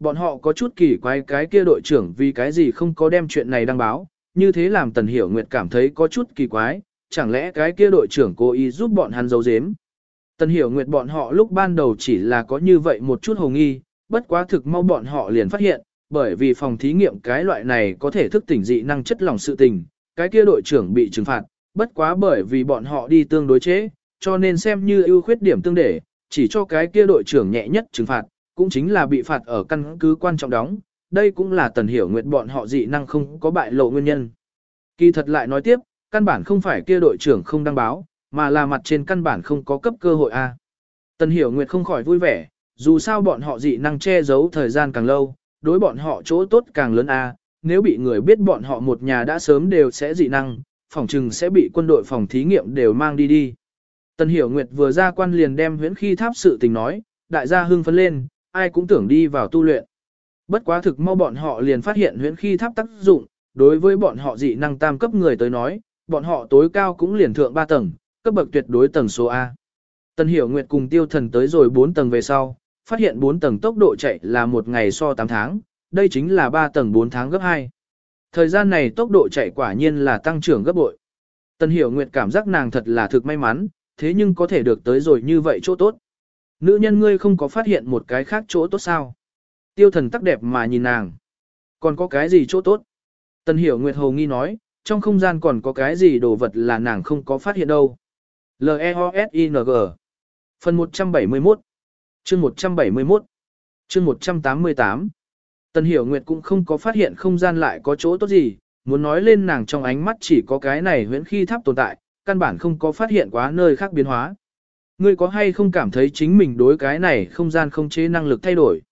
bọn họ có chút kỳ quái cái kia đội trưởng vì cái gì không có đem chuyện này đăng báo, như thế làm Tần Hiểu Nguyệt cảm thấy có chút kỳ quái, chẳng lẽ cái kia đội trưởng cố ý giúp bọn hắn giấu giếm. Tần Hiểu Nguyệt bọn họ lúc ban đầu chỉ là có như vậy một chút hồ nghi, bất quá thực mau bọn họ liền phát hiện, bởi vì phòng thí nghiệm cái loại này có thể thức tỉnh dị năng chất lỏng sự tình, cái kia đội trưởng bị trừng phạt, bất quá bởi vì bọn họ đi tương đối chế, cho nên xem như ưu khuyết điểm tương để, chỉ cho cái kia đội trưởng nhẹ nhất trừng phạt, cũng chính là bị phạt ở căn cứ quan trọng đóng, đây cũng là tần hiểu nguyệt bọn họ dị năng không có bại lộ nguyên nhân. Kỳ thật lại nói tiếp, căn bản không phải kia đội trưởng không đăng báo, mà là mặt trên căn bản không có cấp cơ hội a. Tần hiểu nguyệt không khỏi vui vẻ, dù sao bọn họ dị năng che giấu thời gian càng lâu, đối bọn họ chỗ tốt càng lớn a. nếu bị người biết bọn họ một nhà đã sớm đều sẽ dị năng, phòng trừng sẽ bị quân đội phòng thí nghiệm đều mang đi đi. Tần Hiểu Nguyệt vừa ra quan liền đem huyễn khi tháp sự tình nói, đại gia hưng phấn lên, ai cũng tưởng đi vào tu luyện. Bất quá thực mau bọn họ liền phát hiện huyễn khi tháp tác dụng, đối với bọn họ dị năng tam cấp người tới nói, bọn họ tối cao cũng liền thượng 3 tầng, cấp bậc tuyệt đối tầng số A. Tần Hiểu Nguyệt cùng Tiêu Thần tới rồi 4 tầng về sau, phát hiện 4 tầng tốc độ chạy là một ngày so 8 tháng, đây chính là 3 tầng 4 tháng gấp 2. Thời gian này tốc độ chạy quả nhiên là tăng trưởng gấp bội. Tần Hiểu Nguyệt cảm giác nàng thật là thực may mắn, thế nhưng có thể được tới rồi như vậy chỗ tốt. Nữ nhân ngươi không có phát hiện một cái khác chỗ tốt sao? Tiêu thần tắc đẹp mà nhìn nàng. Còn có cái gì chỗ tốt? Tần hiểu Nguyệt Hồ nghi nói, trong không gian còn có cái gì đồ vật là nàng không có phát hiện đâu. L-E-O-S-I-N-G Phần 171 Chương 171 Chương 188 Tần Hiểu Nguyệt cũng không có phát hiện không gian lại có chỗ tốt gì, muốn nói lên nàng trong ánh mắt chỉ có cái này huyễn khi tháp tồn tại, căn bản không có phát hiện quá nơi khác biến hóa. Ngươi có hay không cảm thấy chính mình đối cái này không gian không chế năng lực thay đổi?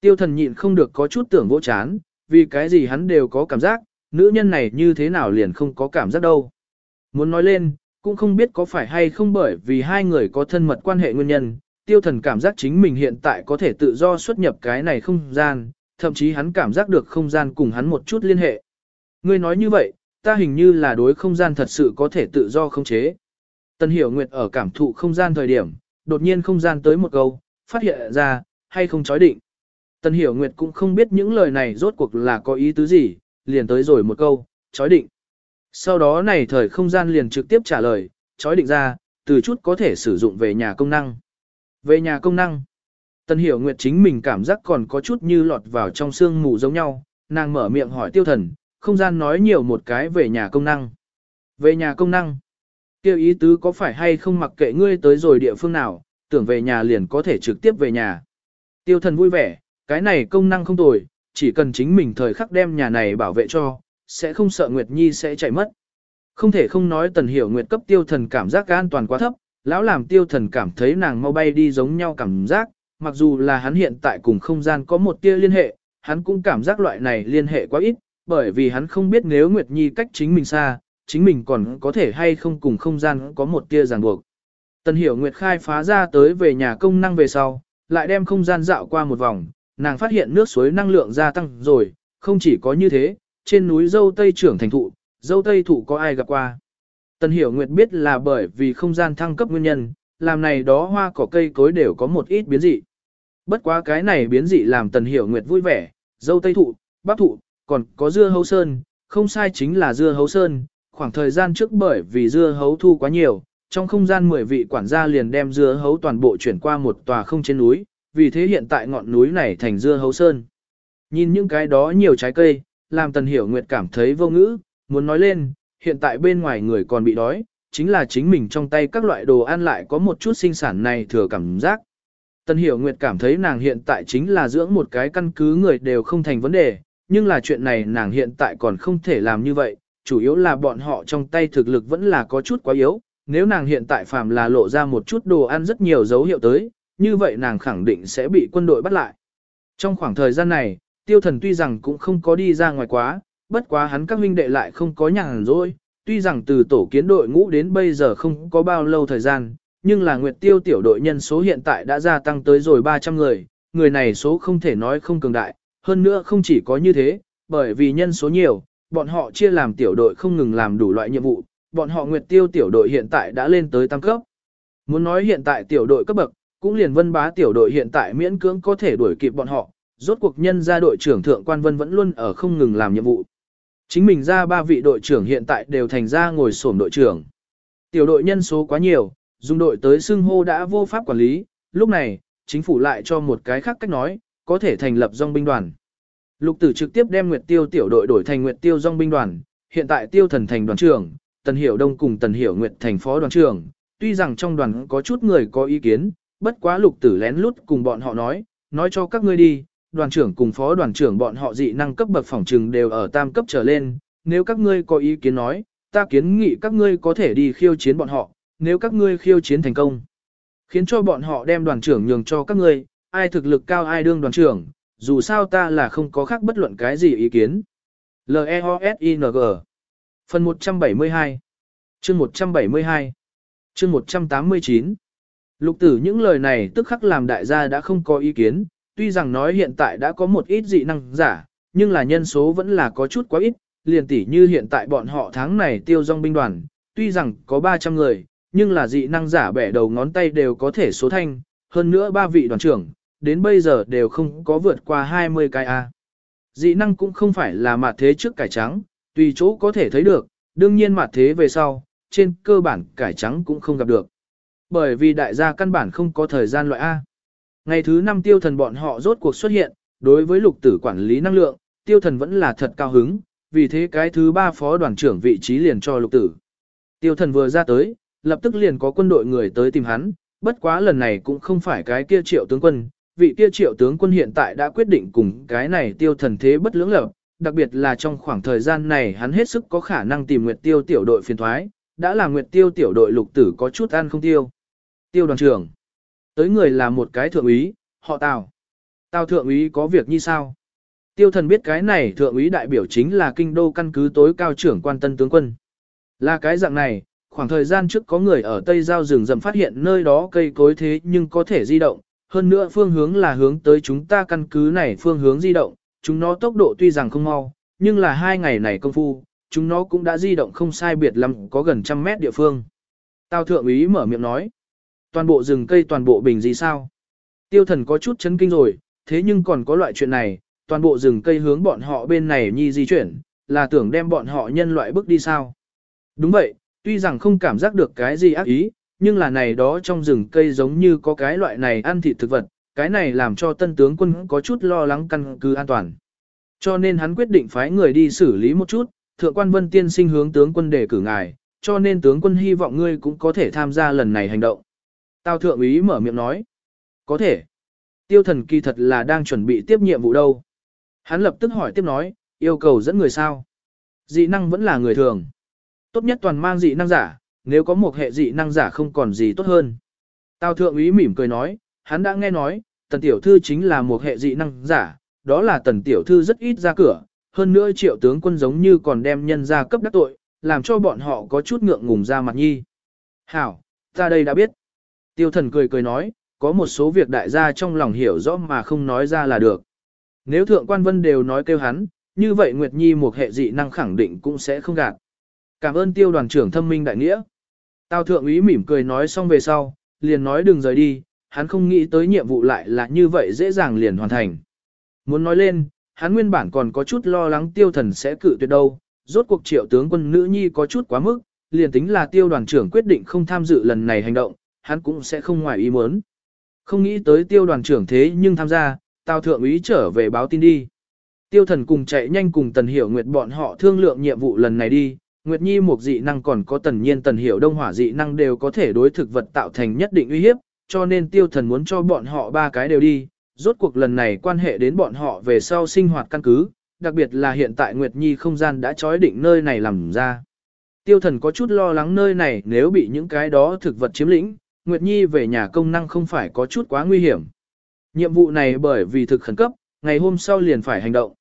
Tiêu thần nhịn không được có chút tưởng vỗ chán, vì cái gì hắn đều có cảm giác, nữ nhân này như thế nào liền không có cảm giác đâu. Muốn nói lên, cũng không biết có phải hay không bởi vì hai người có thân mật quan hệ nguyên nhân, tiêu thần cảm giác chính mình hiện tại có thể tự do xuất nhập cái này không gian, thậm chí hắn cảm giác được không gian cùng hắn một chút liên hệ. Ngươi nói như vậy, ta hình như là đối không gian thật sự có thể tự do khống chế. Tần Hiểu Nguyệt ở cảm thụ không gian thời điểm, đột nhiên không gian tới một câu, phát hiện ra, hay không chói định. Tần Hiểu Nguyệt cũng không biết những lời này rốt cuộc là có ý tứ gì, liền tới rồi một câu, chói định. Sau đó này thời không gian liền trực tiếp trả lời, chói định ra, từ chút có thể sử dụng về nhà công năng. Về nhà công năng. Tần Hiểu Nguyệt chính mình cảm giác còn có chút như lọt vào trong xương mù giống nhau, nàng mở miệng hỏi tiêu thần, không gian nói nhiều một cái về nhà công năng. Về nhà công năng. Kêu ý tứ có phải hay không mặc kệ ngươi tới rồi địa phương nào, tưởng về nhà liền có thể trực tiếp về nhà. Tiêu thần vui vẻ, cái này công năng không tồi, chỉ cần chính mình thời khắc đem nhà này bảo vệ cho, sẽ không sợ Nguyệt Nhi sẽ chạy mất. Không thể không nói tần hiểu Nguyệt cấp tiêu thần cảm giác an toàn quá thấp, lão làm tiêu thần cảm thấy nàng mau bay đi giống nhau cảm giác, mặc dù là hắn hiện tại cùng không gian có một tia liên hệ, hắn cũng cảm giác loại này liên hệ quá ít, bởi vì hắn không biết nếu Nguyệt Nhi cách chính mình xa, chính mình còn có thể hay không cùng không gian có một tia ràng buộc. Tần hiểu Nguyệt khai phá ra tới về nhà công năng về sau, lại đem không gian dạo qua một vòng, nàng phát hiện nước suối năng lượng gia tăng rồi, không chỉ có như thế, trên núi dâu Tây trưởng thành thụ, dâu Tây thụ có ai gặp qua. Tần hiểu Nguyệt biết là bởi vì không gian thăng cấp nguyên nhân, làm này đó hoa cỏ cây cối đều có một ít biến dị. Bất quá cái này biến dị làm Tần hiểu Nguyệt vui vẻ, dâu Tây thụ, bắp thụ, còn có dưa hấu sơn, không sai chính là dưa hấu sơn, khoảng thời gian trước bởi vì dưa hấu thu quá nhiều, trong không gian 10 vị quản gia liền đem dưa hấu toàn bộ chuyển qua một tòa không trên núi, vì thế hiện tại ngọn núi này thành dưa hấu sơn. Nhìn những cái đó nhiều trái cây, làm Tần Hiểu Nguyệt cảm thấy vô ngữ, muốn nói lên, hiện tại bên ngoài người còn bị đói, chính là chính mình trong tay các loại đồ ăn lại có một chút sinh sản này thừa cảm giác. Tần Hiểu Nguyệt cảm thấy nàng hiện tại chính là dưỡng một cái căn cứ người đều không thành vấn đề, nhưng là chuyện này nàng hiện tại còn không thể làm như vậy, chủ yếu là bọn họ trong tay thực lực vẫn là có chút quá yếu, nếu nàng hiện tại phàm là lộ ra một chút đồ ăn rất nhiều dấu hiệu tới, như vậy nàng khẳng định sẽ bị quân đội bắt lại. Trong khoảng thời gian này, tiêu thần tuy rằng cũng không có đi ra ngoài quá, bất quá hắn các huynh đệ lại không có nhàn rỗi, tuy rằng từ tổ kiến đội ngũ đến bây giờ không có bao lâu thời gian, nhưng là nguyệt tiêu tiểu đội nhân số hiện tại đã gia tăng tới rồi 300 người, người này số không thể nói không cường đại, hơn nữa không chỉ có như thế, bởi vì nhân số nhiều, bọn họ chia làm tiểu đội không ngừng làm đủ loại nhiệm vụ, bọn họ Nguyệt Tiêu tiểu đội hiện tại đã lên tới tăng cấp. Muốn nói hiện tại tiểu đội cấp bậc, cũng liền vân bá tiểu đội hiện tại miễn cưỡng có thể đuổi kịp bọn họ, rốt cuộc nhân gia đội trưởng thượng quan vân vẫn luôn ở không ngừng làm nhiệm vụ. Chính mình ra ba vị đội trưởng hiện tại đều thành ra ngồi sổm đội trưởng. Tiểu đội nhân số quá nhiều, dùng đội tới xưng hô đã vô pháp quản lý, lúc này, chính phủ lại cho một cái khác cách nói, có thể thành lập dòng binh đoàn. Lục tử trực tiếp đem Nguyệt Tiêu tiểu đội đổi thành Nguyệt Tiêu dòng binh đoàn, hiện tại Tiêu thần thành đoàn trưởng, Tần Hiểu Đông cùng Tần Hiểu Nguyệt thành phó đoàn trưởng, tuy rằng trong đoàn có chút người có ý kiến, bất quá lục tử lén lút cùng bọn họ nói, nói cho các ngươi đi, đoàn trưởng cùng phó đoàn trưởng bọn họ dị năng cấp bậc phòng trừng đều ở tam cấp trở lên, nếu các ngươi có ý kiến nói, ta kiến nghị các ngươi có thể đi khiêu chiến bọn họ, nếu các ngươi khiêu chiến thành công. Khiến cho bọn họ đem đoàn trưởng nhường cho các ngươi, ai thực lực cao ai đương đoàn trưởng, dù sao ta là không có khác bất luận cái gì ý kiến. L-E-O-S-I-N-G Phần 172 Chương 172 Chương 189 Lục tử những lời này tức khắc làm đại gia đã không có ý kiến, tuy rằng nói hiện tại đã có một ít dị năng giả, nhưng là nhân số vẫn là có chút quá ít, liền tỉ như hiện tại bọn họ tháng này tiêu dòng binh đoàn, tuy rằng có 300 người, nhưng là dị năng giả bẻ đầu ngón tay đều có thể số thanh, hơn nữa ba vị đoàn trưởng, đến bây giờ đều không có vượt qua 20 cái A. Dị năng cũng không phải là mặt thế trước cải trắng, tùy chỗ có thể thấy được, đương nhiên mặt thế về sau, trên cơ bản cải trắng cũng không gặp được. Bởi vì đại gia căn bản không có thời gian loại A. Ngày thứ năm tiêu thần bọn họ rốt cuộc xuất hiện, đối với lục tử quản lý năng lượng, tiêu thần vẫn là thật cao hứng, vì thế cái thứ ba phó đoàn trưởng vị trí liền cho lục tử. Tiêu thần vừa ra tới, lập tức liền có quân đội người tới tìm hắn, bất quá lần này cũng không phải cái kia triệu tướng quân, vị kia triệu tướng quân hiện tại đã quyết định cùng cái này tiêu thần thế bất lưỡng lập, đặc biệt là trong khoảng thời gian này hắn hết sức có khả năng tìm Nguyệt Tiêu tiểu đội phiền thoái, đã là Nguyệt Tiêu tiểu đội lục tử có chút ăn không tiêu. Tiêu đoàn trưởng. Tới người là một cái thượng úy, họ Tào. Tào thượng úy có việc như sao? Tiêu thần biết cái này thượng úy đại biểu chính là kinh đô căn cứ tối cao trưởng quan tân tướng quân. Là cái dạng này, khoảng thời gian trước có người ở Tây Giao rừng rầm phát hiện nơi đó cây cối thế nhưng có thể di động, hơn nữa phương hướng là hướng tới chúng ta căn cứ này phương hướng di động, chúng nó tốc độ tuy rằng không mau, nhưng là hai ngày này công phu, chúng nó cũng đã di động không sai biệt lắm có gần trăm mét địa phương. Tào thượng úy mở miệng nói, toàn bộ rừng cây toàn bộ bình gì sao? Tiêu thần có chút chấn kinh rồi, thế nhưng còn có loại chuyện này, toàn bộ rừng cây hướng bọn họ bên này nhi di chuyển, là tưởng đem bọn họ nhân loại bước đi sao? Đúng vậy, tuy rằng không cảm giác được cái gì ác ý, nhưng là này đó trong rừng cây giống như có cái loại này ăn thịt thực vật, cái này làm cho tân tướng quân có chút lo lắng căn cứ an toàn. Cho nên hắn quyết định phái người đi xử lý một chút, thượng quan vân tiên sinh hướng tướng quân để cử ngài, cho nên tướng quân hy vọng ngươi cũng có thể tham gia lần này hành động. Tào thượng úy mở miệng nói, có thể. Tiêu thần kỳ thật là đang chuẩn bị tiếp nhiệm vụ đâu. Hắn lập tức hỏi tiếp nói, yêu cầu dẫn người sao? Dị năng vẫn là người thường. Tốt nhất toàn mang dị năng giả, nếu có một hệ dị năng giả không còn gì tốt hơn. Tào thượng úy mỉm cười nói, hắn đã nghe nói, tần tiểu thư chính là một hệ dị năng giả, đó là tần tiểu thư rất ít ra cửa, hơn nữa triệu tướng quân giống như còn đem nhân ra cấp đắc tội, làm cho bọn họ có chút ngượng ngùng ra mặt nhi. Hảo, ta đây đã biết. Tiêu thần cười cười nói, có một số việc đại gia trong lòng hiểu rõ mà không nói ra là được. Nếu thượng quan vân đều nói kêu hắn, như vậy Nguyệt Nhi một hệ dị năng khẳng định cũng sẽ không gạt. Cảm ơn tiêu đoàn trưởng thâm minh đại nghĩa. Tào thượng úy mỉm cười nói xong về sau, liền nói đừng rời đi, hắn không nghĩ tới nhiệm vụ lại là như vậy dễ dàng liền hoàn thành. Muốn nói lên, hắn nguyên bản còn có chút lo lắng tiêu thần sẽ cự tuyệt đâu, rốt cuộc triệu tướng quân nữ nhi có chút quá mức, liền tính là tiêu đoàn trưởng quyết định không tham dự lần này hành động, hắn cũng sẽ không ngoài ý muốn. Không nghĩ tới tiêu đoàn trưởng thế nhưng tham gia, tào thượng úy trở về báo tin đi. Tiêu thần cùng chạy nhanh cùng tần hiểu nguyệt bọn họ thương lượng nhiệm vụ lần này đi, Nguyệt Nhi một dị năng còn có tần nhiên tần hiểu đông hỏa dị năng đều có thể đối thực vật tạo thành nhất định uy hiếp, cho nên tiêu thần muốn cho bọn họ ba cái đều đi. Rốt cuộc lần này quan hệ đến bọn họ về sau sinh hoạt căn cứ, đặc biệt là hiện tại Nguyệt Nhi không gian đã trói định nơi này làm ra. Tiêu thần có chút lo lắng nơi này nếu bị những cái đó thực vật chiếm lĩnh, Nguyệt Nhi về nhà công năng không phải có chút quá nguy hiểm. Nhiệm vụ này bởi vì thực khẩn cấp, ngày hôm sau liền phải hành động.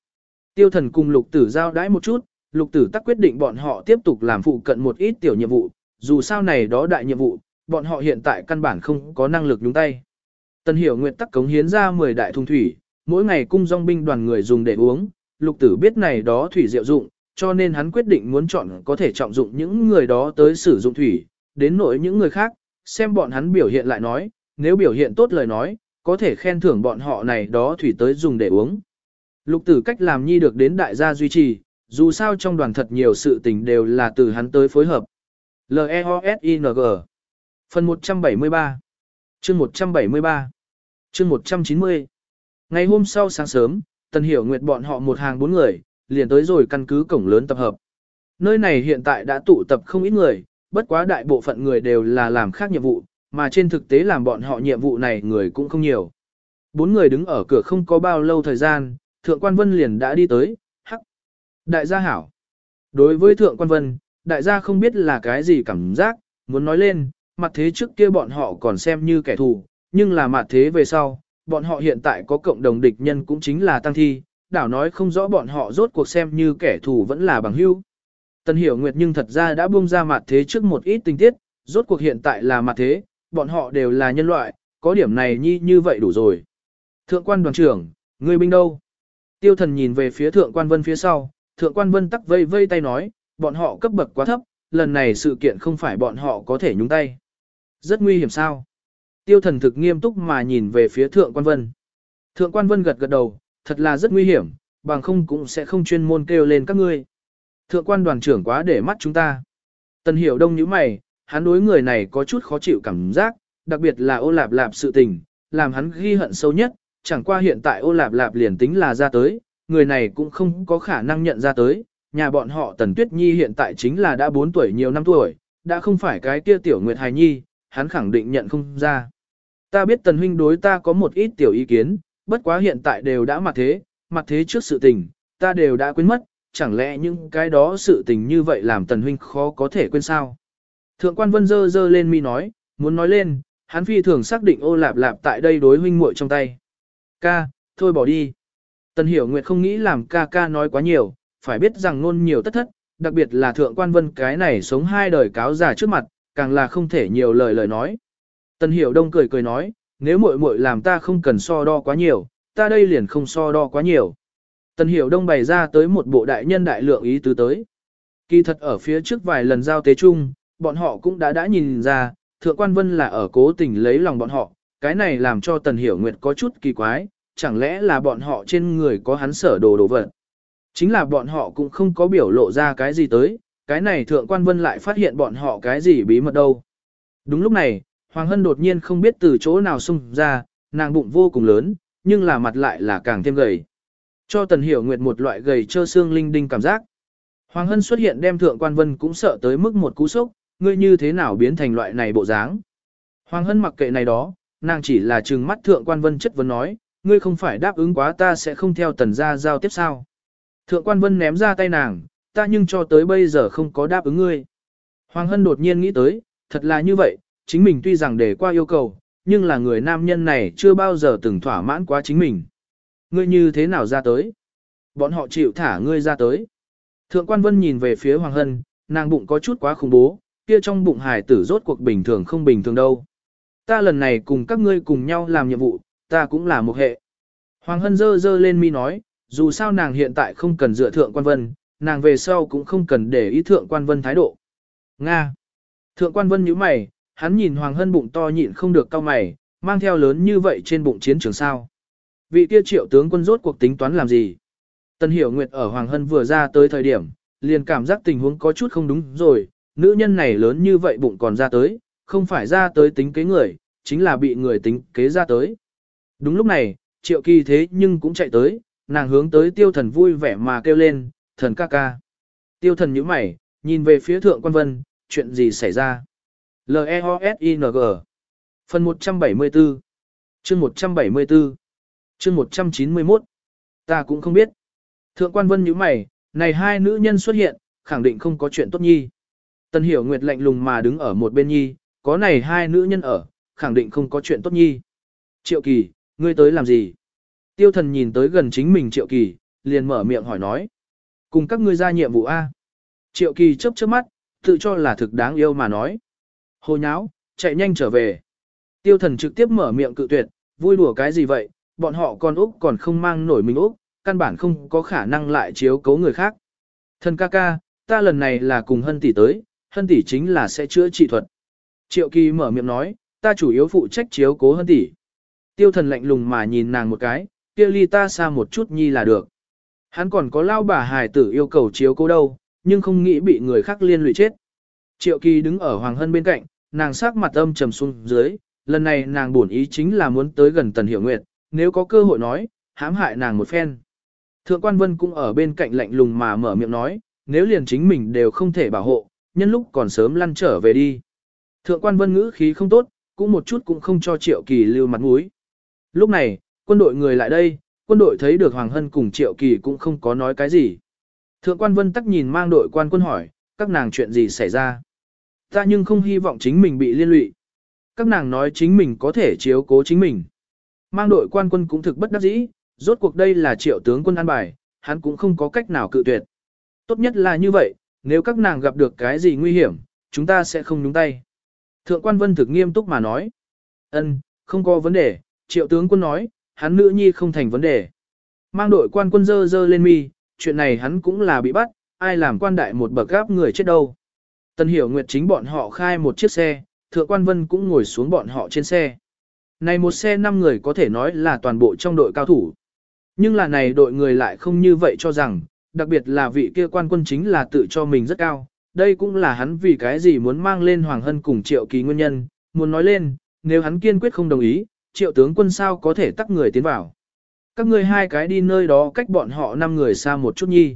Tiêu thần cùng lục tử giao đãi một chút, lục tử tắc quyết định bọn họ tiếp tục làm phụ cận một ít tiểu nhiệm vụ, dù sao này đó đại nhiệm vụ, bọn họ hiện tại căn bản không có năng lực nhúng tay. Tần hiểu nguyện tắc cống hiến ra 10 đại thùng thủy, mỗi ngày cung dòng binh đoàn người dùng để uống, lục tử biết này đó thủy diệu dụng, cho nên hắn quyết định muốn chọn có thể trọng dụng những người đó tới sử dụng thủy, đến nỗi những người khác, xem bọn hắn biểu hiện lại nói, nếu biểu hiện tốt lời nói, có thể khen thưởng bọn họ này đó thủy tới dùng để uống. Lục tử cách làm nhi được đến đại gia duy trì, dù sao trong đoàn thật nhiều sự tình đều là từ hắn tới phối hợp. L-E-O-S-I-N-G Phần 173 chương 173 chương 190 Ngày hôm sau sáng sớm, Tần Hiểu Nguyệt bọn họ một hàng bốn người, liền tới rồi căn cứ cổng lớn tập hợp. Nơi này hiện tại đã tụ tập không ít người, bất quá đại bộ phận người đều là làm khác nhiệm vụ, mà trên thực tế làm bọn họ nhiệm vụ này người cũng không nhiều. Bốn người đứng ở cửa không có bao lâu thời gian, Thượng Quan Vân liền đã đi tới. Đại gia hảo. Đối với Thượng Quan Vân, đại gia không biết là cái gì cảm giác, muốn nói lên, mặt thế trước kia bọn họ còn xem như kẻ thù, nhưng là mặt thế về sau, bọn họ hiện tại có cộng đồng địch nhân cũng chính là Tăng Thi, đảo nói không rõ bọn họ rốt cuộc xem như kẻ thù vẫn là bằng hữu. Tần Hiểu Nguyệt nhưng thật ra đã buông ra mặt thế trước một ít tình tiết, rốt cuộc hiện tại là mặt thế, bọn họ đều là nhân loại, có điểm này nhi như vậy đủ rồi. Thượng quan đoàn trưởng, người binh đâu? Tiêu thần nhìn về phía thượng quan vân phía sau, thượng quan vân tắc vây vây tay nói, bọn họ cấp bậc quá thấp, lần này sự kiện không phải bọn họ có thể nhúng tay. Rất nguy hiểm sao? Tiêu thần thực nghiêm túc mà nhìn về phía thượng quan vân. Thượng quan vân gật gật đầu, thật là rất nguy hiểm, bằng không cũng sẽ không chuyên môn kêu lên các ngươi. Thượng quan đoàn trưởng quá để mắt chúng ta. Tần hiểu đông như mày, hắn đối người này có chút khó chịu cảm giác, đặc biệt là ô lạp lạp sự tình, làm hắn ghi hận sâu nhất, chẳng qua hiện tại ô lạp lạp liền tính là ra tới, người này cũng không có khả năng nhận ra tới, nhà bọn họ Tần Tuyết Nhi hiện tại chính là đã 4 tuổi nhiều năm tuổi, đã không phải cái kia tiểu Nguyệt Hài Nhi, hắn khẳng định nhận không ra. Ta biết Tần Huynh đối ta có một ít tiểu ý kiến, bất quá hiện tại đều đã mặt thế, mặt thế trước sự tình, ta đều đã quên mất, chẳng lẽ những cái đó sự tình như vậy làm Tần Huynh khó có thể quên sao? Thượng quan Vân dơ dơ lên mi nói, muốn nói lên, hắn phi thường xác định ô lạp lạp tại đây đối huynh muội trong tay. Ca, thôi bỏ đi. Tần Hiểu Nguyệt không nghĩ làm ca ca nói quá nhiều, phải biết rằng ngôn nhiều tất thất, đặc biệt là thượng quan vân cái này sống hai đời cáo già trước mặt, càng là không thể nhiều lời lời nói. Tần Hiểu Đông cười cười nói, nếu muội muội làm ta không cần so đo quá nhiều, ta đây liền không so đo quá nhiều. Tần Hiểu Đông bày ra tới một bộ đại nhân đại lượng ý tứ tới. Kỳ thật ở phía trước vài lần giao tế chung, bọn họ cũng đã đã nhìn ra, Thượng Quan Vân là ở cố tình lấy lòng bọn họ, cái này làm cho Tần Hiểu Nguyệt có chút kỳ quái, chẳng lẽ là bọn họ trên người có hắn sở đồ đồ vật. Chính là bọn họ cũng không có biểu lộ ra cái gì tới, cái này Thượng Quan Vân lại phát hiện bọn họ cái gì bí mật đâu. Đúng lúc này, Hoàng Hân đột nhiên không biết từ chỗ nào xung ra, nàng bụng vô cùng lớn, nhưng là mặt lại là càng thêm gầy. Cho Tần Hiểu Nguyệt một loại gầy trơ xương linh đinh cảm giác. Hoàng Hân xuất hiện đem Thượng Quan Vân cũng sợ tới mức một cú sốc, ngươi như thế nào biến thành loại này bộ dáng. Hoàng Hân mặc kệ này đó, nàng chỉ là trừng mắt Thượng Quan Vân chất vấn nói, ngươi không phải đáp ứng quá ta sẽ không theo tần gia giao tiếp sao. Thượng Quan Vân ném ra tay nàng, ta nhưng cho tới bây giờ không có đáp ứng ngươi. Hoàng Hân đột nhiên nghĩ tới, thật là như vậy, chính mình tuy rằng để qua yêu cầu, nhưng là người nam nhân này chưa bao giờ từng thỏa mãn quá chính mình. Ngươi như thế nào ra tới? Bọn họ chịu thả ngươi ra tới. Thượng quan vân nhìn về phía Hoàng Hân, nàng bụng có chút quá khủng bố, kia trong bụng hài tử rốt cuộc bình thường không bình thường đâu. Ta lần này cùng các ngươi cùng nhau làm nhiệm vụ, ta cũng là một hệ. Hoàng Hân dơ dơ lên mi nói, dù sao nàng hiện tại không cần dựa thượng quan vân, nàng về sau cũng không cần để ý thượng quan vân thái độ. Nga. Thượng quan vân nhíu mày, hắn nhìn Hoàng Hân bụng to nhịn không được cao mày, mang theo lớn như vậy trên bụng chiến trường sao. Vị kia triệu tướng quân rốt cuộc tính toán làm gì? Tân Hiểu Nguyệt ở Hoàng Hân vừa ra tới thời điểm, liền cảm giác tình huống có chút không đúng rồi, nữ nhân này lớn như vậy bụng còn ra tới, không phải ra tới tính kế người, chính là bị người tính kế ra tới. Đúng lúc này, triệu kỳ thế nhưng cũng chạy tới, nàng hướng tới tiêu thần vui vẻ mà kêu lên, thần ca ca. Tiêu thần nhíu mày, nhìn về phía thượng quan vân, chuyện gì xảy ra? L-E-O-S-I-N-G Phần 174 Chương 174 Chương 191 Ta cũng không biết. Thượng quan vân nhíu mày, này hai nữ nhân xuất hiện, khẳng định không có chuyện tốt nhi. Tần hiểu nguyệt lạnh lùng mà đứng ở một bên nhi, có này hai nữ nhân ở, khẳng định không có chuyện tốt nhi. Triệu kỳ, ngươi tới làm gì? Tiêu thần nhìn tới gần chính mình triệu kỳ, liền mở miệng hỏi nói. Cùng các ngươi ra nhiệm vụ A. Triệu kỳ chớp chớp mắt, tự cho là thực đáng yêu mà nói. Hồ nháo, chạy nhanh trở về. Tiêu thần trực tiếp mở miệng cự tuyệt, vui đùa cái gì vậy, bọn họ con Úc còn không mang nổi mình Úc, căn bản không có khả năng lại chiếu cấu người khác. Thần ca ca, ta lần này là cùng hân tỷ tới, hân tỷ chính là sẽ chữa trị thuật. Triệu kỳ mở miệng nói, ta chủ yếu phụ trách chiếu cố hân tỷ. Tiêu thần lạnh lùng mà nhìn nàng một cái, kia ly ta xa một chút nhi là được. Hắn còn có lao bà hài tử yêu cầu chiếu cố đâu, nhưng không nghĩ bị người khác liên lụy chết. Triệu kỳ đứng ở Hoàng Hân bên cạnh, nàng sắc mặt âm trầm xuống dưới, lần này nàng buồn ý chính là muốn tới gần Tần Hiểu Nguyệt, nếu có cơ hội nói, hãm hại nàng một phen. Thượng quan Vân cũng ở bên cạnh lạnh lùng mà mở miệng nói, nếu liền chính mình đều không thể bảo hộ, nhân lúc còn sớm lăn trở về đi. Thượng quan Vân ngữ khí không tốt, cũng một chút cũng không cho Triệu Kỳ lưu mặt mũi. Lúc này, quân đội người lại đây, quân đội thấy được Hoàng Hân cùng Triệu Kỳ cũng không có nói cái gì. Thượng quan Vân tắc nhìn mang đội quan quân hỏi, các nàng chuyện gì xảy ra. Ta nhưng không hy vọng chính mình bị liên lụy. Các nàng nói chính mình có thể chiếu cố chính mình. Mang đội quan quân cũng thực bất đắc dĩ, rốt cuộc đây là triệu tướng quân an bài, hắn cũng không có cách nào cự tuyệt. Tốt nhất là như vậy, nếu các nàng gặp được cái gì nguy hiểm, chúng ta sẽ không nhúng tay. Thượng quan vân thực nghiêm túc mà nói. ân, không có vấn đề, triệu tướng quân nói, hắn nữ nhi không thành vấn đề. Mang đội quan quân dơ dơ lên mi, chuyện này hắn cũng là bị bắt, ai làm quan đại một bậc gáp người chết đâu. Tần hiểu nguyệt chính bọn họ khai một chiếc xe, thượng quan vân cũng ngồi xuống bọn họ trên xe. Này một xe 5 người có thể nói là toàn bộ trong đội cao thủ. Nhưng là này đội người lại không như vậy cho rằng, đặc biệt là vị kia quan quân chính là tự cho mình rất cao. Đây cũng là hắn vì cái gì muốn mang lên Hoàng Hân cùng triệu kỳ nguyên nhân, muốn nói lên, nếu hắn kiên quyết không đồng ý, triệu tướng quân sao có thể tắc người tiến vào. Các ngươi hai cái đi nơi đó cách bọn họ năm người xa một chút nhi.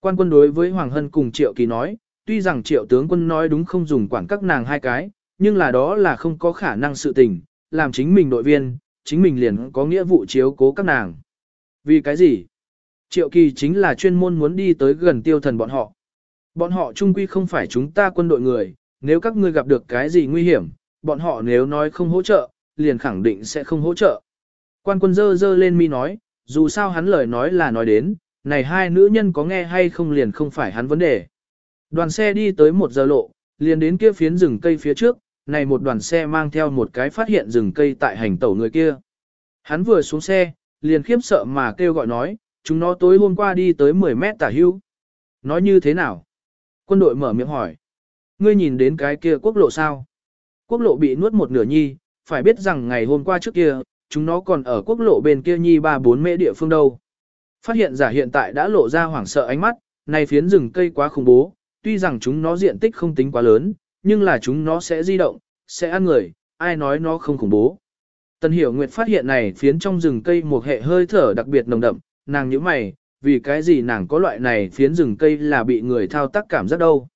Quan quân đối với Hoàng Hân cùng triệu kỳ nói, tuy rằng triệu tướng quân nói đúng không dùng quản các nàng hai cái, nhưng là đó là không có khả năng sự tình, làm chính mình đội viên, chính mình liền có nghĩa vụ chiếu cố các nàng. Vì cái gì? Triệu kỳ chính là chuyên môn muốn đi tới gần tiêu thần bọn họ. Bọn họ trung quy không phải chúng ta quân đội người, nếu các ngươi gặp được cái gì nguy hiểm, bọn họ nếu nói không hỗ trợ, liền khẳng định sẽ không hỗ trợ. Quan quân dơ dơ lên mi nói, dù sao hắn lời nói là nói đến, này hai nữ nhân có nghe hay không liền không phải hắn vấn đề. Đoàn xe đi tới một giờ lộ, liền đến kia phiến rừng cây phía trước, này một đoàn xe mang theo một cái phát hiện rừng cây tại hành tẩu người kia. Hắn vừa xuống xe, liền khiếp sợ mà kêu gọi nói, chúng nó tối hôm qua đi tới 10 mét tả hưu. Nói như thế nào? Quân đội mở miệng hỏi. Ngươi nhìn đến cái kia quốc lộ sao? Quốc lộ bị nuốt một nửa nhi, phải biết rằng ngày hôm qua trước kia, chúng nó còn ở quốc lộ bên kia nhi 3-4 mễ địa phương đâu. Phát hiện giả hiện tại đã lộ ra hoảng sợ ánh mắt, này phiến rừng cây quá khủng bố, tuy rằng chúng nó diện tích không tính quá lớn, nhưng là chúng nó sẽ di động, sẽ ăn người, ai nói nó không khủng bố. Tần Hiểu Nguyệt phát hiện này phiến trong rừng cây một hệ hơi thở đặc biệt nồng đậm, nàng nhíu mày, vì cái gì nàng có loại này phiến rừng cây là bị người thao tác cảm giác đâu.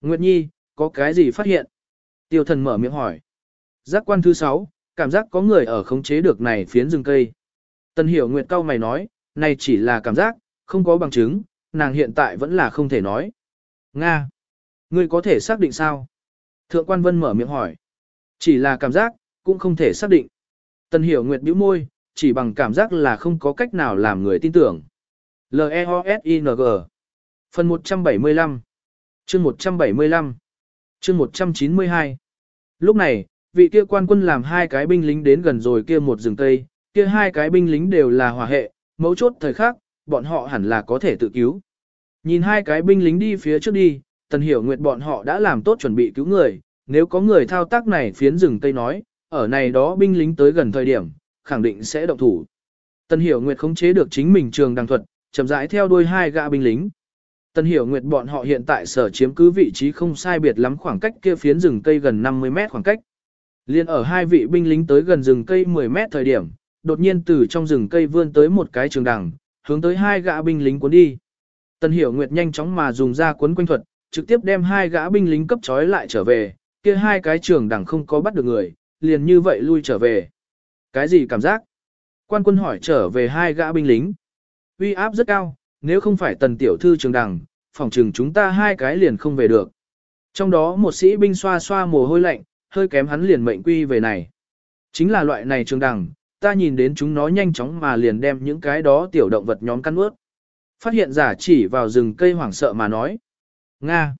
Nguyệt Nhi, có cái gì phát hiện? Tiêu thần mở miệng hỏi. Giác quan thứ 6, cảm giác có người ở khống chế được này phiến rừng cây. Tần Hiểu Nguyệt cao mày nói, này chỉ là cảm giác, không có bằng chứng, nàng hiện tại vẫn là không thể nói. Nga! Ngươi có thể xác định sao? Thượng quan vân mở miệng hỏi. Chỉ là cảm giác, cũng không thể xác định. Tần hiểu nguyệt bĩu môi, chỉ bằng cảm giác là không có cách nào làm người tin tưởng. L-E-O-S-I-N-G Phần 175 Chương 175 Chương 192 Lúc này, vị kia quan quân làm hai cái binh lính đến gần rồi kia một rừng tây, kia hai cái binh lính đều là hòa hệ, mấu chốt thời khắc, bọn họ hẳn là có thể tự cứu. Nhìn hai cái binh lính đi phía trước đi, Tần Hiểu Nguyệt bọn họ đã làm tốt chuẩn bị cứu người, nếu có người thao tác này phiến rừng Tây nói, ở này đó binh lính tới gần thời điểm, khẳng định sẽ động thủ. Tần Hiểu Nguyệt khống chế được chính mình trường đằng thuật, chậm rãi theo đuôi hai gã binh lính. Tần Hiểu Nguyệt bọn họ hiện tại sở chiếm cứ vị trí không sai biệt lắm khoảng cách kia phiến rừng cây gần 50 mét khoảng cách. Liên ở hai vị binh lính tới gần rừng cây 10 mét thời điểm, đột nhiên từ trong rừng cây vươn tới một cái trường đằng, hướng tới hai gã binh lính cuốn đi. Tần Hiểu Nguyệt nhanh chóng mà dùng ra cuốn quanh thuật, trực tiếp đem hai gã binh lính cấp trói lại trở về, kia hai cái trường đẳng không có bắt được người, liền như vậy lui trở về. Cái gì cảm giác? Quan quân hỏi trở về hai gã binh lính. Uy áp rất cao, nếu không phải tần tiểu thư trường đẳng, phòng trường chúng ta hai cái liền không về được. Trong đó một sĩ binh xoa xoa mồ hôi lạnh, hơi kém hắn liền mệnh quy về này. Chính là loại này trường đẳng, ta nhìn đến chúng nó nhanh chóng mà liền đem những cái đó tiểu động vật nhóm căn ướt. Phát hiện giả chỉ vào rừng cây hoảng sợ mà nói. Nga!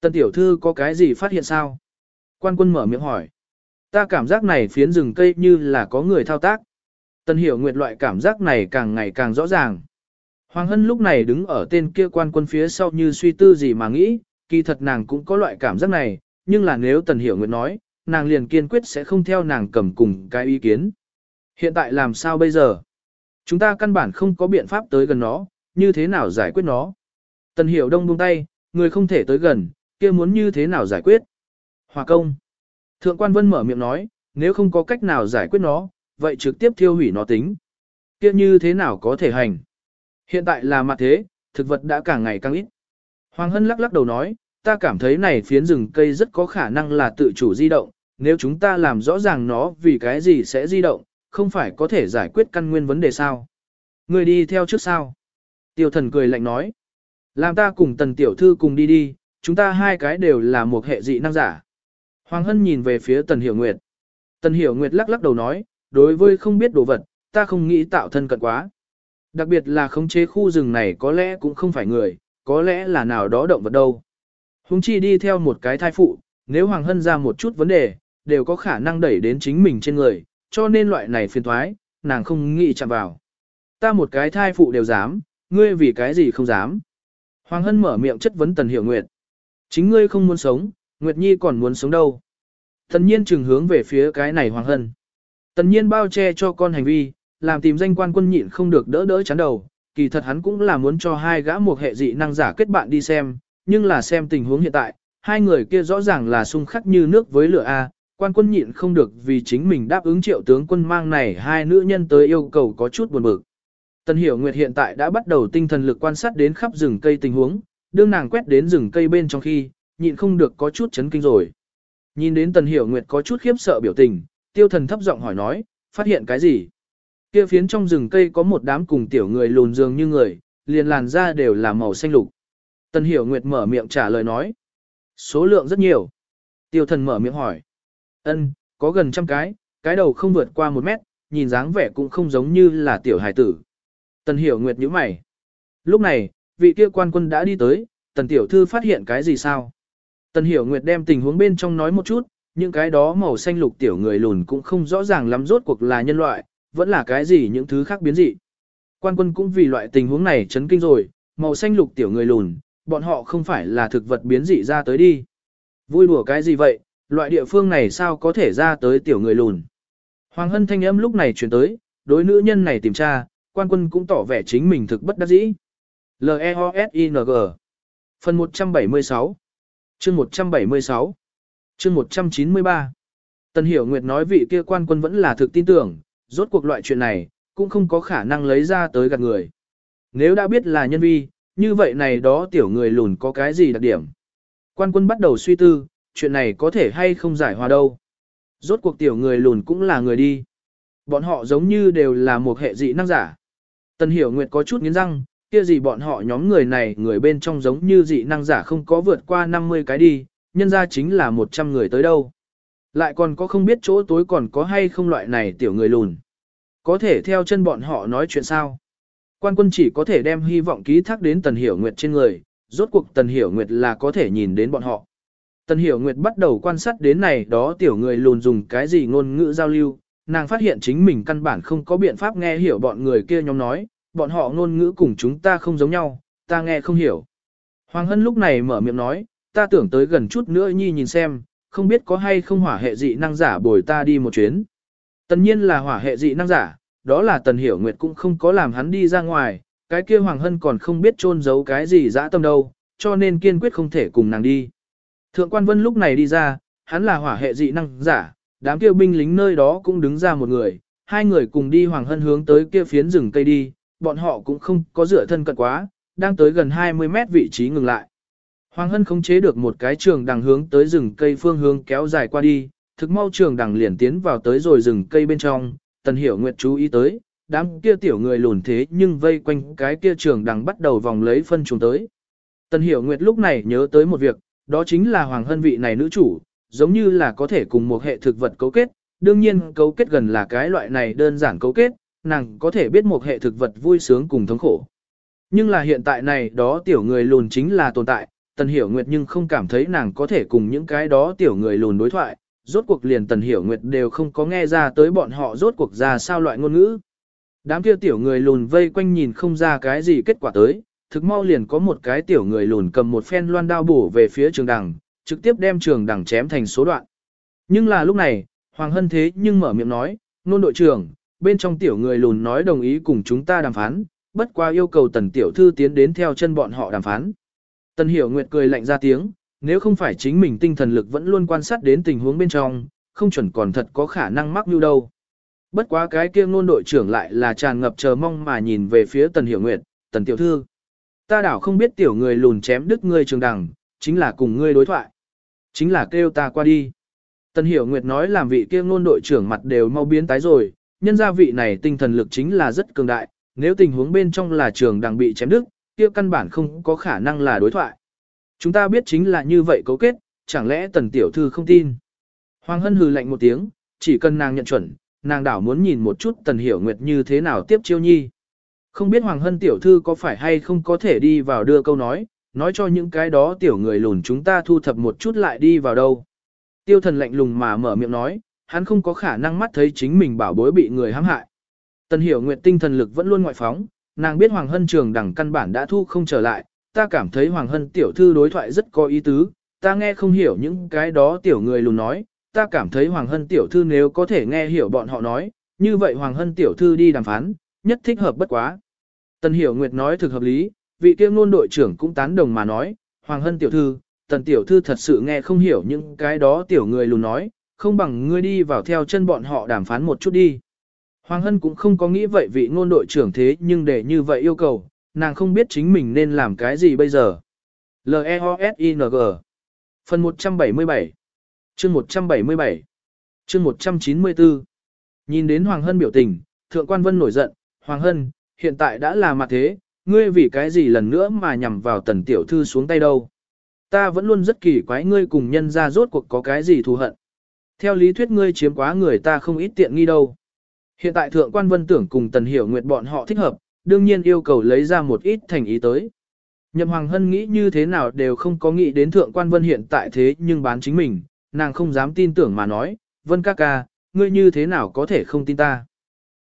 Tần tiểu thư có cái gì phát hiện sao? Quan quân mở miệng hỏi. Ta cảm giác này phiến rừng cây như là có người thao tác. Tần hiểu nguyệt loại cảm giác này càng ngày càng rõ ràng. Hoàng Hân lúc này đứng ở tên kia quan quân phía sau như suy tư gì mà nghĩ, kỳ thật nàng cũng có loại cảm giác này, nhưng là nếu Tần Hiểu Nguyệt nói, nàng liền kiên quyết sẽ không theo nàng cầm cùng cái ý kiến. Hiện tại làm sao bây giờ? Chúng ta căn bản không có biện pháp tới gần nó, như thế nào giải quyết nó? Tần Hiểu Đông buông tay, người không thể tới gần, kia muốn như thế nào giải quyết? Hòa công. Thượng quan Vân mở miệng nói, nếu không có cách nào giải quyết nó, vậy trực tiếp thiêu hủy nó tính. Kia như thế nào có thể hành? Hiện tại là mặt thế, thực vật đã càng ngày càng ít. Hoàng Hân lắc lắc đầu nói, ta cảm thấy này phiến rừng cây rất có khả năng là tự chủ di động, nếu chúng ta làm rõ ràng nó vì cái gì sẽ di động, không phải có thể giải quyết căn nguyên vấn đề sao. Người đi theo trước sao? Tiêu thần cười lạnh nói. Làm ta cùng tần tiểu thư cùng đi đi, chúng ta hai cái đều là một hệ dị năng giả. Hoàng Hân nhìn về phía tần hiểu nguyệt. Tần hiểu nguyệt lắc lắc đầu nói, đối với không biết đồ vật, ta không nghĩ tạo thân cận quá. Đặc biệt là khống chế khu rừng này có lẽ cũng không phải người, có lẽ là nào đó động vật đâu. Hùng chi đi theo một cái thai phụ, nếu Hoàng Hân ra một chút vấn đề, đều có khả năng đẩy đến chính mình trên người, cho nên loại này phiền thoái, nàng không nghĩ chạm vào. Ta một cái thai phụ đều dám, ngươi vì cái gì không dám. Hoàng Hân mở miệng chất vấn Tần Hiểu Nguyệt. Chính ngươi không muốn sống, Nguyệt Nhi còn muốn sống đâu. Tần nhiên trừng hướng về phía cái này Hoàng Hân. Tần nhiên bao che cho con hành vi, làm tìm danh quan quân nhịn không được đỡ đỡ chán đầu. Kỳ thật hắn cũng là muốn cho hai gã một hệ dị năng giả kết bạn đi xem, nhưng là xem tình huống hiện tại, hai người kia rõ ràng là xung khắc như nước với lửa A, quan quân nhịn không được vì chính mình đáp ứng triệu tướng quân mang này hai nữ nhân tới yêu cầu có chút buồn bực. Tần Hiểu Nguyệt hiện tại đã bắt đầu tinh thần lực quan sát đến khắp rừng cây tình huống, đương nàng quét đến rừng cây bên trong khi, nhịn không được có chút chấn kinh rồi. Nhìn đến Tần Hiểu Nguyệt có chút khiếp sợ biểu tình, tiêu thần thấp giọng hỏi nói, phát hiện cái gì? Kia phiến trong rừng cây có một đám cùng tiểu người lùn dường như người, liền làn da đều là màu xanh lục. Tần Hiểu Nguyệt mở miệng trả lời nói. Số lượng rất nhiều. Tiêu thần mở miệng hỏi. Ân, có gần trăm cái, cái đầu không vượt qua một mét, nhìn dáng vẻ cũng không giống như là tiểu hải tử. Tần Hiểu Nguyệt nhíu mày. Lúc này, vị kia quan quân đã đi tới, tần tiểu thư phát hiện cái gì sao? Tần Hiểu Nguyệt đem tình huống bên trong nói một chút, những cái đó màu xanh lục tiểu người lùn cũng không rõ ràng lắm rốt cuộc là nhân loại, vẫn là cái gì những thứ khác biến dị. Quan quân cũng vì loại tình huống này chấn kinh rồi, màu xanh lục tiểu người lùn, bọn họ không phải là thực vật biến dị ra tới đi. Vui đùa cái gì vậy, loại địa phương này sao có thể ra tới tiểu người lùn. Hoàng hân thanh âm lúc này chuyển tới, đối nữ nhân này tìm tra, quan quân cũng tỏ vẻ chính mình thực bất đắc dĩ. L-E-O-S-I-N-G Phần 176 chương 176 chương 193 Tần Hiểu Nguyệt nói vị kia quan quân vẫn là thực tin tưởng, rốt cuộc loại chuyện này, cũng không có khả năng lấy ra tới gạt người. Nếu đã biết là nhân vi, như vậy này đó tiểu người lùn có cái gì đặc điểm? Quan quân bắt đầu suy tư, chuyện này có thể hay không giải hòa đâu. Rốt cuộc tiểu người lùn cũng là người đi. Bọn họ giống như đều là một hệ dị năng giả. Tần Hiểu Nguyệt có chút nghiến răng, kia gì bọn họ nhóm người này người bên trong giống như dị năng giả không có vượt qua 50 cái đi, nhân ra chính là 100 người tới đâu. Lại còn có không biết chỗ tối còn có hay không loại này tiểu người lùn. Có thể theo chân bọn họ nói chuyện sao. Quan quân chỉ có thể đem hy vọng ký thác đến Tần Hiểu Nguyệt trên người, rốt cuộc Tần Hiểu Nguyệt là có thể nhìn đến bọn họ. Tần Hiểu Nguyệt bắt đầu quan sát đến này đó tiểu người lùn dùng cái gì ngôn ngữ giao lưu, nàng phát hiện chính mình căn bản không có biện pháp nghe hiểu bọn người kia nhóm nói, bọn họ ngôn ngữ cùng chúng ta không giống nhau, ta nghe không hiểu. Hoàng Hân lúc này mở miệng nói, ta tưởng tới gần chút nữa nhi nhìn xem, không biết có hay không hỏa hệ dị năng giả bồi ta đi một chuyến. Tần nhiên là hỏa hệ dị năng giả, đó là Tần Hiểu Nguyệt cũng không có làm hắn đi ra ngoài, cái kia Hoàng Hân còn không biết trôn giấu cái gì dã tâm đâu, cho nên kiên quyết không thể cùng nàng đi. Thượng quan Vân lúc này đi ra, hắn là hỏa hệ dị năng giả, đám kia binh lính nơi đó cũng đứng ra một người, hai người cùng đi Hoàng Hân hướng tới kia phiến rừng cây đi, bọn họ cũng không có dựa thân cận quá, đang tới gần 20 mét vị trí ngừng lại. Hoàng Hân khống chế được một cái trường đằng hướng tới rừng cây phương hướng kéo dài qua đi, thực mau trường đằng liền tiến vào tới rồi rừng cây bên trong, Tần Hiểu Nguyệt chú ý tới, đám kia tiểu người lùn thế nhưng vây quanh cái kia trường đằng bắt đầu vòng lấy phân trùng tới. Tần Hiểu Nguyệt lúc này nhớ tới một việc, đó chính là Hoàng Hân vị này nữ chủ, giống như là có thể cùng một hệ thực vật cấu kết, đương nhiên cấu kết gần là cái loại này đơn giản cấu kết, nàng có thể biết một hệ thực vật vui sướng cùng thống khổ. Nhưng là hiện tại này đó tiểu người lùn chính là tồn tại, Tần Hiểu Nguyệt nhưng không cảm thấy nàng có thể cùng những cái đó tiểu người lùn đối thoại, rốt cuộc liền Tần Hiểu Nguyệt đều không có nghe ra tới bọn họ rốt cuộc ra sao loại ngôn ngữ. Đám kia tiểu người lùn vây quanh nhìn không ra cái gì kết quả tới, thực mau liền có một cái tiểu người lùn cầm một phen loan đao bổ về phía trường đằng, trực tiếp đem trường đằng chém thành số đoạn. Nhưng là lúc này, Hoàng Hân thế nhưng mở miệng nói, nôn đội trưởng, bên trong tiểu người lùn nói đồng ý cùng chúng ta đàm phán, bất qua yêu cầu tần tiểu thư tiến đến theo chân bọn họ đàm phán. Tần hiểu nguyệt cười lạnh ra tiếng, nếu không phải chính mình tinh thần lực vẫn luôn quan sát đến tình huống bên trong, không chuẩn còn thật có khả năng mắc như đâu. Bất quá cái kia ngôn đội trưởng lại là tràn ngập chờ mong mà nhìn về phía tần hiểu nguyệt, tần tiểu thư. Ta đảo không biết tiểu người lùn chém đứt ngươi trường đằng, chính là cùng ngươi đối thoại. Chính là kêu ta qua đi. Tần hiểu nguyệt nói làm vị kia ngôn đội trưởng mặt đều mau biến tái rồi, nhân gia vị này tinh thần lực chính là rất cường đại, nếu tình huống bên trong là trường đằng bị chém đứt, kia căn bản không có khả năng là đối thoại. Chúng ta biết chính là như vậy cấu kết, chẳng lẽ tần tiểu thư không tin. Hoàng Hân hừ lạnh một tiếng, chỉ cần nàng nhận chuẩn, nàng đảo muốn nhìn một chút tần hiểu nguyệt như thế nào tiếp chiêu nhi. Không biết Hoàng Hân tiểu thư có phải hay không có thể đi vào đưa câu nói, nói cho những cái đó tiểu người lùn chúng ta thu thập một chút lại đi vào đâu. Tiêu thần lạnh lùng mà mở miệng nói, hắn không có khả năng mắt thấy chính mình bảo bối bị người hãm hại. Tần hiểu nguyệt tinh thần lực vẫn luôn ngoại phóng, nàng biết Hoàng Hân trường đẳng căn bản đã thu không trở lại, ta cảm thấy Hoàng Hân tiểu thư đối thoại rất có ý tứ, ta nghe không hiểu những cái đó tiểu người lùn nói, ta cảm thấy Hoàng Hân tiểu thư nếu có thể nghe hiểu bọn họ nói, như vậy Hoàng Hân tiểu thư đi đàm phán, nhất thích hợp bất quá. Tần Hiểu Nguyệt nói thực hợp lý, vị kiêm luôn đội trưởng cũng tán đồng mà nói, Hoàng Hân tiểu thư, Tần tiểu thư thật sự nghe không hiểu những cái đó tiểu người lùn nói, không bằng ngươi đi vào theo chân bọn họ đàm phán một chút đi. Hoàng Hân cũng không có nghĩ vậy vị ngôn đội trưởng thế nhưng để như vậy yêu cầu, nàng không biết chính mình nên làm cái gì bây giờ. L-E-O-S-I-N-G Phần 177 Chương 177 Chương 194 Nhìn đến Hoàng Hân biểu tình, Thượng Quan Vân nổi giận, Hoàng Hân, hiện tại đã là mặt thế, ngươi vì cái gì lần nữa mà nhằm vào tần tiểu thư xuống tay đâu. Ta vẫn luôn rất kỳ quái ngươi cùng nhân ra rốt cuộc có cái gì thù hận. Theo lý thuyết ngươi chiếm quá người ta không ít tiện nghi đâu. Hiện tại Thượng Quan Vân tưởng cùng Tần Hiểu Nguyệt bọn họ thích hợp, đương nhiên yêu cầu lấy ra một ít thành ý tới. Nhậm Hoàng Hân nghĩ như thế nào đều không có nghĩ đến Thượng Quan Vân hiện tại thế nhưng bán chính mình, nàng không dám tin tưởng mà nói, Vân ca ca, ngươi như thế nào có thể không tin ta.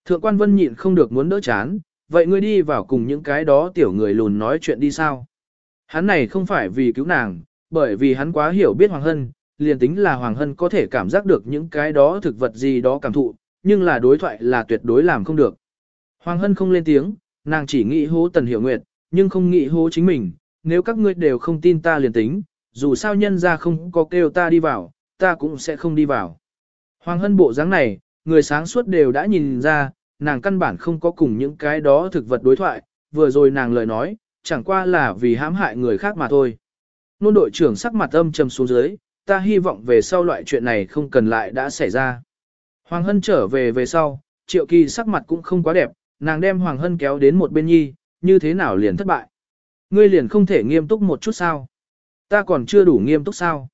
Thượng Quan Vân nhịn không được muốn đỡ chán, vậy ngươi đi vào cùng những cái đó tiểu người lùn nói chuyện đi sao? Hắn này không phải vì cứu nàng, bởi vì hắn quá hiểu biết Hoàng Hân, liền tính là Hoàng Hân có thể cảm giác được những cái đó thực vật gì đó cảm thụ, nhưng là đối thoại là tuyệt đối làm không được. Hoàng Hân không lên tiếng, nàng chỉ nghĩ hố Tần Hiểu Nguyệt, nhưng không nghĩ hố chính mình, nếu các ngươi đều không tin ta liền tính, dù sao nhân ra không có kêu ta đi vào, ta cũng sẽ không đi vào. Hoàng Hân bộ dáng này, người sáng suốt đều đã nhìn ra, nàng căn bản không có cùng những cái đó thực vật đối thoại, vừa rồi nàng lời nói, chẳng qua là vì hãm hại người khác mà thôi. Nôn đội trưởng sắc mặt âm trầm xuống dưới, ta hy vọng về sau loại chuyện này không cần lại đã xảy ra. Hoàng Hân trở về về sau, triệu kỳ sắc mặt cũng không quá đẹp, nàng đem Hoàng Hân kéo đến một bên nhi, như thế nào liền thất bại. Ngươi liền không thể nghiêm túc một chút sao? Ta còn chưa đủ nghiêm túc sao?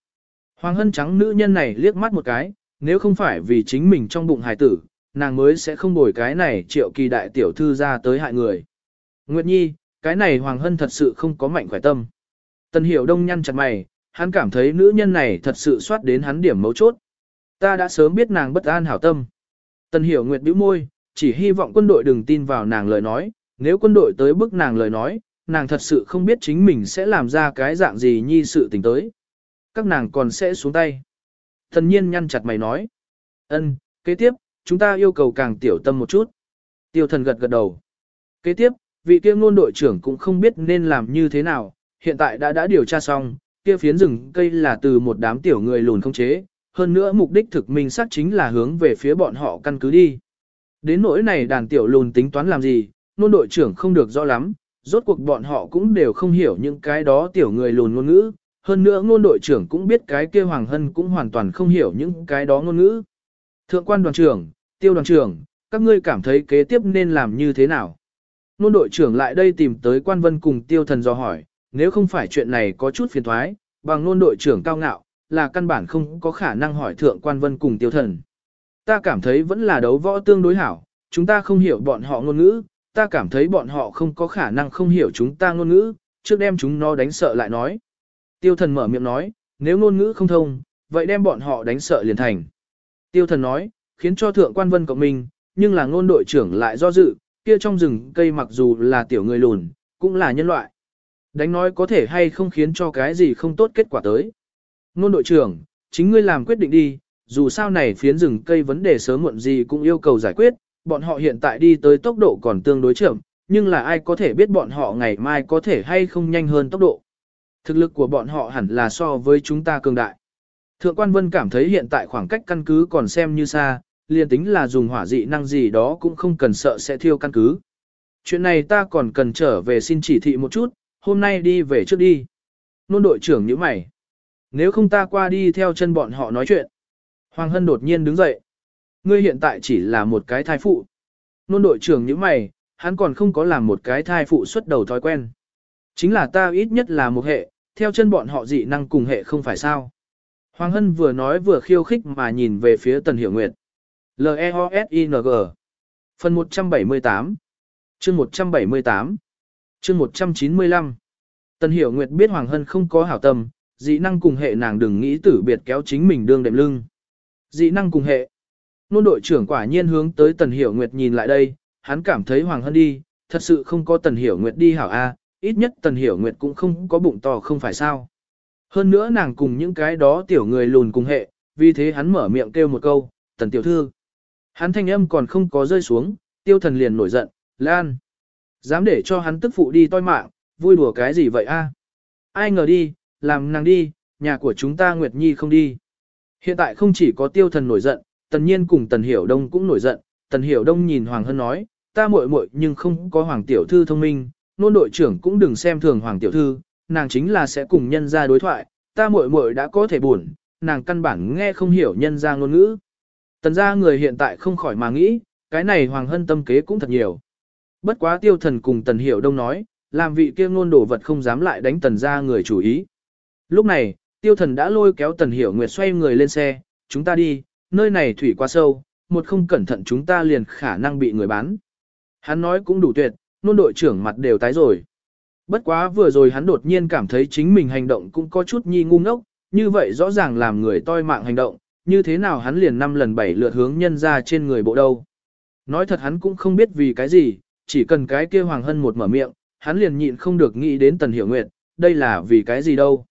Hoàng Hân trắng nữ nhân này liếc mắt một cái, nếu không phải vì chính mình trong bụng hài tử, nàng mới sẽ không bồi cái này triệu kỳ đại tiểu thư ra tới hại người. Nguyệt Nhi, cái này Hoàng Hân thật sự không có mạnh khỏe tâm. Tần Hiểu Đông nhăn chặt mày, hắn cảm thấy nữ nhân này thật sự soát đến hắn điểm mấu chốt. Ta đã sớm biết nàng bất an hảo tâm. Tần Hiểu Nguyệt bĩu môi, chỉ hy vọng quân đội đừng tin vào nàng lời nói, nếu quân đội tới bức nàng lời nói, nàng thật sự không biết chính mình sẽ làm ra cái dạng gì nhi sự tình tới. Các nàng còn sẽ xuống tay. Thần nhiên nhăn chặt mày nói. ân, kế tiếp, chúng ta yêu cầu càng tiểu tâm một chút. Tiêu thần gật gật đầu. Kế tiếp, vị kia ngôn đội trưởng cũng không biết nên làm như thế nào, hiện tại đã đã điều tra xong, kia phiến rừng cây là từ một đám tiểu người lùn không chế, hơn nữa mục đích thực minh xác chính là hướng về phía bọn họ căn cứ đi. Đến nỗi này đàn tiểu lùn tính toán làm gì, nôn đội trưởng không được rõ lắm, rốt cuộc bọn họ cũng đều không hiểu những cái đó tiểu người lùn ngôn ngữ, hơn nữa ngôn đội trưởng cũng biết cái kia Hoàng Hân cũng hoàn toàn không hiểu những cái đó ngôn ngữ. Thượng quan đoàn trưởng, tiêu đoàn trưởng, các ngươi cảm thấy kế tiếp nên làm như thế nào? Nôn đội trưởng lại đây tìm tới quan vân cùng tiêu thần do hỏi, nếu không phải chuyện này có chút phiền thoái, bằng nôn đội trưởng cao ngạo, là căn bản không có khả năng hỏi thượng quan vân cùng tiêu thần. Ta cảm thấy vẫn là đấu võ tương đối hảo, chúng ta không hiểu bọn họ ngôn ngữ, ta cảm thấy bọn họ không có khả năng không hiểu chúng ta ngôn ngữ, trước đem chúng nó đánh sợ lại nói. Tiêu thần mở miệng nói, nếu ngôn ngữ không thông, vậy đem bọn họ đánh sợ liền thành. Tiêu thần nói, khiến cho thượng quan vân cộng mình, nhưng là ngôn đội trưởng lại do dự, kia trong rừng cây mặc dù là tiểu người lùn, cũng là nhân loại. Đánh nói có thể hay không khiến cho cái gì không tốt kết quả tới. Ngôn đội trưởng, chính ngươi làm quyết định đi, dù sao này phiến rừng cây vấn đề sớm muộn gì cũng yêu cầu giải quyết, bọn họ hiện tại đi tới tốc độ còn tương đối chậm, nhưng là ai có thể biết bọn họ ngày mai có thể hay không nhanh hơn tốc độ. Thực lực của bọn họ hẳn là so với chúng ta cường đại. Thượng quan Vân cảm thấy hiện tại khoảng cách căn cứ còn xem như xa, liền tính là dùng hỏa dị năng gì đó cũng không cần sợ sẽ thiêu căn cứ. Chuyện này ta còn cần trở về xin chỉ thị một chút, hôm nay đi về trước đi. Nôn đội trưởng như mày. Nếu không ta qua đi theo chân bọn họ nói chuyện. Hoàng Hân đột nhiên đứng dậy. Ngươi hiện tại chỉ là một cái thai phụ. Nôn đội trưởng như mày, hắn còn không có làm một cái thai phụ xuất đầu thói quen. Chính là ta ít nhất là một hệ, theo chân bọn họ dị năng cùng hệ không phải sao. Hoàng Hân vừa nói vừa khiêu khích mà nhìn về phía Tần Hiểu Nguyệt. L-E-O-S-I-N-G Phần 178 chương 178 chương 195 Tần Hiểu Nguyệt biết Hoàng Hân không có hảo tâm, dị năng cùng hệ nàng đừng nghĩ tử biệt kéo chính mình đương đệm lưng. Dị năng cùng hệ. Nôn đội trưởng quả nhiên hướng tới Tần Hiểu Nguyệt nhìn lại đây, hắn cảm thấy Hoàng Hân đi, thật sự không có Tần Hiểu Nguyệt đi hảo A, ít nhất Tần Hiểu Nguyệt cũng không có bụng to không phải sao. Hơn nữa nàng cùng những cái đó tiểu người lùn cùng hệ, vì thế hắn mở miệng kêu một câu, Tần Tiểu Thư. Hắn thanh âm còn không có rơi xuống, tiêu thần liền nổi giận, Lan. Dám để cho hắn tức phụ đi toi mạng, vui đùa cái gì vậy a? Ai ngờ đi, làm nàng đi, nhà của chúng ta Nguyệt Nhi không đi. Hiện tại không chỉ có tiêu thần nổi giận, tần nhiên cùng tần hiểu đông cũng nổi giận, tần hiểu đông nhìn Hoàng Hân nói, ta muội muội nhưng không có Hoàng Tiểu Thư thông minh, nôn đội trưởng cũng đừng xem thường Hoàng Tiểu Thư, nàng chính là sẽ cùng nhân ra đối thoại, ta muội muội đã có thể buồn, nàng căn bản nghe không hiểu nhân ra ngôn ngữ. Tần gia người hiện tại không khỏi mà nghĩ, cái này Hoàng Hân tâm kế cũng thật nhiều. Bất quá tiêu thần cùng tần hiểu đông nói, làm vị kia ngôn đồ vật không dám lại đánh tần gia người chủ ý. Lúc này, tiêu thần đã lôi kéo tần hiểu nguyệt xoay người lên xe, chúng ta đi, nơi này thủy quá sâu, một không cẩn thận chúng ta liền khả năng bị người bán. Hắn nói cũng đủ tuyệt, nôn đội trưởng mặt đều tái rồi. Bất quá vừa rồi hắn đột nhiên cảm thấy chính mình hành động cũng có chút nhi ngu ngốc, như vậy rõ ràng làm người toi mạng hành động, như thế nào hắn liền năm lần bảy lượt hướng nhân ra trên người bộ đâu. Nói thật hắn cũng không biết vì cái gì, chỉ cần cái kia Hoàng Hân một mở miệng, hắn liền nhịn không được nghĩ đến Tần Hiểu Nguyệt, đây là vì cái gì đâu.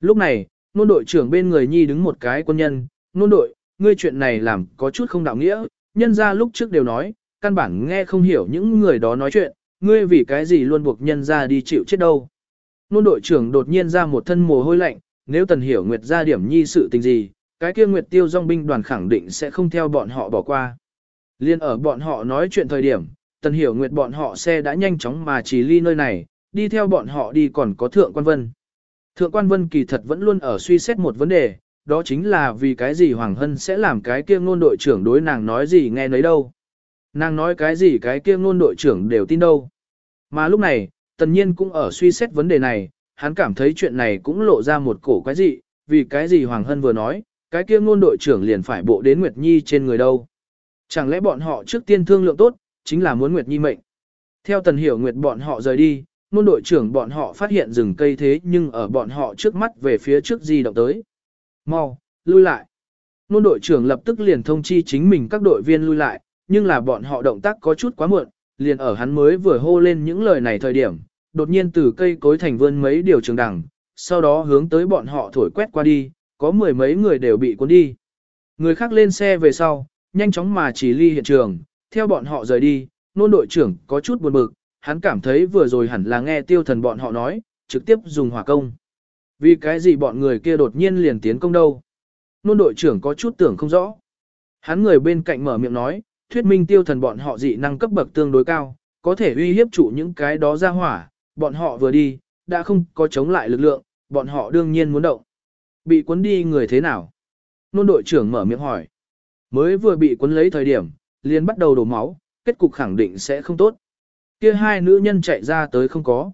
Lúc này, nôn đội trưởng bên người Nhi đứng một cái quân nhân, nôn đội, ngươi chuyện này làm có chút không đạo nghĩa, nhân ra lúc trước đều nói, căn bản nghe không hiểu những người đó nói chuyện, ngươi vì cái gì luôn buộc nhân ra đi chịu chết đâu. Nôn đội trưởng đột nhiên ra một thân mồ hôi lạnh, nếu Tần Hiểu Nguyệt ra điểm Nhi sự tình gì, cái kia Nguyệt Tiêu Dòng binh đoàn khẳng định sẽ không theo bọn họ bỏ qua. Liên ở bọn họ nói chuyện thời điểm, Tần Hiểu Nguyệt bọn họ xe đã nhanh chóng mà chỉ ly nơi này, đi theo bọn họ đi còn có Thượng Quan Vân. Thượng Quan Vân kỳ thật vẫn luôn ở suy xét một vấn đề, đó chính là vì cái gì Hoàng Hân sẽ làm cái kia ngôn đội trưởng đối nàng nói gì nghe nấy đâu. Nàng nói cái gì cái kia ngôn đội trưởng đều tin đâu. Mà lúc này, Tần Nhiên cũng ở suy xét vấn đề này, hắn cảm thấy chuyện này cũng lộ ra một cổ quái gì, vì cái gì Hoàng Hân vừa nói, cái kia ngôn đội trưởng liền phải bộ đến Nguyệt Nhi trên người đâu. Chẳng lẽ bọn họ trước tiên thương lượng tốt, chính là muốn Nguyệt Nhi mệnh. Theo Tần Hiểu Nguyệt bọn họ rời đi, nôn đội trưởng bọn họ phát hiện rừng cây thế nhưng ở bọn họ trước mắt về phía trước di động tới. Mau, lui lại. Nôn đội trưởng lập tức liền thông chi chính mình các đội viên lui lại, nhưng là bọn họ động tác có chút quá muộn, liền ở hắn mới vừa hô lên những lời này thời điểm, đột nhiên từ cây cối thành vươn mấy điều trường đẳng, sau đó hướng tới bọn họ thổi quét qua đi, có mười mấy người đều bị cuốn đi. Người khác lên xe về sau, nhanh chóng mà chỉ ly hiện trường, theo bọn họ rời đi, nôn đội trưởng có chút buồn bực, hắn cảm thấy vừa rồi hẳn là nghe tiêu thần bọn họ nói, trực tiếp dùng hỏa công. Vì cái gì bọn người kia đột nhiên liền tiến công đâu? Nôn đội trưởng có chút tưởng không rõ. Hắn người bên cạnh mở miệng nói, thuyết minh tiêu thần bọn họ dị năng cấp bậc tương đối cao, có thể uy hiếp chủ những cái đó ra hỏa, bọn họ vừa đi, đã không có chống lại lực lượng, bọn họ đương nhiên muốn động. Bị cuốn đi người thế nào? Nôn đội trưởng mở miệng hỏi. Mới vừa bị cuốn lấy thời điểm, liền bắt đầu đổ máu, kết cục khẳng định sẽ không tốt. Kia hai nữ nhân chạy ra tới không có.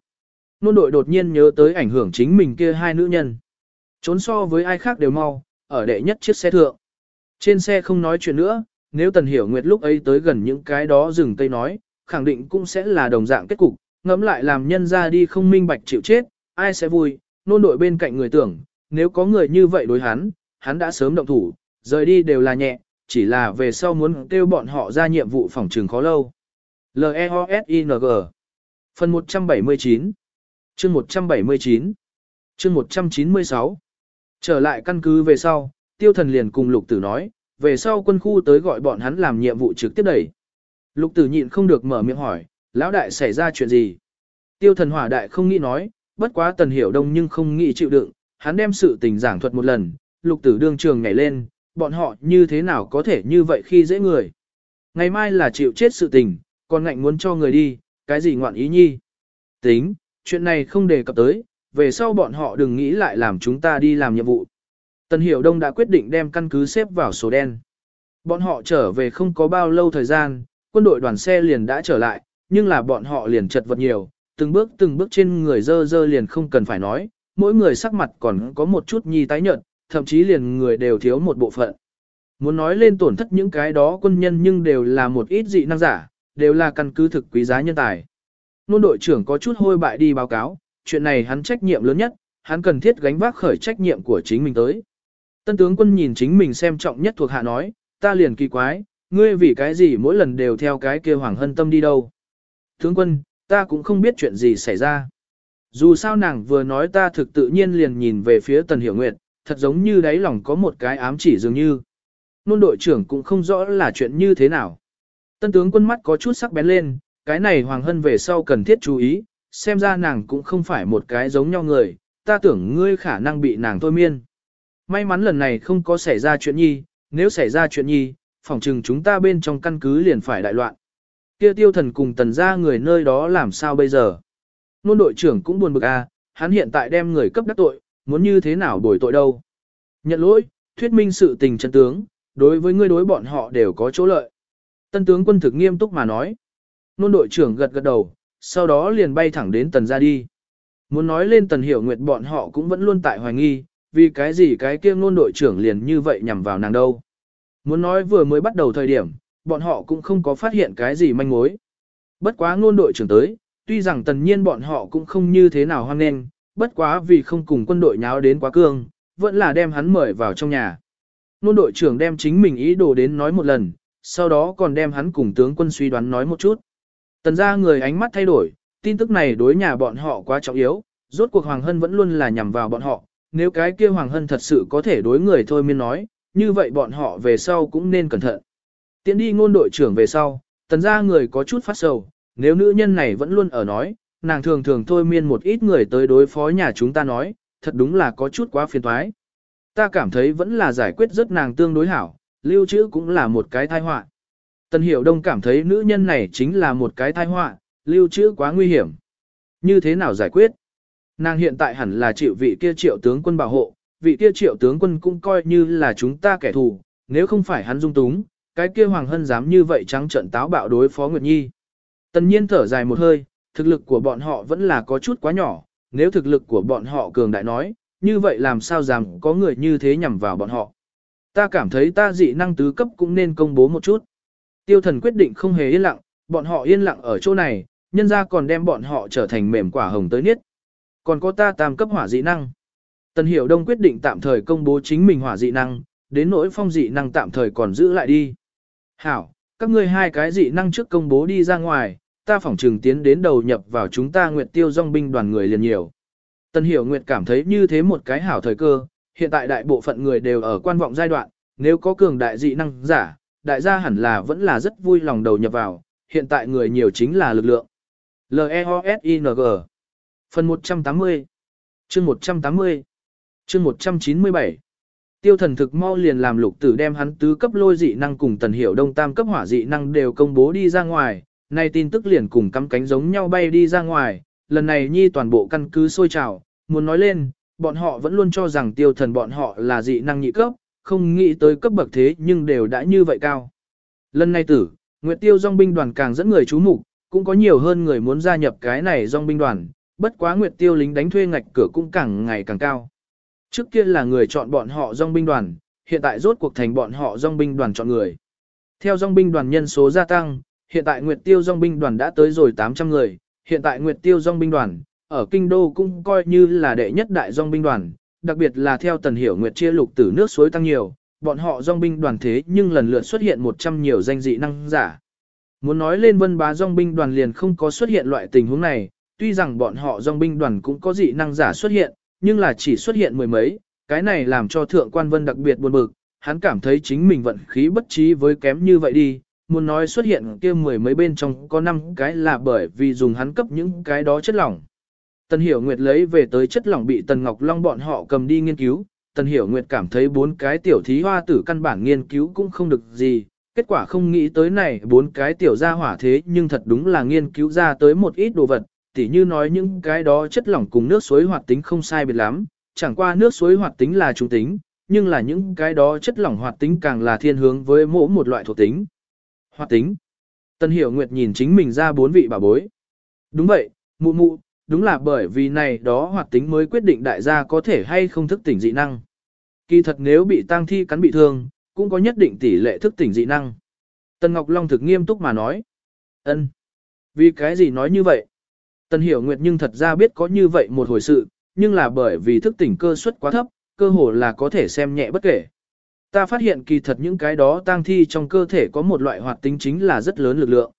Nôn đội đột nhiên nhớ tới ảnh hưởng chính mình kia hai nữ nhân. Trốn so với ai khác đều mau, ở đệ nhất chiếc xe thượng. Trên xe không nói chuyện nữa, nếu Tần Hiểu Nguyệt lúc ấy tới gần những cái đó rừng cây nói, khẳng định cũng sẽ là đồng dạng kết cục, ngẫm lại làm nhân ra đi không minh bạch chịu chết, ai sẽ vui, nôn đội bên cạnh người tưởng, nếu có người như vậy đối hắn, hắn đã sớm động thủ, rời đi đều là nhẹ, chỉ là về sau muốn kêu bọn họ ra nhiệm vụ phòng trường khó lâu. L-E-O-S-I-N-G Phần 179 Chương 179 Chương 196 Trở lại căn cứ về sau, tiêu thần liền cùng lục tử nói, về sau quân khu tới gọi bọn hắn làm nhiệm vụ trực tiếp đẩy. Lục tử nhịn không được mở miệng hỏi, lão đại xảy ra chuyện gì? Tiêu thần hỏa đại không nghĩ nói, bất quá tần hiểu đông nhưng không nghĩ chịu đựng, hắn đem sự tình giảng thuật một lần, lục tử đương trường nhảy lên, bọn họ như thế nào có thể như vậy khi dễ người. Ngày mai là chịu chết sự tình, còn ngạnh muốn cho người đi, cái gì ngoạn ý nhi. Tính, chuyện này không đề cập tới, về sau bọn họ đừng nghĩ lại làm chúng ta đi làm nhiệm vụ. Tần Hiểu Đông đã quyết định đem căn cứ xếp vào số đen. Bọn họ trở về không có bao lâu thời gian, quân đội đoàn xe liền đã trở lại, nhưng là bọn họ liền chật vật nhiều, từng bước từng bước trên người dơ dơ liền không cần phải nói, mỗi người sắc mặt còn có một chút nhi tái nhợt, thậm chí liền người đều thiếu một bộ phận. Muốn nói lên tổn thất những cái đó quân nhân nhưng đều là một ít dị năng giả, đều là căn cứ thực quý giá nhân tài. Nôn đội trưởng có chút hôi bại đi báo cáo, chuyện này hắn trách nhiệm lớn nhất, hắn cần thiết gánh vác khởi trách nhiệm của chính mình tới. Tân tướng quân nhìn chính mình xem trọng nhất thuộc hạ nói, ta liền kỳ quái, ngươi vì cái gì mỗi lần đều theo cái kia hoàng hân tâm đi đâu. Tướng quân, ta cũng không biết chuyện gì xảy ra. Dù sao nàng vừa nói ta thực tự nhiên liền nhìn về phía tần hiểu nguyệt, thật giống như đáy lòng có một cái ám chỉ dường như. Nôn đội trưởng cũng không rõ là chuyện như thế nào. Tân tướng quân mắt có chút sắc bén lên, cái này Hoàng Hân về sau cần thiết chú ý, xem ra nàng cũng không phải một cái giống nhau người, ta tưởng ngươi khả năng bị nàng thôi miên. May mắn lần này không có xảy ra chuyện nhi, nếu xảy ra chuyện nhi, phòng trừng chúng ta bên trong căn cứ liền phải đại loạn. Kia tiêu thần cùng tần ra người nơi đó làm sao bây giờ? Nôn đội trưởng cũng buồn bực à, hắn hiện tại đem người cấp đắc tội, muốn như thế nào đổi tội đâu. Nhận lỗi, thuyết minh sự tình chân tướng, đối với ngươi đối bọn họ đều có chỗ lợi. Tân tướng quân thực nghiêm túc mà nói. Nôn đội trưởng gật gật đầu, sau đó liền bay thẳng đến tần ra đi. Muốn nói lên tần hiểu nguyệt bọn họ cũng vẫn luôn tại hoài nghi, vì cái gì cái kia nôn đội trưởng liền như vậy nhằm vào nàng đâu. Muốn nói vừa mới bắt đầu thời điểm, bọn họ cũng không có phát hiện cái gì manh mối. Bất quá nôn đội trưởng tới, tuy rằng tần nhiên bọn họ cũng không như thế nào hoang nghênh, bất quá vì không cùng quân đội nháo đến quá cương, vẫn là đem hắn mời vào trong nhà. Nôn đội trưởng đem chính mình ý đồ đến nói một lần, sau đó còn đem hắn cùng tướng quân suy đoán nói một chút. Tần ra người ánh mắt thay đổi, tin tức này đối nhà bọn họ quá trọng yếu, rốt cuộc Hoàng Hân vẫn luôn là nhằm vào bọn họ, nếu cái kia Hoàng Hân thật sự có thể đối người thôi miên nói, như vậy bọn họ về sau cũng nên cẩn thận. Tiến đi ngôn đội trưởng về sau, tần ra người có chút phát sầu, nếu nữ nhân này vẫn luôn ở nói, nàng thường thường thôi miên một ít người tới đối phó nhà chúng ta nói, thật đúng là có chút quá phiền toái. Ta cảm thấy vẫn là giải quyết rất nàng tương đối hảo, lưu trữ cũng là một cái tai họa. Tần Hiểu Đông cảm thấy nữ nhân này chính là một cái tai họa, lưu trữ quá nguy hiểm. Như thế nào giải quyết? Nàng hiện tại hẳn là chịu vị kia triệu tướng quân bảo hộ, vị kia triệu tướng quân cũng coi như là chúng ta kẻ thù, nếu không phải hắn dung túng, cái kia Hoàng Hân dám như vậy trắng trận táo bạo đối phó Nguyệt Nhi. Tần nhiên thở dài một hơi, thực lực của bọn họ vẫn là có chút quá nhỏ, nếu thực lực của bọn họ cường đại nói, như vậy làm sao rằng có người như thế nhằm vào bọn họ. Ta cảm thấy ta dị năng tứ cấp cũng nên công bố một chút. Tiêu thần quyết định không hề yên lặng, bọn họ yên lặng ở chỗ này, nhân ra còn đem bọn họ trở thành mềm quả hồng tới niết. Còn có ta tam cấp hỏa dị năng. Tần Hiểu Đông quyết định tạm thời công bố chính mình hỏa dị năng, đến nỗi phong dị năng tạm thời còn giữ lại đi. Hảo, các ngươi hai cái dị năng trước công bố đi ra ngoài, ta phỏng trừng tiến đến đầu nhập vào chúng ta nguyệt tiêu dòng binh đoàn người liền nhiều. Tần Hiểu Nguyệt cảm thấy như thế một cái hảo thời cơ, hiện tại đại bộ phận người đều ở quan vọng giai đoạn, nếu có cường đại dị năng giả, đại gia hẳn là vẫn là rất vui lòng đầu nhập vào, hiện tại người nhiều chính là lực lượng. L-E-O-S-I-N-G Phần 180 Chương 180 Chương 197 Tiêu thần thực mau liền làm lục tử đem hắn tứ cấp lôi dị năng cùng tần hiểu đông tam cấp hỏa dị năng đều công bố đi ra ngoài, nay tin tức liền cùng cắm cánh giống nhau bay đi ra ngoài, lần này nhi toàn bộ căn cứ sôi trào, muốn nói lên, bọn họ vẫn luôn cho rằng tiêu thần bọn họ là dị năng nhị cấp, không nghĩ tới cấp bậc thế nhưng đều đã như vậy cao. Lần này tử, Nguyệt Tiêu Dòng binh đoàn càng dẫn người chú mục, cũng có nhiều hơn người muốn gia nhập cái này Dòng binh đoàn, bất quá Nguyệt Tiêu lính đánh thuê ngạch cửa cũng càng ngày càng cao. Trước kia là người chọn bọn họ Dòng binh đoàn, hiện tại rốt cuộc thành bọn họ Dòng binh đoàn chọn người. Theo Dòng binh đoàn nhân số gia tăng, hiện tại Nguyệt Tiêu Dòng binh đoàn đã tới rồi 800 người, hiện tại Nguyệt Tiêu Dòng binh đoàn, ở kinh đô cũng coi như là đệ nhất đại Dòng binh đoàn, đặc biệt là theo Tần Hiểu Nguyệt chia lục tử nước suối tăng nhiều, bọn họ Dòng binh đoàn thế nhưng lần lượt xuất hiện 100 nhiều danh dị năng giả. Muốn nói lên vân bá Dòng binh đoàn liền không có xuất hiện loại tình huống này, tuy rằng bọn họ Dòng binh đoàn cũng có dị năng giả xuất hiện, nhưng là chỉ xuất hiện mười mấy, cái này làm cho thượng quan vân đặc biệt buồn bực, hắn cảm thấy chính mình vận khí bất trí với kém như vậy đi, muốn nói xuất hiện kia mười mấy bên trong có năm cái là bởi vì dùng hắn cấp những cái đó chất lỏng. Tần Hiểu Nguyệt lấy về tới chất lỏng bị Tần Ngọc Long bọn họ cầm đi nghiên cứu, Tần Hiểu Nguyệt cảm thấy bốn cái tiểu thí hoa tử căn bản nghiên cứu cũng không được gì, kết quả không nghĩ tới này bốn cái tiểu gia hỏa thế nhưng thật đúng là nghiên cứu ra tới một ít đồ vật, tỉ như nói những cái đó chất lỏng cùng nước suối hoạt tính không sai biệt lắm, chẳng qua nước suối hoạt tính là trung tính, nhưng là những cái đó chất lỏng hoạt tính càng là thiên hướng với mỗi một loại thuộc tính. Hoạt tính. Tần Hiểu Nguyệt nhìn chính mình ra bốn vị bà bối. Đúng vậy, mụ mụ, đúng là bởi vì này đó hoạt tính mới quyết định đại gia có thể hay không thức tỉnh dị năng. Kỳ thật nếu bị tang thi cắn bị thương, cũng có nhất định tỷ lệ thức tỉnh dị năng. tần Ngọc Long thực nghiêm túc mà nói. ân, Vì cái gì nói như vậy? tần Hiểu Nguyệt nhưng thật ra biết có như vậy một hồi sự, nhưng là bởi vì thức tỉnh cơ suất quá thấp, cơ hồ là có thể xem nhẹ bất kể. Ta phát hiện kỳ thật những cái đó tang thi trong cơ thể có một loại hoạt tính chính là rất lớn lực lượng.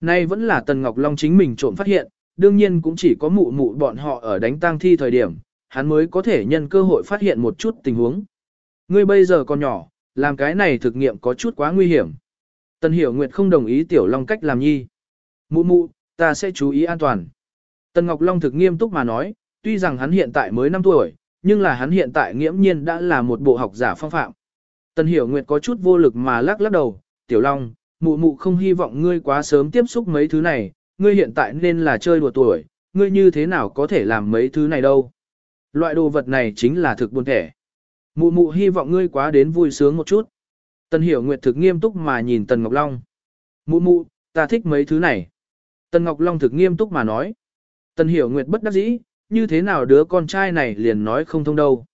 Nay vẫn là Tần Ngọc Long chính mình trộm phát hiện, đương nhiên cũng chỉ có mụ mụ bọn họ ở đánh tang thi thời điểm, hắn mới có thể nhân cơ hội phát hiện một chút tình huống. Ngươi bây giờ còn nhỏ, làm cái này thực nghiệm có chút quá nguy hiểm. Tần Hiểu Nguyệt không đồng ý Tiểu Long cách làm nhi. Mụ mụ, ta sẽ chú ý an toàn. Tần Ngọc Long thực nghiêm túc mà nói, tuy rằng hắn hiện tại mới 5 tuổi, nhưng là hắn hiện tại nghiễm nhiên đã là một bộ học giả phong phạm. Tần Hiểu Nguyệt có chút vô lực mà lắc lắc đầu, Tiểu Long, mụ mụ không hy vọng ngươi quá sớm tiếp xúc mấy thứ này, ngươi hiện tại nên là chơi đùa tuổi, ngươi như thế nào có thể làm mấy thứ này đâu. Loại đồ vật này chính là thực buồn thẻ. Mụ mụ hy vọng ngươi quá đến vui sướng một chút. Tần Hiểu Nguyệt thực nghiêm túc mà nhìn Tần Ngọc Long. Mụ mụ, ta thích mấy thứ này. Tần Ngọc Long thực nghiêm túc mà nói. Tần Hiểu Nguyệt bất đắc dĩ, như thế nào đứa con trai này liền nói không thông đâu.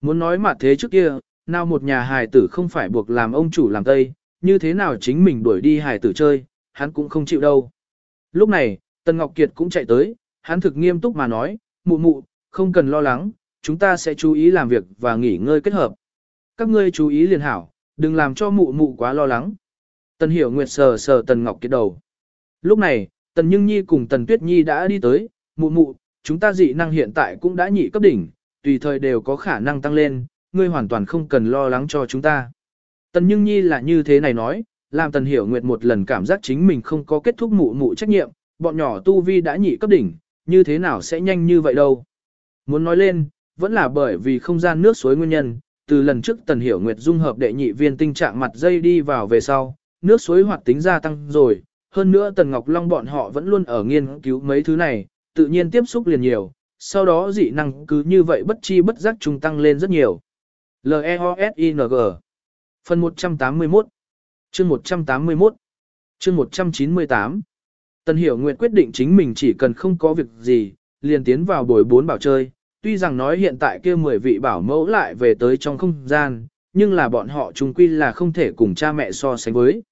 Muốn nói mà thế trước kia, nào một nhà hài tử không phải buộc làm ông chủ làm tây, như thế nào chính mình đuổi đi hài tử chơi, hắn cũng không chịu đâu. Lúc này, Tần Ngọc Kiệt cũng chạy tới, hắn thực nghiêm túc mà nói, mụ mụ, không cần lo lắng, chúng ta sẽ chú ý làm việc và nghỉ ngơi kết hợp. Các ngươi chú ý liền hảo, đừng làm cho mụ mụ quá lo lắng. Tần Hiểu Nguyệt sờ sờ Tần Ngọc Kiệt đầu. Lúc này, Tần Nhưng Nhi cùng Tần Tuyết Nhi đã đi tới, mụ mụ, chúng ta dị năng hiện tại cũng đã nhị cấp đỉnh, tùy thời đều có khả năng tăng lên, ngươi hoàn toàn không cần lo lắng cho chúng ta. Tần Nhưng Nhi là như thế này nói, làm Tần Hiểu Nguyệt một lần cảm giác chính mình không có kết thúc mụ mụ trách nhiệm, bọn nhỏ tu vi đã nhị cấp đỉnh, như thế nào sẽ nhanh như vậy đâu. Muốn nói lên, vẫn là bởi vì không gian nước suối nguyên nhân, từ lần trước Tần Hiểu Nguyệt dung hợp đệ nhị viên tinh trạng mặt dây đi vào về sau, nước suối hoạt tính gia tăng rồi, hơn nữa Tần Ngọc Long bọn họ vẫn luôn ở nghiên cứu mấy thứ này, tự nhiên tiếp xúc liền nhiều, sau đó dị năng cứ như vậy bất chi bất giác trung tăng lên rất nhiều. L-E-O-S-I-N-G Phần 181 Chương 181 Chương 198 Tần Hiểu Nguyệt quyết định chính mình chỉ cần không có việc gì, liền tiến vào bồi bốn bảo chơi. Tuy rằng nói hiện tại kia 10 vị bảo mẫu lại về tới trong không gian, nhưng là bọn họ chung quy là không thể cùng cha mẹ so sánh với.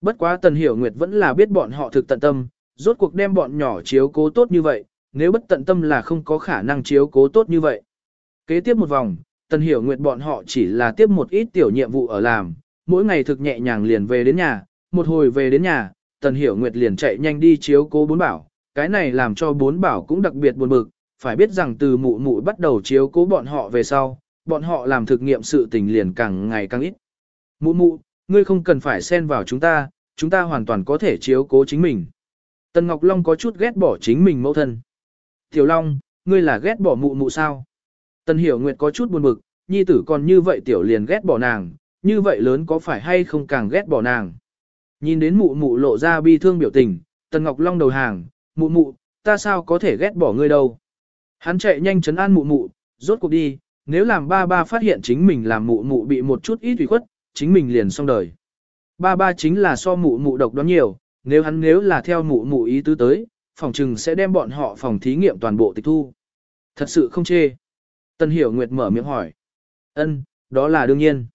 Bất quá Tần Hiểu Nguyệt vẫn là biết bọn họ thực tận tâm, rốt cuộc đem bọn nhỏ chiếu cố tốt như vậy, nếu bất tận tâm là không có khả năng chiếu cố tốt như vậy. Kế tiếp một vòng, Tần Hiểu Nguyệt bọn họ chỉ là tiếp một ít tiểu nhiệm vụ ở làm, mỗi ngày thực nhẹ nhàng liền về đến nhà, một hồi về đến nhà, Tần Hiểu Nguyệt liền chạy nhanh đi chiếu cố bốn bảo, cái này làm cho bốn bảo cũng đặc biệt buồn bực, phải biết rằng từ mụ mụ bắt đầu chiếu cố bọn họ về sau, bọn họ làm thực nghiệm sự tình liền càng ngày càng ít. Mụ mụ, ngươi không cần phải xen vào chúng ta, chúng ta hoàn toàn có thể chiếu cố chính mình. Tần Ngọc Long có chút ghét bỏ chính mình mẫu thân. Tiểu Long, ngươi là ghét bỏ mụ mụ sao? Tần Hiểu Nguyệt có chút buồn bực, nhi tử còn như vậy tiểu liền ghét bỏ nàng, như vậy lớn có phải hay không càng ghét bỏ nàng. Nhìn đến mụ mụ lộ ra bi thương biểu tình, Tần Ngọc Long đầu hàng, mụ mụ, ta sao có thể ghét bỏ ngươi đâu. Hắn chạy nhanh chấn an mụ mụ, rốt cuộc đi, nếu làm ba ba phát hiện chính mình làm mụ mụ bị một chút ít ủy khuất, chính mình liền xong đời. Ba ba chính là so mụ mụ độc đoán nhiều, nếu hắn nếu là theo mụ mụ ý tứ tới, phòng trừng sẽ đem bọn họ phòng thí nghiệm toàn bộ tịch thu. Thật sự không chê. Tần Hiểu Nguyệt mở miệng hỏi. Ân, đó là đương nhiên.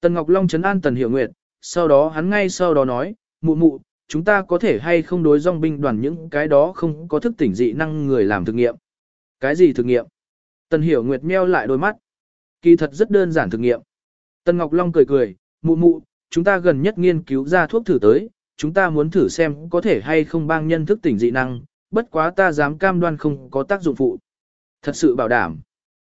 Tần Ngọc Long chấn an Tần Hiểu Nguyệt, sau đó hắn ngay sau đó nói, mụ mụ, chúng ta có thể hay không đối dòng binh đoàn những cái đó không có thức tỉnh dị năng người làm thực nghiệm. Cái gì thực nghiệm? Tần Hiểu Nguyệt meo lại đôi mắt. Kỳ thật rất đơn giản thực nghiệm. Tần Ngọc Long cười cười, mụ mụ, chúng ta gần nhất nghiên cứu ra thuốc thử tới, chúng ta muốn thử xem có thể hay không bang nhân thức tỉnh dị năng, bất quá ta dám cam đoan không có tác dụng phụ. Thật sự bảo đảm.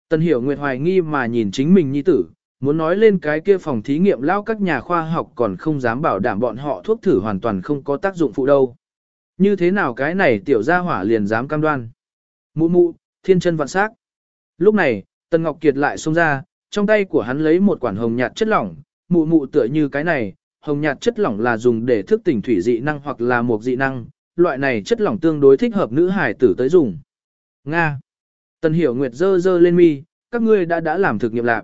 Tần Hiểu Nguyệt hoài nghi mà nhìn chính mình nhi tử, Muốn nói lên cái kia phòng thí nghiệm lao các nhà khoa học còn không dám bảo đảm bọn họ thuốc thử hoàn toàn không có tác dụng phụ đâu. Như thế nào cái này tiểu gia hỏa liền dám cam đoan. Mụ mụ, thiên chân vạn sắc. Lúc này, Tần Ngọc Kiệt lại xông ra, trong tay của hắn lấy một quản hồng nhạt chất lỏng, mụ mụ tựa như cái này, hồng nhạt chất lỏng là dùng để thức tỉnh thủy dị năng hoặc là một dị năng, loại này chất lỏng tương đối thích hợp nữ hải tử tới dùng. Nga. Tần Hiểu Nguyệt dơ dơ lên mi, các ngươi đã đã làm thực nghiệm lạc.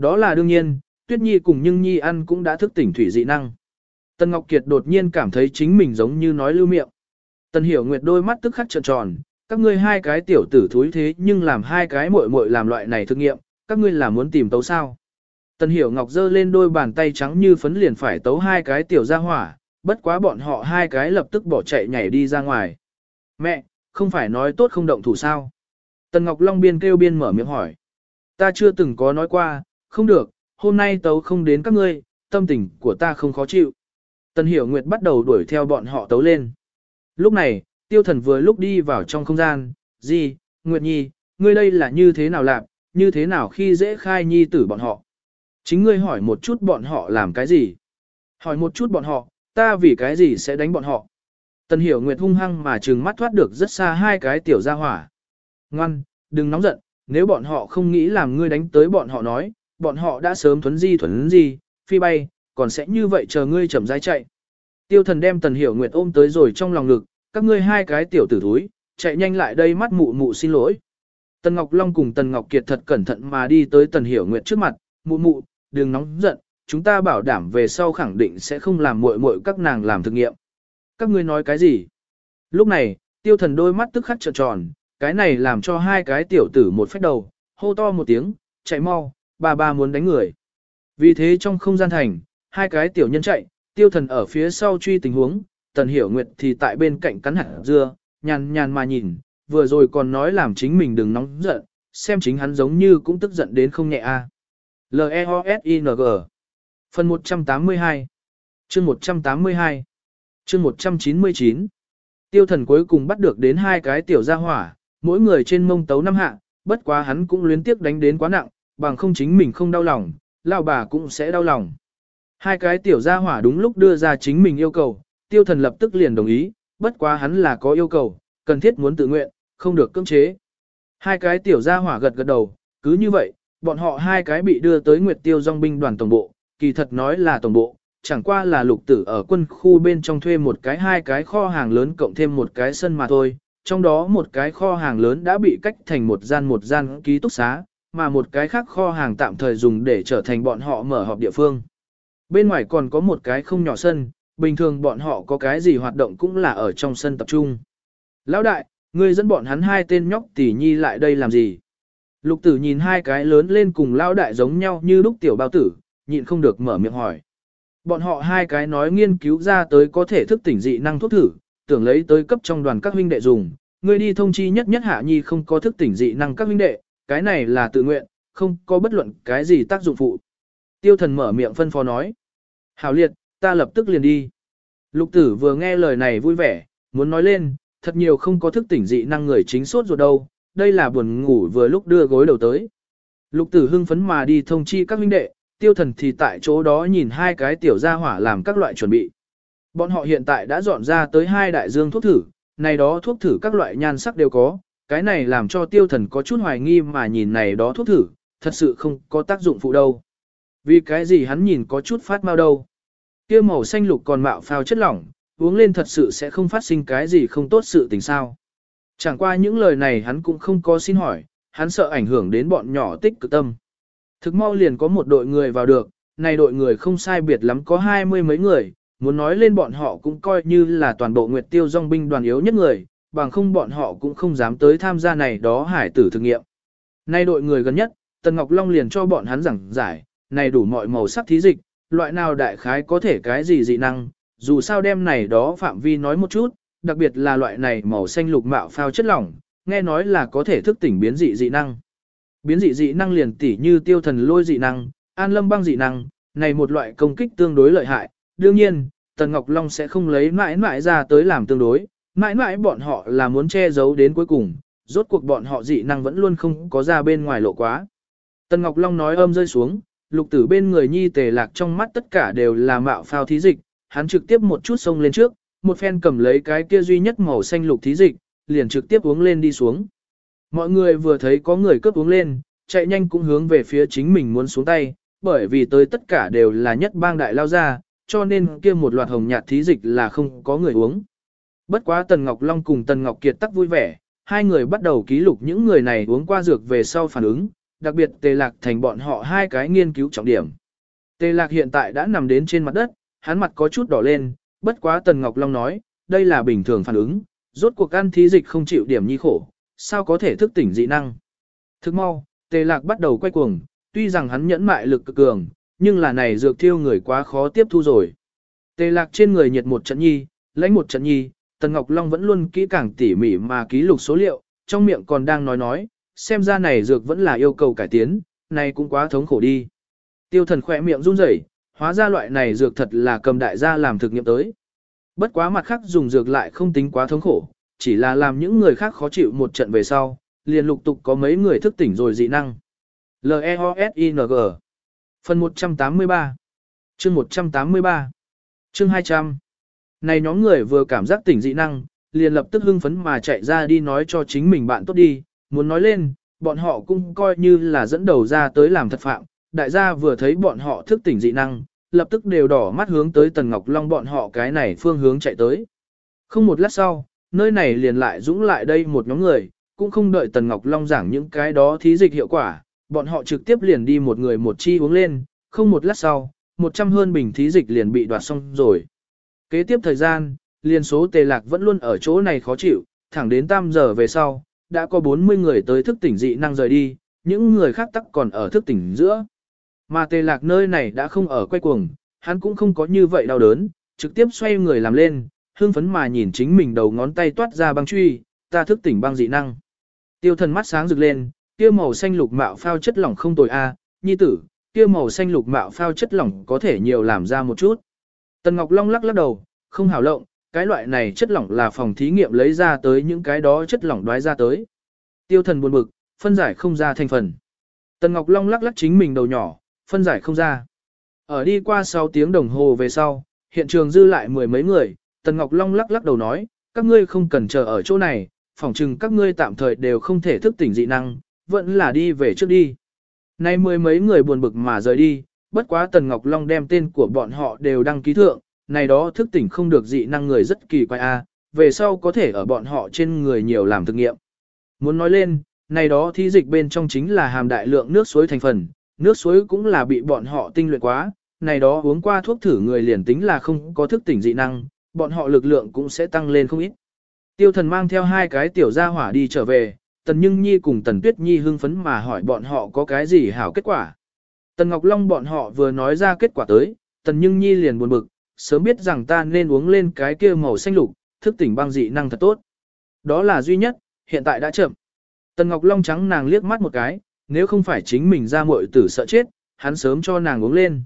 Đó là đương nhiên, Tuyết Nhi cùng Nhưng Nhi ăn cũng đã thức tỉnh thủy dị năng. Tần Ngọc Kiệt đột nhiên cảm thấy chính mình giống như nói lưu miệng. Tần Hiểu Nguyệt đôi mắt tức khắc trợn tròn, các ngươi hai cái tiểu tử thúi thế nhưng làm hai cái muội muội làm loại này thực nghiệm, các ngươi là muốn tìm tấu sao. Tần Hiểu Ngọc giơ lên đôi bàn tay trắng như phấn liền phải tấu hai cái tiểu ra hỏa, bất quá bọn họ hai cái lập tức bỏ chạy nhảy đi ra ngoài. Mẹ, không phải nói tốt không động thủ sao? Tần Ngọc Long biên kêu biên mở miệng hỏi. Ta chưa từng có nói qua, không được, hôm nay tấu không đến các ngươi, tâm tình của ta không khó chịu. Tần Hiểu Nguyệt bắt đầu đuổi theo bọn họ tấu lên. Lúc này, tiêu thần vừa lúc đi vào trong không gian, gì, Nguyệt Nhi, ngươi đây là như thế nào làm, như thế nào khi dễ khai nhi tử bọn họ. Chính ngươi hỏi một chút bọn họ làm cái gì. Hỏi một chút bọn họ, ta vì cái gì sẽ đánh bọn họ. Tần Hiểu Nguyệt hung hăng mà trừng mắt thoát được rất xa hai cái tiểu gia hỏa. Ngoan, đừng nóng giận, nếu bọn họ không nghĩ làm ngươi đánh tới bọn họ nói, bọn họ đã sớm thuấn di thuấn di, phi bay, còn sẽ như vậy chờ ngươi chậm rãi chạy. Tiêu thần đem Tần Hiểu Nguyệt ôm tới rồi trong lòng ngực, các ngươi hai cái tiểu tử thúi, chạy nhanh lại đây mắt mụ mụ xin lỗi. Tần Ngọc Long cùng Tần Ngọc Kiệt thật cẩn thận mà đi tới Tần Hiểu Nguyệt trước mặt, mụ mụ, đừng nóng giận, chúng ta bảo đảm về sau khẳng định sẽ không làm muội muội các nàng làm thực nghiệm. Các ngươi nói cái gì? Lúc này, tiêu thần đôi mắt tức khắc trợn tròn, cái này làm cho hai cái tiểu tử một phách đầu, hô to một tiếng, chạy mau, Ba ba muốn đánh người. Vì thế trong không gian thành, hai cái tiểu nhân chạy, tiêu thần ở phía sau truy tình huống, tần hiểu nguyệt thì tại bên cạnh cắn hạt dưa, nhàn nhàn mà nhìn, vừa rồi còn nói làm chính mình đừng nóng giận, xem chính hắn giống như cũng tức giận đến không nhẹ a. L-E-O-S-I-N-G Phần 182 Chương 182 Chương 199 Tiêu thần cuối cùng bắt được đến hai cái tiểu gia hỏa, mỗi người trên mông tấu năm hạ, bất quá hắn cũng luyến tiếc đánh đến quá nặng, bằng không chính mình không đau lòng, lão bà cũng sẽ đau lòng. Hai cái tiểu gia hỏa đúng lúc đưa ra chính mình yêu cầu, tiêu thần lập tức liền đồng ý, bất quá hắn là có yêu cầu, cần thiết muốn tự nguyện, không được cưỡng chế. Hai cái tiểu gia hỏa gật gật đầu, cứ như vậy, bọn họ hai cái bị đưa tới Nguyệt Tiêu Dòng binh đoàn tổng bộ, kỳ thật nói là tổng bộ, chẳng qua là lục tử ở quân khu bên trong thuê một cái hai cái kho hàng lớn cộng thêm một cái sân mà thôi, trong đó một cái kho hàng lớn đã bị cách thành một gian một gian ký túc xá, mà một cái khác kho hàng tạm thời dùng để trở thành bọn họ mở họp địa phương. Bên ngoài còn có một cái không nhỏ sân, bình thường bọn họ có cái gì hoạt động cũng là ở trong sân tập trung. Lão đại, ngươi dẫn bọn hắn hai tên nhóc tỷ nhi lại đây làm gì? Lục tử nhìn hai cái lớn lên cùng lão đại giống nhau như lúc tiểu bao tử, nhịn không được mở miệng hỏi. Bọn họ hai cái nói nghiên cứu ra tới có thể thức tỉnh dị năng thuốc thử, tưởng lấy tới cấp trong đoàn các huynh đệ dùng. Ngươi đi thông chi nhất nhất hạ nhi không có thức tỉnh dị năng các huynh đệ, cái này là tự nguyện, không có bất luận cái gì tác dụng phụ. Tiêu thần mở miệng phân phó nói. Hảo liệt, ta lập tức liền đi. Lục tử vừa nghe lời này vui vẻ, muốn nói lên, thật nhiều không có thức tỉnh dị năng người chính sốt ruột đâu, đây là buồn ngủ vừa lúc đưa gối đầu tới. Lục tử hưng phấn mà đi thông chi các huynh đệ, tiêu thần thì tại chỗ đó nhìn hai cái tiểu gia hỏa làm các loại chuẩn bị. Bọn họ hiện tại đã dọn ra tới hai đại dương thuốc thử, này đó thuốc thử các loại nhan sắc đều có, cái này làm cho tiêu thần có chút hoài nghi mà nhìn này đó thuốc thử, thật sự không có tác dụng phụ đâu. Vì cái gì hắn nhìn có chút phát mau đâu. kia màu xanh lục còn mạo phao chất lỏng, uống lên thật sự sẽ không phát sinh cái gì không tốt sự tình sao. Chẳng qua những lời này hắn cũng không có xin hỏi, hắn sợ ảnh hưởng đến bọn nhỏ tích cực tâm. Thực mau liền có một đội người vào được, này đội người không sai biệt lắm có hai mươi mấy người, muốn nói lên bọn họ cũng coi như là toàn bộ Nguyệt Tiêu Dòng binh đoàn yếu nhất người, bằng không bọn họ cũng không dám tới tham gia này đó hải tử thực nghiệm. Nay đội người gần nhất, Tần Ngọc Long liền cho bọn hắn giảng giải, này đủ mọi màu sắc thí dịch, loại nào đại khái có thể cái gì dị năng, dù sao đem này đó phạm vi nói một chút, đặc biệt là loại này màu xanh lục mạo phao chất lỏng, nghe nói là có thể thức tỉnh biến dị dị năng. Biến dị dị năng liền tỉ như tiêu thần lôi dị năng, an lâm băng dị năng, này một loại công kích tương đối lợi hại. Đương nhiên, Tần Ngọc Long sẽ không lấy mãi mãi ra tới làm tương đối, mãi mãi bọn họ là muốn che giấu đến cuối cùng, rốt cuộc bọn họ dị năng vẫn luôn không có ra bên ngoài lộ quá. Tần Ngọc Long nói âm rơi xuống, lục tử bên người nhi tề lạc trong mắt tất cả đều là mạo phao thí dịch, hắn trực tiếp một chút xông lên trước, một phen cầm lấy cái kia duy nhất màu xanh lục thí dịch, liền trực tiếp uống lên đi xuống. Mọi người vừa thấy có người cướp uống lên, chạy nhanh cũng hướng về phía chính mình muốn xuống tay, bởi vì tới tất cả đều là nhất bang đại lao ra, cho nên kia một loạt hồng nhạt thí dịch là không có người uống. Bất quá Tần Ngọc Long cùng Tần Ngọc Kiệt tắc vui vẻ, hai người bắt đầu ký lục những người này uống qua dược về sau phản ứng, đặc biệt Tề Lạc thành bọn họ hai cái nghiên cứu trọng điểm. Tề Lạc hiện tại đã nằm đến trên mặt đất, hắn mặt có chút đỏ lên, bất quá Tần Ngọc Long nói, đây là bình thường phản ứng, rốt cuộc ăn thí dịch không chịu điểm nhi khổ, sao có thể thức tỉnh dị năng. Thức mau, Tề Lạc bắt đầu quay cuồng, tuy rằng hắn nhẫn mại lực cực cường, nhưng là này dược thiêu người quá khó tiếp thu rồi. Tề Lạc trên người nhiệt một trận nhi, lãnh một trận nhi, Tần Ngọc Long vẫn luôn kỹ càng tỉ mỉ mà ký lục số liệu, trong miệng còn đang nói nói, xem ra này dược vẫn là yêu cầu cải tiến, này cũng quá thống khổ đi. Tiêu thần khỏe miệng run rẩy, hóa ra loại này dược thật là cầm đại gia làm thực nghiệm tới. Bất quá mặt khác dùng dược lại không tính quá thống khổ, chỉ là làm những người khác khó chịu một trận về sau, liền lục tục có mấy người thức tỉnh rồi dị năng. L-E-O-S-I-N-G Phần 183 Chương 183 Chương 200 này nhóm người vừa cảm giác tỉnh dị năng, liền lập tức hưng phấn mà chạy ra đi nói cho chính mình bạn tốt đi, muốn nói lên, bọn họ cũng coi như là dẫn đầu ra tới làm thật phạm, đại gia vừa thấy bọn họ thức tỉnh dị năng, lập tức đều đỏ mắt hướng tới Tần Ngọc Long bọn họ cái này phương hướng chạy tới. Không một lát sau, nơi này liền lại dũng lại đây một nhóm người, cũng không đợi Tần Ngọc Long giảng những cái đó thí dịch hiệu quả, bọn họ trực tiếp liền đi một người một chi uống lên, không một lát sau, một trăm hơn bình thí dịch liền bị đoạt xong rồi. Kế tiếp thời gian, liên số tề lạc vẫn luôn ở chỗ này khó chịu, thẳng đến tam giờ về sau, đã có 40 người tới thức tỉnh dị năng rời đi, những người khác tắc còn ở thức tỉnh giữa. Mà tề lạc nơi này đã không ở quay cuồng, hắn cũng không có như vậy đau đớn, trực tiếp xoay người làm lên, hương phấn mà nhìn chính mình đầu ngón tay toát ra băng truy, ta thức tỉnh băng dị năng. Tiêu thần mắt sáng rực lên, kia màu xanh lục mạo phao chất lỏng không tồi a, nhi tử, kia màu xanh lục mạo phao chất lỏng có thể nhiều làm ra một chút. Tần Ngọc Long lắc lắc đầu, không hảo lộng, cái loại này chất lỏng là phòng thí nghiệm lấy ra tới những cái đó chất lỏng đoái ra tới. Tiêu thần buồn bực, phân giải không ra thành phần. Tần Ngọc Long lắc lắc chính mình đầu nhỏ, phân giải không ra. Ở đi qua 6 tiếng đồng hồ về sau, hiện trường dư lại mười mấy người, Tần Ngọc Long lắc lắc đầu nói, các ngươi không cần chờ ở chỗ này, phỏng chừng các ngươi tạm thời đều không thể thức tỉnh dị năng, vẫn là đi về trước đi. Nay mười mấy người buồn bực mà rời đi, bất quá Tần Ngọc Long đem tên của bọn họ đều đăng ký thượng, này đó thức tỉnh không được dị năng người rất kỳ quái a, à, về sau có thể ở bọn họ trên người nhiều làm thực nghiệm. Muốn nói lên, này đó thí dịch bên trong chính là hàm đại lượng nước suối thành phần, nước suối cũng là bị bọn họ tinh luyện quá, này đó uống qua thuốc thử người liền tính là không có thức tỉnh dị năng, bọn họ lực lượng cũng sẽ tăng lên không ít. Tiêu thần mang theo hai cái tiểu gia hỏa đi trở về, Tần Nhưng Nhi cùng Tần Tuyết Nhi hưng phấn mà hỏi bọn họ có cái gì hảo kết quả. Tần Ngọc Long bọn họ vừa nói ra kết quả tới, Tần Nhưng Nhi liền buồn bực, sớm biết rằng ta nên uống lên cái kia màu xanh lục, thức tỉnh băng dị năng thật tốt. Đó là duy nhất, hiện tại đã chậm. Tần Ngọc Long trắng nàng liếc mắt một cái, nếu không phải chính mình ra muội tử sợ chết, hắn sớm cho nàng uống lên.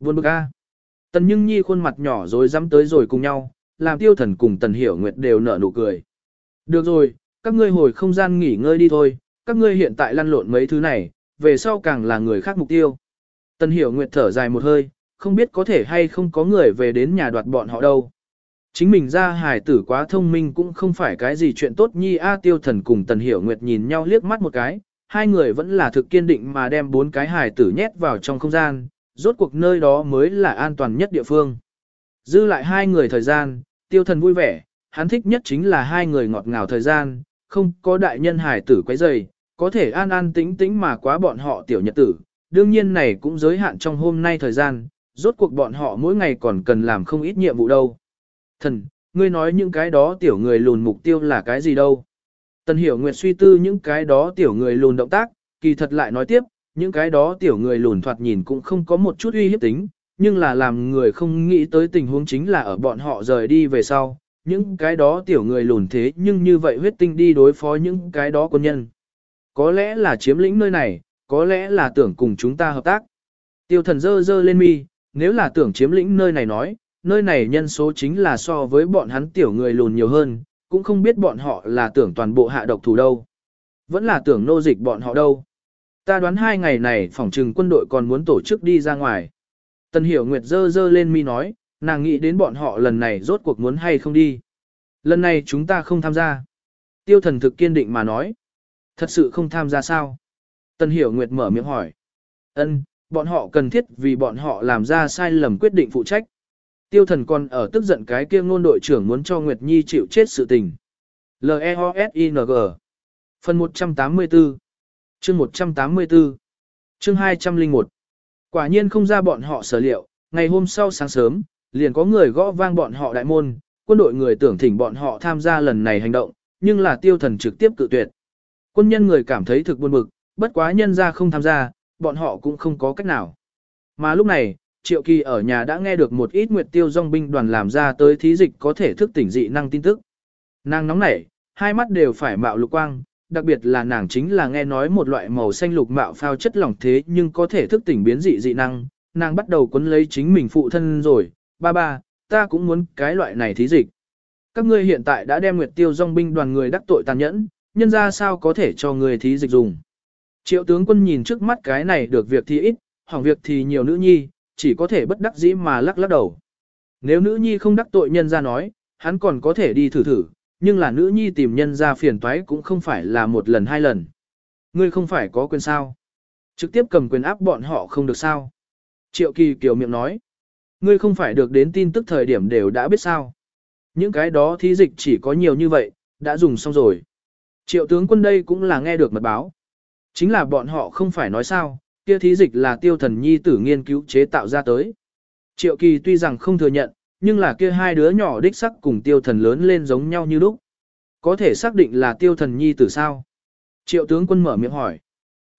Buồn bực a. Tần Nhưng Nhi khuôn mặt nhỏ rồi dám tới rồi cùng nhau, làm tiêu thần cùng Tần Hiểu Nguyệt đều nở nụ cười. Được rồi, các ngươi hồi không gian nghỉ ngơi đi thôi, các ngươi hiện tại lăn lộn mấy thứ này, về sau càng là người khác mục tiêu. Tần Hiểu Nguyệt thở dài một hơi, không biết có thể hay không có người về đến nhà đoạt bọn họ đâu. Chính mình ra hài tử quá thông minh cũng không phải cái gì chuyện tốt nhi A tiêu thần cùng Tần Hiểu Nguyệt nhìn nhau liếc mắt một cái, hai người vẫn là thực kiên định mà đem bốn cái hài tử nhét vào trong không gian, rốt cuộc nơi đó mới là an toàn nhất địa phương. Dư lại hai người thời gian, tiêu thần vui vẻ, hắn thích nhất chính là hai người ngọt ngào thời gian, không có đại nhân hài tử quấy rầy, có thể an an tĩnh tĩnh mà quá bọn họ tiểu nhật tử. Đương nhiên này cũng giới hạn trong hôm nay thời gian, rốt cuộc bọn họ mỗi ngày còn cần làm không ít nhiệm vụ đâu. Thần, ngươi nói những cái đó tiểu người lùn mục tiêu là cái gì đâu? Tần hiểu nguyệt suy tư những cái đó tiểu người lùn động tác, kỳ thật lại nói tiếp, những cái đó tiểu người lùn thoạt nhìn cũng không có một chút uy hiếp tính, nhưng là làm người không nghĩ tới tình huống chính là ở bọn họ rời đi về sau, những cái đó tiểu người lùn thế nhưng như vậy huyết tinh đi đối phó những cái đó quân nhân. Có lẽ là chiếm lĩnh nơi này, có lẽ là tưởng cùng chúng ta hợp tác. Tiêu thần dơ dơ lên mi, nếu là tưởng chiếm lĩnh nơi này nói, nơi này nhân số chính là so với bọn hắn tiểu người lùn nhiều hơn, cũng không biết bọn họ là tưởng toàn bộ hạ độc thủ đâu. Vẫn là tưởng nô dịch bọn họ đâu. Ta đoán hai ngày này phòng trừng quân đội còn muốn tổ chức đi ra ngoài. Tần Hiểu Nguyệt dơ dơ lên mi nói, nàng nghĩ đến bọn họ lần này rốt cuộc muốn hay không đi. Lần này chúng ta không tham gia. Tiêu thần thực kiên định mà nói. Thật sự không tham gia sao? Tần Hiểu Nguyệt mở miệng hỏi. Ân, bọn họ cần thiết vì bọn họ làm ra sai lầm quyết định phụ trách. Tiêu thần còn ở tức giận cái kia ngôn đội trưởng muốn cho Nguyệt Nhi chịu chết sự tình. L-E-O-S-I-N-G Phần 184 Chương 184 Chương 201 Quả nhiên không ra bọn họ sở liệu, ngày hôm sau sáng sớm, liền có người gõ vang bọn họ đại môn, quân đội người tưởng thỉnh bọn họ tham gia lần này hành động, nhưng là tiêu thần trực tiếp cự tuyệt. Quân nhân người cảm thấy thực buồn bực, bất quá nhân ra không tham gia, bọn họ cũng không có cách nào. Mà lúc này, Triệu Kỳ ở nhà đã nghe được một ít nguyệt tiêu dòng binh đoàn làm ra tới thí dịch có thể thức tỉnh dị năng tin tức. Nàng nóng nảy, hai mắt đều phải mạo lục quang, đặc biệt là nàng chính là nghe nói một loại màu xanh lục mạo phao chất lỏng thế nhưng có thể thức tỉnh biến dị dị năng, nàng bắt đầu quấn lấy chính mình phụ thân rồi, ba ba, ta cũng muốn cái loại này thí dịch. Các ngươi hiện tại đã đem nguyệt tiêu dòng binh đoàn người đắc tội tàn nhẫn, nhân ra sao có thể cho người thí dịch dùng. Triệu tướng quân nhìn trước mắt cái này được việc thì ít, hỏng việc thì nhiều nữ nhi, chỉ có thể bất đắc dĩ mà lắc lắc đầu. Nếu nữ nhi không đắc tội nhân ra nói, hắn còn có thể đi thử thử, nhưng là nữ nhi tìm nhân ra phiền toái cũng không phải là một lần hai lần. Ngươi không phải có quyền sao? Trực tiếp cầm quyền áp bọn họ không được sao? Triệu kỳ kiều miệng nói. Ngươi không phải được đến tin tức thời điểm đều đã biết sao? Những cái đó thí dịch chỉ có nhiều như vậy, đã dùng xong rồi. Triệu tướng quân đây cũng là nghe được mật báo. Chính là bọn họ không phải nói sao, kia thí dịch là tiêu thần nhi tử nghiên cứu chế tạo ra tới. Triệu kỳ tuy rằng không thừa nhận, nhưng là kia hai đứa nhỏ đích sắc cùng tiêu thần lớn lên giống nhau như lúc. Có thể xác định là tiêu thần nhi tử sao? Triệu tướng quân mở miệng hỏi.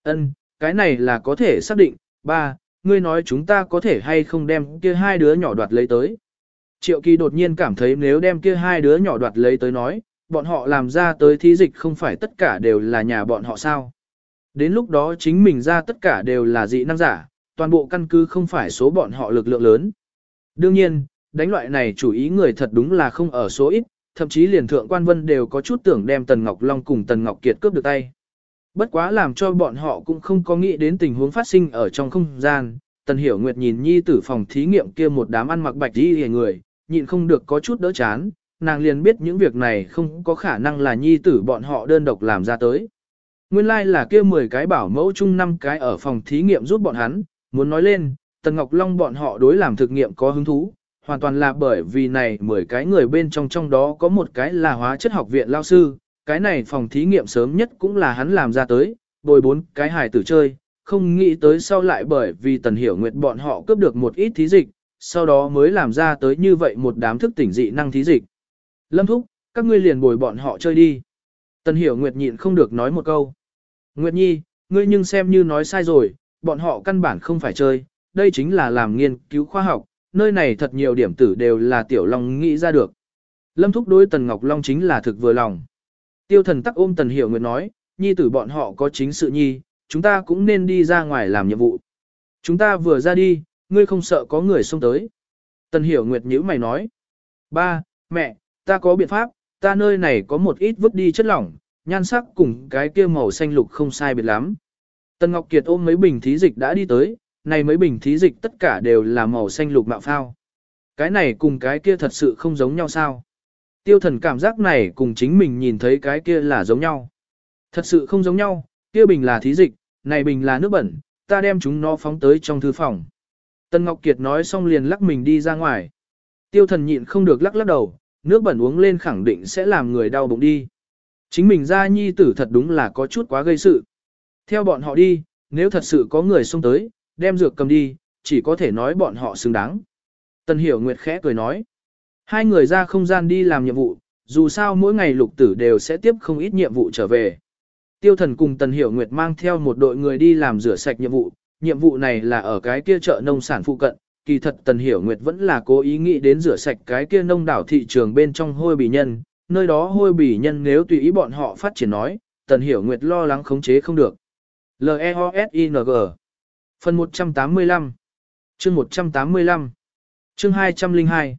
Ân, cái này là có thể xác định, ba, ngươi nói chúng ta có thể hay không đem kia hai đứa nhỏ đoạt lấy tới. Triệu kỳ đột nhiên cảm thấy nếu đem kia hai đứa nhỏ đoạt lấy tới nói, bọn họ làm ra tới thí dịch không phải tất cả đều là nhà bọn họ sao. Đến lúc đó chính mình ra tất cả đều là dị năng giả, toàn bộ căn cứ không phải số bọn họ lực lượng lớn. Đương nhiên, đánh loại này chủ ý người thật đúng là không ở số ít, thậm chí liền thượng quan vân đều có chút tưởng đem Tần Ngọc Long cùng Tần Ngọc Kiệt cướp được tay. Bất quá làm cho bọn họ cũng không có nghĩ đến tình huống phát sinh ở trong không gian. Tần Hiểu Nguyệt nhìn nhi tử phòng thí nghiệm kia một đám ăn mặc bạch đi hề người, nhịn không được có chút đỡ chán, nàng liền biết những việc này không có khả năng là nhi tử bọn họ đơn độc làm ra tới. Nguyên lai like là kia 10 cái bảo mẫu chung 5 cái ở phòng thí nghiệm giúp bọn hắn, muốn nói lên, Tần Ngọc Long bọn họ đối làm thực nghiệm có hứng thú, hoàn toàn là bởi vì này 10 cái người bên trong trong đó có một cái là hóa chất học viện lao sư, cái này phòng thí nghiệm sớm nhất cũng là hắn làm ra tới, bồi bốn cái hài tử chơi, không nghĩ tới sau lại bởi vì Tần Hiểu Nguyệt bọn họ cướp được một ít thí dịch, sau đó mới làm ra tới như vậy một đám thức tỉnh dị năng thí dịch. Lâm Thúc, các ngươi liền bồi bọn họ chơi đi. Tần Hiểu Nguyệt nhịn không được nói một câu. Nguyệt Nhi, ngươi nhưng xem như nói sai rồi, bọn họ căn bản không phải chơi, đây chính là làm nghiên cứu khoa học, nơi này thật nhiều điểm tử đều là Tiểu Long nghĩ ra được. Lâm Thúc đối Tần Ngọc Long chính là thực vừa lòng. Tiêu thần tắc ôm Tần Hiểu Nguyệt nói, Nhi tử bọn họ có chính sự Nhi, chúng ta cũng nên đi ra ngoài làm nhiệm vụ. Chúng ta vừa ra đi, ngươi không sợ có người xông tới. Tần Hiểu Nguyệt nhíu mày nói, ba, mẹ, ta có biện pháp, ta nơi này có một ít vứt đi chất lỏng, nhan sắc cùng cái kia màu xanh lục không sai biệt lắm. Tần Ngọc Kiệt ôm mấy bình thí dịch đã đi tới, này mấy bình thí dịch tất cả đều là màu xanh lục mạo phao. Cái này cùng cái kia thật sự không giống nhau sao? Tiêu thần cảm giác này cùng chính mình nhìn thấy cái kia là giống nhau. Thật sự không giống nhau, kia bình là thí dịch, này bình là nước bẩn, ta đem chúng nó phóng tới trong thư phòng. Tần Ngọc Kiệt nói xong liền lắc mình đi ra ngoài. Tiêu thần nhịn không được lắc lắc đầu, nước bẩn uống lên khẳng định sẽ làm người đau bụng đi. Chính mình ra nhi tử thật đúng là có chút quá gây sự. Theo bọn họ đi, nếu thật sự có người xông tới, đem dược cầm đi, chỉ có thể nói bọn họ xứng đáng. Tần Hiểu Nguyệt khẽ cười nói. Hai người ra không gian đi làm nhiệm vụ, dù sao mỗi ngày lục tử đều sẽ tiếp không ít nhiệm vụ trở về. Tiêu thần cùng Tần Hiểu Nguyệt mang theo một đội người đi làm rửa sạch nhiệm vụ, nhiệm vụ này là ở cái kia chợ nông sản phụ cận, kỳ thật Tần Hiểu Nguyệt vẫn là cố ý nghĩ đến rửa sạch cái kia nông đảo thị trường bên trong hôi bì nhân, nơi đó hôi bỉ nhân nếu tùy ý bọn họ phát triển nói, Tần Hiểu Nguyệt lo lắng khống chế không được. L-E-O-S-I-N-G Phần 185 Chương 185 Chương 202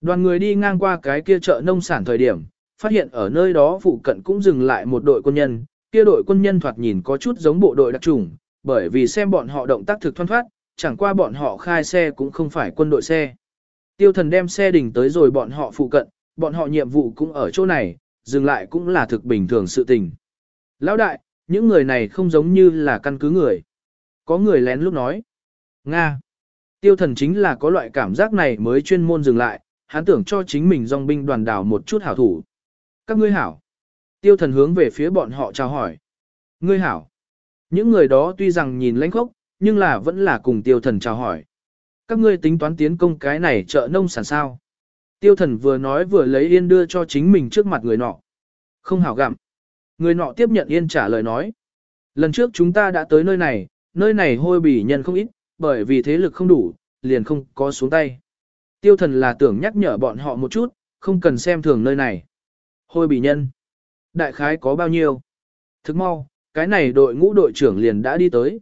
Đoàn người đi ngang qua cái kia chợ nông sản thời điểm, phát hiện ở nơi đó phụ cận cũng dừng lại một đội quân nhân, kia đội quân nhân thoạt nhìn có chút giống bộ đội đặc trùng, bởi vì xem bọn họ động tác thực thoăn thoát, chẳng qua bọn họ khai xe cũng không phải quân đội xe. Tiêu thần đem xe đỉnh tới rồi bọn họ phụ cận, bọn họ nhiệm vụ cũng ở chỗ này, dừng lại cũng là thực bình thường sự tình. Lão đại, những người này không giống như là căn cứ người. Có người lén lúc nói. Nga. Tiêu thần chính là có loại cảm giác này mới chuyên môn dừng lại, hắn tưởng cho chính mình dòng binh đoàn đảo một chút hảo thủ. Các ngươi hảo. Tiêu thần hướng về phía bọn họ chào hỏi. Ngươi hảo. Những người đó tuy rằng nhìn lãnh khốc, nhưng là vẫn là cùng tiêu thần chào hỏi. Các ngươi tính toán tiến công cái này chợ nông sản sao. Tiêu thần vừa nói vừa lấy yên đưa cho chính mình trước mặt người nọ. Không hảo gặm. Người nọ tiếp nhận yên trả lời nói. Lần trước chúng ta đã tới nơi này, nơi này hôi bỉ nhân không ít, bởi vì thế lực không đủ, liền không có xuống tay. Tiêu thần là tưởng nhắc nhở bọn họ một chút, không cần xem thường nơi này. Hôi bỉ nhân. Đại khái có bao nhiêu? Thức mau, cái này đội ngũ đội trưởng liền đã đi tới.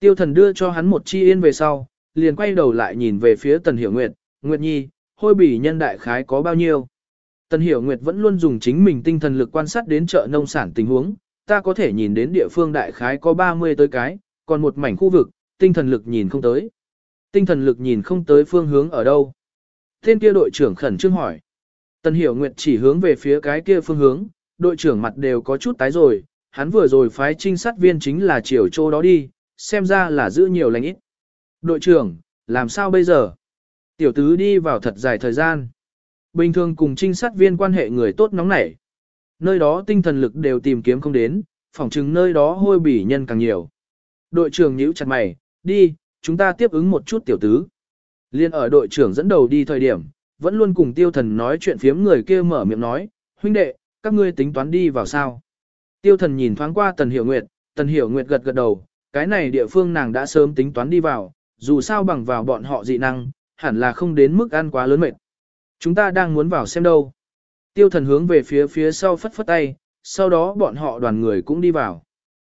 Tiêu thần đưa cho hắn một chi yên về sau, liền quay đầu lại nhìn về phía Tần Hiểu Nguyệt, Nguyệt Nhi, hôi bỉ nhân đại khái có bao nhiêu? Tần Hiểu Nguyệt vẫn luôn dùng chính mình tinh thần lực quan sát đến chợ nông sản tình huống, ta có thể nhìn đến địa phương đại khái có 30 tới cái, còn một mảnh khu vực, tinh thần lực nhìn không tới. Tinh thần lực nhìn không tới phương hướng ở đâu. Tên kia đội trưởng khẩn trương hỏi. Tần Hiểu Nguyệt chỉ hướng về phía cái kia phương hướng, đội trưởng mặt đều có chút tái rồi, hắn vừa rồi phái trinh sát viên chính là chiều chỗ đó đi, xem ra là giữ nhiều lành ít. Đội trưởng, làm sao bây giờ? Tiểu tứ đi vào thật dài thời gian. Bình thường cùng trinh sát viên quan hệ người tốt nóng nảy. Nơi đó tinh thần lực đều tìm kiếm không đến, phỏng chừng nơi đó hôi bỉ nhân càng nhiều. Đội trưởng nhíu chặt mày, đi, chúng ta tiếp ứng một chút tiểu tứ. Liên ở đội trưởng dẫn đầu đi thời điểm, vẫn luôn cùng tiêu thần nói chuyện phiếm người kia mở miệng nói, huynh đệ, các ngươi tính toán đi vào sao. Tiêu thần nhìn thoáng qua tần hiểu nguyệt, tần hiểu nguyệt gật gật đầu, cái này địa phương nàng đã sớm tính toán đi vào, dù sao bằng vào bọn họ dị năng, hẳn là không đến mức ăn quá lớn mệt. Chúng ta đang muốn vào xem đâu. Tiêu thần hướng về phía phía sau phất phất tay, sau đó bọn họ đoàn người cũng đi vào.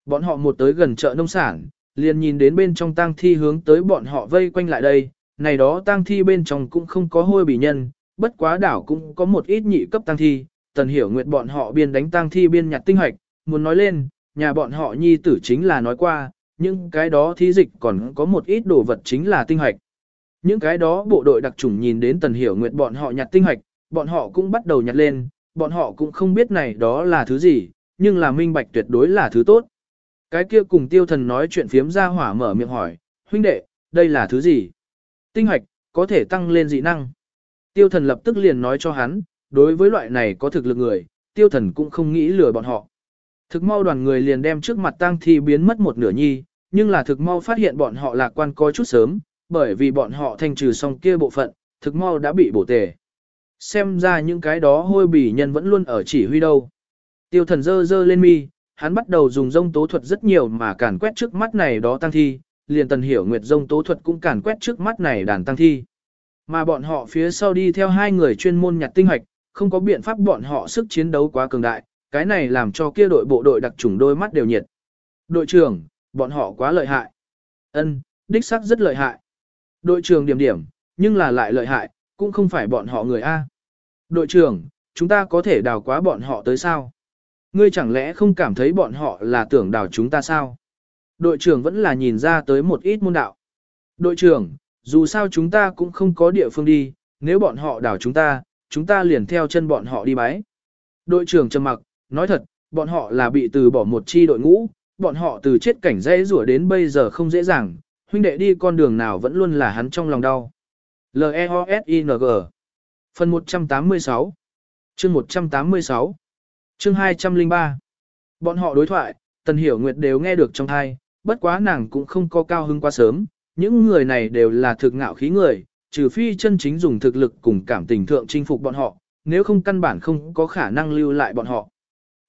Bọn họ một tới gần chợ nông sản, liền nhìn đến bên trong tang thi hướng tới bọn họ vây quanh lại đây, này đó tang thi bên trong cũng không có hôi bỉ nhân, bất quá đảo cũng có một ít nhị cấp tang thi, tần hiểu nguyệt bọn họ biên đánh tang thi biên nhặt tinh hoạch, muốn nói lên, nhà bọn họ nhi tử chính là nói qua, nhưng cái đó thí dịch còn có một ít đồ vật chính là tinh hoạch. Những cái đó bộ đội đặc chủng nhìn đến tần hiểu nguyệt bọn họ nhặt tinh hạch bọn họ cũng bắt đầu nhặt lên, bọn họ cũng không biết này đó là thứ gì, nhưng là minh bạch tuyệt đối là thứ tốt. Cái kia cùng tiêu thần nói chuyện phiếm ra hỏa mở miệng hỏi, huynh đệ, đây là thứ gì? Tinh hạch có thể tăng lên dị năng. Tiêu thần lập tức liền nói cho hắn, đối với loại này có thực lực người, tiêu thần cũng không nghĩ lừa bọn họ. Thực mau đoàn người liền đem trước mặt tang thi biến mất một nửa nhi, nhưng là thực mau phát hiện bọn họ lạc quan có chút sớm, bởi vì bọn họ thanh trừ xong kia bộ phận, thực mau đã bị bổ tề. Xem ra những cái đó hôi bỉ nhân vẫn luôn ở chỉ huy đâu. Tiêu thần dơ dơ lên mi, hắn bắt đầu dùng rông tố thuật rất nhiều mà càn quét trước mắt này đó tăng thi, liền tần hiểu nguyệt rông tố thuật cũng càn quét trước mắt này đàn tăng thi. Mà bọn họ phía sau đi theo hai người chuyên môn nhặt tinh hoạch, không có biện pháp bọn họ sức chiến đấu quá cường đại, cái này làm cho kia đội bộ đội đặc trùng đôi mắt đều nhiệt. Đội trưởng, bọn họ quá lợi hại. Ân, đích xác rất lợi hại. Đội trưởng điểm điểm, nhưng là lại lợi hại, cũng không phải bọn họ người A. Đội trưởng, chúng ta có thể đào quá bọn họ tới sao? Ngươi chẳng lẽ không cảm thấy bọn họ là tưởng đào chúng ta sao? Đội trưởng vẫn là nhìn ra tới một ít môn đạo. Đội trưởng, dù sao chúng ta cũng không có địa phương đi, nếu bọn họ đào chúng ta, chúng ta liền theo chân bọn họ đi bái. Đội trưởng trầm mặc, nói thật, bọn họ là bị từ bỏ một chi đội ngũ, bọn họ từ chết cảnh dễ rủa đến bây giờ không dễ dàng, huynh đệ đi con đường nào vẫn luôn là hắn trong lòng đau. L-E-O-S-I-N-G Phần 186 Chương 186 Chương 203 Bọn họ đối thoại, Tần Hiểu Nguyệt đều nghe được trong thai, bất quá nàng cũng không có cao hứng quá sớm, những người này đều là thực ngạo khí người, trừ phi chân chính dùng thực lực cùng cảm tình thượng chinh phục bọn họ, nếu không căn bản không có khả năng lưu lại bọn họ.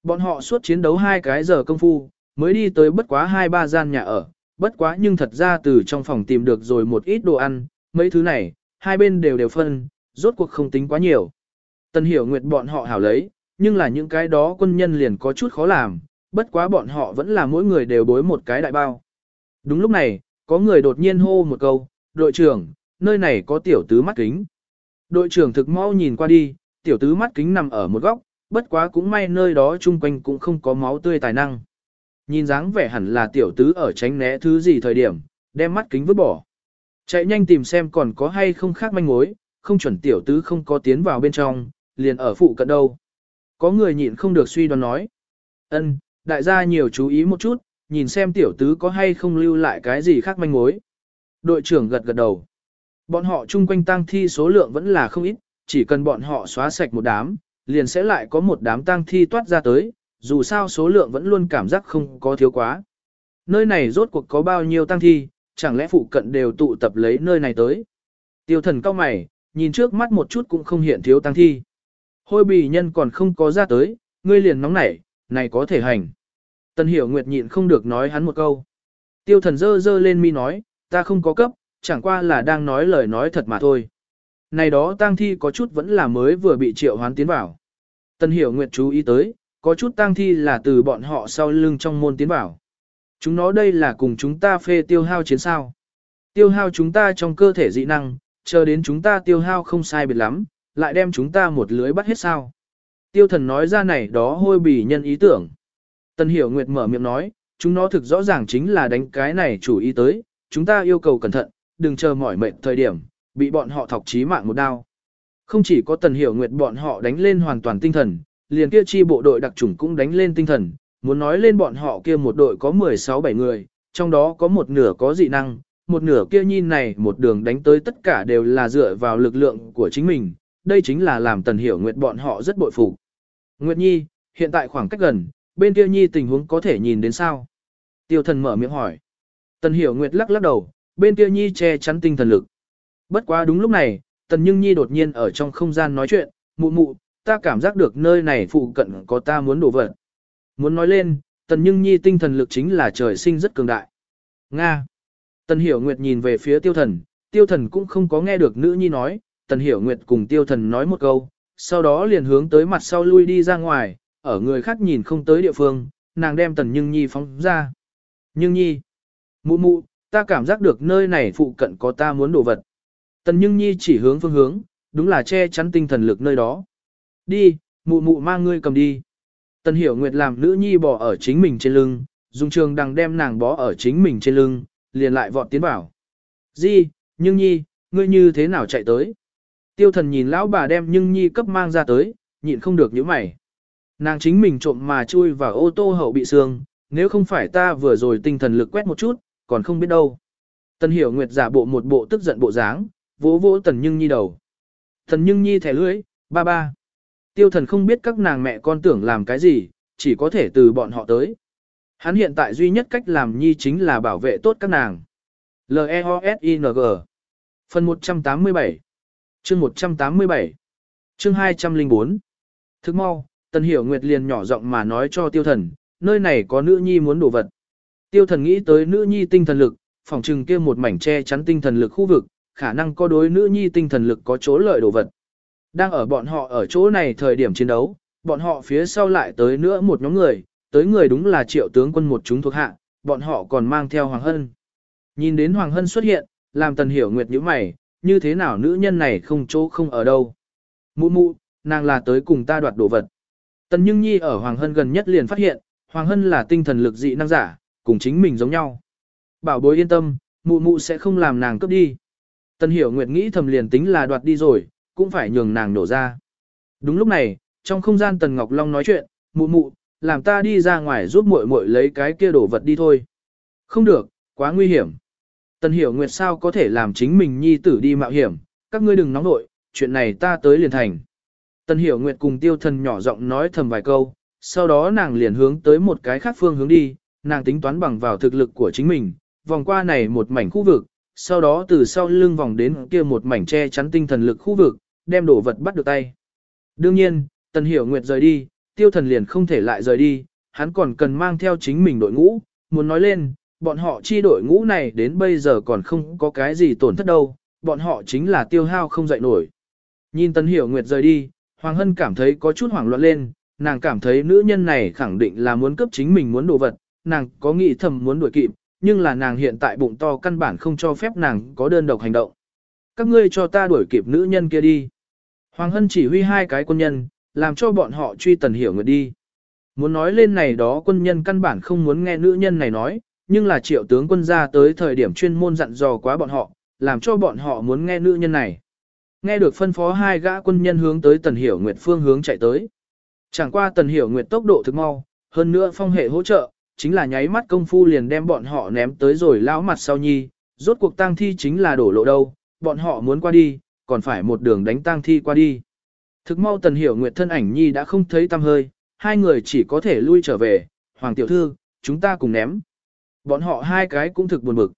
Bọn họ suốt chiến đấu hai cái giờ công phu, mới đi tới bất quá hai ba gian nhà ở, bất quá nhưng thật ra từ trong phòng tìm được rồi một ít đồ ăn, mấy thứ này, hai bên đều đều phân, rốt cuộc không tính quá nhiều. Tần hiểu nguyệt bọn họ hảo lấy, nhưng là những cái đó quân nhân liền có chút khó làm, bất quá bọn họ vẫn là mỗi người đều bối một cái đại bao. Đúng lúc này, có người đột nhiên hô một câu, đội trưởng, nơi này có tiểu tứ mắt kính. Đội trưởng thực mau nhìn qua đi, tiểu tứ mắt kính nằm ở một góc, bất quá cũng may nơi đó chung quanh cũng không có máu tươi tài năng. Nhìn dáng vẻ hẳn là tiểu tứ ở tránh né thứ gì thời điểm, đem mắt kính vứt bỏ. Chạy nhanh tìm xem còn có hay không khác manh mối, không chuẩn tiểu tứ không có tiến vào bên trong, liền ở phụ cận đâu. Có người nhịn không được suy đoán nói. ân đại gia nhiều chú ý một chút, nhìn xem tiểu tứ có hay không lưu lại cái gì khác manh mối. Đội trưởng gật gật đầu. Bọn họ chung quanh tang thi số lượng vẫn là không ít, chỉ cần bọn họ xóa sạch một đám, liền sẽ lại có một đám tang thi toát ra tới, dù sao số lượng vẫn luôn cảm giác không có thiếu quá. Nơi này rốt cuộc có bao nhiêu tang thi, chẳng lẽ phụ cận đều tụ tập lấy nơi này tới. Tiêu thần cao mày, nhìn trước mắt một chút cũng không hiện thiếu tang thi. Hôi bì nhân còn không có ra tới, ngươi liền nóng nảy, này có thể hành. Tần hiểu nguyệt nhịn không được nói hắn một câu. Tiêu thần dơ dơ lên mi nói, ta không có cấp, chẳng qua là đang nói lời nói thật mà thôi. Này đó tang thi có chút vẫn là mới vừa bị triệu hoán tiến vào. Tần hiểu nguyệt chú ý tới, có chút tang thi là từ bọn họ sau lưng trong môn tiến vào. Chúng nó đây là cùng chúng ta phê tiêu hao chiến sao. Tiêu hao chúng ta trong cơ thể dị năng, chờ đến chúng ta tiêu hao không sai biệt lắm, lại đem chúng ta một lưới bắt hết sao. Tiêu thần nói ra này đó hôi bỉ nhân ý tưởng. Tần hiểu nguyệt mở miệng nói, chúng nó thực rõ ràng chính là đánh cái này chủ ý tới, chúng ta yêu cầu cẩn thận, đừng chờ mỏi mệt thời điểm, bị bọn họ thọc chí mạng một đao. Không chỉ có tần hiểu nguyệt bọn họ đánh lên hoàn toàn tinh thần, liền kia chi bộ đội đặc chủng cũng đánh lên tinh thần, muốn nói lên bọn họ kia một đội có 16-7 người, trong đó có một nửa có dị năng, một nửa kia nhìn này một đường đánh tới tất cả đều là dựa vào lực lượng của chính mình, đây chính là làm tần hiểu nguyệt bọn họ rất bội phục. Nguyệt Nhi, hiện tại khoảng cách gần, bên kia Nhi tình huống có thể nhìn đến sao? Tiêu thần mở miệng hỏi. Tần hiểu Nguyệt lắc lắc đầu, bên kia Nhi che chắn tinh thần lực. Bất quá đúng lúc này, Tần Nhưng Nhi đột nhiên ở trong không gian nói chuyện, mụ mụ, ta cảm giác được nơi này phụ cận có ta muốn đổ vật. Muốn nói lên, Tần Nhưng Nhi tinh thần lực chính là trời sinh rất cường đại. Nga. Tần Hiểu Nguyệt nhìn về phía tiêu thần, tiêu thần cũng không có nghe được nữ nhi nói, Tần Hiểu Nguyệt cùng tiêu thần nói một câu, sau đó liền hướng tới mặt sau lui đi ra ngoài, ở người khác nhìn không tới địa phương, nàng đem Tần Nhưng Nhi phóng ra. Nhưng Nhi, mụ mụ, ta cảm giác được nơi này phụ cận có ta muốn đổ vật. Tần Nhưng Nhi chỉ hướng phương hướng, đúng là che chắn tinh thần lực nơi đó. Đi, mụ mụ mang ngươi cầm đi. Tần Hiểu Nguyệt làm nữ nhi bỏ ở chính mình trên lưng, dùng trường đằng đem nàng bó ở chính mình trên lưng, liền lại vọt tiến vào. Di, nhưng nhi, ngươi như thế nào chạy tới? Tiêu thần nhìn lão bà đem nhưng nhi cấp mang ra tới, nhịn không được những mày. Nàng chính mình trộm mà chui vào ô tô hậu bị xương, nếu không phải ta vừa rồi tinh thần lực quét một chút, còn không biết đâu. Tần hiểu nguyệt giả bộ một bộ tức giận bộ dáng, vỗ vỗ tần nhưng nhi đầu. Tần nhưng nhi thẻ lưỡi, ba ba. Tiêu thần không biết các nàng mẹ con tưởng làm cái gì, chỉ có thể từ bọn họ tới. Hắn hiện tại duy nhất cách làm nhi chính là bảo vệ tốt các nàng. L-E-O-S-I-N-G Phần 187 Chương 187 Chương 204 Thức mau, Tần Hiểu Nguyệt liền nhỏ giọng mà nói cho tiêu thần, nơi này có nữ nhi muốn đổ vật. Tiêu thần nghĩ tới nữ nhi tinh thần lực, phòng trừng kia một mảnh che chắn tinh thần lực khu vực, khả năng có đối nữ nhi tinh thần lực có chỗ lợi đồ vật. Đang ở bọn họ ở chỗ này thời điểm chiến đấu, bọn họ phía sau lại tới nữa một nhóm người, tới người đúng là triệu tướng quân một chúng thuộc hạ, bọn họ còn mang theo Hoàng Hân. Nhìn đến Hoàng Hân xuất hiện, làm Tần Hiểu Nguyệt nhíu mày, như thế nào nữ nhân này không chỗ không ở đâu. Mụ mụ, nàng là tới cùng ta đoạt đồ vật. Tần Nhưng Nhi ở Hoàng Hân gần nhất liền phát hiện, Hoàng Hân là tinh thần lực dị năng giả, cùng chính mình giống nhau. Bảo bối yên tâm, mụ mụ sẽ không làm nàng cướp đi. Tần Hiểu Nguyệt nghĩ thầm liền tính là đoạt đi rồi, cũng phải nhường nàng nổ ra. Đúng lúc này, trong không gian Tần Ngọc Long nói chuyện, mụ mụ, làm ta đi ra ngoài giúp muội muội lấy cái kia đồ vật đi thôi. Không được, quá nguy hiểm. Tần Hiểu Nguyệt sao có thể làm chính mình nhi tử đi mạo hiểm, các ngươi đừng nóng nội, chuyện này ta tới liền thành. Tần Hiểu Nguyệt cùng tiêu thần nhỏ giọng nói thầm vài câu, sau đó nàng liền hướng tới một cái khác phương hướng đi, nàng tính toán bằng vào thực lực của chính mình, vòng qua này một mảnh khu vực, sau đó từ sau lưng vòng đến kia một mảnh che chắn tinh thần lực khu vực, đem đồ vật bắt được tay. Đương nhiên, Tần Hiểu Nguyệt rời đi, tiêu thần liền không thể lại rời đi, hắn còn cần mang theo chính mình đội ngũ, muốn nói lên, bọn họ chi đội ngũ này đến bây giờ còn không có cái gì tổn thất đâu, bọn họ chính là tiêu hao không dậy nổi. Nhìn Tần Hiểu Nguyệt rời đi, Hoàng Hân cảm thấy có chút hoảng loạn lên, nàng cảm thấy nữ nhân này khẳng định là muốn cấp chính mình muốn đồ vật, nàng có nghĩ thầm muốn đuổi kịp, nhưng là nàng hiện tại bụng to căn bản không cho phép nàng có đơn độc hành động. Các ngươi cho ta đuổi kịp nữ nhân kia đi. Hoàng Hân chỉ huy hai cái quân nhân, làm cho bọn họ truy Tần Hiểu Nguyệt đi. Muốn nói lên này đó quân nhân căn bản không muốn nghe nữ nhân này nói, nhưng là triệu tướng quân ra tới thời điểm chuyên môn dặn dò quá bọn họ, làm cho bọn họ muốn nghe nữ nhân này. Nghe được phân phó hai gã quân nhân hướng tới Tần Hiểu Nguyệt phương hướng chạy tới. Chẳng qua Tần Hiểu Nguyệt tốc độ thực mau, hơn nữa phong hệ hỗ trợ, chính là nháy mắt công phu liền đem bọn họ ném tới rồi lão mặt sau nhi, rốt cuộc tang thi chính là đổ lộ đâu, bọn họ muốn qua đi, còn phải một đường đánh tang thi qua đi. Thực mau Tần Hiểu Nguyệt thân ảnh nhi đã không thấy tăm hơi, hai người chỉ có thể lui trở về, Hoàng tiểu thư, chúng ta cùng ném. Bọn họ hai cái cũng thực buồn bực.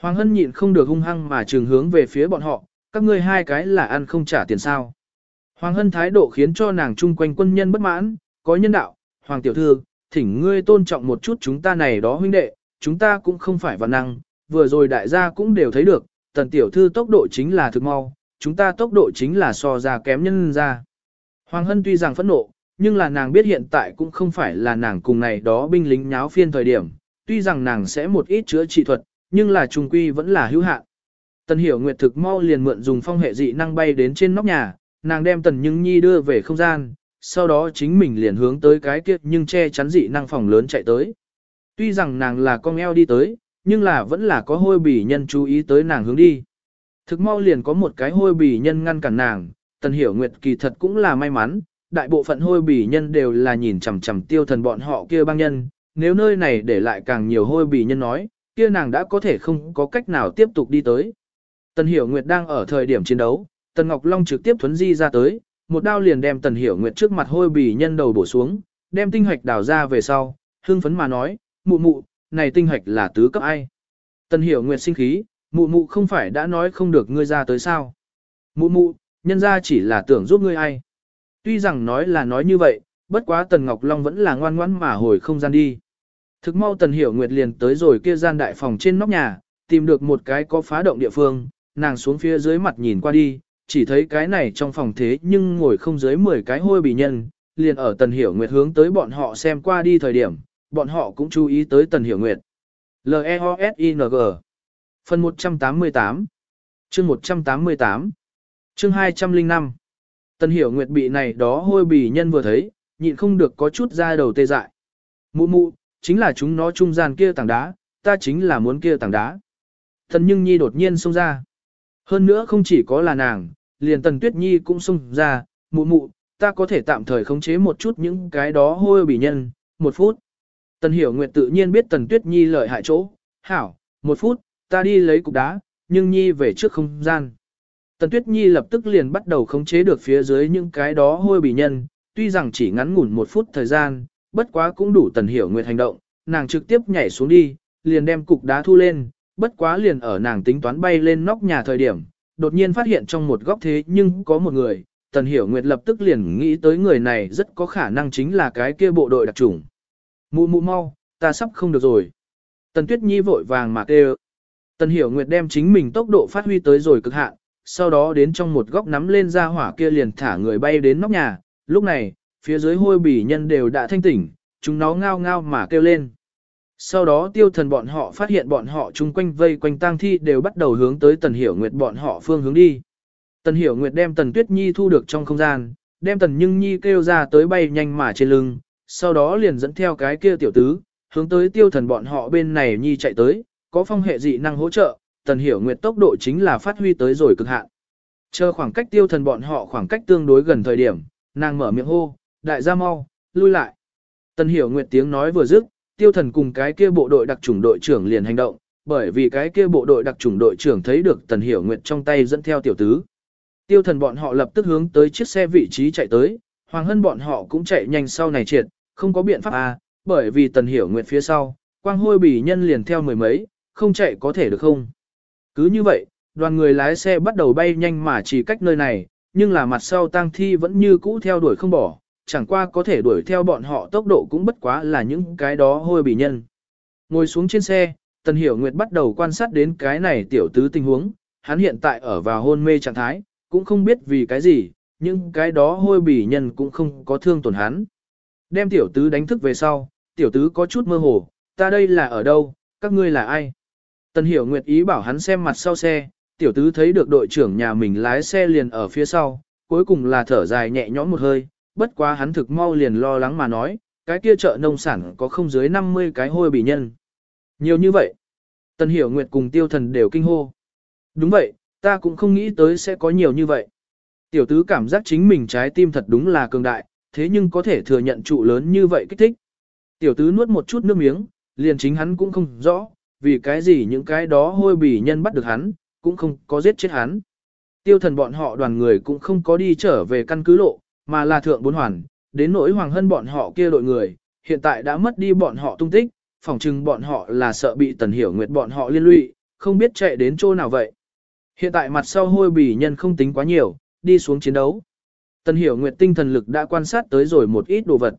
Hoàng Hân nhịn không được hung hăng mà trường hướng về phía bọn họ, các ngươi hai cái là ăn không trả tiền sao. Hoàng Hân thái độ khiến cho nàng chung quanh quân nhân bất mãn, có nhân đạo, Hoàng tiểu thư, thỉnh ngươi tôn trọng một chút chúng ta này đó huynh đệ, chúng ta cũng không phải văn năng, vừa rồi đại gia cũng đều thấy được, tần tiểu thư tốc độ chính là thực mau, chúng ta tốc độ chính là so ra kém nhân ra. Hoàng Hân tuy rằng phẫn nộ, nhưng là nàng biết hiện tại cũng không phải là nàng cùng này đó binh lính nháo phiên thời điểm, tuy rằng nàng sẽ một ít chữa trị thuật, nhưng là trùng quy vẫn là hữu hạn. Tần Hiểu Nguyệt thực mau liền mượn dùng phong hệ dị năng bay đến trên nóc nhà, nàng đem Tần Nhưng Nhi đưa về không gian, sau đó chính mình liền hướng tới cái kia nhưng che chắn dị năng phòng lớn chạy tới. Tuy rằng nàng là con eo đi tới, nhưng là vẫn là có hôi bỉ nhân chú ý tới nàng hướng đi. Thực mau liền có một cái hôi bỉ nhân ngăn cản nàng, Tần Hiểu Nguyệt kỳ thật cũng là may mắn, đại bộ phận hôi bỉ nhân đều là nhìn chằm chằm tiêu thần bọn họ kia băng nhân, nếu nơi này để lại càng nhiều hôi bỉ nhân nói, kia nàng đã có thể không có cách nào tiếp tục đi tới. Tần Hiểu Nguyệt đang ở thời điểm chiến đấu, Tần Ngọc Long trực tiếp thuấn di ra tới, một đao liền đem Tần Hiểu Nguyệt trước mặt hôi bỉ nhân đầu bổ xuống, đem tinh hạch đào ra về sau, hưng phấn mà nói, mụ mụ, này tinh hạch là tứ cấp ai. Tần Hiểu Nguyệt sinh khí, mụ mụ không phải đã nói không được ngươi ra tới sao. Mụ mụ, nhân ra chỉ là tưởng giúp ngươi ai. Tuy rằng nói là nói như vậy, bất quá Tần Ngọc Long vẫn là ngoan ngoãn mà hồi không gian đi. Thực mau Tần Hiểu Nguyệt liền tới rồi kia gian đại phòng trên nóc nhà, tìm được một cái có phá động địa phương, nàng xuống phía dưới mặt nhìn qua đi, chỉ thấy cái này trong phòng thế nhưng ngồi không dưới 10 cái hôi bì nhân, liền ở Tần Hiểu Nguyệt hướng tới bọn họ xem qua đi thời điểm, bọn họ cũng chú ý tới Tần Hiểu Nguyệt. L-E-O-S-I-N-G Phần 188 Chương 188 Chương 205 Tần Hiểu Nguyệt bị này đó hôi bì nhân vừa thấy, nhịn không được có chút ra đầu tê dại. Mụ mụ, chính là chúng nó trung gian kia tảng đá, ta chính là muốn kia tảng đá. Thần Nhưng Nhi đột nhiên xông ra. Hơn nữa không chỉ có là nàng, liền Tần Tuyết Nhi cũng xông ra, mụ mụ, ta có thể tạm thời khống chế một chút những cái đó hôi bỉ nhân, một phút. Tần Hiểu Nguyệt tự nhiên biết Tần Tuyết Nhi lợi hại chỗ, hảo, một phút, ta đi lấy cục đá, nhưng Nhi về trước không gian. Tần Tuyết Nhi lập tức liền bắt đầu khống chế được phía dưới những cái đó hôi bỉ nhân, tuy rằng chỉ ngắn ngủn một phút thời gian, bất quá cũng đủ Tần Hiểu Nguyệt hành động, nàng trực tiếp nhảy xuống đi, liền đem cục đá thu lên, bất quá liền ở nàng tính toán bay lên nóc nhà thời điểm, đột nhiên phát hiện trong một góc thế nhưng có một người, Tần Hiểu Nguyệt lập tức liền nghĩ tới người này rất có khả năng chính là cái kia bộ đội đặc trùng. Mụ mụ mau, ta sắp không được rồi. Tần Tuyết Nhi vội vàng mà kêu. Tần Hiểu Nguyệt đem chính mình tốc độ phát huy tới rồi cực hạn, sau đó đến trong một góc nắm lên ra hỏa kia liền thả người bay đến nóc nhà. Lúc này, phía dưới hôi bỉ nhân đều đã thanh tỉnh, chúng nó ngao ngao mà kêu lên. Sau đó tiêu thần bọn họ phát hiện bọn họ chung quanh vây quanh tang thi đều bắt đầu hướng tới Tần Hiểu Nguyệt bọn họ phương hướng đi. Tần Hiểu Nguyệt đem Tần Tuyết Nhi thu được trong không gian, đem Tần Nhưng Nhi kêu ra tới bay nhanh mà trên lưng, sau đó liền dẫn theo cái kia tiểu tứ, hướng tới tiêu thần bọn họ bên này Nhi chạy tới, có phong hệ dị năng hỗ trợ, Tần Hiểu Nguyệt tốc độ chính là phát huy tới rồi cực hạn. Chờ khoảng cách tiêu thần bọn họ khoảng cách tương đối gần thời điểm, nàng mở miệng hô, đại gia mau, lui lại. Tần Hiểu Nguyệt tiếng nói vừa dứt, tiêu thần cùng cái kia bộ đội đặc chủng đội trưởng liền hành động, bởi vì cái kia bộ đội đặc chủng đội trưởng thấy được Tần Hiểu Nguyệt trong tay dẫn theo tiểu tứ. Tiêu thần bọn họ lập tức hướng tới chiếc xe vị trí chạy tới, Hoàng Hân bọn họ cũng chạy nhanh sau này triệt, không có biện pháp à, bởi vì Tần Hiểu Nguyệt phía sau, quang hôi bỉ nhân liền theo mười mấy, không chạy có thể được không? Cứ như vậy, đoàn người lái xe bắt đầu bay nhanh mà chỉ cách nơi này, nhưng là mặt sau tang thi vẫn như cũ theo đuổi không bỏ, chẳng qua có thể đuổi theo bọn họ tốc độ cũng bất quá là những cái đó hôi bỉ nhân. Ngồi xuống trên xe, Tần Hiểu Nguyệt bắt đầu quan sát đến cái này tiểu tứ tình huống, hắn hiện tại ở vào hôn mê trạng thái, cũng không biết vì cái gì, nhưng cái đó hôi bỉ nhân cũng không có thương tổn hắn. Đem tiểu tứ đánh thức về sau, tiểu tứ có chút mơ hồ, ta đây là ở đâu, các ngươi là ai? Tần Hiểu Nguyệt ý bảo hắn xem mặt sau xe, tiểu tứ thấy được đội trưởng nhà mình lái xe liền ở phía sau, cuối cùng là thở dài nhẹ nhõm một hơi, bất quá hắn thực mau liền lo lắng mà nói, cái kia chợ nông sản có không dưới 50 cái hôi bỉ nhân. Nhiều như vậy. Tần Hiểu Nguyệt cùng tiêu thần đều kinh hô. Đúng vậy, ta cũng không nghĩ tới sẽ có nhiều như vậy. Tiểu tứ cảm giác chính mình trái tim thật đúng là cường đại, thế nhưng có thể thừa nhận trụ lớn như vậy kích thích. Tiểu tứ nuốt một chút nước miếng, liền chính hắn cũng không rõ, vì cái gì những cái đó hôi bỉ nhân bắt được hắn, cũng không có giết chết hắn. Tiêu thần bọn họ đoàn người cũng không có đi trở về căn cứ lộ, mà là thượng bốn hoàn, đến nỗi hoàng hân bọn họ kia đội người, hiện tại đã mất đi bọn họ tung tích, phỏng chừng bọn họ là sợ bị tần hiểu nguyệt bọn họ liên lụy, không biết chạy đến chỗ nào vậy. Hiện tại mặt sau hôi bỉ nhân không tính quá nhiều, đi xuống chiến đấu. Tần hiểu nguyệt tinh thần lực đã quan sát tới rồi một ít đồ vật.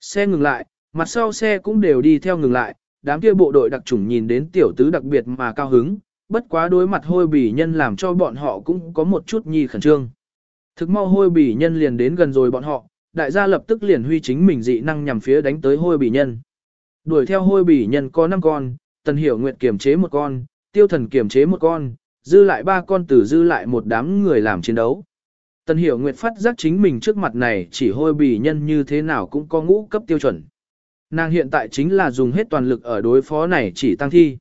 Xe ngừng lại, mặt sau xe cũng đều đi theo ngừng lại, đám kia bộ đội đặc chủng nhìn đến tiểu tứ đặc biệt mà cao hứng, bất quá đối mặt hôi bỉ nhân làm cho bọn họ cũng có một chút nhi khẩn trương. Thực mau hôi bỉ nhân liền đến gần rồi bọn họ, đại gia lập tức liền huy chính mình dị năng nhằm phía đánh tới hôi bỉ nhân. Đuổi theo hôi bỉ nhân có 5 con, tần hiểu nguyệt kiềm chế một con, tiêu thần kiềm chế một con, dư lại ba con tử dư lại một đám người làm chiến đấu. Tần hiểu nguyệt phát giác chính mình trước mặt này chỉ hôi bỉ nhân như thế nào cũng có ngũ cấp tiêu chuẩn. Nàng hiện tại chính là dùng hết toàn lực ở đối phó này chỉ tăng thi.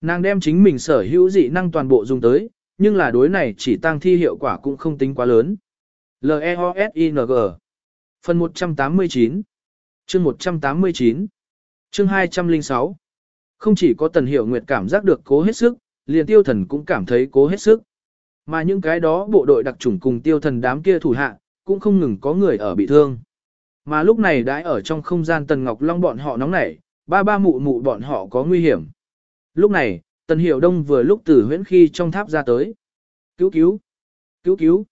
Nàng đem chính mình sở hữu dị năng toàn bộ dùng tới, nhưng là đối này chỉ tăng thi hiệu quả cũng không tính quá lớn. L-E-O-S-I-N-G Phần 189 Chương 189 Chương 206 Không chỉ có tần hiểu nguyệt cảm giác được cố hết sức, liền tiêu thần cũng cảm thấy cố hết sức. Mà những cái đó bộ đội đặc chủng cùng tiêu thần đám kia thủ hạ, cũng không ngừng có người ở bị thương. Mà lúc này đãi ở trong không gian tần ngọc long bọn họ nóng nảy, ba ba mụ mụ bọn họ có nguy hiểm. Lúc này, tần hiểu đông vừa lúc từ huyễn khi trong tháp ra tới. Cứu cứu! Cứu cứu!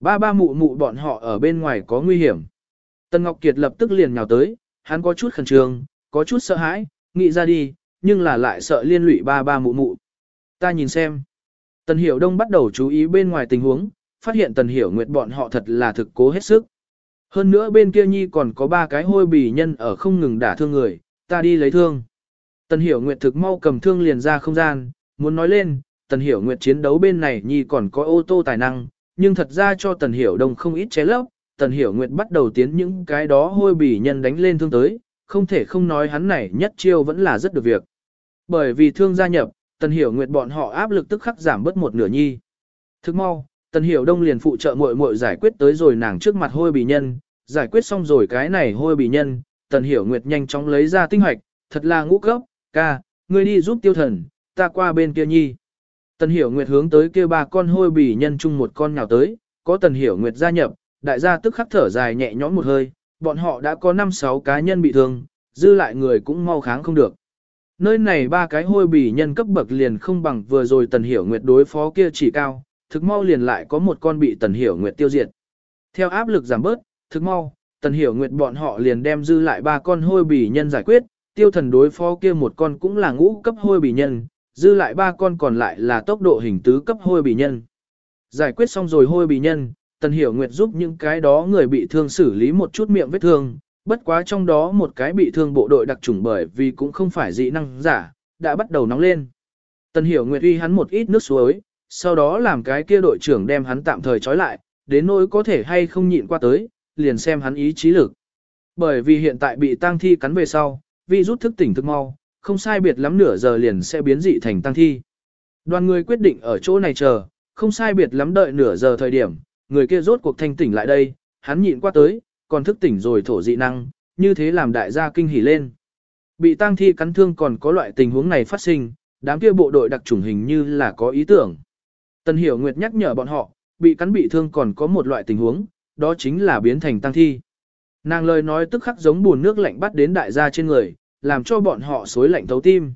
Ba ba mụ mụ bọn họ ở bên ngoài có nguy hiểm. Tần Ngọc Kiệt lập tức liền nhào tới, hắn có chút khẩn trương, có chút sợ hãi, nghĩ ra đi, nhưng là lại sợ liên lụy ba ba mụ mụ. Ta nhìn xem. Tần Hiểu Đông bắt đầu chú ý bên ngoài tình huống, phát hiện Tần Hiểu Nguyệt bọn họ thật là thực cố hết sức. Hơn nữa bên kia nhi còn có ba cái hôi bì nhân ở không ngừng đả thương người, ta đi lấy thương. Tần Hiểu Nguyệt thực mau cầm thương liền ra không gian, muốn nói lên, Tần Hiểu Nguyệt chiến đấu bên này nhi còn có ô tô tài năng, nhưng thật ra cho Tần Hiểu Đông không ít chế lấp, Tần Hiểu Nguyệt bắt đầu tiến những cái đó hôi bỉ nhân đánh lên thương tới, không thể không nói hắn này nhất chiêu vẫn là rất được việc. Bởi vì thương gia nhập, Tần Hiểu Nguyệt bọn họ áp lực tức khắc giảm bớt một nửa nhi. Thức mau, Tần Hiểu Đông liền phụ trợ muội muội giải quyết tới rồi nàng trước mặt hôi bỉ nhân, giải quyết xong rồi cái này hôi bỉ nhân, Tần Hiểu Nguyệt nhanh chóng lấy ra tinh hoạch, thật là ngũ cấp, ca, ngươi đi giúp tiêu thần, ta qua bên kia nhi. Tần Hiểu Nguyệt hướng tới kia ba con hôi bỉ nhân chung một con nhào tới, có Tần Hiểu Nguyệt gia nhập, đại gia tức khắc thở dài nhẹ nhõm một hơi, bọn họ đã có 5-6 cá nhân bị thương, dư lại người cũng mau kháng không được. Nơi này ba cái hôi bỉ nhân cấp bậc liền không bằng vừa rồi Tần Hiểu Nguyệt đối phó kia chỉ cao, thực mau liền lại có một con bị Tần Hiểu Nguyệt tiêu diệt. Theo áp lực giảm bớt, thực mau, Tần Hiểu Nguyệt bọn họ liền đem dư lại ba con hôi bỉ nhân giải quyết, tiêu thần đối phó kia một con cũng là ngũ cấp hôi bỉ nhân, dư lại ba con còn lại là tốc độ hình tứ cấp hôi bỉ nhân. Giải quyết xong rồi hôi bỉ nhân, Tần Hiểu Nguyệt giúp những cái đó người bị thương xử lý một chút miệng vết thương, bất quá trong đó một cái bị thương bộ đội đặc trùng bởi vì cũng không phải dị năng giả, đã bắt đầu nóng lên. Tần Hiểu Nguyệt uy hắn một ít nước suối, sau đó làm cái kia đội trưởng đem hắn tạm thời trói lại, đến nỗi có thể hay không nhịn qua tới, liền xem hắn ý chí lực. Bởi vì hiện tại bị tang thi cắn về sau, vi rút thức tỉnh thức mau, không sai biệt lắm nửa giờ liền sẽ biến dị thành tang thi. Đoàn người quyết định ở chỗ này chờ, không sai biệt lắm đợi nửa giờ thời điểm, người kia rốt cuộc thanh tỉnh lại đây, hắn nhịn qua tới, còn thức tỉnh rồi thổ dị năng, như thế làm đại gia kinh hỉ lên. Bị tang thi cắn thương còn có loại tình huống này phát sinh, đám kia bộ đội đặc chủng hình như là có ý tưởng. Tần Hiểu Nguyệt nhắc nhở bọn họ, bị cắn bị thương còn có một loại tình huống, đó chính là biến thành tang thi. Nàng lời nói tức khắc giống buồn nước lạnh bắt đến đại gia trên người, làm cho bọn họ xối lạnh thấu tim.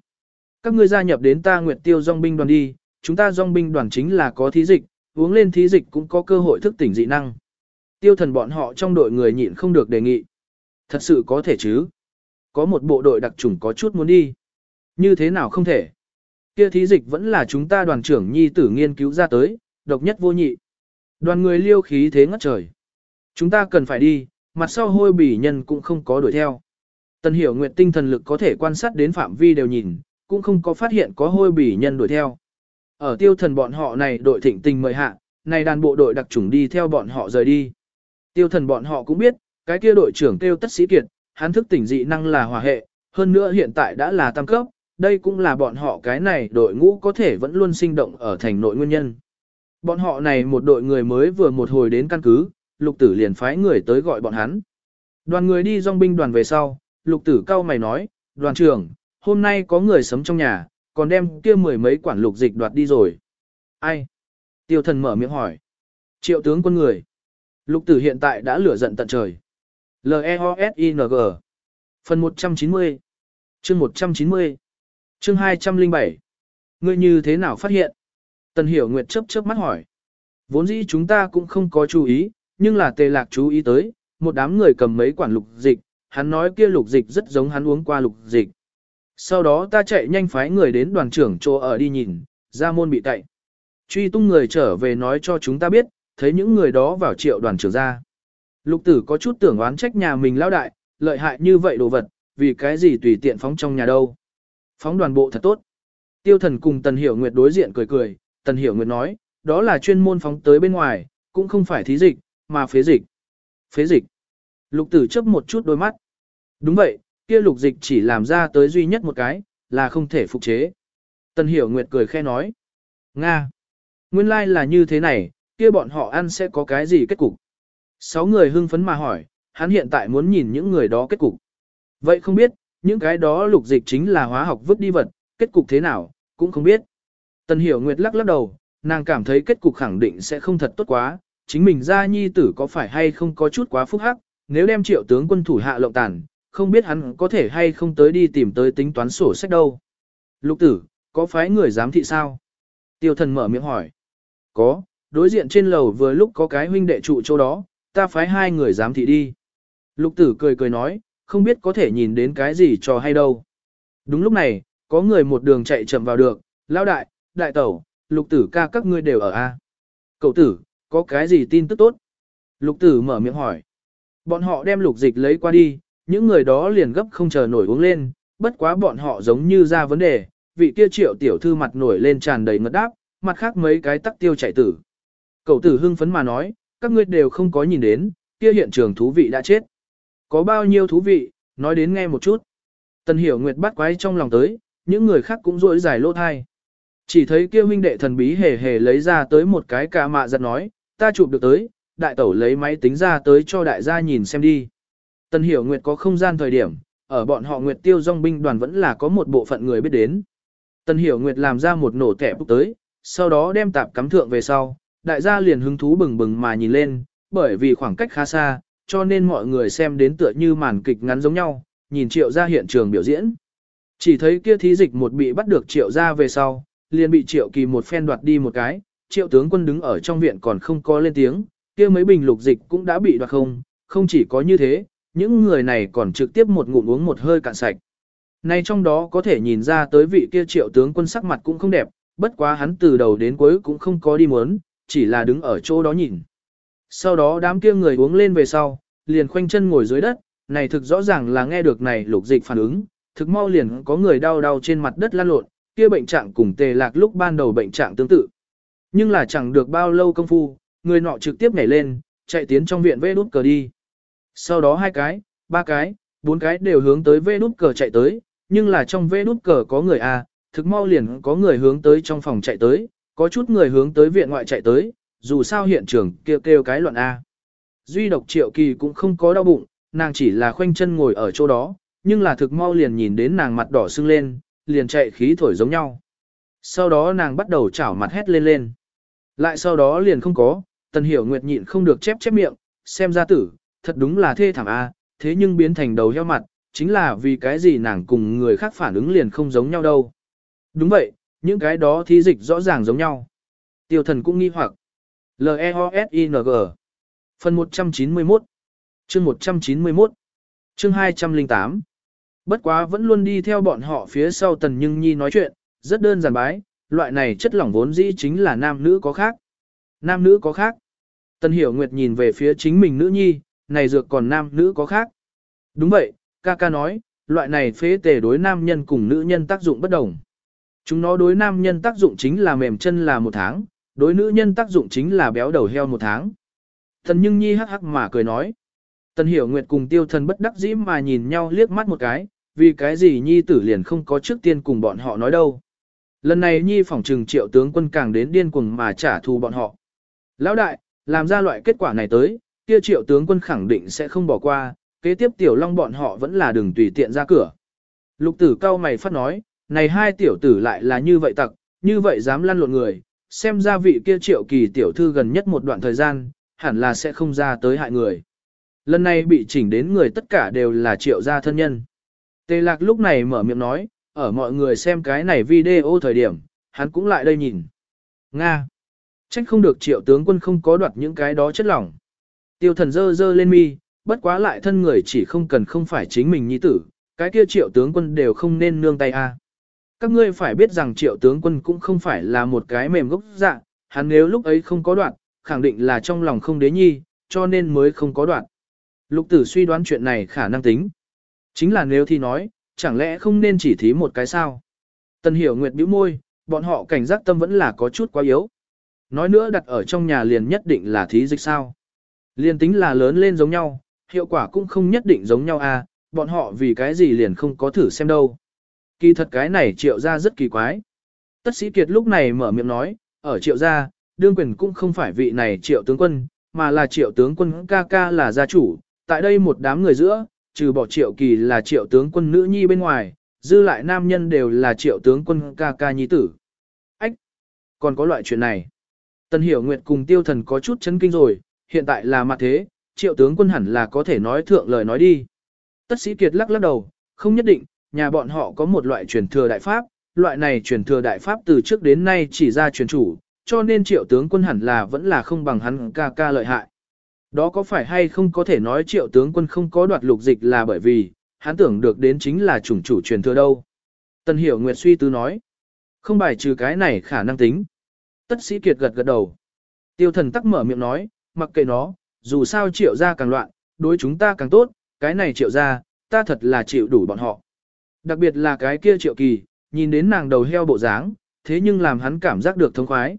Các ngươi gia nhập đến ta Nguyệt Tiêu Dòng binh đoàn đi, chúng ta Dòng binh đoàn chính là có thí dịch, uống lên thí dịch cũng có cơ hội thức tỉnh dị năng. Tiêu thần bọn họ trong đội người nhịn không được đề nghị. Thật sự có thể chứ. Có một bộ đội đặc chủng có chút muốn đi. Như thế nào không thể. Kia thí dịch vẫn là chúng ta đoàn trưởng nhi tử nghiên cứu ra tới, độc nhất vô nhị. Đoàn người liêu khí thế ngất trời. Chúng ta cần phải đi, mặt sau hôi bỉ nhân cũng không có đuổi theo. Tần hiểu nguyện tinh thần lực có thể quan sát đến phạm vi đều nhìn, cũng không có phát hiện có hôi bỉ nhân đuổi theo. Ở tiêu thần bọn họ này đội thịnh tình mời hạ, này đàn bộ đội đặc chủng đi theo bọn họ rời đi. Tiêu thần bọn họ cũng biết, cái kia đội trưởng kêu tất sĩ kiệt, hắn thức tỉnh dị năng là hỏa hệ, hơn nữa hiện tại đã là tam cấp, đây cũng là bọn họ cái này đội ngũ có thể vẫn luôn sinh động ở thành nội nguyên nhân. Bọn họ này một đội người mới vừa một hồi đến căn cứ, lục tử liền phái người tới gọi bọn hắn. Đoàn người đi dòng binh đoàn về sau, lục tử cao mày nói, đoàn trưởng, hôm nay có người sống trong nhà, còn đem kia mười mấy quản lục dịch đoạt đi rồi. Ai? Tiêu thần mở miệng hỏi. Triệu tướng quân người. Lục tử hiện tại đã lửa giận tận trời. L-E-O-S-I-N-G Phần 190 Chương 190 Chương 207 Ngươi như thế nào phát hiện? Tần Hiểu Nguyệt chớp chớp mắt hỏi. Vốn dĩ chúng ta cũng không có chú ý, nhưng là tề lạc chú ý tới, một đám người cầm mấy quản lục dịch, hắn nói kia lục dịch rất giống hắn uống qua lục dịch. Sau đó ta chạy nhanh phái người đến đoàn trưởng chỗ ở đi nhìn, ra môn bị cậy. Truy tung người trở về nói cho chúng ta biết, thấy những người đó vào triệu đoàn trưởng ra. Lục tử có chút tưởng oán trách nhà mình lao đại, lợi hại như vậy đồ vật, vì cái gì tùy tiện phóng trong nhà đâu. Phóng đoàn bộ thật tốt. Tiêu thần cùng Tần Hiểu Nguyệt đối diện cười cười, Tần Hiểu Nguyệt nói, đó là chuyên môn phóng tới bên ngoài, cũng không phải thí dịch, mà phế dịch. Phế dịch. Lục tử chấp một chút đôi mắt. Đúng vậy, kia lục dịch chỉ làm ra tới duy nhất một cái, là không thể phục chế. Tần Hiểu Nguyệt cười khe nói. Nga. Nguyên lai like là như thế này, kia bọn họ ăn sẽ có cái gì kết cục. Sáu người hưng phấn mà hỏi, hắn hiện tại muốn nhìn những người đó kết cục. Vậy không biết, những cái đó lục dịch chính là hóa học vứt đi vật, kết cục thế nào, cũng không biết. Tần Hiểu Nguyệt lắc lắc đầu, nàng cảm thấy kết cục khẳng định sẽ không thật tốt quá, chính mình ra nhi tử có phải hay không có chút quá phúc hắc, nếu đem triệu tướng quân thủ hạ lộng tàn, không biết hắn có thể hay không tới đi tìm tới tính toán sổ sách đâu. Lục tử, có phái người giám thị sao? Tiêu thần mở miệng hỏi. Có, đối diện trên lầu vừa lúc có cái huynh đệ trụ chỗ đó, ta phái hai người giám thị đi. Lục tử cười cười nói, không biết có thể nhìn đến cái gì cho hay đâu. Đúng lúc này, có người một đường chạy chậm vào được, lão đại, đại tẩu, lục tử ca các ngươi đều ở A. Cậu tử, có cái gì tin tức tốt? Lục tử mở miệng hỏi. Bọn họ đem lục dịch lấy qua đi, những người đó liền gấp không chờ nổi uống lên, bất quá bọn họ giống như ra vấn đề, vị kia triệu tiểu thư mặt nổi lên tràn đầy ngất đáp, mặt khác mấy cái tắc tiêu chạy tử. Cậu tử hưng phấn mà nói, các ngươi đều không có nhìn đến, kia hiện trường thú vị đã chết. Có bao nhiêu thú vị, nói đến nghe một chút. Tần hiểu nguyệt bắt quái trong lòng tới, những người khác cũng rỗi dài lỗ thai. Chỉ thấy kia huynh đệ thần bí hề hề lấy ra tới một cái cả mạ giật nói, ta chụp được tới, đại tẩu lấy máy tính ra tới cho đại gia nhìn xem đi. Tần hiểu nguyệt có không gian thời điểm, ở bọn họ nguyệt tiêu dòng binh đoàn vẫn là có một bộ phận người biết đến. Tần hiểu nguyệt làm ra một nổ kẻ bục tới, sau đó đem tạp cắm thượng về sau, đại gia liền hứng thú bừng bừng mà nhìn lên, bởi vì khoảng cách khá xa, cho nên mọi người xem đến tựa như màn kịch ngắn giống nhau, nhìn triệu ra hiện trường biểu diễn. Chỉ thấy kia thí dịch một bị bắt được triệu ra về sau, liền bị triệu kỳ một phen đoạt đi một cái, triệu tướng quân đứng ở trong viện còn không có lên tiếng, kia mấy bình lục dịch cũng đã bị đoạt không, không chỉ có như thế, những người này còn trực tiếp một ngụm uống một hơi cạn sạch. Này trong đó có thể nhìn ra tới vị kia triệu tướng quân sắc mặt cũng không đẹp, bất quá hắn từ đầu đến cuối cũng không có đi muốn, chỉ là đứng ở chỗ đó nhìn. Sau đó đám kia người uống lên về sau, liền khoanh chân ngồi dưới đất, này thực rõ ràng là nghe được này lục dịch phản ứng, thực mau liền có người đau đau trên mặt đất lăn lộn, kia bệnh trạng cùng tề lạc lúc ban đầu bệnh trạng tương tự. Nhưng là chẳng được bao lâu công phu, người nọ trực tiếp nhảy lên, chạy tiến trong viện vê đút cờ đi. Sau đó hai cái, ba cái, bốn cái đều hướng tới vê đút cờ chạy tới, nhưng là trong vê đút cờ có người A, thực mau liền có người hướng tới trong phòng chạy tới, có chút người hướng tới viện ngoại chạy tới, dù sao hiện trường kêu kêu cái loạn A. Duy độc triệu kỳ cũng không có đau bụng, nàng chỉ là khoanh chân ngồi ở chỗ đó, nhưng là thực mau liền nhìn đến nàng mặt đỏ sưng lên, liền chạy khí thổi giống nhau. Sau đó nàng bắt đầu chảo mặt hét lên lên. Lại sau đó liền không có, tần hiểu nguyệt nhịn không được chép chép miệng, xem ra tử, thật đúng là thê thảm a, thế nhưng biến thành đầu heo mặt, chính là vì cái gì nàng cùng người khác phản ứng liền không giống nhau đâu. Đúng vậy, những cái đó thí dịch rõ ràng giống nhau. Tiêu thần cũng nghi hoặc. L-E-O-S-I-N-G Phần 191 Chương 191 Chương 208 Bất quá vẫn luôn đi theo bọn họ phía sau Tần Nhưng Nhi nói chuyện, rất đơn giản bái, loại này chất lỏng vốn dĩ chính là nam nữ có khác. Nam nữ có khác. Tần Hiểu Nguyệt nhìn về phía chính mình nữ nhi, này dược còn nam nữ có khác. Đúng vậy, ca ca nói, loại này phế tề đối nam nhân cùng nữ nhân tác dụng bất đồng. Chúng nó đối nam nhân tác dụng chính là mềm chân là một tháng, đối nữ nhân tác dụng chính là béo đầu heo một tháng. Thần Nhưng Nhi hắc hắc mà cười nói. Tần Hiểu Nguyệt cùng tiêu thần bất đắc dĩ mà nhìn nhau liếc mắt một cái, vì cái gì nhi tử liền không có trước tiên cùng bọn họ nói đâu. Lần này nhi phỏng trừng triệu tướng quân càng đến điên cuồng mà trả thù bọn họ. Lão đại, làm ra loại kết quả này tới, kia triệu tướng quân khẳng định sẽ không bỏ qua, kế tiếp tiểu long bọn họ vẫn là đừng tùy tiện ra cửa. Lục tử cao mày phát nói, này hai tiểu tử lại là như vậy tặc, như vậy dám lăn lộn người, xem ra vị kia triệu kỳ tiểu thư gần nhất một đoạn thời gian, hẳn là sẽ không ra tới hại người. Lần này bị chỉnh đến người tất cả đều là triệu gia thân nhân. Tề lạc lúc này mở miệng nói, ở mọi người xem cái này video thời điểm, hắn cũng lại đây nhìn. Nga. Trách không được triệu tướng quân không có đoạt những cái đó chất lỏng. Tiêu thần dơ dơ lên mi, bất quá lại thân người chỉ không cần không phải chính mình nhi tử, cái kia triệu tướng quân đều không nên nương tay a. Các ngươi phải biết rằng triệu tướng quân cũng không phải là một cái mềm gốc dạ, hắn nếu lúc ấy không có đoạn, khẳng định là trong lòng không đế nhi, cho nên mới không có đoạn. Lục tử suy đoán chuyện này khả năng tính. Chính là nếu thì nói, chẳng lẽ không nên chỉ thí một cái sao? Tần hiểu nguyệt bĩu môi, bọn họ cảnh giác tâm vẫn là có chút quá yếu. Nói nữa đặt ở trong nhà liền nhất định là thí dịch sao. Liền tính là lớn lên giống nhau, hiệu quả cũng không nhất định giống nhau à, bọn họ vì cái gì liền không có thử xem đâu. Kỳ thật cái này triệu ra rất kỳ quái. Tất sĩ kiệt lúc này mở miệng nói, ở triệu gia, đương quyền cũng không phải vị này triệu tướng quân, mà là triệu tướng quân ca ca là gia chủ, tại đây một đám người giữa, trừ bỏ triệu kỳ là triệu tướng quân nữ nhi bên ngoài, dư lại nam nhân đều là triệu tướng quân ca ca nhi tử. Ách! Còn có loại chuyện này. tân Hiểu Nguyệt cùng tiêu thần có chút chấn kinh rồi, hiện tại là mặt thế, triệu tướng quân hẳn là có thể nói thượng lời nói đi. Tất sĩ Kiệt lắc lắc đầu, không nhất định, nhà bọn họ có một loại truyền thừa đại pháp, loại này truyền thừa đại pháp từ trước đến nay chỉ ra truyền chủ, cho nên triệu tướng quân hẳn là vẫn là không bằng hắn ca ca lợi hại. Đó có phải hay không có thể nói triệu tướng quân không có đoạt lục dịch là bởi vì, hắn tưởng được đến chính là chủng chủ truyền thừa đâu. Tần Hiểu Nguyệt suy tư nói, không bài trừ cái này khả năng tính. Tất sĩ kiệt gật gật đầu. Tiêu thần tắc mở miệng nói, mặc kệ nó, dù sao triệu gia càng loạn, đối chúng ta càng tốt, cái này triệu gia, ta thật là chịu đủ bọn họ. Đặc biệt là cái kia triệu kỳ, nhìn đến nàng đầu heo bộ dáng, thế nhưng làm hắn cảm giác được thông khoái.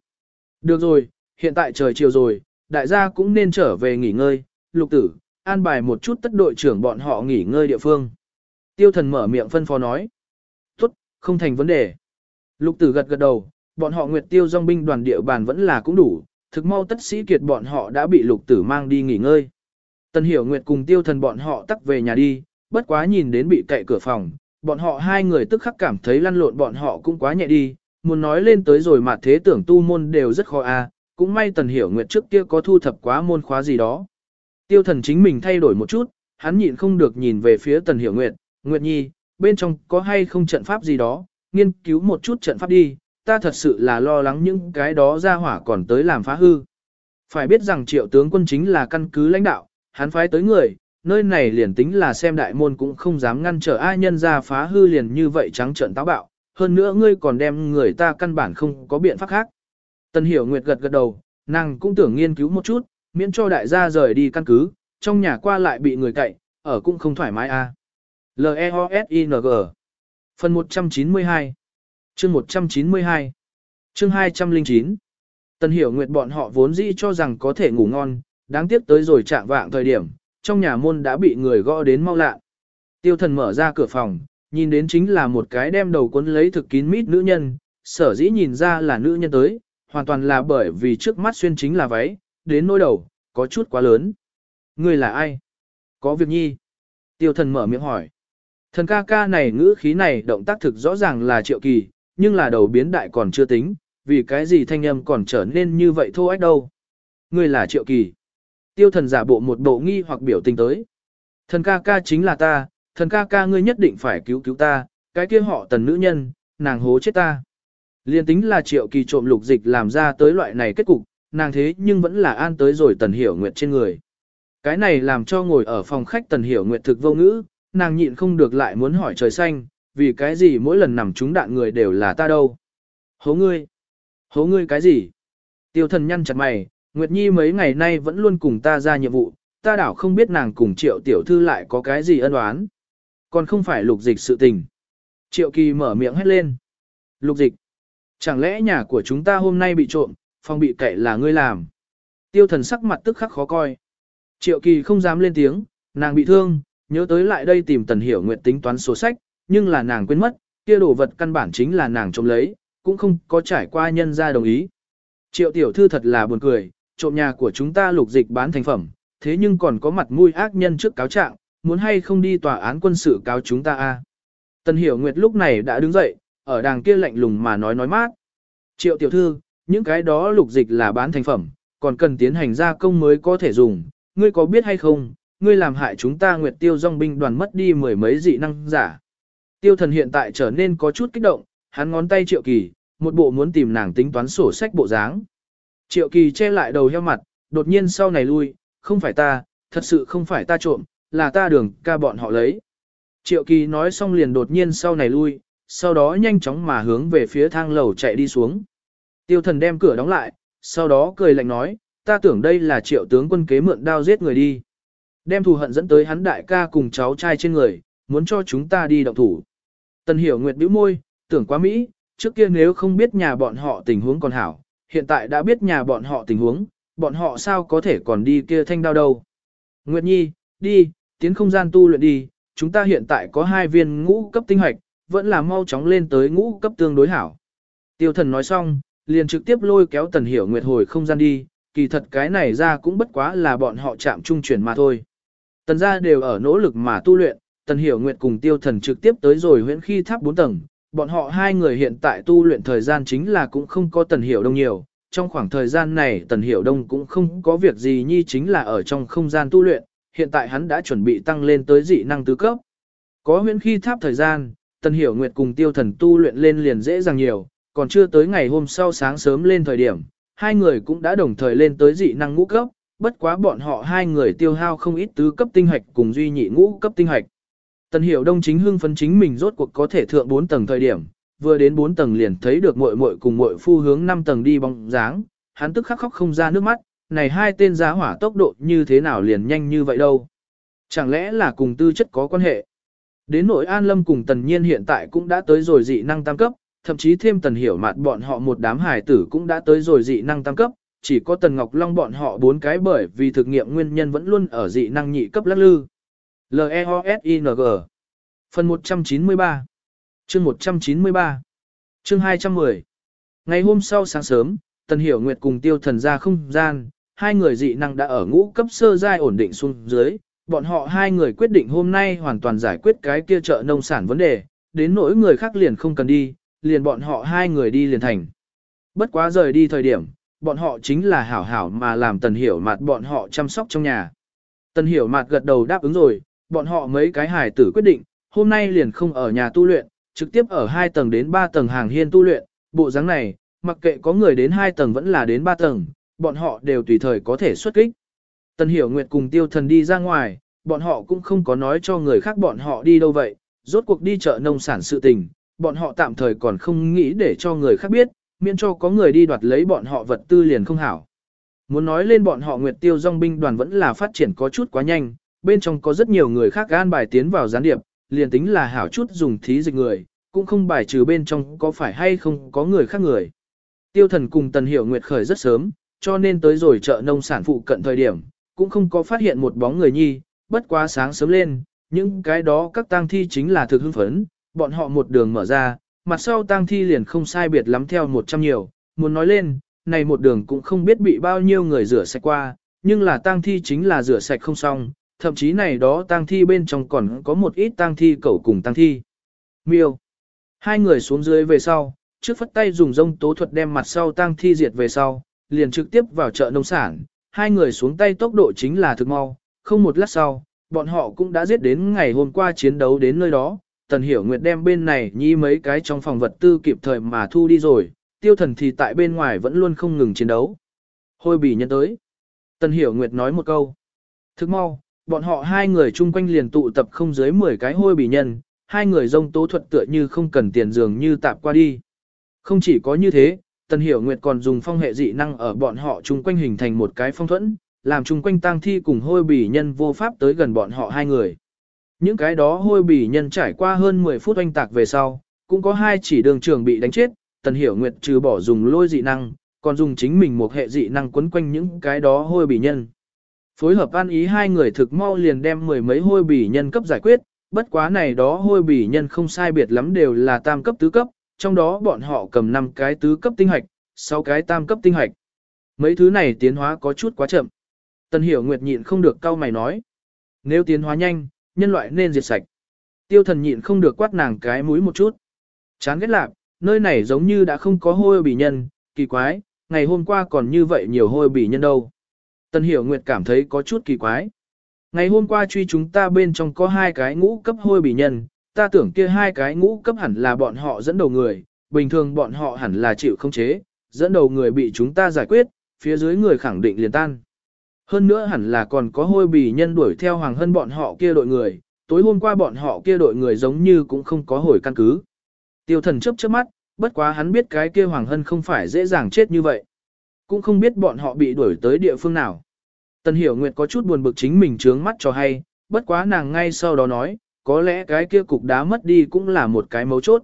Được rồi, hiện tại trời chiều rồi, đại gia cũng nên trở về nghỉ ngơi, lục tử, an bài một chút tất đội trưởng bọn họ nghỉ ngơi địa phương. Tiêu thần mở miệng phân phó nói. Tốt, không thành vấn đề. Lục tử gật gật đầu, bọn họ nguyệt tiêu dòng binh đoàn địa bàn vẫn là cũng đủ, thực mau tất sĩ kiệt bọn họ đã bị lục tử mang đi nghỉ ngơi. Tần hiểu nguyệt cùng tiêu thần bọn họ tắc về nhà đi, bất quá nhìn đến bị cậy cửa phòng, bọn họ hai người tức khắc cảm thấy lăn lộn bọn họ cũng quá nhẹ đi, muốn nói lên tới rồi mà thế tưởng tu môn đều rất khó a, à, cũng may tần hiểu nguyệt trước kia có thu thập quá môn khóa gì đó. Tiêu thần chính mình thay đổi một chút, hắn nhịn không được nhìn về phía tần hiểu nguyệt, nguyệt nhi, bên trong có hay không trận pháp gì đó, nghiên cứu một chút trận pháp đi, ta thật sự là lo lắng những cái đó ra hỏa còn tới làm phá hư. Phải biết rằng triệu tướng quân chính là căn cứ lãnh đạo, hắn phái tới người, nơi này liền tính là xem đại môn cũng không dám ngăn trở ai nhân ra phá hư liền như vậy trắng trợn táo bạo, hơn nữa ngươi còn đem người ta căn bản không có biện pháp khác. Tần Hiểu Nguyệt gật gật đầu, nàng cũng tưởng nghiên cứu một chút, miễn cho đại gia rời đi căn cứ, trong nhà qua lại bị người cậy, ở cũng không thoải mái a. À. L-E-O-S-I-N-G Phần 192 Chương 192 Chương 209 Tần Hiểu Nguyệt bọn họ vốn dĩ cho rằng có thể ngủ ngon, đáng tiếc tới rồi chạm vạng thời điểm, trong nhà môn đã bị người gõ đến mau lạ. Tiêu thần mở ra cửa phòng, nhìn đến chính là một cái đem đầu cuốn lấy thực kín mít nữ nhân, sở dĩ nhìn ra là nữ nhân tới, hoàn toàn là bởi vì trước mắt xuyên chính là váy, đến nỗi đầu, có chút quá lớn. Người là ai? Có việc nhi. Tiêu thần mở miệng hỏi. Thần ca ca này ngữ khí này động tác thực rõ ràng là triệu kỳ, nhưng là đầu biến đại còn chưa tính, vì cái gì thanh âm còn trở nên như vậy thô ách đâu. Người là triệu kỳ. Tiêu thần giả bộ một bộ nghi hoặc biểu tình tới. Thần ca ca chính là ta, thần ca ca ngươi nhất định phải cứu cứu ta, cái kia họ tần nữ nhân, nàng hố chết ta. Liên tính là triệu kỳ trộm lục dịch làm ra tới loại này kết cục, nàng thế nhưng vẫn là an tới rồi tần hiểu nguyệt trên người. Cái này làm cho ngồi ở phòng khách tần hiểu nguyệt thực vô ngữ, nàng nhịn không được lại muốn hỏi trời xanh, vì cái gì mỗi lần nằm trúng đạn người đều là ta đâu. Hố ngươi. Hố ngươi cái gì? Tiêu thần nhăn chặt mày, Nguyệt Nhi mấy ngày nay vẫn luôn cùng ta ra nhiệm vụ, ta đảo không biết nàng cùng triệu tiểu thư lại có cái gì ân oán. Còn không phải lục dịch sự tình. Triệu kỳ mở miệng hét lên. Lục dịch. Chẳng lẽ nhà của chúng ta hôm nay bị trộm, phòng bị cậy là ngươi làm. Tiêu thần sắc mặt tức khắc khó coi. Triệu kỳ không dám lên tiếng, nàng bị thương, nhớ tới lại đây tìm Tần Hiểu nguyện tính toán sổ sách, nhưng là nàng quên mất, kia đồ vật căn bản chính là nàng trộm lấy, cũng không có trải qua nhân ra đồng ý. Triệu tiểu thư thật là buồn cười, trộm nhà của chúng ta lục dịch bán thành phẩm, thế nhưng còn có mặt mũi ác nhân trước cáo trạng, muốn hay không đi tòa án quân sự cáo chúng ta a? Tần Hiểu Nguyệt lúc này đã đứng dậy, ở đàng kia lạnh lùng mà nói nói mát. Triệu tiểu thư, những cái đó lục dịch là bán thành phẩm, còn cần tiến hành gia công mới có thể dùng, ngươi có biết hay không, ngươi làm hại chúng ta Nguyệt Tiêu Dòng binh đoàn mất đi mười mấy dị năng giả. Tiêu thần hiện tại trở nên có chút kích động, hắn ngón tay Triệu Kỳ, một bộ muốn tìm nàng tính toán sổ sách bộ dáng. Triệu Kỳ che lại đầu heo mặt, đột nhiên sau này lui, không phải ta, thật sự không phải ta trộm, là ta đường ca bọn họ lấy. Triệu Kỳ nói xong liền đột nhiên sau này lui, sau đó nhanh chóng mà hướng về phía thang lầu chạy đi xuống. Tiêu thần đem cửa đóng lại, sau đó cười lạnh nói, ta tưởng đây là triệu tướng quân kế mượn đao giết người đi. Đem thù hận dẫn tới hắn đại ca cùng cháu trai trên người, muốn cho chúng ta đi động thủ. Tần hiểu nguyệt bĩu môi, tưởng quá Mỹ, trước kia nếu không biết nhà bọn họ tình huống còn hảo, hiện tại đã biết nhà bọn họ tình huống, bọn họ sao có thể còn đi kia thanh đao đâu. Nguyệt Nhi, đi, tiến không gian tu luyện đi, chúng ta hiện tại có hai viên ngũ cấp tinh hoạch, vẫn là mau chóng lên tới ngũ cấp tương đối hảo. Tiêu thần nói xong, liền trực tiếp lôi kéo tần hiểu nguyệt hồi không gian đi, kỳ thật cái này ra cũng bất quá là bọn họ chạm trung chuyển mà thôi. Tần gia đều ở nỗ lực mà tu luyện, tần hiểu nguyệt cùng tiêu thần trực tiếp tới rồi huyễn khi tháp 4 tầng, bọn họ hai người hiện tại tu luyện thời gian chính là cũng không có tần hiểu đông nhiều. Trong khoảng thời gian này Tần Hiểu Đông cũng không có việc gì nhi chính là ở trong không gian tu luyện, hiện tại hắn đã chuẩn bị tăng lên tới dị năng tứ cấp. Có huyễn khi tháp thời gian, Tần Hiểu Nguyệt cùng tiêu thần tu luyện lên liền dễ dàng nhiều, còn chưa tới ngày hôm sau sáng sớm lên thời điểm, hai người cũng đã đồng thời lên tới dị năng ngũ cấp, bất quá bọn họ hai người tiêu hao không ít tứ cấp tinh hạch cùng duy nhị ngũ cấp tinh hạch Tần Hiểu Đông chính hưng phấn chính mình rốt cuộc có thể thượng 4 tầng thời điểm, vừa đến 4 tầng liền thấy được muội muội cùng muội phu hướng 5 tầng đi bóng dáng, hắn tức khắc khóc không ra nước mắt, này hai tên giá hỏa tốc độ như thế nào liền nhanh như vậy đâu. Chẳng lẽ là cùng tư chất có quan hệ? Đến nội An Lâm cùng Tần Nhiên hiện tại cũng đã tới rồi dị năng tam cấp, thậm chí thêm Tần Hiểu Mạt bọn họ một đám hải tử cũng đã tới rồi dị năng tam cấp, chỉ có Tần Ngọc Long bọn họ bốn cái bởi vì thực nghiệm nguyên nhân vẫn luôn ở dị năng nhị cấp lắc lư. L-E-O-S-I-N-G Phần 193 Chương 193 Chương 210 Ngày hôm sau sáng sớm, Tần Hiểu Nguyệt cùng Tiêu Thần ra không gian, hai người dị năng đã ở ngũ cấp sơ giai ổn định xuống dưới, bọn họ hai người quyết định hôm nay hoàn toàn giải quyết cái kia chợ nông sản vấn đề, đến nỗi người khác liền không cần đi, liền bọn họ hai người đi liền thành. Bất quá rời đi thời điểm, bọn họ chính là hảo hảo mà làm Tần Hiểu Mạt bọn họ chăm sóc trong nhà. Tần Hiểu Mạt gật đầu đáp ứng rồi, bọn họ mấy cái hài tử quyết định, hôm nay liền không ở nhà tu luyện, trực tiếp ở 2 tầng đến 3 tầng hàng hiên tu luyện, bộ dáng này, mặc kệ có người đến 2 tầng vẫn là đến 3 tầng, bọn họ đều tùy thời có thể xuất kích. Tần Hiểu Nguyệt cùng Tiêu Thần đi ra ngoài, bọn họ cũng không có nói cho người khác bọn họ đi đâu vậy, rốt cuộc đi chợ nông sản sự tình, bọn họ tạm thời còn không nghĩ để cho người khác biết, miễn cho có người đi đoạt lấy bọn họ vật tư liền không hảo. Muốn nói lên bọn họ Nguyệt Tiêu Dòng binh đoàn vẫn là phát triển có chút quá nhanh, bên trong có rất nhiều người khác gan bài tiến vào gián điệp, liền tính là hảo chút dùng thí dịch người, cũng không bài trừ bên trong có phải hay không có người khác người. Tiêu thần cùng Tần Hiểu Nguyệt khởi rất sớm, cho nên tới rồi chợ nông sản phụ cận thời điểm, cũng không có phát hiện một bóng người nhi, bất quá sáng sớm lên, những cái đó các tang thi chính là thực hưng phấn, bọn họ một đường mở ra, mặt sau tang thi liền không sai biệt lắm theo một trăm nhiều, muốn nói lên, này một đường cũng không biết bị bao nhiêu người rửa sạch qua, nhưng là tang thi chính là rửa sạch không xong, thậm chí này đó tang thi bên trong còn có một ít tang thi cẩu cùng tang thi. Miêu. Hai người xuống dưới về sau, trước phất tay dùng rông tố thuật đem mặt sau tang thi diệt về sau, liền trực tiếp vào chợ nông sản, hai người xuống tay tốc độ chính là thực mau, không một lát sau, bọn họ cũng đã giết đến ngày hôm qua chiến đấu đến nơi đó, Tần Hiểu Nguyệt đem bên này nhi mấy cái trong phòng vật tư kịp thời mà thu đi rồi, tiêu thần thì tại bên ngoài vẫn luôn không ngừng chiến đấu. Hôi bỉ nhân tới. Tần Hiểu Nguyệt nói một câu. Thức mau, bọn họ hai người chung quanh liền tụ tập không dưới 10 cái hôi bỉ nhân, hai người dông tố thuật tựa như không cần tiền dường như tạp qua đi. Không chỉ có như thế, Tần Hiểu Nguyệt còn dùng phong hệ dị năng ở bọn họ chung quanh hình thành một cái phong thuẫn, làm chung quanh tang thi cùng hôi bỉ nhân vô pháp tới gần bọn họ hai người. Những cái đó hôi bỉ nhân trải qua hơn 10 phút oanh tạc về sau, cũng có hai chỉ đường trường bị đánh chết, Tần Hiểu Nguyệt trừ bỏ dùng lôi dị năng, còn dùng chính mình một hệ dị năng quấn quanh những cái đó hôi bỉ nhân. Phối hợp an ý hai người thực mau liền đem mười mấy hôi bỉ nhân cấp giải quyết, bất quá này đó hôi bỉ nhân không sai biệt lắm đều là tam cấp tứ cấp, trong đó bọn họ cầm 5 cái tứ cấp tinh hạch, 6 cái tam cấp tinh hạch. Mấy thứ này tiến hóa có chút quá chậm. Tần Hiểu Nguyệt nhịn không được cau mày nói. Nếu tiến hóa nhanh, nhân loại nên diệt sạch. Tiêu thần nhịn không được quát nàng cái mũi một chút. Chán ghét lạc, nơi này giống như đã không có hôi bỉ nhân, kỳ quái, ngày hôm qua còn như vậy nhiều hôi bỉ nhân đâu. Tần Hiểu Nguyệt cảm thấy có chút kỳ quái. Ngày hôm qua truy chúng ta bên trong có hai cái ngũ cấp hôi bỉ nhân, ta tưởng kia hai cái ngũ cấp hẳn là bọn họ dẫn đầu người, bình thường bọn họ hẳn là chịu không chế, dẫn đầu người bị chúng ta giải quyết, phía dưới người khẳng định liền tan. Hơn nữa hẳn là còn có hôi bì nhân đuổi theo Hoàng Hân bọn họ kia đội người, tối hôm qua bọn họ kia đội người giống như cũng không có hồi căn cứ. Tiêu thần chớp chớp mắt, bất quá hắn biết cái kia Hoàng Hân không phải dễ dàng chết như vậy. Cũng không biết bọn họ bị đuổi tới địa phương nào. Tần Hiểu Nguyệt có chút buồn bực chính mình trướng mắt cho hay, bất quá nàng ngay sau đó nói, có lẽ cái kia cục đá mất đi cũng là một cái mấu chốt.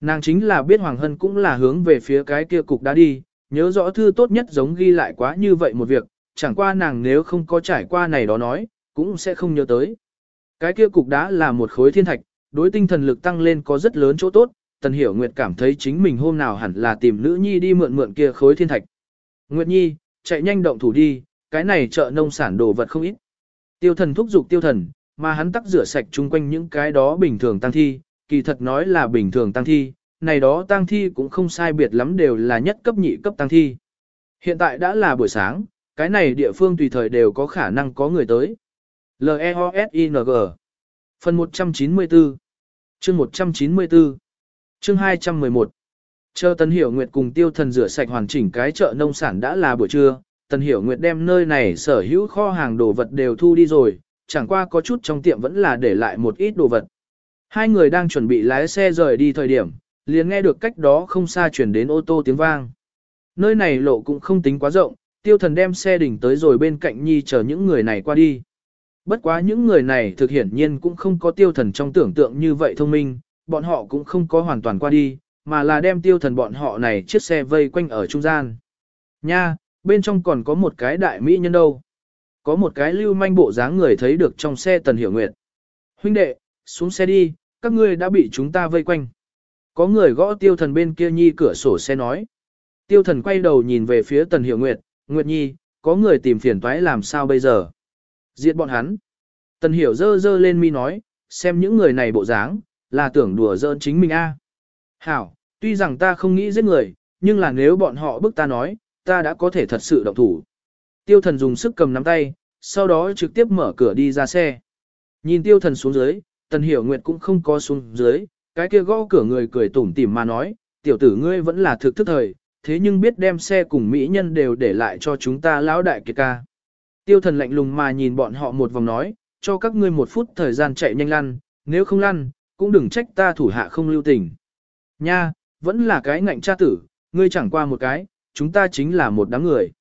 Nàng chính là biết Hoàng Hân cũng là hướng về phía cái kia cục đá đi, nhớ rõ thư tốt nhất giống ghi lại quá như vậy một việc, chẳng qua nàng nếu không có trải qua này đó nói, cũng sẽ không nhớ tới. Cái kia cục đá là một khối thiên thạch, đối tinh thần lực tăng lên có rất lớn chỗ tốt, Tần Hiểu Nguyệt cảm thấy chính mình hôm nào hẳn là tìm nữ nhi đi mượn mượn kia khối thiên thạch. Nguyệt Nhi, chạy nhanh động thủ đi, cái này chợ nông sản đồ vật không ít. Tiêu thần thúc giục tiêu thần, mà hắn tắc rửa sạch chung quanh những cái đó bình thường tăng thi, kỳ thật nói là bình thường tăng thi, này đó tăng thi cũng không sai biệt lắm đều là nhất cấp nhị cấp tăng thi. Hiện tại đã là buổi sáng, cái này địa phương tùy thời đều có khả năng có người tới. L-E-O-S-I-N-G Phần 194 Chương 194 Chương 211 Chờ Tần Hiểu Nguyệt cùng Tiêu Thần rửa sạch hoàn chỉnh cái chợ nông sản đã là buổi trưa, Tần Hiểu Nguyệt đem nơi này sở hữu kho hàng đồ vật đều thu đi rồi, chẳng qua có chút trong tiệm vẫn là để lại một ít đồ vật. Hai người đang chuẩn bị lái xe rời đi thời điểm, liền nghe được cách đó không xa chuyển đến ô tô tiếng vang. Nơi này lộ cũng không tính quá rộng, tiêu thần đem xe đỉnh tới rồi bên cạnh nhi chờ những người này qua đi. Bất quá những người này thực hiển nhiên cũng không có tiêu thần trong tưởng tượng như vậy thông minh, bọn họ cũng không có hoàn toàn qua đi, mà là đem tiêu thần bọn họ này chiếc xe vây quanh ở trung gian. Nha, bên trong còn có một cái đại mỹ nhân đâu. Có một cái lưu manh bộ dáng người thấy được trong xe Tần Hiểu Nguyệt. Huynh đệ, xuống xe đi, các ngươi đã bị chúng ta vây quanh. Có người gõ tiêu thần bên kia nhi cửa sổ xe nói. Tiêu thần quay đầu nhìn về phía Tần Hiểu Nguyệt, Nguyệt Nhi, có người tìm phiền toái làm sao bây giờ? diệt bọn hắn. Tần Hiểu dơ dơ lên mi nói, xem những người này bộ dáng, là tưởng đùa giỡn chính mình a. Hảo, tuy rằng ta không nghĩ giết người, nhưng là nếu bọn họ bức ta nói, ta đã có thể thật sự động thủ. Tiêu thần dùng sức cầm nắm tay, sau đó trực tiếp mở cửa đi ra xe. Nhìn tiêu thần xuống dưới, tần hiểu nguyệt cũng không có xuống dưới, cái kia gõ cửa người cười tủm tỉm mà nói, tiểu tử ngươi vẫn là thực thức thời, thế nhưng biết đem xe cùng mỹ nhân đều để lại cho chúng ta lão đại kiệt ca. Tiêu thần lạnh lùng mà nhìn bọn họ một vòng nói, cho các ngươi một phút thời gian chạy nhanh lăn, nếu không lăn, cũng đừng trách ta thủ hạ không lưu tình. Nha, vẫn là cái ngạnh cha tử, ngươi chẳng qua một cái, chúng ta chính là một đám người.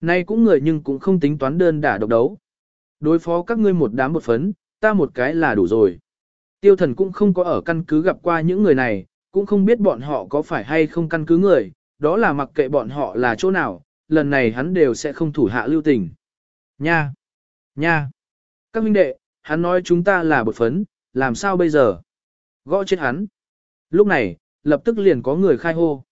Nay cũng người nhưng cũng không tính toán đơn đả độc đấu. Đối phó các ngươi một đám một phấn, ta một cái là đủ rồi. Tiêu thần cũng không có ở căn cứ gặp qua những người này, cũng không biết bọn họ có phải hay không căn cứ người, đó là mặc kệ bọn họ là chỗ nào, lần này hắn đều sẽ không thủ hạ lưu tình. Nha! Nha! Các huynh đệ, hắn nói chúng ta là bột phấn, làm sao bây giờ? Gõ chết hắn. Lúc này, lập tức liền có người khai hô.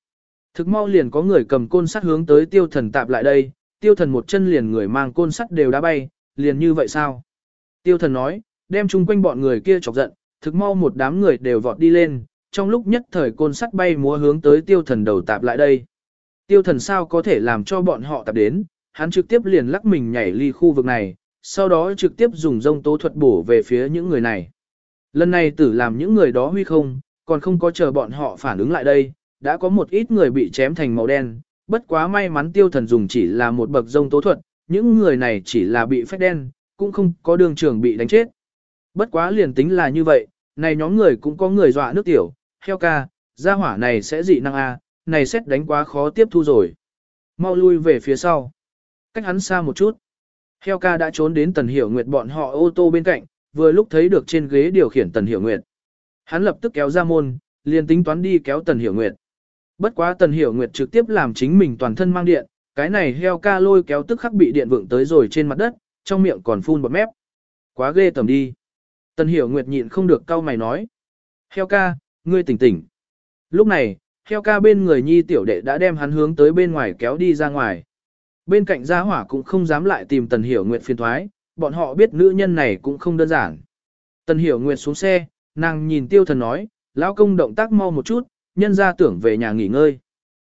Thực mau liền có người cầm côn sắt hướng tới tiêu thần tạp lại đây, tiêu thần một chân liền người mang côn sắt đều đã bay, liền như vậy sao? Tiêu thần nói, đem chung quanh bọn người kia chọc giận, thực mau một đám người đều vọt đi lên, trong lúc nhất thời côn sắt bay múa hướng tới tiêu thần đầu tạp lại đây. Tiêu thần sao có thể làm cho bọn họ tạp đến, hắn trực tiếp liền lắc mình nhảy ly khu vực này, sau đó trực tiếp dùng rông tố thuật bổ về phía những người này. Lần này tử làm những người đó huy không, còn không có chờ bọn họ phản ứng lại đây, đã có một ít người bị chém thành màu đen, bất quá may mắn tiêu thần dùng chỉ là một bậc rông tố thuật, những người này chỉ là bị phách đen, cũng không có đường trường bị đánh chết. Bất quá liền tính là như vậy, này nhóm người cũng có người dọa nước tiểu, heo ca, gia hỏa này sẽ dị năng A, này xét đánh quá khó tiếp thu rồi. Mau lui về phía sau. Cách hắn xa một chút. Heo ca đã trốn đến tần hiểu nguyệt bọn họ ô tô bên cạnh, vừa lúc thấy được trên ghế điều khiển tần hiểu nguyệt. Hắn lập tức kéo ra môn, liền tính toán đi kéo tần hiểu nguyệt. Bất quá tần hiểu nguyệt trực tiếp làm chính mình toàn thân mang điện, cái này heo ca lôi kéo tức khắc bị điện vượng tới rồi trên mặt đất, trong miệng còn phun bọt mép. Quá ghê tầm đi. Tần hiểu nguyệt nhịn không được cau mày nói. Heo ca, ngươi tỉnh tỉnh. Lúc này, heo ca bên người nhi tiểu đệ đã đem hắn hướng tới bên ngoài kéo đi ra ngoài. Bên cạnh gia hỏa cũng không dám lại tìm tần hiểu nguyệt phiền thoái, bọn họ biết nữ nhân này cũng không đơn giản. Tần hiểu nguyệt xuống xe, nàng nhìn tiêu thần nói, lão công động tác mau một chút, nhân ra tưởng về nhà nghỉ ngơi.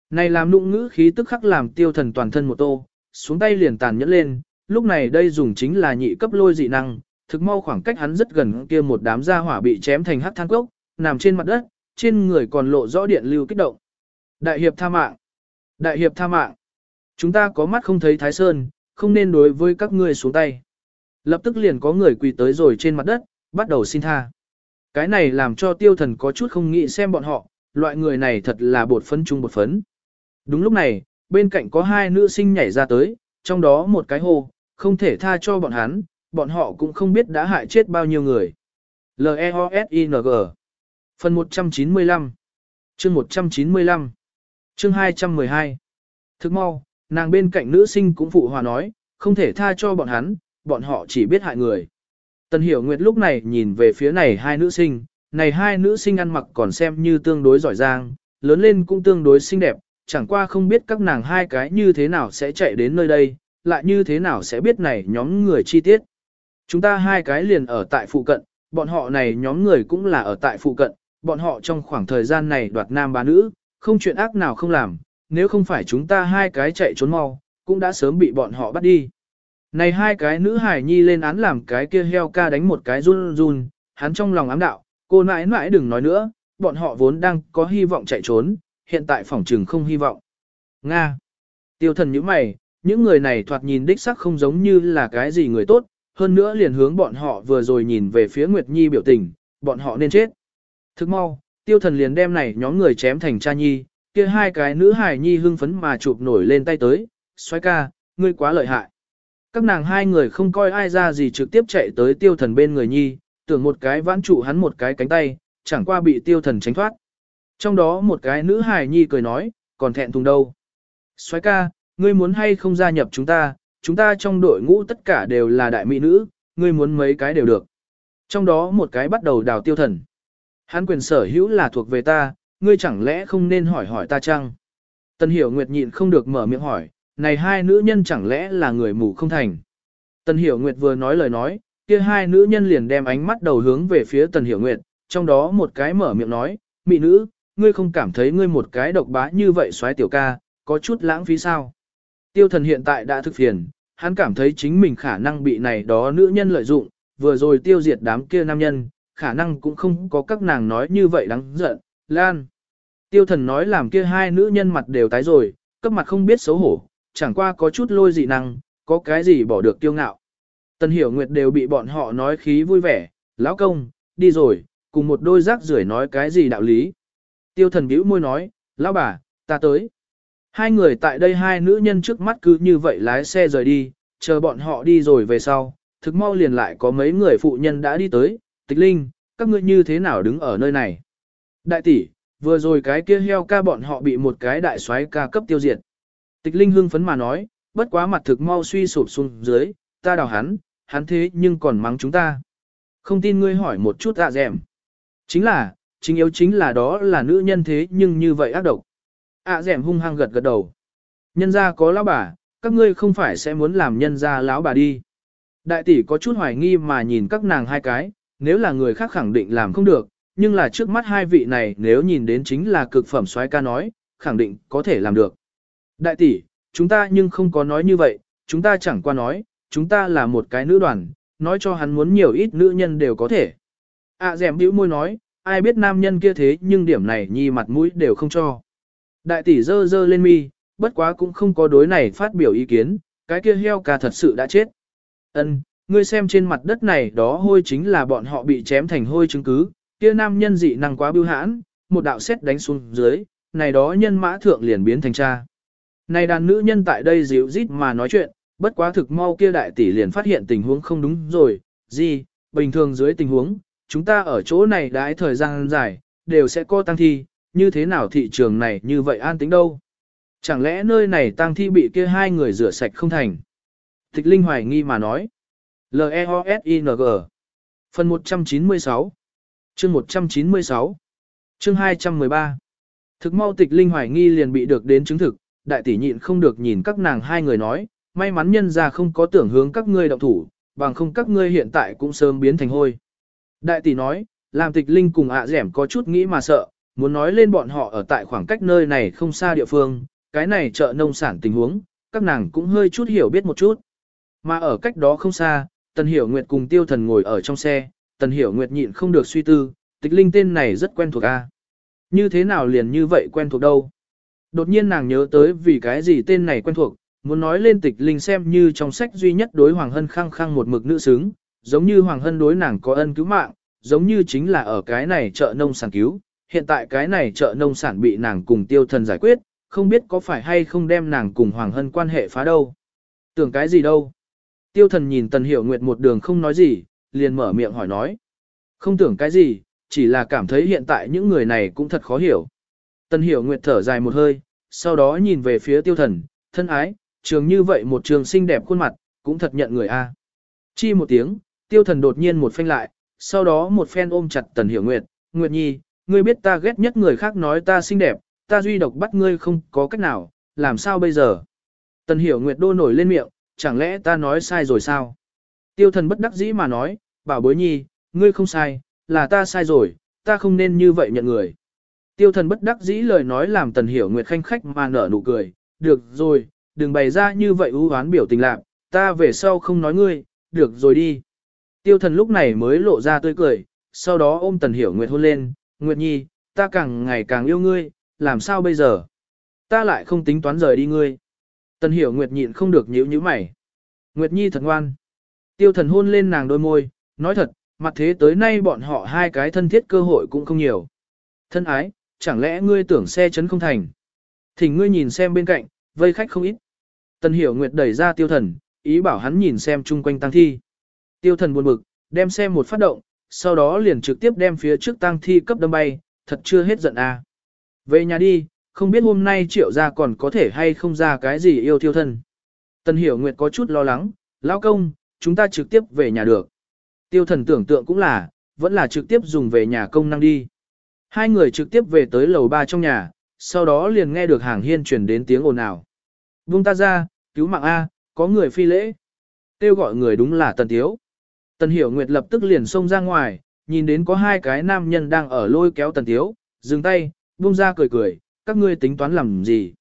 Này làm nụng ngữ khí tức khắc làm tiêu thần toàn thân một tô, xuống tay liền tàn nhẫn lên, lúc này đây dùng chính là nhị cấp lôi dị năng, thực mau khoảng cách hắn rất gần kia một đám gia hỏa bị chém thành hắc than cốc, nằm trên mặt đất, trên người còn lộ rõ điện lưu kích động. Đại hiệp tha mạng! Đại hiệp tha mạng! Chúng ta có mắt không thấy Thái Sơn, không nên đối với các ngươi xuống tay. Lập tức liền có người quỳ tới rồi trên mặt đất, bắt đầu xin tha. Cái này làm cho tiêu thần có chút không nghĩ xem bọn họ, loại người này thật là bột phấn chung bột phấn. Đúng lúc này, bên cạnh có hai nữ sinh nhảy ra tới, trong đó một cái hô, không thể tha cho bọn hắn, bọn họ cũng không biết đã hại chết bao nhiêu người. L-E-O-S-I-N-G Phần 195 Chương 195 Chương 212 Thức mau, nàng bên cạnh nữ sinh cũng phụ hòa nói, không thể tha cho bọn hắn, bọn họ chỉ biết hại người. Tần Hiểu Nguyệt lúc này nhìn về phía này hai nữ sinh, này hai nữ sinh ăn mặc còn xem như tương đối giỏi giang, lớn lên cũng tương đối xinh đẹp, chẳng qua không biết các nàng hai cái như thế nào sẽ chạy đến nơi đây, lại như thế nào sẽ biết này nhóm người chi tiết. Chúng ta hai cái liền ở tại phụ cận, bọn họ này nhóm người cũng là ở tại phụ cận, bọn họ trong khoảng thời gian này đoạt nam bá nữ, không chuyện ác nào không làm, nếu không phải chúng ta hai cái chạy trốn mau, cũng đã sớm bị bọn họ bắt đi. Này hai cái nữ hải nhi lên án làm cái kia heo ca đánh một cái run run, hắn trong lòng ám đạo, cô nãi nãi đừng nói nữa, bọn họ vốn đang có hy vọng chạy trốn, hiện tại phỏng trừng không hy vọng. Nga. Tiêu thần như mày, những người này thoạt nhìn đích sắc không giống như là cái gì người tốt, hơn nữa liền hướng bọn họ vừa rồi nhìn về phía Nguyệt Nhi biểu tình, bọn họ nên chết. Thức mau, tiêu thần liền đem này nhóm người chém thành cha nhi, kia hai cái nữ hài nhi hưng phấn mà chụp nổi lên tay tới, xoay ca, ngươi quá lợi hại. Các nàng hai người không coi ai ra gì trực tiếp chạy tới tiêu thần bên người nhi, tưởng một cái vãn trụ hắn một cái cánh tay, chẳng qua bị tiêu thần tránh thoát. Trong đó một cái nữ hài nhi cười nói, còn thẹn thùng đâu. soái ca, ngươi muốn hay không gia nhập chúng ta, chúng ta trong đội ngũ tất cả đều là đại mỹ nữ, ngươi muốn mấy cái đều được. Trong đó một cái bắt đầu đào tiêu thần. Hắn quyền sở hữu là thuộc về ta, ngươi chẳng lẽ không nên hỏi hỏi ta chăng? tân hiểu nguyệt nhịn không được mở miệng hỏi, này hai nữ nhân chẳng lẽ là người mù không thành? Tần hiểu nguyệt vừa nói lời nói, kia hai nữ nhân liền đem ánh mắt đầu hướng về phía tần hiểu nguyệt, trong đó một cái mở miệng nói, Mị nữ, ngươi không cảm thấy ngươi một cái độc bá như vậy xoái tiểu ca, có chút lãng phí sao? Tiêu thần hiện tại đã thực phiền, hắn cảm thấy chính mình khả năng bị này đó nữ nhân lợi dụng, vừa rồi tiêu diệt đám kia nam nhân, khả năng cũng không có các nàng nói như vậy đáng giận, Lan. Tiêu thần nói làm kia hai nữ nhân mặt đều tái rồi, cấp mặt không biết xấu hổ, chẳng qua có chút lôi dị năng, có cái gì bỏ được tiêu ngạo. Tần hiểu nguyệt đều bị bọn họ nói khí vui vẻ, lão công, đi rồi, cùng một đôi rác rưởi nói cái gì đạo lý. Tiêu thần bĩu môi nói, lão bà, ta tới. Hai người tại đây hai nữ nhân trước mắt cứ như vậy lái xe rời đi, chờ bọn họ đi rồi về sau, thực mau liền lại có mấy người phụ nhân đã đi tới, tịch linh, các ngươi như thế nào đứng ở nơi này. Đại tỷ, vừa rồi cái kia heo ca bọn họ bị một cái đại soái ca cấp tiêu diệt. Tịch linh hưng phấn mà nói, bất quá mặt thực mau suy sụp xuống dưới, ta đào hắn, hắn thế nhưng còn mắng chúng ta. Không tin ngươi hỏi một chút dạ dẻm. Chính là, chính yếu chính là đó là nữ nhân thế nhưng như vậy ác độc. ạ à dẻm hung hăng gật gật đầu. Nhân gia có lão bà, các ngươi không phải sẽ muốn làm nhân gia lão bà đi. Đại tỷ có chút hoài nghi mà nhìn các nàng hai cái, nếu là người khác khẳng định làm không được, nhưng là trước mắt hai vị này nếu nhìn đến chính là cực phẩm soái ca nói, khẳng định có thể làm được. Đại tỷ, chúng ta nhưng không có nói như vậy, chúng ta chẳng qua nói, chúng ta là một cái nữ đoàn, nói cho hắn muốn nhiều ít nữ nhân đều có thể. À dẻm bĩu môi nói, ai biết nam nhân kia thế nhưng điểm này nhi mặt mũi đều không cho. Đại tỷ dơ dơ lên mi, bất quá cũng không có đối này phát biểu ý kiến, cái kia heo ca thật sự đã chết. Ân, ngươi xem trên mặt đất này đó hôi chính là bọn họ bị chém thành hôi chứng cứ, kia nam nhân dị năng quá bưu hãn, một đạo xét đánh xuống dưới, này đó nhân mã thượng liền biến thành cha. Này đàn nữ nhân tại đây dịu rít mà nói chuyện, bất quá thực mau kia đại tỷ liền phát hiện tình huống không đúng rồi, gì, bình thường dưới tình huống, chúng ta ở chỗ này đãi thời gian dài, đều sẽ có tăng thi, như thế nào thị trường này như vậy an tính đâu. Chẳng lẽ nơi này tăng thi bị kia hai người rửa sạch không thành? Tịch Linh hoài nghi mà nói. L-E-O-S-I-N-G Phần 196 Chương 196 Chương 213 Thực mau tịch linh hoài nghi liền bị được đến chứng thực, đại tỷ nhịn không được nhìn các nàng hai người nói, may mắn nhân ra không có tưởng hướng các ngươi động thủ, bằng không các ngươi hiện tại cũng sớm biến thành hôi. Đại tỷ nói, làm tịch linh cùng ạ à có chút nghĩ mà sợ, muốn nói lên bọn họ ở tại khoảng cách nơi này không xa địa phương, cái này chợ nông sản tình huống, các nàng cũng hơi chút hiểu biết một chút. Mà ở cách đó không xa, Tần Hiểu Nguyệt cùng Tiêu Thần ngồi ở trong xe, Tần Hiểu Nguyệt nhịn không được suy tư, tịch linh tên này rất quen thuộc a. Như thế nào liền như vậy quen thuộc đâu? Đột nhiên nàng nhớ tới vì cái gì tên này quen thuộc, muốn nói lên tịch linh xem như trong sách duy nhất đối Hoàng Hân khăng khăng một mực nữ xứng, giống như Hoàng Hân đối nàng có ân cứu mạng, giống như chính là ở cái này chợ nông sản cứu, hiện tại cái này chợ nông sản bị nàng cùng tiêu thần giải quyết, không biết có phải hay không đem nàng cùng Hoàng Hân quan hệ phá đâu. Tưởng cái gì đâu. Tiêu thần nhìn Tần Hiểu Nguyệt một đường không nói gì, liền mở miệng hỏi nói. Không tưởng cái gì, chỉ là cảm thấy hiện tại những người này cũng thật khó hiểu. Tần Hiểu Nguyệt thở dài một hơi, sau đó nhìn về phía tiêu thần, thân ái, trường như vậy một trường xinh đẹp khuôn mặt, cũng thật nhận người a. Chi một tiếng, tiêu thần đột nhiên một phanh lại, sau đó một phen ôm chặt Tần Hiểu Nguyệt, Nguyệt Nhi, ngươi biết ta ghét nhất người khác nói ta xinh đẹp, ta duy độc bắt ngươi không có cách nào, làm sao bây giờ? Tần Hiểu Nguyệt đô nổi lên miệng, chẳng lẽ ta nói sai rồi sao? Tiêu thần bất đắc dĩ mà nói, bảo bối nhi, ngươi không sai, là ta sai rồi, ta không nên như vậy nhận người. Tiêu thần bất đắc dĩ lời nói làm tần hiểu nguyệt khanh khách mà nở nụ cười, được rồi, đừng bày ra như vậy ưu hoán biểu tình lạc, ta về sau không nói ngươi, được rồi đi. Tiêu thần lúc này mới lộ ra tươi cười, sau đó ôm tần hiểu nguyệt hôn lên, nguyệt nhi, ta càng ngày càng yêu ngươi, làm sao bây giờ? Ta lại không tính toán rời đi ngươi. Tần hiểu nguyệt nhịn không được nhíu nhíu mày. Nguyệt nhi thật ngoan. Tiêu thần hôn lên nàng đôi môi, nói thật, mặt thế tới nay bọn họ hai cái thân thiết cơ hội cũng không nhiều. Thân ái, chẳng lẽ ngươi tưởng xe chấn không thành? Thỉnh ngươi nhìn xem bên cạnh, vây khách không ít. Tần hiểu nguyệt đẩy ra tiêu thần, ý bảo hắn nhìn xem chung quanh tăng thi. Tiêu thần buồn bực, đem xem một phát động, sau đó liền trực tiếp đem phía trước tăng thi cấp đâm bay, thật chưa hết giận à. Về nhà đi, không biết hôm nay triệu ra còn có thể hay không ra cái gì yêu tiêu thân. Tần hiểu nguyệt có chút lo lắng, lão công, chúng ta trực tiếp về nhà được. Tiêu thần tưởng tượng cũng là, vẫn là trực tiếp dùng về nhà công năng đi. Hai người trực tiếp về tới lầu ba trong nhà, sau đó liền nghe được hàng hiên truyền đến tiếng ồn ào. Vung ta ra, cứu mạng A, có người phi lễ. Tiêu gọi người đúng là Tần Tiếu. Tần Hiểu Nguyệt lập tức liền xông ra ngoài, nhìn đến có hai cái nam nhân đang ở lôi kéo Tần Tiếu, dừng tay, vung ra cười cười, các ngươi tính toán làm gì.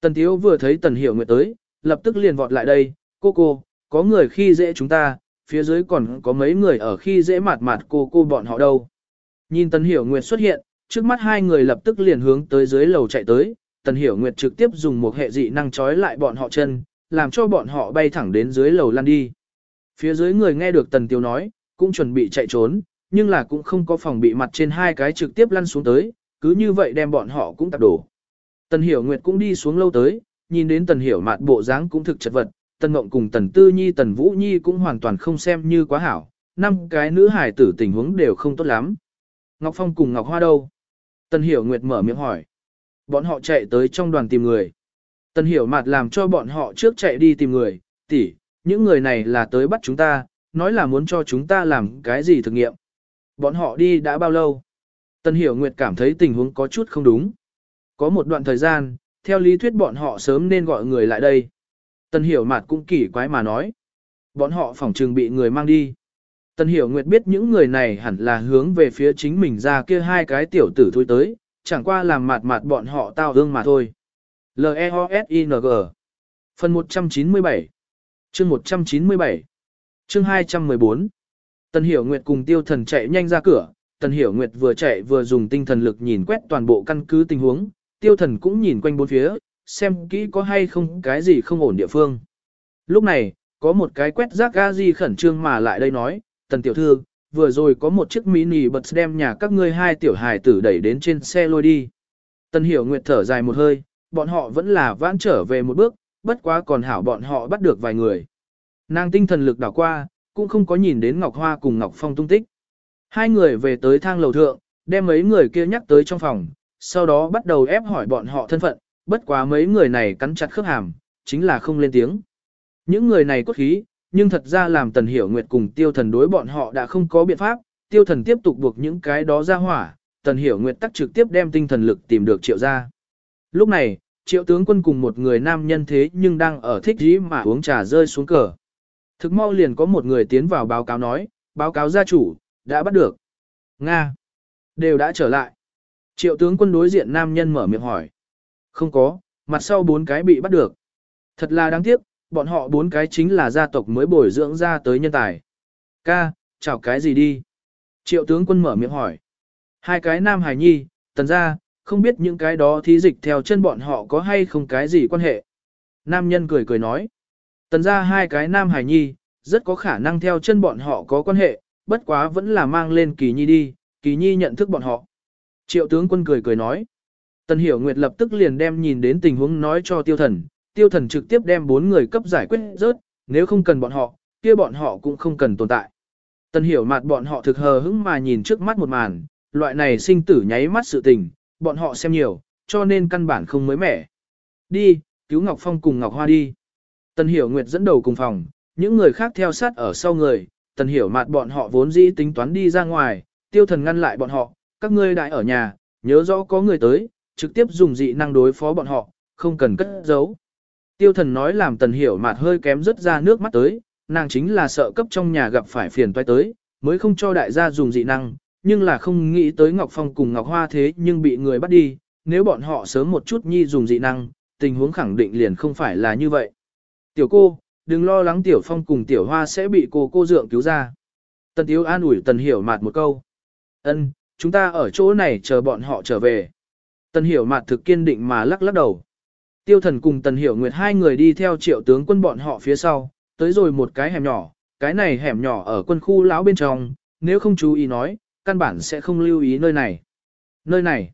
Tần Tiếu vừa thấy Tần Hiểu Nguyệt tới, lập tức liền vọt lại đây, cô cô, có người khi dễ chúng ta, phía dưới còn có mấy người ở khi dễ mạt mạt, cô cô bọn họ đâu. Nhìn Tần Hiểu Nguyệt xuất hiện, trước mắt hai người lập tức liền hướng tới dưới lầu chạy tới, Tần Hiểu Nguyệt trực tiếp dùng một hệ dị năng trói lại bọn họ chân, làm cho bọn họ bay thẳng đến dưới lầu lăn đi. Phía dưới người nghe được Tần Tiêu nói, cũng chuẩn bị chạy trốn, nhưng là cũng không có phòng bị mặt trên hai cái trực tiếp lăn xuống tới, cứ như vậy đem bọn họ cũng tạp đổ. Tần Hiểu Nguyệt cũng đi xuống lâu tới, nhìn đến Tần Hiểu mặt bộ dáng cũng thực chật vật, Tần Ngộng cùng Tần Tư Nhi Tần Vũ Nhi cũng hoàn toàn không xem như quá hảo, năm cái nữ hải tử tình huống đều không tốt lắm. Ngọc Phong cùng Ngọc Hoa đâu? Tân Hiểu Nguyệt mở miệng hỏi. Bọn họ chạy tới trong đoàn tìm người. Tân Hiểu Mạt làm cho bọn họ trước chạy đi tìm người, tỷ, những người này là tới bắt chúng ta, nói là muốn cho chúng ta làm cái gì thực nghiệm. Bọn họ đi đã bao lâu? Tân Hiểu Nguyệt cảm thấy tình huống có chút không đúng. Có một đoạn thời gian, theo lý thuyết bọn họ sớm nên gọi người lại đây. Tân hiểu mặt cũng kỳ quái mà nói. Bọn họ phỏng trừng bị người mang đi. Tần hiểu nguyệt biết những người này hẳn là hướng về phía chính mình ra kia hai cái tiểu tử thôi tới, chẳng qua làm mạt mạt bọn họ tao hương mà thôi. L-E-O-S-I-N-G Phần 197 Chương 197 Chương 214 Tần Hiểu Nguyệt cùng Tiêu Thần chạy nhanh ra cửa, Tần Hiểu Nguyệt vừa chạy vừa dùng tinh thần lực nhìn quét toàn bộ căn cứ tình huống, Tiêu Thần cũng nhìn quanh bốn phía, xem kỹ có hay không cái gì không ổn địa phương. Lúc này, có một cái quét rác ga gì khẩn trương mà lại đây nói, tần tiểu thư, vừa rồi có một chiếc mini bật đem nhà các ngươi hai tiểu hài tử đẩy đến trên xe lôi đi. Tần hiểu nguyệt thở dài một hơi, bọn họ vẫn là vãn trở về một bước, bất quá còn hảo bọn họ bắt được vài người. Nàng tinh thần lực đảo qua, cũng không có nhìn đến Ngọc Hoa cùng Ngọc Phong tung tích. Hai người về tới thang lầu thượng, đem mấy người kia nhắc tới trong phòng, sau đó bắt đầu ép hỏi bọn họ thân phận, bất quá mấy người này cắn chặt khớp hàm, chính là không lên tiếng. Những người này cốt khí, nhưng thật ra làm Tần Hiểu Nguyệt cùng tiêu thần đối bọn họ đã không có biện pháp, tiêu thần tiếp tục buộc những cái đó ra hỏa, Tần Hiểu Nguyệt tắc trực tiếp đem tinh thần lực tìm được triệu ra. Lúc này, triệu tướng quân cùng một người nam nhân thế nhưng đang ở thích dĩ mà uống trà rơi xuống cờ. Thực mau liền có một người tiến vào báo cáo nói, báo cáo gia chủ, đã bắt được. Nga, đều đã trở lại. Triệu tướng quân đối diện nam nhân mở miệng hỏi. Không có, mặt sau bốn cái bị bắt được. Thật là đáng tiếc, bọn họ bốn cái chính là gia tộc mới bồi dưỡng ra tới nhân tài. Ca, chào cái gì đi? Triệu tướng quân mở miệng hỏi. Hai cái nam hài nhi, tần gia, không biết những cái đó thí dịch theo chân bọn họ có hay không cái gì quan hệ. Nam nhân cười cười nói. Tần gia hai cái nam hài nhi, rất có khả năng theo chân bọn họ có quan hệ, bất quá vẫn là mang lên kỳ nhi đi, kỳ nhi nhận thức bọn họ. Triệu tướng quân cười cười nói. Tần hiểu nguyệt lập tức liền đem nhìn đến tình huống nói cho tiêu thần, tiêu thần trực tiếp đem bốn người cấp giải quyết rớt, nếu không cần bọn họ, kia bọn họ cũng không cần tồn tại. Tần hiểu mặt bọn họ thực hờ hững mà nhìn trước mắt một màn, loại này sinh tử nháy mắt sự tình, bọn họ xem nhiều, cho nên căn bản không mới mẻ. Đi, cứu Ngọc Phong cùng Ngọc Hoa đi. Tần hiểu nguyệt dẫn đầu cùng phòng, những người khác theo sát ở sau người, tần hiểu mặt bọn họ vốn dĩ tính toán đi ra ngoài, tiêu thần ngăn lại bọn họ, các ngươi đại ở nhà, nhớ rõ có người tới, trực tiếp dùng dị năng đối phó bọn họ, không cần cất giấu. Tiêu thần nói làm tần hiểu Mạt hơi kém rất ra nước mắt tới, nàng chính là sợ cấp trong nhà gặp phải phiền toái tới, mới không cho đại gia dùng dị năng, nhưng là không nghĩ tới Ngọc Phong cùng Ngọc Hoa thế nhưng bị người bắt đi, nếu bọn họ sớm một chút nhi dùng dị năng, tình huống khẳng định liền không phải là như vậy. Tiểu cô, đừng lo lắng Tiểu Phong cùng Tiểu Hoa sẽ bị cô cô dượng cứu ra. Tần Tiếu an ủi Tần Hiểu Mạt một câu. Ân, chúng ta ở chỗ này chờ bọn họ trở về. Tần Hiểu Mạt thực kiên định mà lắc lắc đầu. Tiêu thần cùng Tần Hiểu Nguyệt hai người đi theo triệu tướng quân bọn họ phía sau, tới rồi một cái hẻm nhỏ, cái này hẻm nhỏ ở quân khu lão bên trong, nếu không chú ý nói, căn bản sẽ không lưu ý nơi này. Nơi này,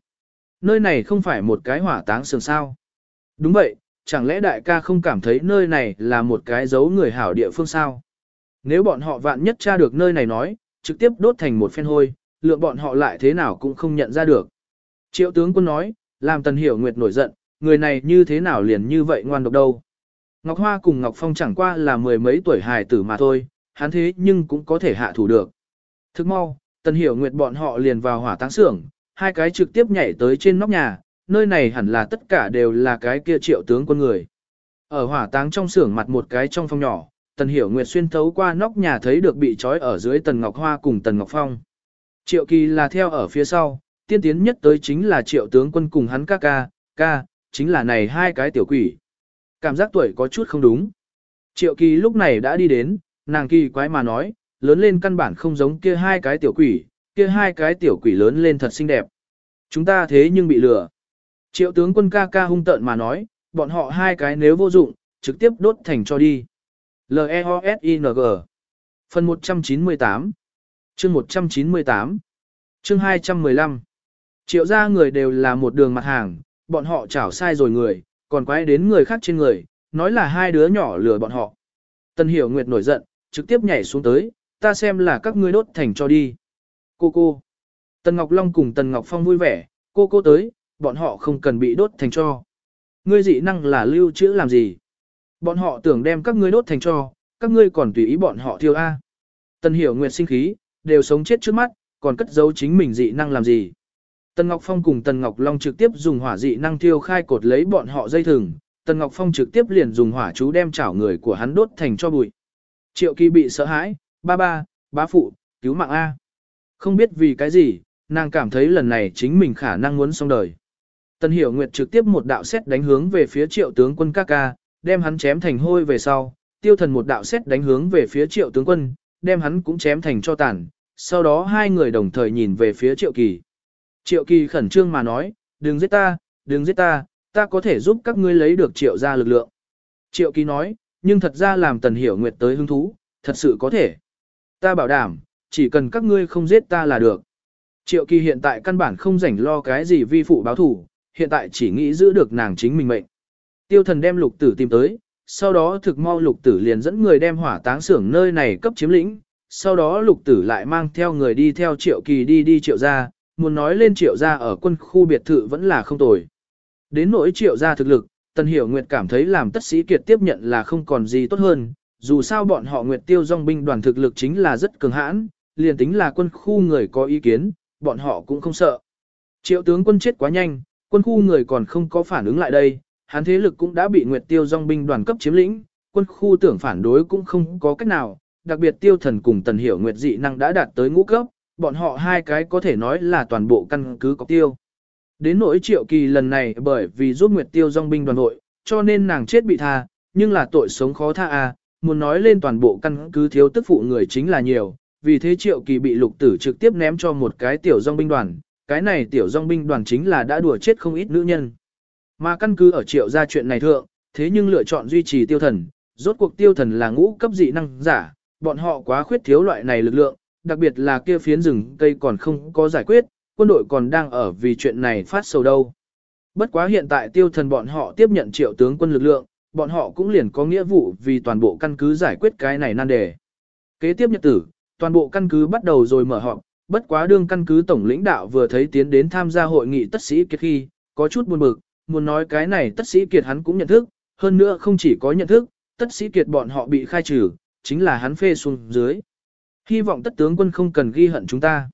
nơi này không phải một cái hỏa táng sườn sao. Đúng vậy, chẳng lẽ đại ca không cảm thấy nơi này là một cái dấu người hảo địa phương sao? Nếu bọn họ vạn nhất tra được nơi này nói, trực tiếp đốt thành một phen hôi, lượng bọn họ lại thế nào cũng không nhận ra được. Triệu tướng quân nói, làm tần hiểu nguyệt nổi giận, người này như thế nào liền như vậy ngoan độc đâu. Ngọc Hoa cùng Ngọc Phong chẳng qua là mười mấy tuổi hài tử mà thôi, hắn thế nhưng cũng có thể hạ thủ được. Thức mau, Tần Hiểu Nguyệt bọn họ liền vào hỏa táng xưởng, hai cái trực tiếp nhảy tới trên nóc nhà, nơi này hẳn là tất cả đều là cái kia triệu tướng quân người. Ở hỏa táng trong xưởng mặt một cái trong phòng nhỏ, Tần Hiểu Nguyệt xuyên thấu qua nóc nhà thấy được bị trói ở dưới Tần Ngọc Hoa cùng Tần Ngọc Phong. Triệu Kỳ là theo ở phía sau, tiên tiến nhất tới chính là triệu tướng quân cùng hắn ca ca, ca, chính là này hai cái tiểu quỷ. Cảm giác tuổi có chút không đúng. Triệu Kỳ lúc này đã đi đến, nàng kỳ quái mà nói, lớn lên căn bản không giống kia hai cái tiểu quỷ, kia hai cái tiểu quỷ lớn lên thật xinh đẹp. Chúng ta thế nhưng bị lừa. Triệu tướng quân ca ca hung tợn mà nói, bọn họ hai cái nếu vô dụng, trực tiếp đốt thành cho đi. L-E-O-S-I-N-G Phần 198 Chương 198 Chương 215 Triệu gia người đều là một đường mặt hàng, bọn họ chảo sai rồi người, còn quay đến người khác trên người, nói là hai đứa nhỏ lừa bọn họ. Tân Hiểu Nguyệt nổi giận, trực tiếp nhảy xuống tới, ta xem là các ngươi đốt thành cho đi. Cô cô. Tần Ngọc Long cùng Tần Ngọc Phong vui vẻ, cô cô tới, bọn họ không cần bị đốt thành cho. Ngươi dị năng là lưu trữ làm gì? Bọn họ tưởng đem các ngươi đốt thành cho, các ngươi còn tùy ý bọn họ thiêu A. Tần Hiểu Nguyệt sinh khí, đều sống chết trước mắt, còn cất giấu chính mình dị năng làm gì? Tần Ngọc Phong cùng Tần Ngọc Long trực tiếp dùng hỏa dị năng thiêu khai cột lấy bọn họ dây thừng, Tần Ngọc Phong trực tiếp liền dùng hỏa chú đem chảo người của hắn đốt thành cho bụi. Triệu Kỳ bị sợ hãi, ba ba, bá phụ, cứu mạng A. Không biết vì cái gì, nàng cảm thấy lần này chính mình khả năng muốn xong đời. Tần Hiểu Nguyệt trực tiếp một đạo xét đánh hướng về phía triệu tướng quân ca ca, đem hắn chém thành hôi về sau, tiêu thần một đạo xét đánh hướng về phía triệu tướng quân, đem hắn cũng chém thành cho tàn, sau đó hai người đồng thời nhìn về phía triệu kỳ. Triệu kỳ khẩn trương mà nói, đừng giết ta, đừng giết ta, ta có thể giúp các ngươi lấy được triệu ra lực lượng. Triệu kỳ nói, nhưng thật ra làm tần hiểu nguyệt tới hứng thú, thật sự có thể. Ta bảo đảm, chỉ cần các ngươi không giết ta là được. Triệu kỳ hiện tại căn bản không rảnh lo cái gì vi phụ báo thủ, hiện tại chỉ nghĩ giữ được nàng chính mình mệnh. Tiêu thần đem lục tử tìm tới, sau đó thực mau lục tử liền dẫn người đem hỏa táng xưởng nơi này cấp chiếm lĩnh, sau đó lục tử lại mang theo người đi theo triệu kỳ đi đi triệu gia, muốn nói lên triệu gia ở quân khu biệt thự vẫn là không tồi. Đến nỗi triệu gia thực lực, Tần Hiểu Nguyệt cảm thấy làm tất sĩ kiệt tiếp nhận là không còn gì tốt hơn, dù sao bọn họ Nguyệt Tiêu dòng binh đoàn thực lực chính là rất cường hãn, liền tính là quân khu người có ý kiến, bọn họ cũng không sợ. Triệu tướng quân chết quá nhanh, quân khu người còn không có phản ứng lại đây, hắn thế lực cũng đã bị Nguyệt Tiêu dòng binh đoàn cấp chiếm lĩnh, quân khu tưởng phản đối cũng không có cách nào, đặc biệt Tiêu Thần cùng Tần Hiểu Nguyệt dị năng đã đạt tới ngũ cấp, bọn họ hai cái có thể nói là toàn bộ căn cứ có tiêu. Đến nỗi Triệu Kỳ lần này bởi vì giúp Nguyệt Tiêu dòng binh đoàn hội, cho nên nàng chết bị tha, nhưng là tội sống khó tha à, muốn nói lên toàn bộ căn cứ thiếu tức phụ người chính là nhiều, vì thế triệu kỳ bị lục tử trực tiếp ném cho một cái tiểu dòng binh đoàn, cái này tiểu dòng binh đoàn chính là đã đùa chết không ít nữ nhân. Mà căn cứ ở triệu ra chuyện này thượng, thế nhưng lựa chọn duy trì tiêu thần, rốt cuộc tiêu thần là ngũ cấp dị năng giả, bọn họ quá khuyết thiếu loại này lực lượng, đặc biệt là kia phiến rừng cây còn không có giải quyết, quân đội còn đang ở vì chuyện này phát sầu đâu. Bất quá hiện tại tiêu thần bọn họ tiếp nhận triệu tướng quân lực lượng, bọn họ cũng liền có nghĩa vụ vì toàn bộ căn cứ giải quyết cái này nan đề. Kế tiếp nhật tử, toàn bộ căn cứ bắt đầu rồi mở họp, bất quá đương căn cứ tổng lãnh đạo vừa thấy tiến đến tham gia hội nghị tất sĩ kiệt khi, có chút buồn bực, muốn nói cái này tất sĩ kiệt hắn cũng nhận thức, hơn nữa không chỉ có nhận thức, tất sĩ kiệt bọn họ bị khai trừ, chính là hắn phê xuống dưới. Hy vọng tất tướng quân không cần ghi hận chúng ta.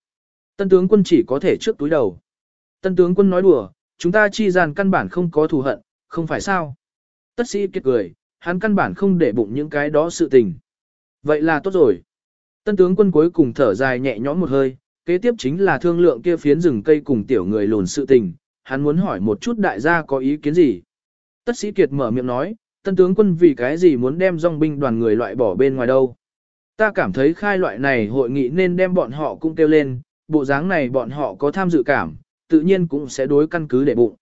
Tân tướng quân chỉ có thể trước túi đầu. Tân tướng quân nói đùa, chúng ta chi gian căn bản không có thù hận, không phải sao. Tất sĩ kiệt cười, hắn căn bản không để bụng những cái đó sự tình. Vậy là tốt rồi. Tân tướng quân cuối cùng thở dài nhẹ nhõm một hơi, kế tiếp chính là thương lượng kia phiến rừng cây cùng tiểu người lùn sự tình, hắn muốn hỏi một chút đại gia có ý kiến gì. Tất sĩ kiệt mở miệng nói, tân tướng quân vì cái gì muốn đem dòng binh đoàn người loại bỏ bên ngoài đâu. Ta cảm thấy khai loại này hội nghị nên đem bọn họ cũng kêu lên, bộ dáng này bọn họ có tham dự cảm, tự nhiên cũng sẽ đối căn cứ để bụng.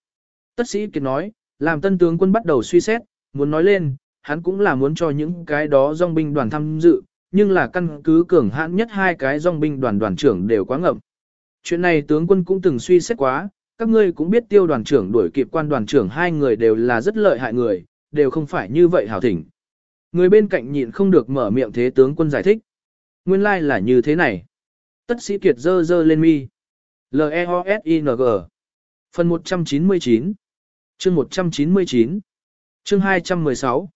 Tất sĩ kiệt nói, làm tân tướng quân bắt đầu suy xét, muốn nói lên, hắn cũng là muốn cho những cái đó dòng binh đoàn tham dự, nhưng là căn cứ cường hãn nhất hai cái dòng binh đoàn đoàn trưởng đều quá ngậm. Chuyện này tướng quân cũng từng suy xét quá, các ngươi cũng biết tiêu đoàn trưởng đuổi kịp quan đoàn trưởng hai người đều là rất lợi hại người, đều không phải như vậy hảo thỉnh. Người bên cạnh nhịn không được mở miệng thế tướng quân giải thích. Nguyên lai like là như thế này. Tất sĩ kiệt dơ dơ lên mi. L-E-O-S-I-N-G Phần 199 Chương 199 Chương 216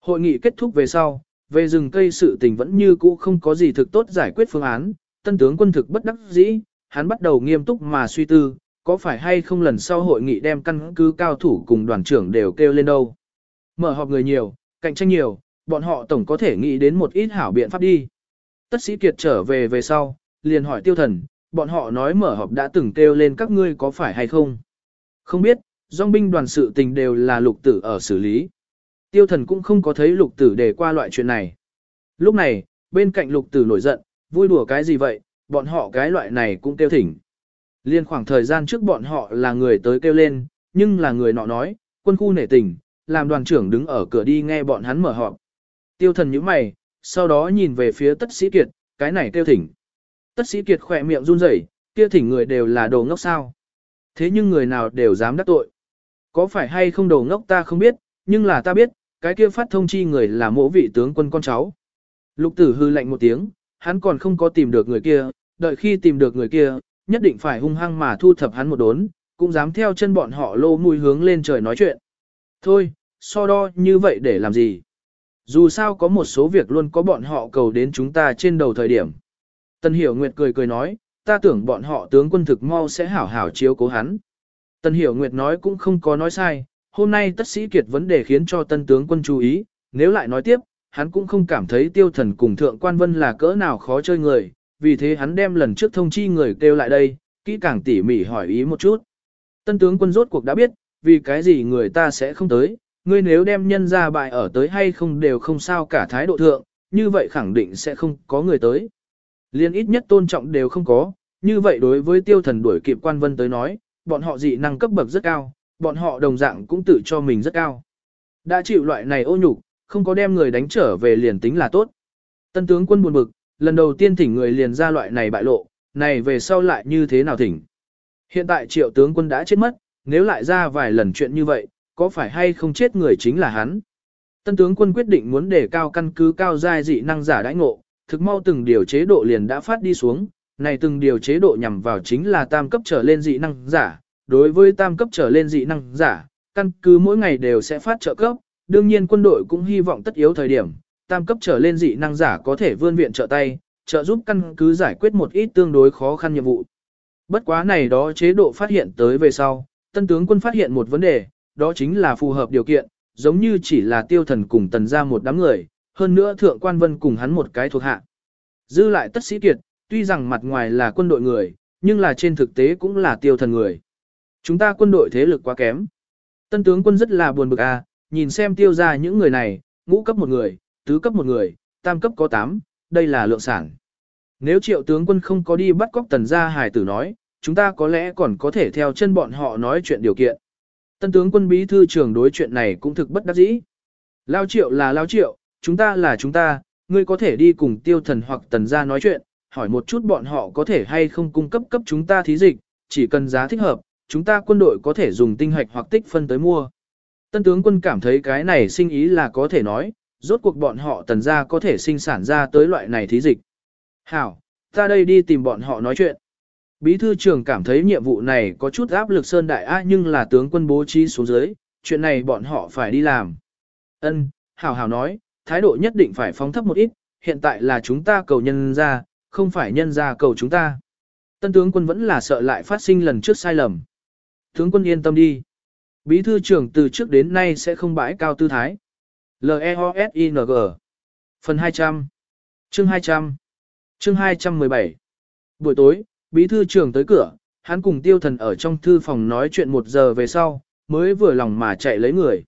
Hội nghị kết thúc về sau, về rừng cây sự tình vẫn như cũ không có gì thực tốt giải quyết phương án, tân tướng quân thực bất đắc dĩ, hắn bắt đầu nghiêm túc mà suy tư, có phải hay không lần sau hội nghị đem căn cứ cao thủ cùng đoàn trưởng đều kêu lên đâu. Mở họp người nhiều, cạnh tranh nhiều, bọn họ tổng có thể nghĩ đến một ít hảo biện pháp đi. Tất sĩ kiệt trở về về sau, liền hỏi tiêu thần, bọn họ nói mở họp đã từng kêu lên các ngươi có phải hay không. Không biết, dòng binh đoàn sự tình đều là lục tử ở xử lý. Tiêu thần cũng không có thấy lục tử để qua loại chuyện này. Lúc này, bên cạnh lục tử nổi giận, vui đùa cái gì vậy, bọn họ cái loại này cũng kêu thỉnh. Liên khoảng thời gian trước bọn họ là người tới kêu lên, nhưng là người nọ nói, quân khu nể tình, làm đoàn trưởng đứng ở cửa đi nghe bọn hắn mở họp. Tiêu thần nhíu mày, sau đó nhìn về phía tất sĩ kiệt, cái này Tiêu thỉnh. Tất sĩ kiệt khỏe miệng run rẩy, kia thỉnh người đều là đồ ngốc sao. Thế nhưng người nào đều dám đắc tội. Có phải hay không đồ ngốc ta không biết, nhưng là ta biết, cái kia phát thông chi người là mỗ vị tướng quân con cháu. Lục tử hư lạnh một tiếng, hắn còn không có tìm được người kia, đợi khi tìm được người kia, nhất định phải hung hăng mà thu thập hắn một đốn, cũng dám theo chân bọn họ lô mùi hướng lên trời nói chuyện. Thôi, so đo như vậy để làm gì? Dù sao có một số việc luôn có bọn họ cầu đến chúng ta trên đầu thời điểm. Tân Hiểu Nguyệt cười cười nói, ta tưởng bọn họ tướng quân thực mau sẽ hảo hảo chiếu cố hắn. Tân Hiểu Nguyệt nói cũng không có nói sai, hôm nay tất sĩ kiệt vấn đề khiến cho tân tướng quân chú ý, nếu lại nói tiếp, hắn cũng không cảm thấy tiêu thần cùng thượng quan vân là cỡ nào khó chơi người, vì thế hắn đem lần trước thông chi người kêu lại đây, kỹ càng tỉ mỉ hỏi ý một chút. Tân tướng quân rốt cuộc đã biết, vì cái gì người ta sẽ không tới, ngươi nếu đem nhân ra bại ở tới hay không đều không sao cả thái độ thượng, như vậy khẳng định sẽ không có người tới. Liên ít nhất tôn trọng đều không có, như vậy đối với tiêu thần đuổi kịp quan vân tới nói, bọn họ dị năng cấp bậc rất cao, bọn họ đồng dạng cũng tự cho mình rất cao. Đã chịu loại này ô nhục, không có đem người đánh trở về liền tính là tốt. Tân tướng quân buồn bực, lần đầu tiên thỉnh người liền ra loại này bại lộ, này về sau lại như thế nào thỉnh. Hiện tại triệu tướng quân đã chết mất, nếu lại ra vài lần chuyện như vậy, có phải hay không chết người chính là hắn. Tân tướng quân quyết định muốn đề cao căn cứ cao giai dị năng giả đãi ngộ, thực mau từng điều chế độ liền đã phát đi xuống, này từng điều chế độ nhằm vào chính là tam cấp trở lên dị năng giả, đối với tam cấp trở lên dị năng giả, căn cứ mỗi ngày đều sẽ phát trợ cấp, đương nhiên quân đội cũng hy vọng tất yếu thời điểm, tam cấp trở lên dị năng giả có thể vươn viện trợ tay, trợ giúp căn cứ giải quyết một ít tương đối khó khăn nhiệm vụ. Bất quá này đó chế độ phát hiện tới về sau, tân tướng quân phát hiện một vấn đề, đó chính là phù hợp điều kiện, giống như chỉ là tiêu thần cùng tần ra một đám người, hơn nữa thượng quan vân cùng hắn một cái thuộc hạ. Dư lại tất sĩ kiệt, tuy rằng mặt ngoài là quân đội người, nhưng là trên thực tế cũng là tiêu thần người. Chúng ta quân đội thế lực quá kém. Tân tướng quân rất là buồn bực à, nhìn xem tiêu ra những người này, ngũ cấp một người, tứ cấp một người, tam cấp có tám, đây là lượng sản. Nếu triệu tướng quân không có đi bắt cóc tần gia hải tử nói, chúng ta có lẽ còn có thể theo chân bọn họ nói chuyện điều kiện. Tân tướng quân bí thư trưởng đối chuyện này cũng thực bất đắc dĩ. Lao triệu là lao triệu, chúng ta là chúng ta, ngươi có thể đi cùng tiêu thần hoặc tần gia nói chuyện, hỏi một chút bọn họ có thể hay không cung cấp cấp chúng ta thí dịch, chỉ cần giá thích hợp, chúng ta quân đội có thể dùng tinh hạch hoặc tích phân tới mua. Tân tướng quân cảm thấy cái này sinh ý là có thể nói, rốt cuộc bọn họ tần gia có thể sinh sản ra tới loại này thí dịch. Hảo, ta đây đi tìm bọn họ nói chuyện. Bí thư trưởng cảm thấy nhiệm vụ này có chút áp lực sơn đại a nhưng là tướng quân bố trí xuống dưới, chuyện này bọn họ phải đi làm. Ân, hảo hảo nói, thái độ nhất định phải phóng thấp một ít, hiện tại là chúng ta cầu nhân ra, không phải nhân ra cầu chúng ta. Tân tướng quân vẫn là sợ lại phát sinh lần trước sai lầm. Tướng quân yên tâm đi. Bí thư trưởng từ trước đến nay sẽ không bãi cao tư thái. L-E-O-S-I-N-G Phần 200 Chương 200 Chương 217 Buổi tối, bí thư trưởng tới cửa, hắn cùng tiêu thần ở trong thư phòng nói chuyện một giờ về sau, mới vừa lòng mà chạy lấy người.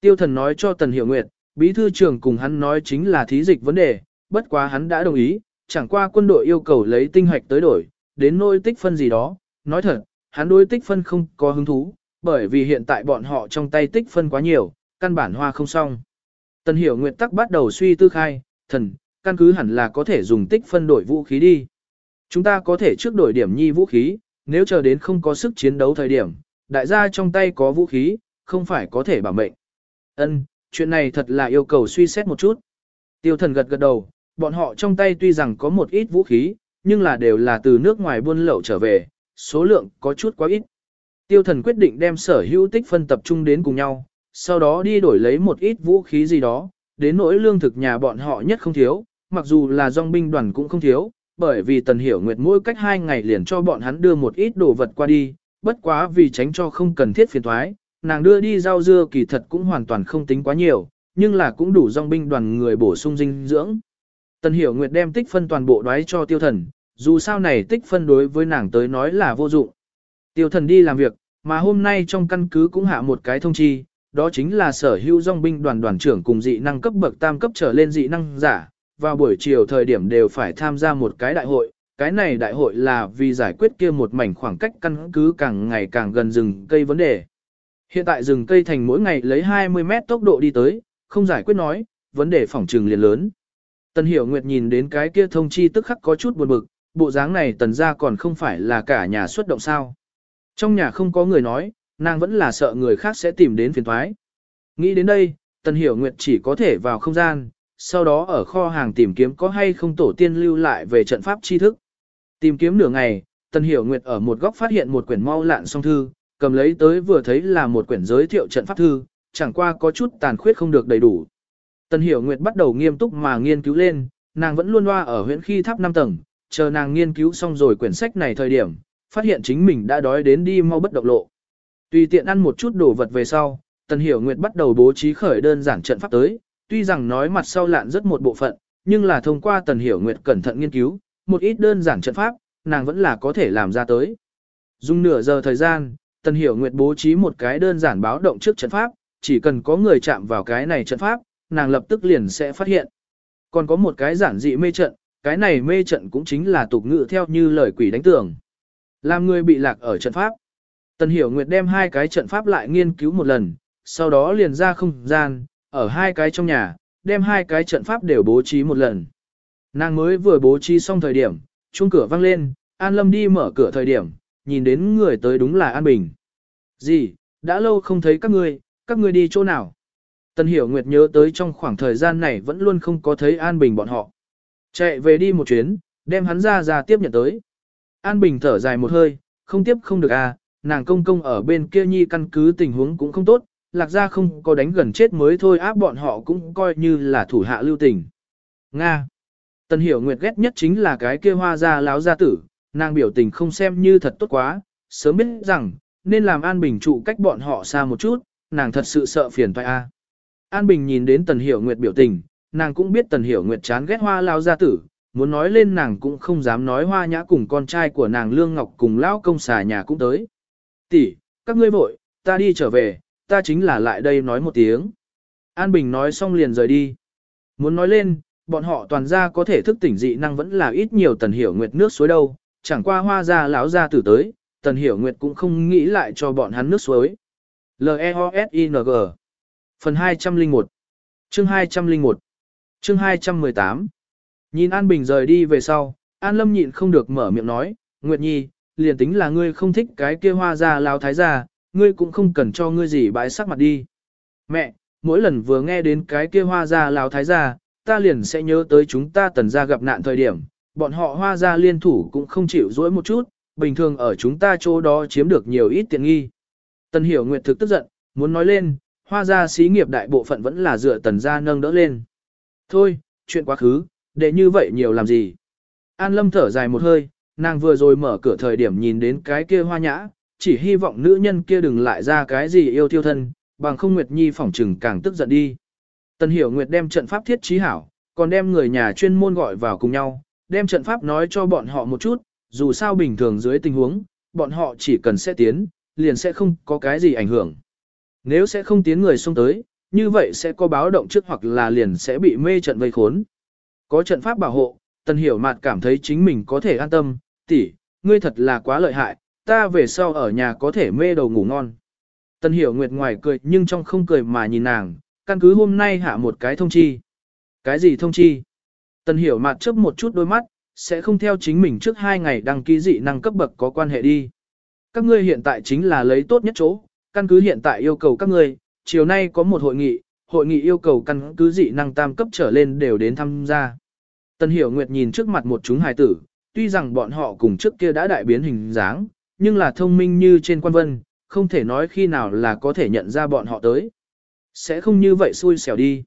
Tiêu thần nói cho Tần Hiểu Nguyệt, bí thư trưởng cùng hắn nói chính là thí dịch vấn đề, bất quá hắn đã đồng ý, chẳng qua quân đội yêu cầu lấy tinh hoạch tới đổi, đến nôi tích phân gì đó, nói thật, hắn đối tích phân không có hứng thú, bởi vì hiện tại bọn họ trong tay tích phân quá nhiều, căn bản hoa không xong. Tần Hiểu Nguyệt tắc bắt đầu suy tư khai, thần, căn cứ hẳn là có thể dùng tích phân đổi vũ khí đi. Chúng ta có thể trước đổi điểm nhi vũ khí, nếu chờ đến không có sức chiến đấu thời điểm, đại gia trong tay có vũ khí, không phải có thể bảo mệnh. Ân, chuyện này thật là yêu cầu suy xét một chút. Tiêu thần gật gật đầu, bọn họ trong tay tuy rằng có một ít vũ khí, nhưng là đều là từ nước ngoài buôn lậu trở về, số lượng có chút quá ít. Tiêu thần quyết định đem sở hữu tích phân tập trung đến cùng nhau, sau đó đi đổi lấy một ít vũ khí gì đó, đến nỗi lương thực nhà bọn họ nhất không thiếu, mặc dù là dòng binh đoàn cũng không thiếu, bởi vì Tần Hiểu Nguyệt mỗi cách hai ngày liền cho bọn hắn đưa một ít đồ vật qua đi, bất quá vì tránh cho không cần thiết phiền thoái, nàng đưa đi rau dưa kỳ thật cũng hoàn toàn không tính quá nhiều, nhưng là cũng đủ dòng binh đoàn người bổ sung dinh dưỡng. Tần Hiểu Nguyệt đem tích phân toàn bộ đoái cho tiêu thần, dù sao này tích phân đối với nàng tới nói là vô dụng. Tiêu thần đi làm việc, mà hôm nay trong căn cứ cũng hạ một cái thông chi, đó chính là sở hữu dòng binh đoàn đoàn trưởng cùng dị năng cấp bậc tam cấp trở lên dị năng giả, vào buổi chiều thời điểm đều phải tham gia một cái đại hội. Cái này đại hội là vì giải quyết kia một mảnh khoảng cách căn cứ càng ngày càng gần rừng cây vấn đề. Hiện tại rừng cây thành mỗi ngày lấy 20 mét tốc độ đi tới, không giải quyết nói, vấn đề phòng trừng liền lớn. Tần Hiểu Nguyệt nhìn đến cái kia thông chi tức khắc có chút buồn bực, bộ dáng này tần ra còn không phải là cả nhà xuất động sao. Trong nhà không có người nói, nàng vẫn là sợ người khác sẽ tìm đến phiền thoái. Nghĩ đến đây, Tần Hiểu Nguyệt chỉ có thể vào không gian, sau đó ở kho hàng tìm kiếm có hay không tổ tiên lưu lại về trận pháp tri thức. Tìm kiếm nửa ngày, Tần Hiểu Nguyệt ở một góc phát hiện một quyển mau lạn song thư, cầm lấy tới vừa thấy là một quyển giới thiệu trận pháp thư, chẳng qua có chút tàn khuyết không được đầy đủ. Tần Hiểu Nguyệt bắt đầu nghiêm túc mà nghiên cứu lên, nàng vẫn luôn loa ở huyện khi tháp 5 tầng, chờ nàng nghiên cứu xong rồi quyển sách này thời điểm, phát hiện chính mình đã đói đến đi mau bất động lộ. Tùy tiện ăn một chút đồ vật về sau, Tần Hiểu Nguyệt bắt đầu bố trí khởi đơn giản trận pháp tới, tuy rằng nói mặt sau lạn rất một bộ phận, nhưng là thông qua Tần Hiểu Nguyệt cẩn thận nghiên cứu, một ít đơn giản trận pháp, nàng vẫn là có thể làm ra tới. Dùng nửa giờ thời gian, Tần Hiểu Nguyệt bố trí một cái đơn giản báo động trước trận pháp, chỉ cần có người chạm vào cái này trận pháp, nàng lập tức liền sẽ phát hiện. Còn có một cái giản dị mê trận, cái này mê trận cũng chính là tục ngữ theo như lời quỷ đánh tường. Làm người bị lạc ở trận pháp. Tần Hiểu Nguyệt đem hai cái trận pháp lại nghiên cứu một lần, sau đó liền ra không gian, ở hai cái trong nhà, đem hai cái trận pháp đều bố trí một lần. Nàng mới vừa bố trí xong thời điểm, chuông cửa vang lên, An Lâm đi mở cửa thời điểm, nhìn đến người tới đúng là An Bình. Gì, đã lâu không thấy các ngươi, các ngươi đi chỗ nào? Tần Hiểu Nguyệt nhớ tới trong khoảng thời gian này vẫn luôn không có thấy An Bình bọn họ. Chạy về đi một chuyến, đem hắn ra ra tiếp nhận tới. An Bình thở dài một hơi, không tiếp không được à, nàng công công ở bên kia nhi căn cứ tình huống cũng không tốt, lạc gia không có đánh gần chết mới thôi áp bọn họ cũng coi như là thủ hạ lưu tình. Nga. Tần hiểu nguyệt ghét nhất chính là cái kia hoa gia láo gia tử, nàng biểu tình không xem như thật tốt quá, sớm biết rằng, nên làm An Bình trụ cách bọn họ xa một chút, nàng thật sự sợ phiền toại a. An Bình nhìn đến Tần Hiểu Nguyệt biểu tình, nàng cũng biết Tần Hiểu Nguyệt chán ghét hoa lao gia tử, muốn nói lên nàng cũng không dám nói hoa nhã cùng con trai của nàng Lương Ngọc cùng lão công xà nhà cũng tới. Tỷ, các ngươi vội, ta đi trở về, ta chính là lại đây nói một tiếng. An Bình nói xong liền rời đi. Muốn nói lên, bọn họ toàn ra có thể thức tỉnh dị năng vẫn là ít nhiều Tần Hiểu Nguyệt nước suối đâu, chẳng qua hoa ra lão gia tử tới, Tần Hiểu Nguyệt cũng không nghĩ lại cho bọn hắn nước suối. L-E-O-S-I-N-G Phần 201 Chương 201 Chương 218 Nhìn An Bình rời đi về sau, An Lâm nhịn không được mở miệng nói, Nguyệt Nhi, liền tính là ngươi không thích cái kia hoa ra lao thái gia, ngươi cũng không cần cho ngươi gì bãi sắc mặt đi. Mẹ, mỗi lần vừa nghe đến cái kia hoa ra Lào thái gia, ta liền sẽ nhớ tới chúng ta tần gia gặp nạn thời điểm, bọn họ hoa ra liên thủ cũng không chịu dỗi một chút, bình thường ở chúng ta chỗ đó chiếm được nhiều ít tiện nghi. Tần hiểu nguyệt thực tức giận, muốn nói lên, hoa ra xí nghiệp đại bộ phận vẫn là dựa tần gia nâng đỡ lên. Thôi, chuyện quá khứ, để như vậy nhiều làm gì. An lâm thở dài một hơi, nàng vừa rồi mở cửa thời điểm nhìn đến cái kia hoa nhã, chỉ hy vọng nữ nhân kia đừng lại ra cái gì yêu thiêu thân, bằng không Nguyệt Nhi phỏng trừng càng tức giận đi. Tần Hiểu Nguyệt đem trận pháp thiết trí hảo, còn đem người nhà chuyên môn gọi vào cùng nhau, đem trận pháp nói cho bọn họ một chút, dù sao bình thường dưới tình huống, bọn họ chỉ cần sẽ tiến, liền sẽ không có cái gì ảnh hưởng. Nếu sẽ không tiến người xông tới, như vậy sẽ có báo động trước hoặc là liền sẽ bị mê trận vây khốn. Có trận pháp bảo hộ, Tần Hiểu Mạt cảm thấy chính mình có thể an tâm, tỷ, ngươi thật là quá lợi hại, ta về sau ở nhà có thể mê đầu ngủ ngon. Tần Hiểu Nguyệt ngoài cười nhưng trong không cười mà nhìn nàng, căn cứ hôm nay hạ một cái thông chi. Cái gì thông chi? Tần Hiểu mặt chớp một chút đôi mắt, sẽ không theo chính mình trước hai ngày đăng ký dị năng cấp bậc có quan hệ đi. Các ngươi hiện tại chính là lấy tốt nhất chỗ, căn cứ hiện tại yêu cầu các ngươi, chiều nay có một hội nghị, hội nghị yêu cầu căn cứ dị năng tam cấp trở lên đều đến tham gia. Tần Hiểu Nguyệt nhìn trước mặt một chúng hài tử, tuy rằng bọn họ cùng trước kia đã đại biến hình dáng, nhưng là thông minh như trên quan vân, không thể nói khi nào là có thể nhận ra bọn họ tới. Sẽ không như vậy xui xẻo đi.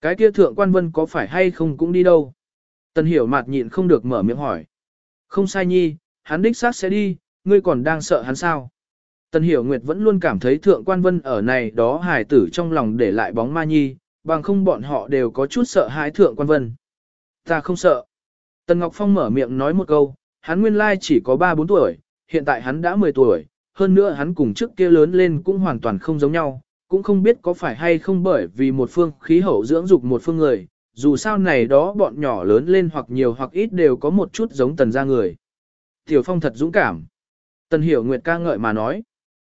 Cái kia thượng quan vân có phải hay không cũng đi đâu? Tần hiểu mặt nhịn không được mở miệng hỏi. Không sai nhi, hắn đích xác sẽ đi, ngươi còn đang sợ hắn sao? Tần hiểu nguyệt vẫn luôn cảm thấy thượng quan vân ở này đó hài tử trong lòng để lại bóng ma nhi, bằng không bọn họ đều có chút sợ hãi thượng quan vân. Ta không sợ. Tần Ngọc Phong mở miệng nói một câu, hắn nguyên lai chỉ có 3-4 tuổi, hiện tại hắn đã 10 tuổi, hơn nữa hắn cùng trước kia lớn lên cũng hoàn toàn không giống nhau, cũng không biết có phải hay không bởi vì một phương khí hậu dưỡng dục một phương người, dù sao này đó bọn nhỏ lớn lên hoặc nhiều hoặc ít đều có một chút giống tần gia người. Tiểu Phong thật dũng cảm. Tần Hiểu Nguyệt ca ngợi mà nói.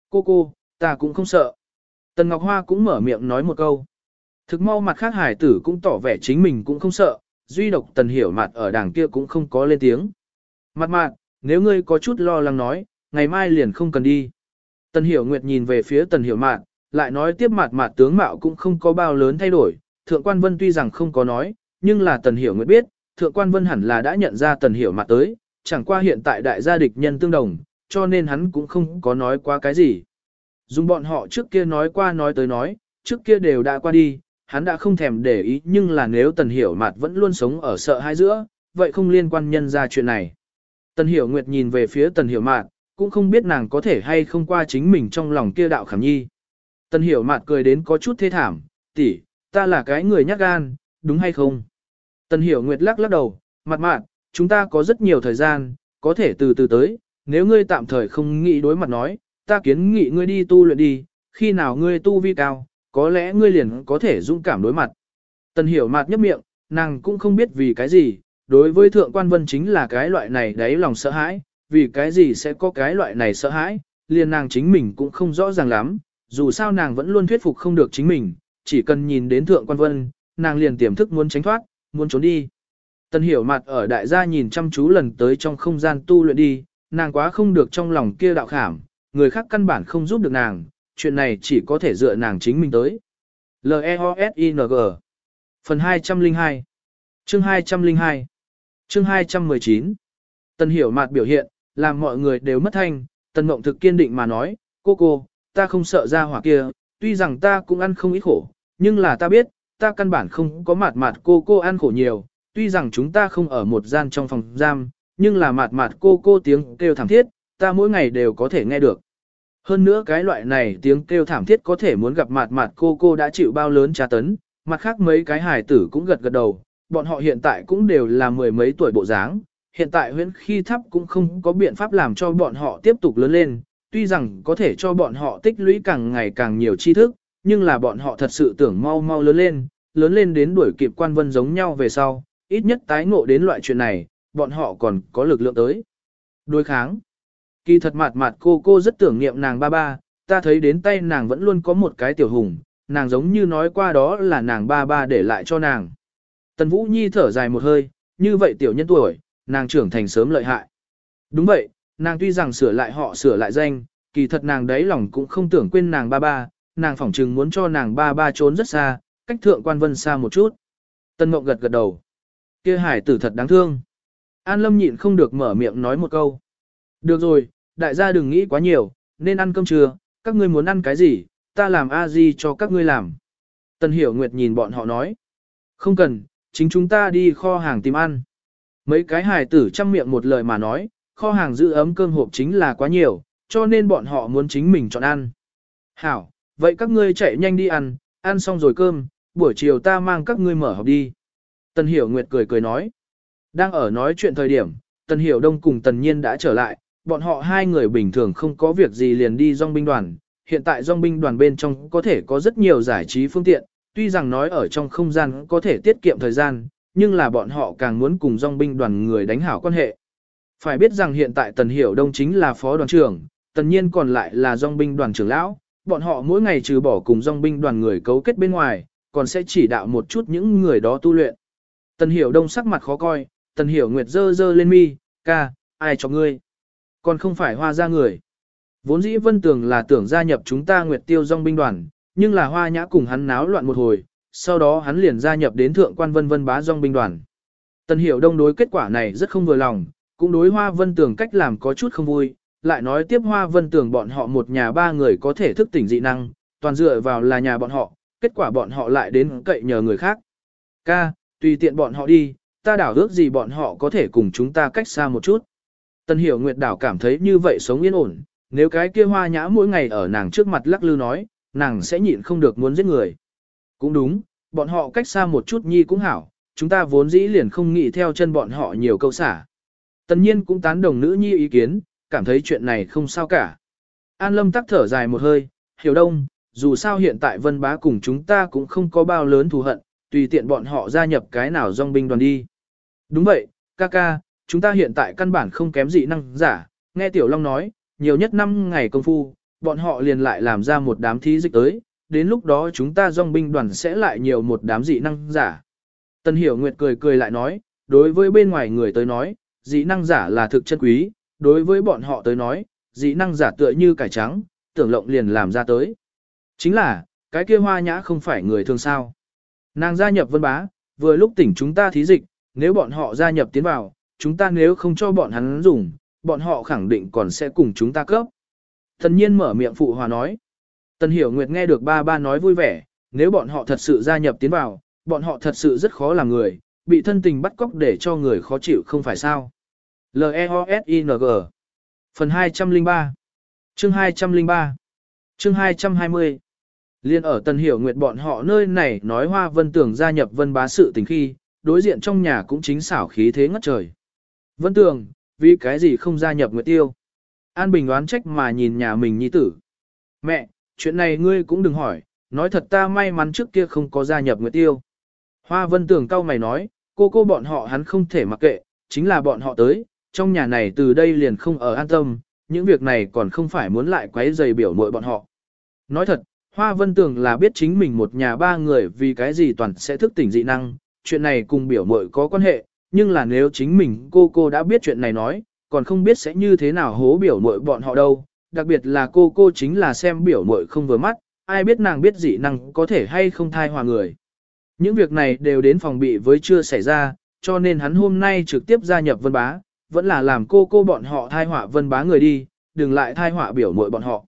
Cô cô, ta cũng không sợ. Tần Ngọc Hoa cũng mở miệng nói một câu. Thực mau mặt khác hải tử cũng tỏ vẻ chính mình cũng không sợ, duy độc Tần Hiểu mặt ở đằng kia cũng không có lên tiếng. Mặt mặt, nếu ngươi có chút lo lắng nói, ngày mai liền không cần đi. Tần Hiểu Nguyệt nhìn về phía Tần Hiểu Mạn, lại nói tiếp mặt mặt tướng mạo cũng không có bao lớn thay đổi. Thượng quan Vân tuy rằng không có nói, nhưng là Tần Hiểu Nguyệt biết, Thượng quan Vân hẳn là đã nhận ra Tần Hiểu Mạn tới, chẳng qua hiện tại đại gia địch nhân tương đồng, cho nên hắn cũng không có nói qua cái gì. Dùng bọn họ trước kia nói qua nói tới nói, trước kia đều đã qua đi, hắn đã không thèm để ý nhưng là nếu Tần Hiểu Mạt vẫn luôn sống ở sợ hai giữa, vậy không liên quan nhân ra chuyện này. Tần Hiểu Nguyệt nhìn về phía Tần Hiểu Mạn, cũng không biết nàng có thể hay không qua chính mình trong lòng kia đạo khảm nhi. Tần Hiểu Mạn cười đến có chút thê thảm, tỷ, ta là cái người nhát gan, đúng hay không? Tần Hiểu Nguyệt lắc lắc đầu, mặt mạn, chúng ta có rất nhiều thời gian, có thể từ từ tới, nếu ngươi tạm thời không nghĩ đối mặt nói, ta kiến nghị ngươi đi tu luyện đi, khi nào ngươi tu vi cao, có lẽ ngươi liền có thể dũng cảm đối mặt. Tần Hiểu Mạt nhấp miệng, nàng cũng không biết vì cái gì, đối với thượng quan vân chính là cái loại này đấy lòng sợ hãi, vì cái gì sẽ có cái loại này sợ hãi, liền nàng chính mình cũng không rõ ràng lắm, dù sao nàng vẫn luôn thuyết phục không được chính mình, chỉ cần nhìn đến thượng quan vân, nàng liền tiềm thức muốn tránh thoát, muốn trốn đi. Tần hiểu mặt ở đại gia nhìn chăm chú lần tới trong không gian tu luyện đi, nàng quá không được trong lòng kia đạo khảm, người khác căn bản không giúp được nàng, chuyện này chỉ có thể dựa nàng chính mình tới. L-E-O-S-I-N-G Phần 202 Chương 202 Chương 219 Tần hiểu mặt biểu hiện, làm mọi người đều mất thanh, tần mộng thực kiên định mà nói, cô cô, ta không sợ ra hỏa kia, tuy rằng ta cũng ăn không ít khổ, nhưng là ta biết, ta căn bản không có mạt mạt cô cô ăn khổ nhiều, tuy rằng chúng ta không ở một gian trong phòng giam, nhưng là mạt mạt cô cô tiếng kêu thảm thiết, ta mỗi ngày đều có thể nghe được. Hơn nữa cái loại này tiếng kêu thảm thiết có thể muốn gặp mạt mạt cô cô đã chịu bao lớn tra tấn, mặt khác mấy cái hài tử cũng gật gật đầu, bọn họ hiện tại cũng đều là mười mấy tuổi bộ dáng, hiện tại huyễn khi thấp cũng không có biện pháp làm cho bọn họ tiếp tục lớn lên, tuy rằng có thể cho bọn họ tích lũy càng ngày càng nhiều tri thức, nhưng là bọn họ thật sự tưởng mau mau lớn lên, lớn lên đến đuổi kịp quan vân giống nhau về sau, ít nhất tái ngộ đến loại chuyện này, bọn họ còn có lực lượng tới. Đối kháng. Kỳ thật mạt mạt cô cô rất tưởng niệm nàng ba ba, ta thấy đến tay nàng vẫn luôn có một cái tiểu hùng, nàng giống như nói qua đó là nàng ba ba để lại cho nàng. Tần Vũ Nhi thở dài một hơi, như vậy tiểu nhân tuổi, nàng trưởng thành sớm lợi hại. Đúng vậy, nàng tuy rằng sửa lại họ sửa lại danh, kỳ thật nàng đấy lòng cũng không tưởng quên nàng ba ba, nàng phỏng chừng muốn cho nàng ba ba trốn rất xa, cách thượng quan vân xa một chút. Tân Mộng gật gật đầu. kia hải tử thật đáng thương. An Lâm nhịn không được mở miệng nói một câu. Được rồi, đại gia đừng nghĩ quá nhiều, nên ăn cơm trưa, các ngươi muốn ăn cái gì, ta làm a di cho các ngươi làm. Tần Hiểu Nguyệt nhìn bọn họ nói. Không cần, chính chúng ta đi kho hàng tìm ăn. Mấy cái hài tử chăm miệng một lời mà nói, kho hàng giữ ấm cơm hộp chính là quá nhiều, cho nên bọn họ muốn chính mình chọn ăn. Hảo, vậy các ngươi chạy nhanh đi ăn, ăn xong rồi cơm, buổi chiều ta mang các ngươi mở họp đi. Tần Hiểu Nguyệt cười cười nói. Đang ở nói chuyện thời điểm, Tần Hiểu Đông cùng Tần Nhiên đã trở lại, bọn họ hai người bình thường không có việc gì liền đi dòng binh đoàn. Hiện tại dòng binh đoàn bên trong có thể có rất nhiều giải trí phương tiện, tuy rằng nói ở trong không gian có thể tiết kiệm thời gian, nhưng là bọn họ càng muốn cùng dòng binh đoàn người đánh hảo quan hệ. Phải biết rằng hiện tại Tần Hiểu Đông chính là phó đoàn trưởng, Tần Nhiên còn lại là dòng binh đoàn trưởng lão, bọn họ mỗi ngày trừ bỏ cùng dòng binh đoàn người cấu kết bên ngoài, còn sẽ chỉ đạo một chút những người đó tu luyện. Tần Hiểu Đông sắc mặt khó coi, Tần Hiểu Nguyệt dơ dơ lên mi, ca, ai cho ngươi? Còn không phải hoa ra người. Vốn dĩ Vân Tường là tưởng gia nhập chúng ta Nguyệt Tiêu dòng binh đoàn, nhưng là hoa nhã cùng hắn náo loạn một hồi, sau đó hắn liền gia nhập đến thượng quan vân vân bá dòng binh đoàn. Tần Hiểu Đông đối kết quả này rất không vừa lòng, cũng đối Hoa Vân Tường cách làm có chút không vui, lại nói tiếp Hoa Vân Tường bọn họ một nhà ba người có thể thức tỉnh dị năng, toàn dựa vào là nhà bọn họ, kết quả bọn họ lại đến cậy nhờ người khác. Ca, tùy tiện bọn họ đi, ta đảo ước gì bọn họ có thể cùng chúng ta cách xa một chút. Tần Hiểu Nguyệt đảo cảm thấy như vậy sống yên ổn, nếu cái kia hoa nhã mỗi ngày ở nàng trước mặt lắc lư nói, nàng sẽ nhịn không được muốn giết người. Cũng đúng, bọn họ cách xa một chút nhi cũng hảo, chúng ta vốn dĩ liền không nghĩ theo chân bọn họ nhiều câu xả. Tần nhiên cũng tán đồng nữ nhi ý kiến, cảm thấy chuyện này không sao cả. An lâm tắc thở dài một hơi, hiểu đông, dù sao hiện tại vân bá cùng chúng ta cũng không có bao lớn thù hận, tùy tiện bọn họ gia nhập cái nào dòng binh đoàn đi. Đúng vậy, ca ca, chúng ta hiện tại căn bản không kém gì năng giả, nghe Tiểu Long nói, nhiều nhất 5 ngày công phu, bọn họ liền lại làm ra một đám thí dịch tới, đến lúc đó chúng ta dòng binh đoàn sẽ lại nhiều một đám dị năng giả. Tân Hiểu Nguyệt cười cười lại nói, đối với bên ngoài người tới nói, dị năng giả là thực chân quý, đối với bọn họ tới nói, dị năng giả tựa như cải trắng, tưởng lộng liền làm ra tới. Chính là, cái kia hoa nhã không phải người thường sao. Nàng gia nhập vân bá, vừa lúc tỉnh chúng ta thí dịch, nếu bọn họ gia nhập tiến vào, chúng ta nếu không cho bọn hắn dùng, bọn họ khẳng định còn sẽ cùng chúng ta cấp. Thần nhiên mở miệng phụ hòa nói. Tần Hiểu Nguyệt nghe được ba ba nói vui vẻ, nếu bọn họ thật sự gia nhập tiến vào, bọn họ thật sự rất khó làm người, bị thân tình bắt cóc để cho người khó chịu không phải sao. L-E-O-S-I-N-G Phần 203 Chương 203 Chương 220 Liên ở Tần Hiểu Nguyệt bọn họ nơi này nói Hoa Vân Tường gia nhập Vân Bá sự tình khi, đối diện trong nhà cũng chính xảo khí thế ngất trời. Vân Tường, vì cái gì không gia nhập Nguyệt Tiêu? An Bình đoán trách mà nhìn nhà mình nhi tử. Mẹ, chuyện này ngươi cũng đừng hỏi, nói thật ta may mắn trước kia không có gia nhập Nguyệt Tiêu. Hoa Vân Tường cao mày nói, cô cô bọn họ hắn không thể mặc kệ, chính là bọn họ tới, trong nhà này từ đây liền không ở an tâm, những việc này còn không phải muốn lại quấy giày biểu muội bọn họ. Nói thật, Hoa Vân Tường là biết chính mình một nhà ba người vì cái gì toàn sẽ thức tỉnh dị năng, chuyện này cùng biểu muội có quan hệ, nhưng là nếu chính mình cô cô đã biết chuyện này nói, còn không biết sẽ như thế nào hố biểu muội bọn họ đâu, đặc biệt là cô cô chính là xem biểu muội không vừa mắt, ai biết nàng biết dị năng có thể hay không thai hòa người. Những việc này đều đến phòng bị với chưa xảy ra, cho nên hắn hôm nay trực tiếp gia nhập vân bá, vẫn là làm cô cô bọn họ thai họa vân bá người đi, đừng lại thai họa biểu muội bọn họ.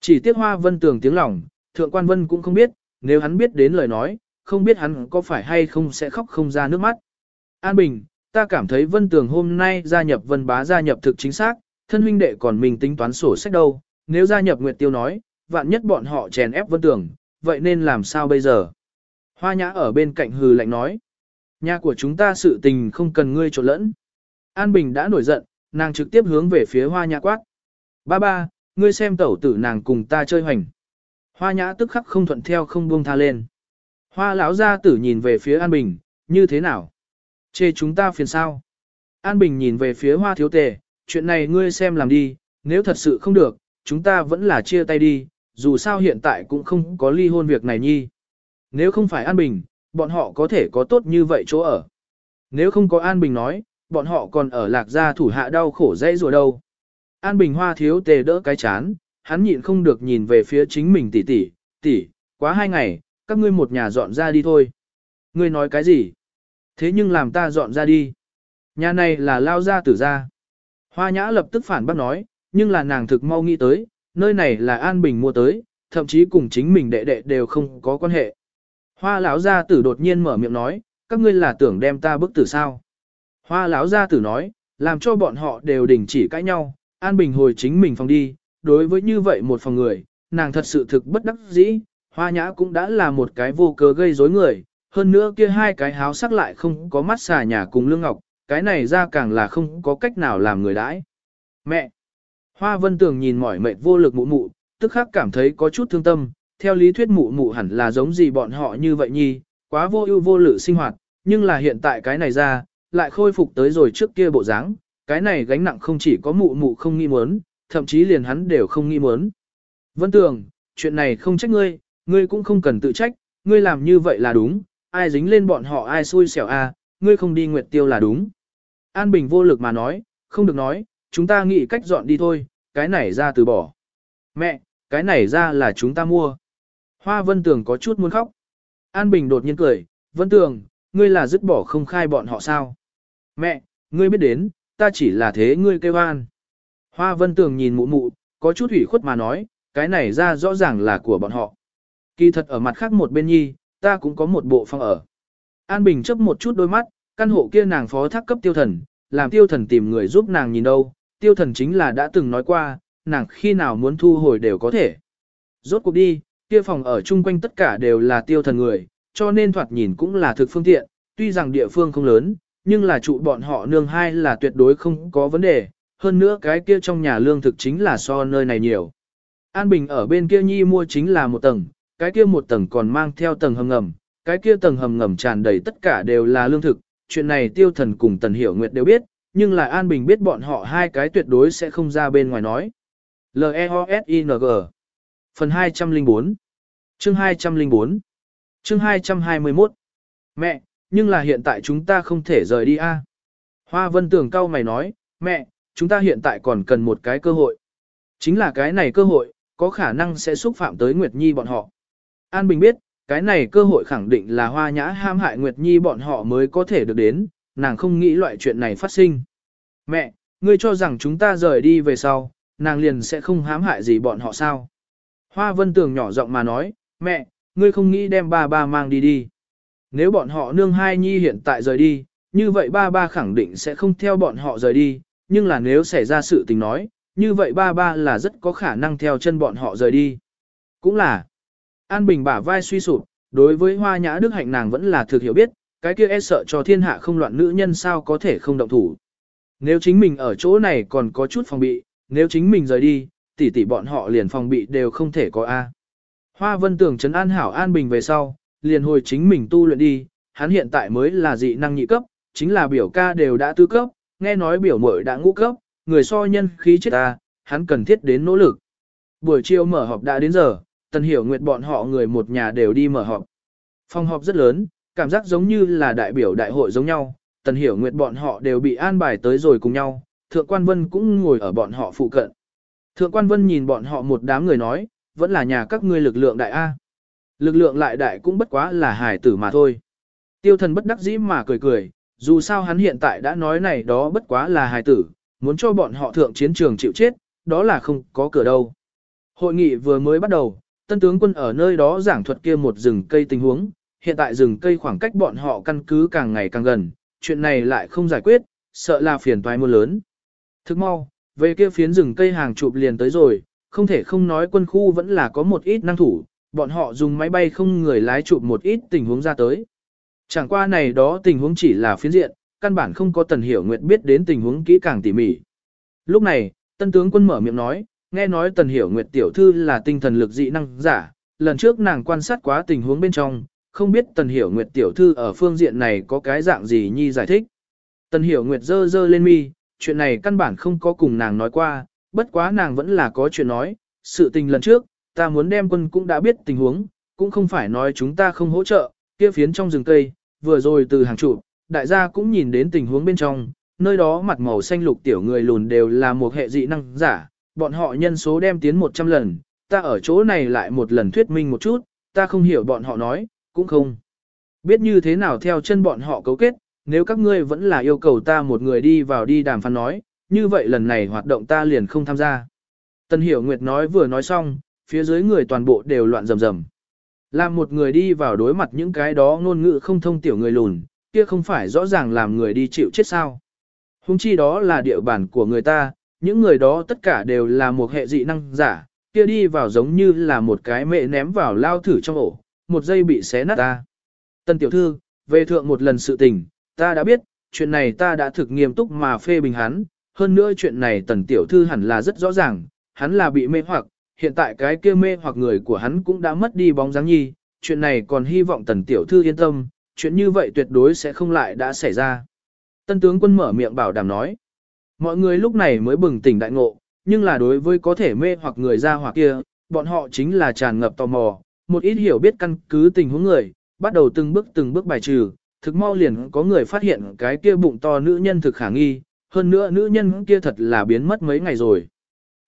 Chỉ tiếc hoa vân tường tiếng lòng, Thượng quan vân cũng không biết, nếu hắn biết đến lời nói, không biết hắn có phải hay không sẽ khóc không ra nước mắt. An Bình, ta cảm thấy vân tường hôm nay gia nhập vân bá gia nhập thực chính xác, thân huynh đệ còn mình tính toán sổ sách đâu, nếu gia nhập Nguyệt Tiêu nói, vạn nhất bọn họ chèn ép vân tường, vậy nên làm sao bây giờ? Hoa nhã ở bên cạnh hừ lạnh nói, nhà của chúng ta sự tình không cần ngươi trộn lẫn. An Bình đã nổi giận, nàng trực tiếp hướng về phía hoa nhã quát. Ba ba, ngươi xem tẩu tử nàng cùng ta chơi hoành. Hoa nhã tức khắc không thuận theo không buông tha lên. Hoa lão gia tử nhìn về phía An Bình, như thế nào? Chê chúng ta phiền sao? An Bình nhìn về phía hoa thiếu tề, chuyện này ngươi xem làm đi, nếu thật sự không được, chúng ta vẫn là chia tay đi, dù sao hiện tại cũng không có ly hôn việc này nhi. Nếu không phải An Bình, bọn họ có thể có tốt như vậy chỗ ở. Nếu không có An Bình nói, bọn họ còn ở lạc gia thủ hạ đau khổ dây rồi đâu. An Bình hoa thiếu tề đỡ cái chán, hắn nhịn không được nhìn về phía chính mình tỷ tỷ, tỷ, quá hai ngày, các ngươi một nhà dọn ra đi thôi. Ngươi nói cái gì? Thế nhưng làm ta dọn ra đi. Nhà này là lao ra tử ra. Hoa nhã lập tức phản bác nói, nhưng là nàng thực mau nghĩ tới, nơi này là An Bình mua tới, thậm chí cùng chính mình đệ đệ đều không có quan hệ. Hoa lão gia tử đột nhiên mở miệng nói, các ngươi là tưởng đem ta bức tử sao? Hoa lão gia tử nói, làm cho bọn họ đều đình chỉ cãi nhau, An Bình hồi chính mình phòng đi, đối với như vậy một phòng người, nàng thật sự thực bất đắc dĩ, hoa nhã cũng đã là một cái vô cớ gây rối người, hơn nữa kia hai cái háo sắc lại không có mắt xà nhà cùng lương ngọc, cái này ra càng là không có cách nào làm người đãi. Mẹ! Hoa vân tường nhìn mỏi mệt vô lực mụ mụ, tức khắc cảm thấy có chút thương tâm, theo lý thuyết mụ mụ hẳn là giống gì bọn họ như vậy nhi, quá vô ưu vô lự sinh hoạt, nhưng là hiện tại cái này ra, lại khôi phục tới rồi trước kia bộ dáng, cái này gánh nặng không chỉ có mụ mụ không nghi muốn, thậm chí liền hắn đều không nghi muốn. Vân Tường, chuyện này không trách ngươi, ngươi cũng không cần tự trách, ngươi làm như vậy là đúng, ai dính lên bọn họ ai xui xẻo a, à, ngươi không đi nguyệt tiêu là đúng. An Bình vô lực mà nói, không được nói, chúng ta nghĩ cách dọn đi thôi, cái này ra từ bỏ. Mẹ, cái này ra là chúng ta mua. Hoa Vân Tường có chút muốn khóc. An Bình đột nhiên cười, Vân Tường, ngươi là dứt bỏ không khai bọn họ sao? Mẹ, ngươi biết đến, ta chỉ là thế ngươi kêu an. Hoa Vân Tường nhìn mụ mụ, có chút ủy khuất mà nói, cái này ra rõ ràng là của bọn họ. Kỳ thật ở mặt khác một bên nhi, ta cũng có một bộ phòng ở. An Bình chấp một chút đôi mắt, căn hộ kia nàng phó thác cấp tiêu thần, làm tiêu thần tìm người giúp nàng nhìn đâu, tiêu thần chính là đã từng nói qua, nàng khi nào muốn thu hồi đều có thể. Rốt cuộc đi, kia phòng ở chung quanh tất cả đều là tiêu thần người, cho nên thoạt nhìn cũng là thực phương tiện, tuy rằng địa phương không lớn, nhưng là trụ bọn họ nương hai là tuyệt đối không có vấn đề, hơn nữa cái kia trong nhà lương thực chính là so nơi này nhiều. An Bình ở bên kia nhi mua chính là một tầng, cái kia một tầng còn mang theo tầng hầm ngầm, cái kia tầng hầm ngầm tràn đầy tất cả đều là lương thực, chuyện này tiêu thần cùng tần hiểu nguyệt đều biết, nhưng là An Bình biết bọn họ hai cái tuyệt đối sẽ không ra bên ngoài nói. L-E-O-S-I-N-G Phần 204 Chương 204 Chương 221 Mẹ, nhưng là hiện tại chúng ta không thể rời đi a. Hoa Vân Tường cao mày nói, mẹ, chúng ta hiện tại còn cần một cái cơ hội. Chính là cái này cơ hội, có khả năng sẽ xúc phạm tới Nguyệt Nhi bọn họ. An Bình biết, cái này cơ hội khẳng định là hoa nhã ham hại Nguyệt Nhi bọn họ mới có thể được đến, nàng không nghĩ loại chuyện này phát sinh. Mẹ, ngươi cho rằng chúng ta rời đi về sau, nàng liền sẽ không hám hại gì bọn họ sao? Hoa Vân Tường nhỏ giọng mà nói, mẹ, ngươi không nghĩ đem ba ba mang đi đi. Nếu bọn họ nương hai nhi hiện tại rời đi, như vậy ba ba khẳng định sẽ không theo bọn họ rời đi, nhưng là nếu xảy ra sự tình nói, như vậy ba ba là rất có khả năng theo chân bọn họ rời đi. Cũng là, An Bình bả vai suy sụp, đối với hoa nhã đức hạnh nàng vẫn là thực hiểu biết, cái kia e sợ cho thiên hạ không loạn nữ nhân sao có thể không động thủ. Nếu chính mình ở chỗ này còn có chút phòng bị, nếu chính mình rời đi, tỷ tỷ bọn họ liền phòng bị đều không thể có A. Hoa vân tưởng trấn an hảo an bình về sau, liền hồi chính mình tu luyện đi, hắn hiện tại mới là dị năng nhị cấp, chính là biểu ca đều đã tư cấp, nghe nói biểu muội đã ngũ cấp, người so nhân khí chết ta, hắn cần thiết đến nỗ lực. Buổi chiều mở họp đã đến giờ, Tần Hiểu Nguyệt bọn họ người một nhà đều đi mở họp. Phòng họp rất lớn, cảm giác giống như là đại biểu đại hội giống nhau, Tần Hiểu Nguyệt bọn họ đều bị an bài tới rồi cùng nhau, Thượng Quan Vân cũng ngồi ở bọn họ phụ cận. Thượng Quan Vân nhìn bọn họ một đám người nói, vẫn là nhà các ngươi lực lượng đại A. Lực lượng lại đại cũng bất quá là hài tử mà thôi. Tiêu thần bất đắc dĩ mà cười cười, dù sao hắn hiện tại đã nói này đó bất quá là hài tử, muốn cho bọn họ thượng chiến trường chịu chết, đó là không có cửa đâu. Hội nghị vừa mới bắt đầu, tân tướng quân ở nơi đó giảng thuật kia một rừng cây tình huống, hiện tại rừng cây khoảng cách bọn họ căn cứ càng ngày càng gần, chuyện này lại không giải quyết, sợ là phiền toái muôn lớn. Thức mau, về kia phiến rừng cây hàng chụp liền tới rồi, không thể không nói quân khu vẫn là có một ít năng thủ, bọn họ dùng máy bay không người lái chụp một ít tình huống ra tới. Chẳng qua này đó tình huống chỉ là phiến diện, căn bản không có Tần Hiểu nguyện biết đến tình huống kỹ càng tỉ mỉ. Lúc này, tân tướng quân mở miệng nói, nghe nói Tần Hiểu Nguyệt tiểu thư là tinh thần lực dị năng giả, lần trước nàng quan sát quá tình huống bên trong, không biết Tần Hiểu Nguyệt tiểu thư ở phương diện này có cái dạng gì nhi giải thích. Tần Hiểu Nguyệt dơ dơ lên mi, chuyện này căn bản không có cùng nàng nói qua, bất quá nàng vẫn là có chuyện nói, sự tình lần trước, ta muốn đem quân cũng đã biết tình huống, cũng không phải nói chúng ta không hỗ trợ, kia phiến trong rừng cây, vừa rồi từ hàng trụ, đại gia cũng nhìn đến tình huống bên trong, nơi đó mặt màu xanh lục tiểu người lùn đều là một hệ dị năng giả, bọn họ nhân số đem tiến 100 lần, ta ở chỗ này lại một lần thuyết minh một chút, ta không hiểu bọn họ nói, cũng không biết như thế nào theo chân bọn họ cấu kết, nếu các ngươi vẫn là yêu cầu ta một người đi vào đi đàm phán nói, như vậy lần này hoạt động ta liền không tham gia. Tân Hiểu Nguyệt nói vừa nói xong, phía dưới người toàn bộ đều loạn rầm rầm. Làm một người đi vào đối mặt những cái đó ngôn ngữ không thông tiểu người lùn, kia không phải rõ ràng làm người đi chịu chết sao. Hùng chi đó là địa bàn của người ta, những người đó tất cả đều là một hệ dị năng giả, kia đi vào giống như là một cái mẹ ném vào lao thử trong ổ, một giây bị xé nát ta. Tân tiểu thư, về thượng một lần sự tình, ta đã biết, chuyện này ta đã thực nghiêm túc mà phê bình hắn, hơn nữa chuyện này tần tiểu thư hẳn là rất rõ ràng, hắn là bị mê hoặc, hiện tại cái kia mê hoặc người của hắn cũng đã mất đi bóng dáng nhi, chuyện này còn hy vọng tần tiểu thư yên tâm, chuyện như vậy tuyệt đối sẽ không lại đã xảy ra. Tân tướng quân mở miệng bảo đảm nói, mọi người lúc này mới bừng tỉnh đại ngộ, nhưng là đối với có thể mê hoặc người ra hoặc kia, bọn họ chính là tràn ngập tò mò, một ít hiểu biết căn cứ tình huống người, bắt đầu từng bước từng bước bài trừ, thực mau liền có người phát hiện cái kia bụng to nữ nhân thực khả nghi, hơn nữa nữ nhân kia thật là biến mất mấy ngày rồi.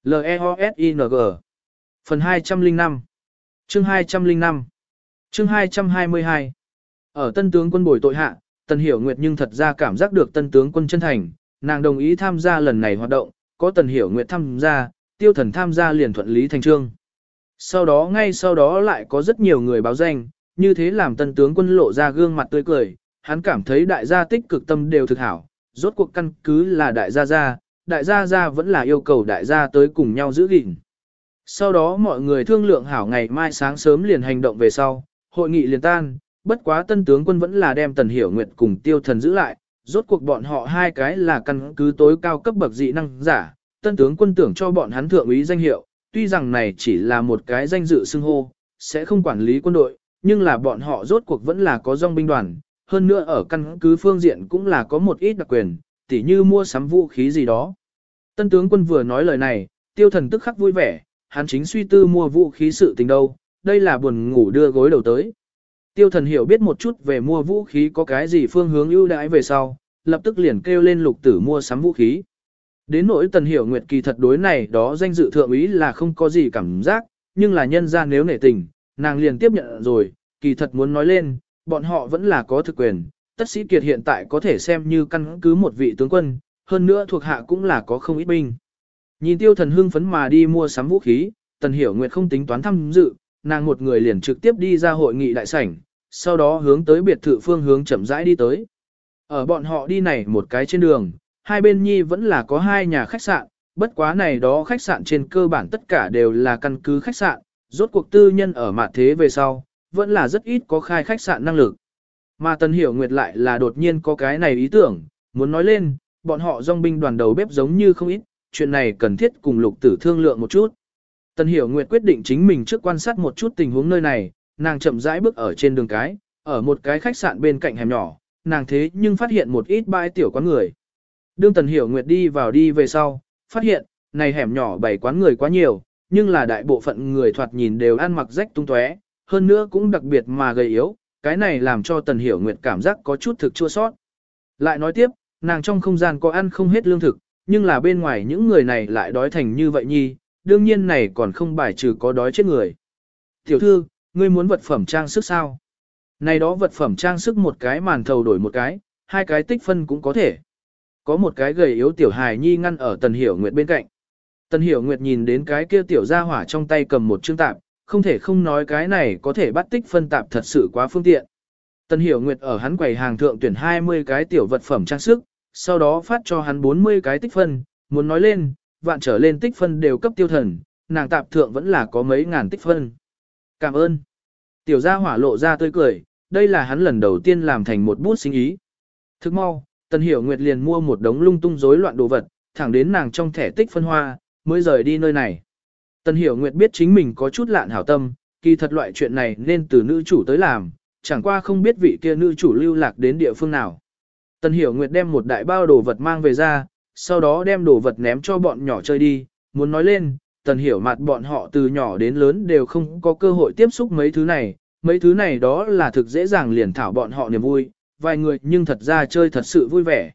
L-E-O-S-I-N-G Phần 205 Chương 205 Chương 222 Ở tân tướng quân bồi tội hạ, Tần Hiểu Nguyệt nhưng thật ra cảm giác được tân tướng quân chân thành, nàng đồng ý tham gia lần này hoạt động, có Tần Hiểu Nguyệt tham gia, tiêu thần tham gia liền thuận lý thành trương. Sau đó ngay sau đó lại có rất nhiều người báo danh, như thế làm tân tướng quân lộ ra gương mặt tươi cười, hắn cảm thấy đại gia tích cực tâm đều thực hảo, rốt cuộc căn cứ là đại gia gia, đại gia gia vẫn là yêu cầu đại gia tới cùng nhau giữ gìn. Sau đó mọi người thương lượng hảo ngày mai sáng sớm liền hành động về sau, hội nghị liền tan, bất quá tân tướng quân vẫn là đem tần hiểu nguyệt cùng tiêu thần giữ lại, rốt cuộc bọn họ hai cái là căn cứ tối cao cấp bậc dị năng giả, tân tướng quân tưởng cho bọn hắn thượng úy danh hiệu, tuy rằng này chỉ là một cái danh dự xưng hô, sẽ không quản lý quân đội, nhưng là bọn họ rốt cuộc vẫn là có dòng binh đoàn, hơn nữa ở căn cứ phương diện cũng là có một ít đặc quyền, tỉ như mua sắm vũ khí gì đó. Tân tướng quân vừa nói lời này, tiêu thần tức khắc vui vẻ, hắn chính suy tư mua vũ khí sự tình đâu, đây là buồn ngủ đưa gối đầu tới. Tiêu thần hiểu biết một chút về mua vũ khí có cái gì phương hướng ưu đãi về sau, lập tức liền kêu lên lục tử mua sắm vũ khí. Đến nỗi tần hiểu nguyệt kỳ thật đối này đó danh dự thượng ý là không có gì cảm giác, nhưng là nhân ra nếu nể tình, nàng liền tiếp nhận rồi, kỳ thật muốn nói lên, bọn họ vẫn là có thực quyền, tất sĩ kiệt hiện tại có thể xem như căn cứ một vị tướng quân, hơn nữa thuộc hạ cũng là có không ít binh. Nhìn tiêu thần hưng phấn mà đi mua sắm vũ khí, tần hiểu nguyệt không tính toán thăm dự, nàng một người liền trực tiếp đi ra hội nghị đại sảnh, sau đó hướng tới biệt thự phương hướng chậm rãi đi tới. Ở bọn họ đi này một cái trên đường, hai bên nhi vẫn là có hai nhà khách sạn, bất quá này đó khách sạn trên cơ bản tất cả đều là căn cứ khách sạn, rốt cuộc tư nhân ở mặt thế về sau, vẫn là rất ít có khai khách sạn năng lực. Mà Tần Hiểu Nguyệt lại là đột nhiên có cái này ý tưởng, muốn nói lên, bọn họ dòng binh đoàn đầu bếp giống như không ít, chuyện này cần thiết cùng lục tử thương lượng một chút. Tần Hiểu Nguyệt quyết định chính mình trước quan sát một chút tình huống nơi này, nàng chậm rãi bước ở trên đường cái, ở một cái khách sạn bên cạnh hẻm nhỏ, nàng thế nhưng phát hiện một ít bãi tiểu quán người. Đương Tần Hiểu Nguyệt đi vào đi về sau, phát hiện, này hẻm nhỏ bảy quán người quá nhiều, nhưng là đại bộ phận người thoạt nhìn đều ăn mặc rách tung tóe, hơn nữa cũng đặc biệt mà gầy yếu, cái này làm cho Tần Hiểu Nguyệt cảm giác có chút thực chua sót. Lại nói tiếp, nàng trong không gian có ăn không hết lương thực, nhưng là bên ngoài những người này lại đói thành như vậy nhi, đương nhiên này còn không bài trừ có đói chết người. Tiểu thư, ngươi muốn vật phẩm trang sức sao? Này đó vật phẩm trang sức một cái màn thầu đổi một cái, hai cái tích phân cũng có thể. Có một cái gầy yếu tiểu hài nhi ngăn ở Tần Hiểu Nguyệt bên cạnh. Tần Hiểu Nguyệt nhìn đến cái kia tiểu gia hỏa trong tay cầm một chương tạp, không thể không nói cái này có thể bắt tích phân tạp thật sự quá phương tiện. tần Hiểu Nguyệt ở hắn quầy hàng thượng tuyển 20 cái tiểu vật phẩm trang sức, sau đó phát cho hắn 40 cái tích phân, muốn nói lên, vạn trở lên tích phân đều cấp tiêu thần, nàng tạp thượng vẫn là có mấy ngàn tích phân. Cảm ơn. Tiểu gia hỏa lộ ra tươi cười, đây là hắn lần đầu tiên làm thành một bút sinh ý. Thức mau, Tần Hiểu Nguyệt liền mua một đống lung tung rối loạn đồ vật, thẳng đến nàng trong thẻ tích phân hoa, mới rời đi nơi này. Tần Hiểu Nguyệt biết chính mình có chút lạn hảo tâm, kỳ thật loại chuyện này nên từ nữ chủ tới làm, chẳng qua không biết vị kia nữ chủ lưu lạc đến địa phương nào. Tần Hiểu Nguyệt đem một đại bao đồ vật mang về ra, sau đó đem đồ vật ném cho bọn nhỏ chơi đi, muốn nói lên, Tần Hiểu mặt bọn họ từ nhỏ đến lớn đều không có cơ hội tiếp xúc mấy thứ này, mấy thứ này đó là thực dễ dàng liền thảo bọn họ niềm vui, vài người nhưng thật ra chơi thật sự vui vẻ.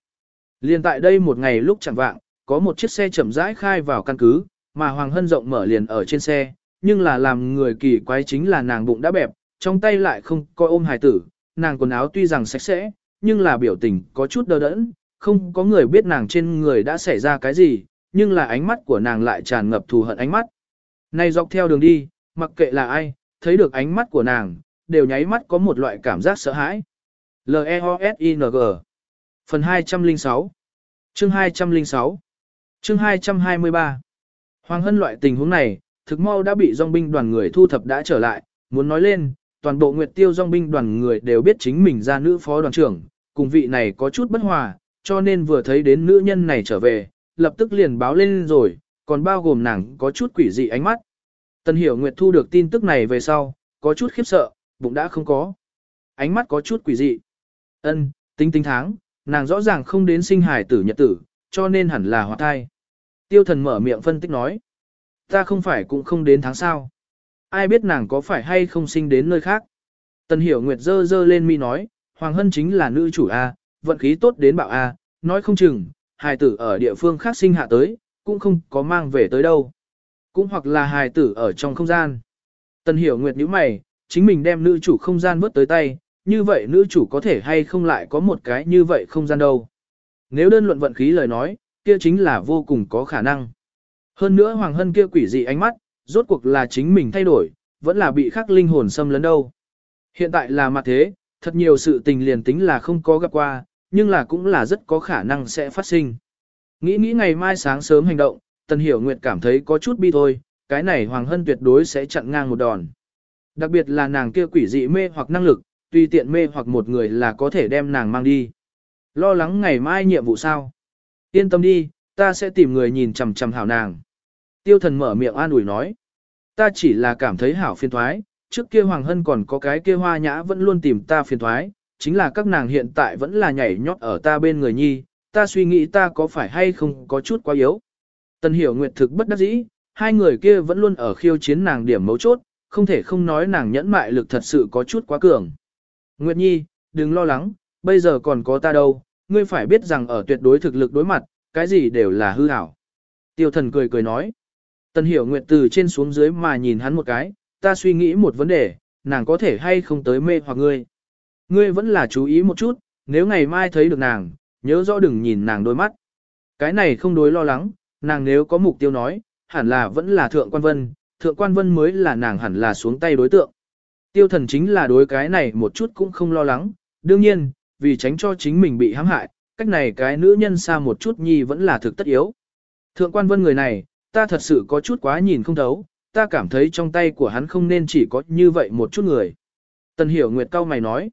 Liền tại đây một ngày lúc chẳng vạng, có một chiếc xe chậm rãi khai vào căn cứ, mà Hoàng Hân rộng mở liền ở trên xe, nhưng là làm người kỳ quái chính là nàng bụng đã bẹp, trong tay lại không coi ôm hài tử, nàng quần áo tuy rằng sạch sẽ, nhưng là biểu tình có chút đờ đẫn, không có người biết nàng trên người đã xảy ra cái gì, nhưng là ánh mắt của nàng lại tràn ngập thù hận ánh mắt. Này dọc theo đường đi, mặc kệ là ai, thấy được ánh mắt của nàng, đều nháy mắt có một loại cảm giác sợ hãi. L-E-O-S-I-N-G Phần 206 Chương 206 Chương 223 Hoàng Hân loại tình huống này, thực mau đã bị dòng binh đoàn người thu thập đã trở lại, muốn nói lên, toàn bộ Nguyệt Tiêu dòng binh đoàn người đều biết chính mình ra nữ phó đoàn trưởng, cùng vị này có chút bất hòa, cho nên vừa thấy đến nữ nhân này trở về, lập tức liền báo lên rồi, còn bao gồm nàng có chút quỷ dị ánh mắt. Tần Hiểu Nguyệt thu được tin tức này về sau, có chút khiếp sợ, bụng đã không có. Ánh mắt có chút quỷ dị. Ân, tính tính tháng, nàng rõ ràng không đến sinh hài tử nhật tử, cho nên hẳn là hoạt thai. Tiêu thần mở miệng phân tích nói. Ta không phải cũng không đến tháng sau. Ai biết nàng có phải hay không sinh đến nơi khác. Tần hiểu nguyệt dơ dơ lên mi nói, Hoàng Hân chính là nữ chủ A, vận khí tốt đến bạo A, nói không chừng, hài tử ở địa phương khác sinh hạ tới, cũng không có mang về tới đâu. Cũng hoặc là hài tử ở trong không gian. Tần hiểu nguyệt nhíu mày, chính mình đem nữ chủ không gian vớt tới tay, như vậy nữ chủ có thể hay không lại có một cái như vậy không gian đâu. Nếu đơn luận vận khí lời nói, kia chính là vô cùng có khả năng. Hơn nữa Hoàng Hân kia quỷ dị ánh mắt, rốt cuộc là chính mình thay đổi, vẫn là bị khắc linh hồn xâm lấn đâu. Hiện tại là mặt thế, thật nhiều sự tình liền tính là không có gặp qua, nhưng là cũng là rất có khả năng sẽ phát sinh. Nghĩ nghĩ ngày mai sáng sớm hành động, Tần Hiểu Nguyệt cảm thấy có chút bi thôi, cái này Hoàng Hân tuyệt đối sẽ chặn ngang một đòn. Đặc biệt là nàng kia quỷ dị mê hoặc năng lực, tùy tiện mê hoặc một người là có thể đem nàng mang đi. Lo lắng ngày mai nhiệm vụ sao? Yên tâm đi, ta sẽ tìm người nhìn chằm chằm hảo nàng. Tiêu thần mở miệng an ủi nói. Ta chỉ là cảm thấy hảo phiền thoái, trước kia Hoàng Hân còn có cái kia hoa nhã vẫn luôn tìm ta phiền thoái, chính là các nàng hiện tại vẫn là nhảy nhót ở ta bên người nhi, ta suy nghĩ ta có phải hay không có chút quá yếu. Tần hiểu nguyệt thực bất đắc dĩ, hai người kia vẫn luôn ở khiêu chiến nàng điểm mấu chốt, không thể không nói nàng nhẫn mại lực thật sự có chút quá cường. Nguyệt Nhi, đừng lo lắng, bây giờ còn có ta đâu, ngươi phải biết rằng ở tuyệt đối thực lực đối mặt, cái gì đều là hư ảo. Tiêu thần cười cười nói. Tần hiểu Nguyệt từ trên xuống dưới mà nhìn hắn một cái, ta suy nghĩ một vấn đề, nàng có thể hay không tới mê hoặc ngươi. Ngươi vẫn là chú ý một chút, nếu ngày mai thấy được nàng, nhớ rõ đừng nhìn nàng đôi mắt. Cái này không đối lo lắng, nàng nếu có mục tiêu nói, hẳn là vẫn là thượng quan vân, thượng quan vân mới là nàng hẳn là xuống tay đối tượng. Tiêu thần chính là đối cái này một chút cũng không lo lắng, đương nhiên, vì tránh cho chính mình bị hãm hại, cách này cái nữ nhân xa một chút nhi vẫn là thực tất yếu. Thượng quan vân người này, ta thật sự có chút quá nhìn không thấu, ta cảm thấy trong tay của hắn không nên chỉ có như vậy một chút người. Tần hiểu nguyệt cao mày nói,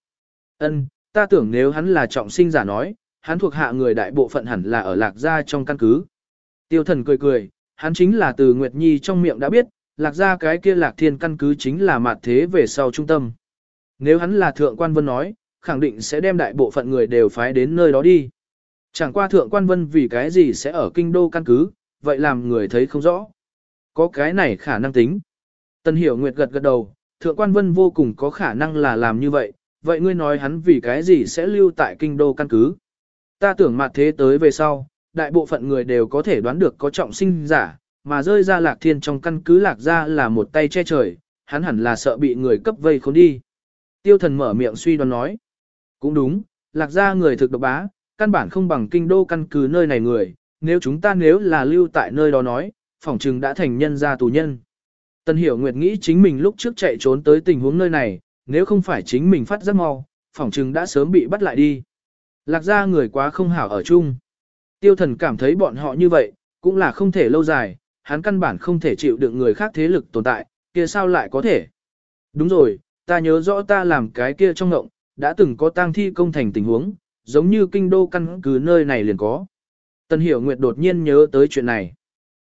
ân, ta tưởng nếu hắn là trọng sinh giả nói, hắn thuộc hạ người đại bộ phận hẳn là ở lạc gia trong căn cứ. Tiêu thần cười cười, hắn chính là từ Nguyệt Nhi trong miệng đã biết, lạc gia cái kia lạc thiên căn cứ chính là mặt thế về sau trung tâm. Nếu hắn là thượng quan vân nói, khẳng định sẽ đem đại bộ phận người đều phái đến nơi đó đi. Chẳng qua thượng quan vân vì cái gì sẽ ở kinh đô căn cứ, vậy làm người thấy không rõ. Có cái này khả năng tính. Tân hiểu nguyệt gật gật đầu, thượng quan vân vô cùng có khả năng là làm như vậy, vậy ngươi nói hắn vì cái gì sẽ lưu tại kinh đô căn cứ. Ta tưởng mặt thế tới về sau, đại bộ phận người đều có thể đoán được có trọng sinh giả, mà rơi ra lạc thiên trong căn cứ lạc ra là một tay che trời, hắn hẳn là sợ bị người cấp vây khốn đi. Tiêu thần mở miệng suy đoán nói. Cũng đúng, lạc ra người thực độc bá, căn bản không bằng kinh đô căn cứ nơi này người, nếu chúng ta nếu là lưu tại nơi đó nói, phỏng chừng đã thành nhân gia tù nhân. Tân Hiểu Nguyệt nghĩ chính mình lúc trước chạy trốn tới tình huống nơi này, nếu không phải chính mình phát rất mau, phỏng chừng đã sớm bị bắt lại đi. Lạc ra người quá không hảo ở chung. Tiêu thần cảm thấy bọn họ như vậy, cũng là không thể lâu dài, hắn căn bản không thể chịu đựng người khác thế lực tồn tại, kia sao lại có thể. Đúng rồi, ta nhớ rõ ta làm cái kia trong ngộng, đã từng có tang thi công thành tình huống, giống như kinh đô căn cứ nơi này liền có. tân Hiểu Nguyệt đột nhiên nhớ tới chuyện này.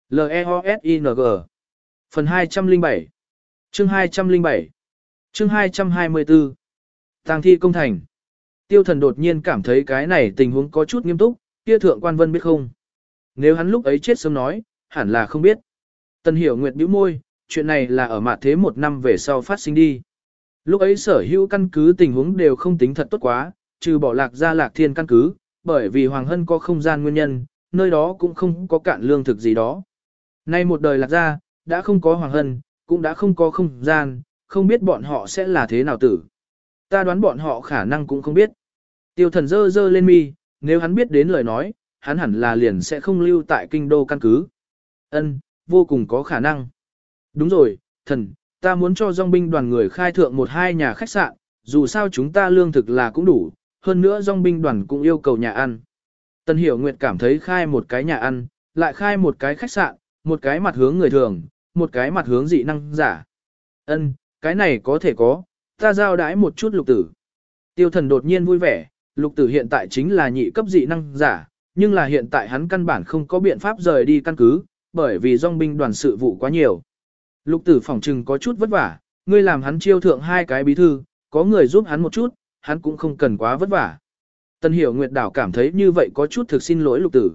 L-E-O-S-I-N-G Phần 207 Chương 207 Chương 224 Tàng thi công thành Tiêu thần đột nhiên cảm thấy cái này tình huống có chút nghiêm túc, kia thượng quan vân biết không? Nếu hắn lúc ấy chết sớm nói, hẳn là không biết. Tần hiểu nguyệt bĩu môi, chuyện này là ở mặt thế một năm về sau phát sinh đi. Lúc ấy sở hữu căn cứ tình huống đều không tính thật tốt quá, trừ bỏ lạc ra lạc thiên căn cứ, bởi vì Hoàng Hân có không gian nguyên nhân, nơi đó cũng không có cạn lương thực gì đó. Nay một đời lạc ra, đã không có Hoàng Hân, cũng đã không có không gian, không biết bọn họ sẽ là thế nào tử. Ta đoán bọn họ khả năng cũng không biết. Tiêu thần dơ dơ lên mi, nếu hắn biết đến lời nói, hắn hẳn là liền sẽ không lưu tại kinh đô căn cứ. Ân, vô cùng có khả năng. Đúng rồi, thần, ta muốn cho dòng binh đoàn người khai thượng một hai nhà khách sạn, dù sao chúng ta lương thực là cũng đủ, hơn nữa dòng binh đoàn cũng yêu cầu nhà ăn. Tần Hiểu Nguyệt cảm thấy khai một cái nhà ăn, lại khai một cái khách sạn, một cái mặt hướng người thường, một cái mặt hướng dị năng giả. Ân, cái này có thể có, ta giao đái một chút lục tử. Tiêu thần đột nhiên vui vẻ, lục tử hiện tại chính là nhị cấp dị năng giả, nhưng là hiện tại hắn căn bản không có biện pháp rời đi căn cứ, bởi vì dòng binh đoàn sự vụ quá nhiều. Lục tử phỏng trừng có chút vất vả, ngươi làm hắn chiêu thượng hai cái bí thư, có người giúp hắn một chút, hắn cũng không cần quá vất vả. Tân hiểu Nguyệt Đảo cảm thấy như vậy có chút thực xin lỗi lục tử.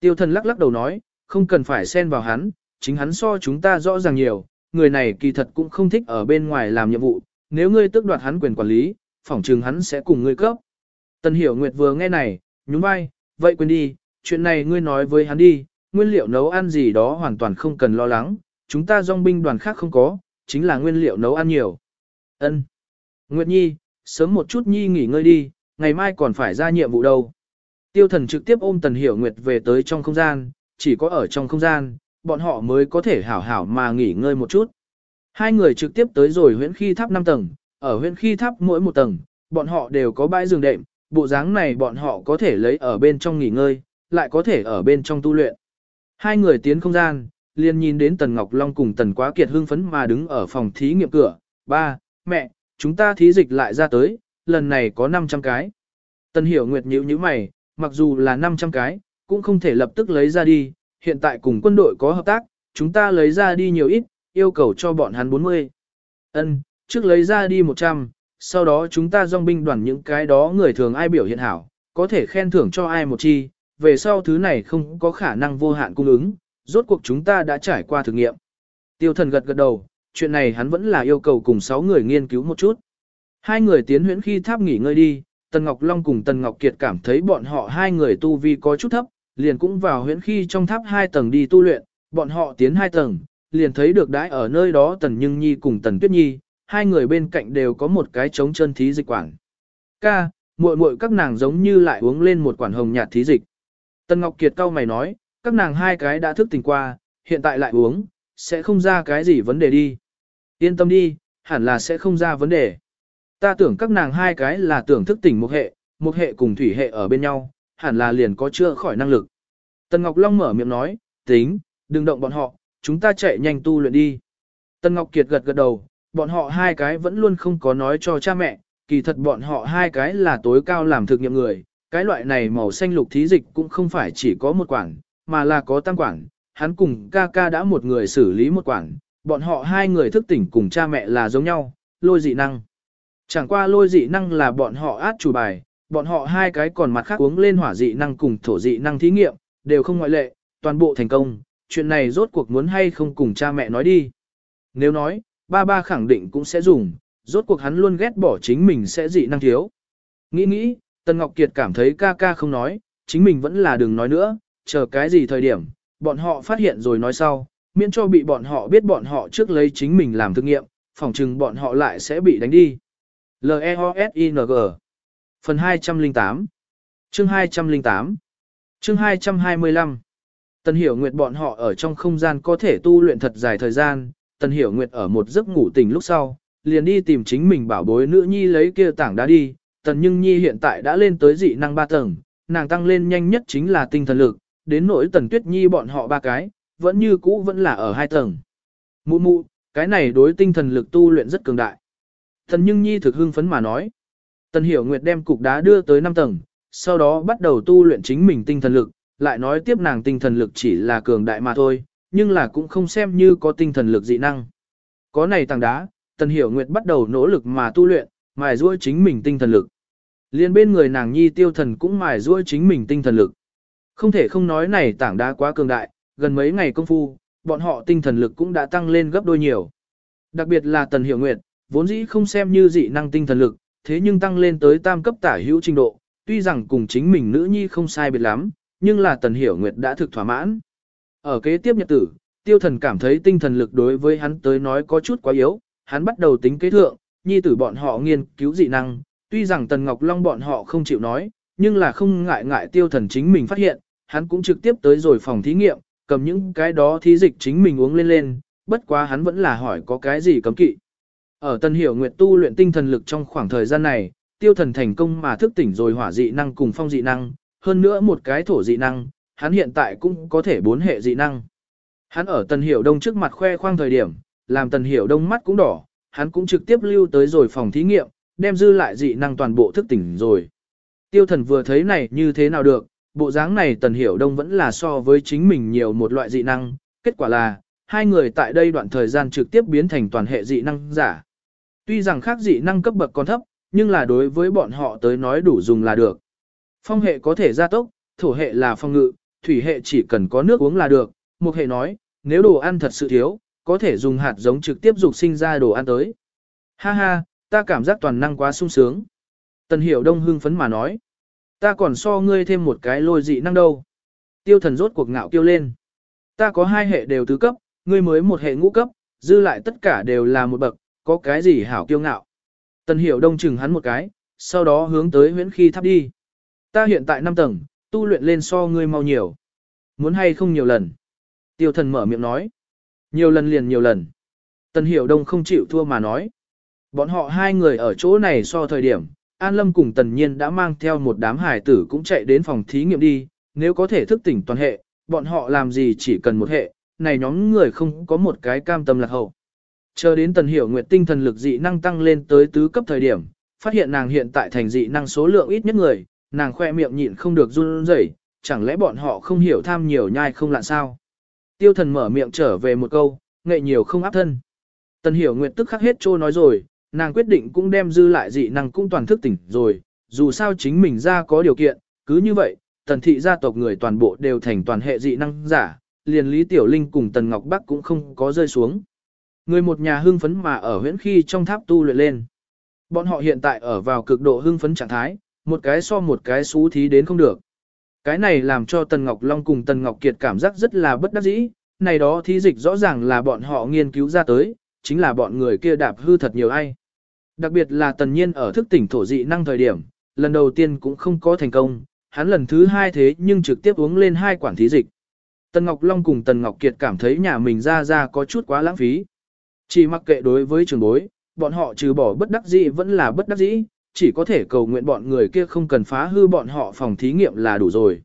Tiêu thần lắc lắc đầu nói, không cần phải xen vào hắn, chính hắn so chúng ta rõ ràng nhiều, người này kỳ thật cũng không thích ở bên ngoài làm nhiệm vụ, nếu ngươi tước đoạt hắn quyền quản lý, phỏng trừng hắn sẽ cùng ngươi cấp. Tần hiểu Nguyệt vừa nghe này, nhún vai, vậy quên đi, chuyện này ngươi nói với hắn đi, nguyên liệu nấu ăn gì đó hoàn toàn không cần lo lắng, chúng ta dòng binh đoàn khác không có, chính là nguyên liệu nấu ăn nhiều. Ân. Nguyệt Nhi, sớm một chút Nhi nghỉ ngơi đi, ngày mai còn phải ra nhiệm vụ đâu. Tiêu thần trực tiếp ôm Tần Hiểu Nguyệt về tới trong không gian, chỉ có ở trong không gian, bọn họ mới có thể hảo hảo mà nghỉ ngơi một chút. Hai người trực tiếp tới rồi huyễn khi tháp 5 tầng, ở huyễn khi tháp mỗi một tầng, bọn họ đều có bãi giường đệm, bộ dáng này bọn họ có thể lấy ở bên trong nghỉ ngơi, lại có thể ở bên trong tu luyện. Hai người tiến không gian, liền nhìn đến Tần Ngọc Long cùng Tần Quá Kiệt hưng phấn mà đứng ở phòng thí nghiệm cửa. Ba, mẹ, chúng ta thí dịch lại ra tới, lần này có 500 cái. Tần Hiểu Nguyệt nhíu nhíu mày, mặc dù là 500 cái, cũng không thể lập tức lấy ra đi, hiện tại cùng quân đội có hợp tác, chúng ta lấy ra đi nhiều ít, yêu cầu cho bọn hắn 40. Ân, trước lấy ra đi 100, sau đó chúng ta dòng binh đoàn những cái đó người thường ai biểu hiện hảo, có thể khen thưởng cho ai một chi, về sau thứ này không có khả năng vô hạn cung ứng, rốt cuộc chúng ta đã trải qua thử nghiệm. Tiêu thần gật gật đầu, chuyện này hắn vẫn là yêu cầu cùng 6 người nghiên cứu một chút. Hai người tiến huyễn khi tháp nghỉ ngơi đi, Tần Ngọc Long cùng Tần Ngọc Kiệt cảm thấy bọn họ hai người tu vi có chút thấp, liền cũng vào huyễn khi trong tháp hai tầng đi tu luyện, bọn họ tiến hai tầng, liền thấy được đãi ở nơi đó Tần Nhưng Nhi cùng Tần Tuyết Nhi, hai người bên cạnh đều có một cái trống chân thí dịch quản. Ca, muội muội các nàng giống như lại uống lên một quản hồng nhạt thí dịch. Tần Ngọc Kiệt cau mày nói, các nàng hai cái đã thức tỉnh qua, hiện tại lại uống, sẽ không ra cái gì vấn đề đi. Yên tâm đi, hẳn là sẽ không ra vấn đề. Ta tưởng các nàng hai cái là tưởng thức tỉnh một hệ, một hệ cùng thủy hệ ở bên nhau, hẳn là liền có chữa khỏi năng lực. Tần Ngọc Long mở miệng nói, tính, đừng động bọn họ, chúng ta chạy nhanh tu luyện đi. Tần Ngọc Kiệt gật gật đầu, bọn họ hai cái vẫn luôn không có nói cho cha mẹ, kỳ thật bọn họ hai cái là tối cao làm thực nghiệm người, cái loại này màu xanh lục thí dịch cũng không phải chỉ có một quản, mà là có tăng quản, hắn cùng ca ca đã một người xử lý một quản, bọn họ hai người thức tỉnh cùng cha mẹ là giống nhau, lôi dị năng. Chẳng qua lôi dị năng là bọn họ át chủ bài, bọn họ hai cái còn mặt khác uống lên hỏa dị năng cùng thổ dị năng thí nghiệm, đều không ngoại lệ, toàn bộ thành công, chuyện này rốt cuộc muốn hay không cùng cha mẹ nói đi. Nếu nói, ba ba khẳng định cũng sẽ dùng, rốt cuộc hắn luôn ghét bỏ chính mình sẽ dị năng thiếu. Nghĩ nghĩ, Tần Ngọc Kiệt cảm thấy ca ca không nói, chính mình vẫn là đừng nói nữa, chờ cái gì thời điểm, bọn họ phát hiện rồi nói sau, miễn cho bị bọn họ biết bọn họ trước lấy chính mình làm thực nghiệm, phỏng chừng bọn họ lại sẽ bị đánh đi. L-E-O-S-I-N-G Phần 208 Chương 208 Chương 225 Tần hiểu nguyệt bọn họ ở trong không gian có thể tu luyện thật dài thời gian, Tần Hiểu Nguyệt ở một giấc ngủ tỉnh lúc sau, liền đi tìm chính mình bảo bối nữ nhi lấy kia tảng đá đi, Tần Nhưng Nhi hiện tại đã lên tới dị năng 3 tầng, nàng tăng lên nhanh nhất chính là tinh thần lực, đến nỗi Tần Tuyết Nhi bọn họ ba cái, vẫn như cũ vẫn là ở hai tầng. Mụ mụ, cái này đối tinh thần lực tu luyện rất cường đại. Tần Nhưng Nhi thực hưng phấn mà nói. Tần Hiểu Nguyệt đem cục đá đưa tới 5 tầng, sau đó bắt đầu tu luyện chính mình tinh thần lực, lại nói tiếp nàng tinh thần lực chỉ là cường đại mà thôi, nhưng là cũng không xem như có tinh thần lực dị năng. Có này tảng đá, Tần Hiểu Nguyệt bắt đầu nỗ lực mà tu luyện, mài giũa chính mình tinh thần lực. Liên bên người nàng nhi tiêu thần cũng mài giũa chính mình tinh thần lực. Không thể không nói này tảng đá quá cường đại, gần mấy ngày công phu, bọn họ tinh thần lực cũng đã tăng lên gấp đôi nhiều. Đặc biệt là Tần Hiểu Nguyệt, vốn dĩ không xem như dị năng tinh thần lực, thế nhưng tăng lên tới tam cấp tả hữu trình độ, tuy rằng cùng chính mình nữ nhi không sai biệt lắm, nhưng là Tần Hiểu Nguyệt đã thực thỏa mãn. Ở kế tiếp nhật tử, tiêu thần cảm thấy tinh thần lực đối với hắn tới nói có chút quá yếu, hắn bắt đầu tính kế thượng, nhi tử bọn họ nghiên cứu dị năng, tuy rằng Tần Ngọc Long bọn họ không chịu nói, nhưng là không ngại ngại tiêu thần chính mình phát hiện, hắn cũng trực tiếp tới rồi phòng thí nghiệm, cầm những cái đó thí dịch chính mình uống lên lên, bất quá hắn vẫn là hỏi có cái gì cấm kỵ. Ở tân Hiểu Nguyệt tu luyện tinh thần lực trong khoảng thời gian này, tiêu thần thành công mà thức tỉnh rồi hỏa dị năng cùng phong dị năng, hơn nữa một cái thổ dị năng, hắn hiện tại cũng có thể bốn hệ dị năng. Hắn ở Tần Hiểu Đông trước mặt khoe khoang thời điểm, làm Tần Hiểu Đông mắt cũng đỏ, hắn cũng trực tiếp lưu tới rồi phòng thí nghiệm, đem dư lại dị năng toàn bộ thức tỉnh rồi. Tiêu thần vừa thấy này như thế nào được, bộ dáng này Tần Hiểu Đông vẫn là so với chính mình nhiều một loại dị năng, kết quả là, hai người tại đây đoạn thời gian trực tiếp biến thành toàn hệ dị năng giả. Tuy rằng khác dị năng cấp bậc còn thấp, nhưng là đối với bọn họ tới nói đủ dùng là được. Phong hệ có thể gia tốc, thổ hệ là phong ngự, thủy hệ chỉ cần có nước uống là được, một hệ nói, nếu đồ ăn thật sự thiếu, có thể dùng hạt giống trực tiếp dục sinh ra đồ ăn tới. Ha ha, ta cảm giác toàn năng quá sung sướng. Tần Hiểu Đông hưng phấn mà nói. Ta còn so ngươi thêm một cái lôi dị năng đâu. Tiêu thần rốt cuộc ngạo kêu lên. Ta có hai hệ đều tứ cấp, ngươi mới một hệ ngũ cấp, dư lại tất cả đều là một bậc, có cái gì hảo kiêu ngạo. Tần Hiểu Đông chừng hắn một cái, sau đó hướng tới huyễn khi tháp đi. Ta hiện tại 5 tầng, tu luyện lên so ngươi mau nhiều. Muốn hay không nhiều lần. Tiêu thần mở miệng nói. Nhiều lần liền nhiều lần. Tần Hiểu Đông không chịu thua mà nói. Bọn họ hai người ở chỗ này so thời điểm, An Lâm cùng Tần Nhiên đã mang theo một đám hải tử cũng chạy đến phòng thí nghiệm đi, nếu có thể thức tỉnh toàn hệ, bọn họ làm gì chỉ cần một hệ, này nhóm người không có một cái cam tâm lạc hậu. Chờ đến Tần Hiểu Nguyệt tinh thần lực dị năng tăng lên tới tứ cấp thời điểm, phát hiện nàng hiện tại thành dị năng số lượng ít nhất người, nàng khoe miệng nhịn không được run rẩy, chẳng lẽ bọn họ không hiểu tham nhiều nhai không lạ sao? Tiêu thần mở miệng trở về một câu, nghệ nhiều không áp thân. Tần Hiểu Nguyệt tức khắc hết trô nói rồi, nàng quyết định cũng đem dư lại dị năng cũng toàn thức tỉnh rồi, dù sao chính mình ra có điều kiện, cứ như vậy, tần thị gia tộc người toàn bộ đều thành toàn hệ dị năng giả, liền Lý Tiểu Linh cùng Tần Ngọc Bắc cũng không có rơi xuống. Người một nhà hưng phấn mà ở huyễn khi trong tháp tu luyện lên. Bọn họ hiện tại ở vào cực độ hưng phấn trạng thái, một cái so một cái xú thí đến không được. Cái này làm cho Tần Ngọc Long cùng Tần Ngọc Kiệt cảm giác rất là bất đắc dĩ, này đó thí dịch rõ ràng là bọn họ nghiên cứu ra tới, chính là bọn người kia đạp hư thật nhiều ai. Đặc biệt là Tần Nhiên ở thức tỉnh thổ dị năng thời điểm, lần đầu tiên cũng không có thành công, hắn lần thứ hai thế nhưng trực tiếp uống lên hai quản thí dịch. Tần Ngọc Long cùng Tần Ngọc Kiệt cảm thấy nhà mình ra ra có chút quá lãng phí. Chỉ mặc kệ đối với trường bối, bọn họ trừ bỏ bất đắc dĩ vẫn là bất đắc dĩ, chỉ có thể cầu nguyện bọn người kia không cần phá hư bọn họ phòng thí nghiệm là đủ rồi.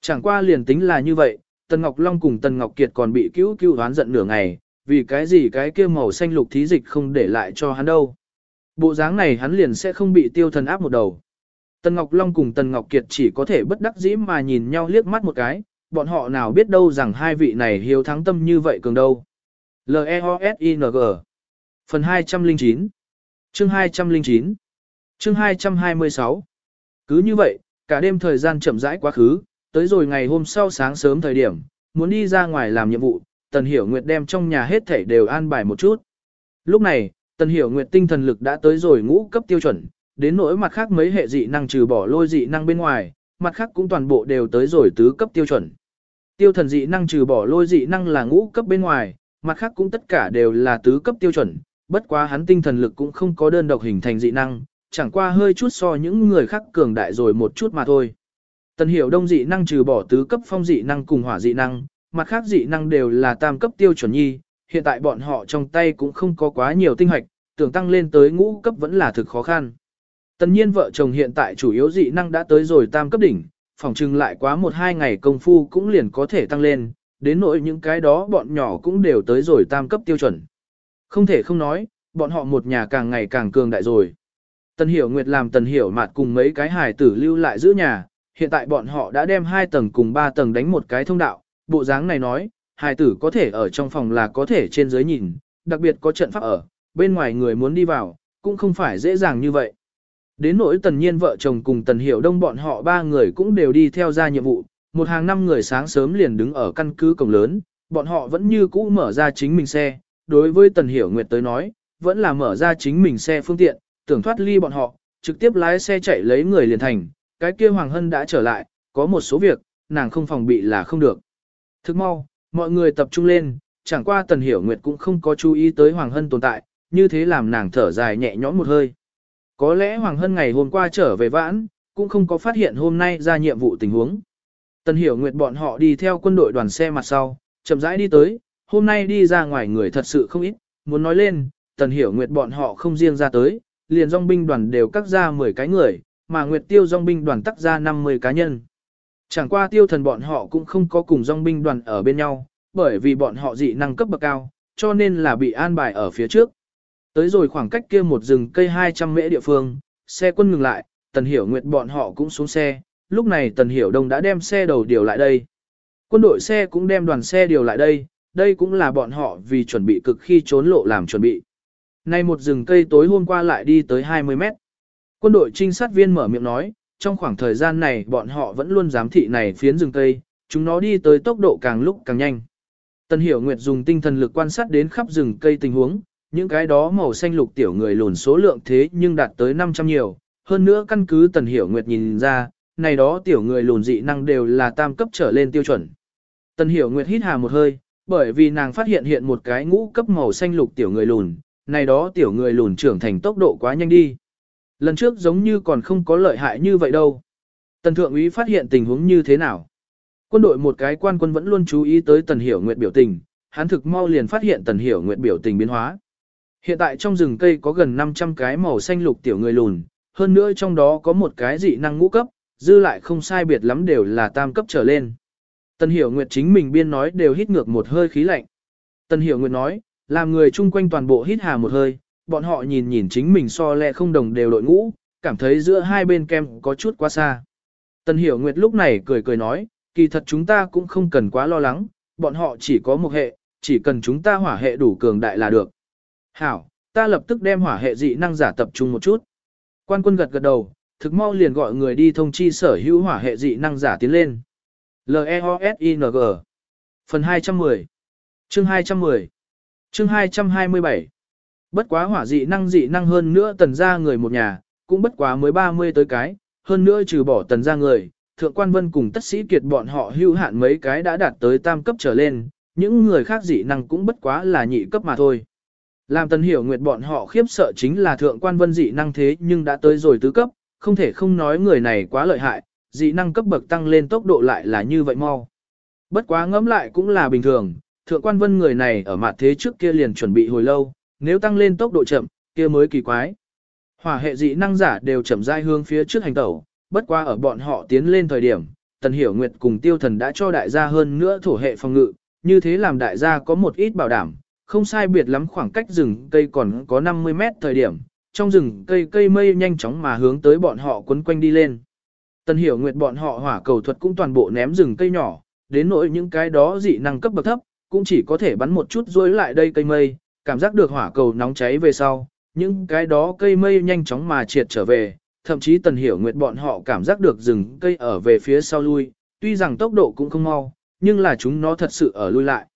Chẳng qua liền tính là như vậy, Tần Ngọc Long cùng Tần Ngọc Kiệt còn bị cứu cứu đoán giận nửa ngày, vì cái gì cái kia màu xanh lục thí dịch không để lại cho hắn đâu. Bộ dáng này hắn liền sẽ không bị tiêu thần áp một đầu. Tần Ngọc Long cùng Tần Ngọc Kiệt chỉ có thể bất đắc dĩ mà nhìn nhau liếc mắt một cái, bọn họ nào biết đâu rằng hai vị này hiếu thắng tâm như vậy cường đâu. L-E-O-S-I-N-G Phần 209 Chương 209 Chương 226 Cứ như vậy, cả đêm thời gian chậm rãi quá khứ, tới rồi ngày hôm sau sáng sớm thời điểm, muốn đi ra ngoài làm nhiệm vụ, Tần Hiểu Nguyệt đem trong nhà hết thảy đều an bài một chút. Lúc này, Tần Hiểu Nguyệt tinh thần lực đã tới rồi ngũ cấp tiêu chuẩn, đến nỗi mặt khác mấy hệ dị năng trừ bỏ lôi dị năng bên ngoài, mặt khác cũng toàn bộ đều tới rồi tứ cấp tiêu chuẩn. Tiêu thần dị năng trừ bỏ lôi dị năng là ngũ cấp bên ngoài, mặt khác cũng tất cả đều là tứ cấp tiêu chuẩn, bất quá hắn tinh thần lực cũng không có đơn độc hình thành dị năng, chẳng qua hơi chút so những người khác cường đại rồi một chút mà thôi. Tần hiểu đông dị năng trừ bỏ tứ cấp phong dị năng cùng hỏa dị năng, mặt khác dị năng đều là tam cấp tiêu chuẩn nhi, hiện tại bọn họ trong tay cũng không có quá nhiều tinh hoạch, tưởng tăng lên tới ngũ cấp vẫn là thực khó khăn. Tần nhiên vợ chồng hiện tại chủ yếu dị năng đã tới rồi tam cấp đỉnh, phòng chừng lại quá một hai ngày công phu cũng liền có thể tăng lên, đến nỗi những cái đó bọn nhỏ cũng đều tới rồi tam cấp tiêu chuẩn. Không thể không nói, bọn họ một nhà càng ngày càng cường đại rồi. Tần Hiểu Nguyệt làm Tần Hiểu Mạt cùng mấy cái hài tử lưu lại giữ nhà, hiện tại bọn họ đã đem hai tầng cùng ba tầng đánh một cái thông đạo, bộ dáng này nói, hài tử có thể ở trong phòng là có thể trên dưới nhìn, đặc biệt có trận pháp ở, bên ngoài người muốn đi vào, cũng không phải dễ dàng như vậy. Đến nỗi tần nhiên vợ chồng cùng tần hiểu đông bọn họ ba người cũng đều đi theo ra nhiệm vụ, một hàng năm người sáng sớm liền đứng ở căn cứ cổng lớn, bọn họ vẫn như cũ mở ra chính mình xe, đối với tần hiểu nguyệt tới nói, vẫn là mở ra chính mình xe phương tiện, tưởng thoát ly bọn họ, trực tiếp lái xe chạy lấy người liền thành, cái kia Hoàng Hân đã trở lại, có một số việc, nàng không phòng bị là không được. Thức mau, mọi người tập trung lên, chẳng qua Tần Hiểu Nguyệt cũng không có chú ý tới Hoàng Hân tồn tại, như thế làm nàng thở dài nhẹ nhõm một hơi. Có lẽ Hoàng Hân ngày hôm qua trở về vãn, cũng không có phát hiện hôm nay ra nhiệm vụ tình huống. Tần Hiểu Nguyệt bọn họ đi theo quân đội đoàn xe mặt sau, chậm rãi đi tới, hôm nay đi ra ngoài người thật sự không ít, muốn nói lên, Tần Hiểu Nguyệt bọn họ không riêng ra tới, liền dòng binh đoàn đều cắt ra 10 cái người, mà Nguyệt Tiêu dòng binh đoàn tắc ra 50 cá nhân. Chẳng qua tiêu thần bọn họ cũng không có cùng dòng binh đoàn ở bên nhau, bởi vì bọn họ dị năng cấp bậc cao, cho nên là bị an bài ở phía trước. Tới rồi khoảng cách kia một rừng cây 200 mễ địa phương, xe quân ngừng lại, Tần Hiểu Nguyệt bọn họ cũng xuống xe, lúc này Tần Hiểu Đông đã đem xe đầu điều lại đây. Quân đội xe cũng đem đoàn xe điều lại đây, đây cũng là bọn họ vì chuẩn bị cực khi trốn lộ làm chuẩn bị. Nay một rừng cây tối hôm qua lại đi tới 20 mét. Quân đội trinh sát viên mở miệng nói, trong khoảng thời gian này bọn họ vẫn luôn giám thị này phiến rừng cây, chúng nó đi tới tốc độ càng lúc càng nhanh. Tần Hiểu Nguyệt dùng tinh thần lực quan sát đến khắp rừng cây tình huống, những cái đó màu xanh lục tiểu người lùn số lượng thế nhưng đạt tới 500 nhiều, hơn nữa căn cứ Tần Hiểu Nguyệt nhìn ra, này đó tiểu người lùn dị năng đều là tam cấp trở lên tiêu chuẩn. Tần Hiểu Nguyệt hít hà một hơi, bởi vì nàng phát hiện hiện một cái ngũ cấp màu xanh lục tiểu người lùn, này đó tiểu người lùn trưởng thành tốc độ quá nhanh đi. Lần trước giống như còn không có lợi hại như vậy đâu. Tần thượng úy phát hiện tình huống như thế nào? Quân đội một cái quan quân vẫn luôn chú ý tới Tần Hiểu Nguyệt biểu tình, hắn thực mau liền phát hiện Tần Hiểu Nguyệt biểu tình biến hóa. Hiện tại trong rừng cây có gần 500 cái màu xanh lục tiểu người lùn, hơn nữa trong đó có một cái dị năng ngũ cấp, dư lại không sai biệt lắm đều là tam cấp trở lên. Tần Hiểu Nguyệt chính mình biên nói đều hít ngược một hơi khí lạnh. Tần Hiểu Nguyệt nói, làm người chung quanh toàn bộ hít hà một hơi, bọn họ nhìn nhìn chính mình so lẹ không đồng đều đội ngũ, cảm thấy giữa hai bên kem có chút quá xa. Tần Hiểu Nguyệt lúc này cười cười nói, kỳ thật chúng ta cũng không cần quá lo lắng, bọn họ chỉ có một hệ, chỉ cần chúng ta hỏa hệ đủ cường đại là được. Hảo, ta lập tức đem hỏa hệ dị năng giả tập trung một chút. Quan quân gật gật đầu, thực mau liền gọi người đi thông chi sở hữu hỏa hệ dị năng giả tiến lên. L-E-O-S-I-N-G Phần 210 Chương 210 Chương 227 Bất quá hỏa dị năng dị năng hơn nữa tần ra người một nhà, cũng bất quá mới 30 tới cái, hơn nữa trừ bỏ tần ra người, thượng quan vân cùng tất sĩ kiệt bọn họ hưu hạn mấy cái đã đạt tới tam cấp trở lên, những người khác dị năng cũng bất quá là nhị cấp mà thôi. Làm tần hiểu nguyệt bọn họ khiếp sợ chính là thượng quan vân dị năng thế nhưng đã tới rồi tứ cấp, không thể không nói người này quá lợi hại, dị năng cấp bậc tăng lên tốc độ lại là như vậy mau. Bất quá ngẫm lại cũng là bình thường, thượng quan vân người này ở mặt thế trước kia liền chuẩn bị hồi lâu, nếu tăng lên tốc độ chậm, kia mới kỳ quái. Hỏa hệ dị năng giả đều chậm rãi hướng phía trước hành tẩu, bất quá ở bọn họ tiến lên thời điểm, Tần Hiểu Nguyệt cùng Tiêu Thần đã cho đại gia hơn nữa thổ hệ phòng ngự, như thế làm đại gia có một ít bảo đảm, không sai biệt lắm khoảng cách rừng cây còn có 50 mét thời điểm, trong rừng cây cây mây nhanh chóng mà hướng tới bọn họ quấn quanh đi lên. Tần Hiểu Nguyệt bọn họ hỏa cầu thuật cũng toàn bộ ném rừng cây nhỏ, đến nỗi những cái đó dị năng cấp bậc thấp, cũng chỉ có thể bắn một chút rối lại đây cây mây, cảm giác được hỏa cầu nóng cháy về sau, những cái đó cây mây nhanh chóng mà triệt trở về, thậm chí Tần Hiểu Nguyệt bọn họ cảm giác được rừng cây ở về phía sau lui, tuy rằng tốc độ cũng không mau, nhưng là chúng nó thật sự ở lui lại.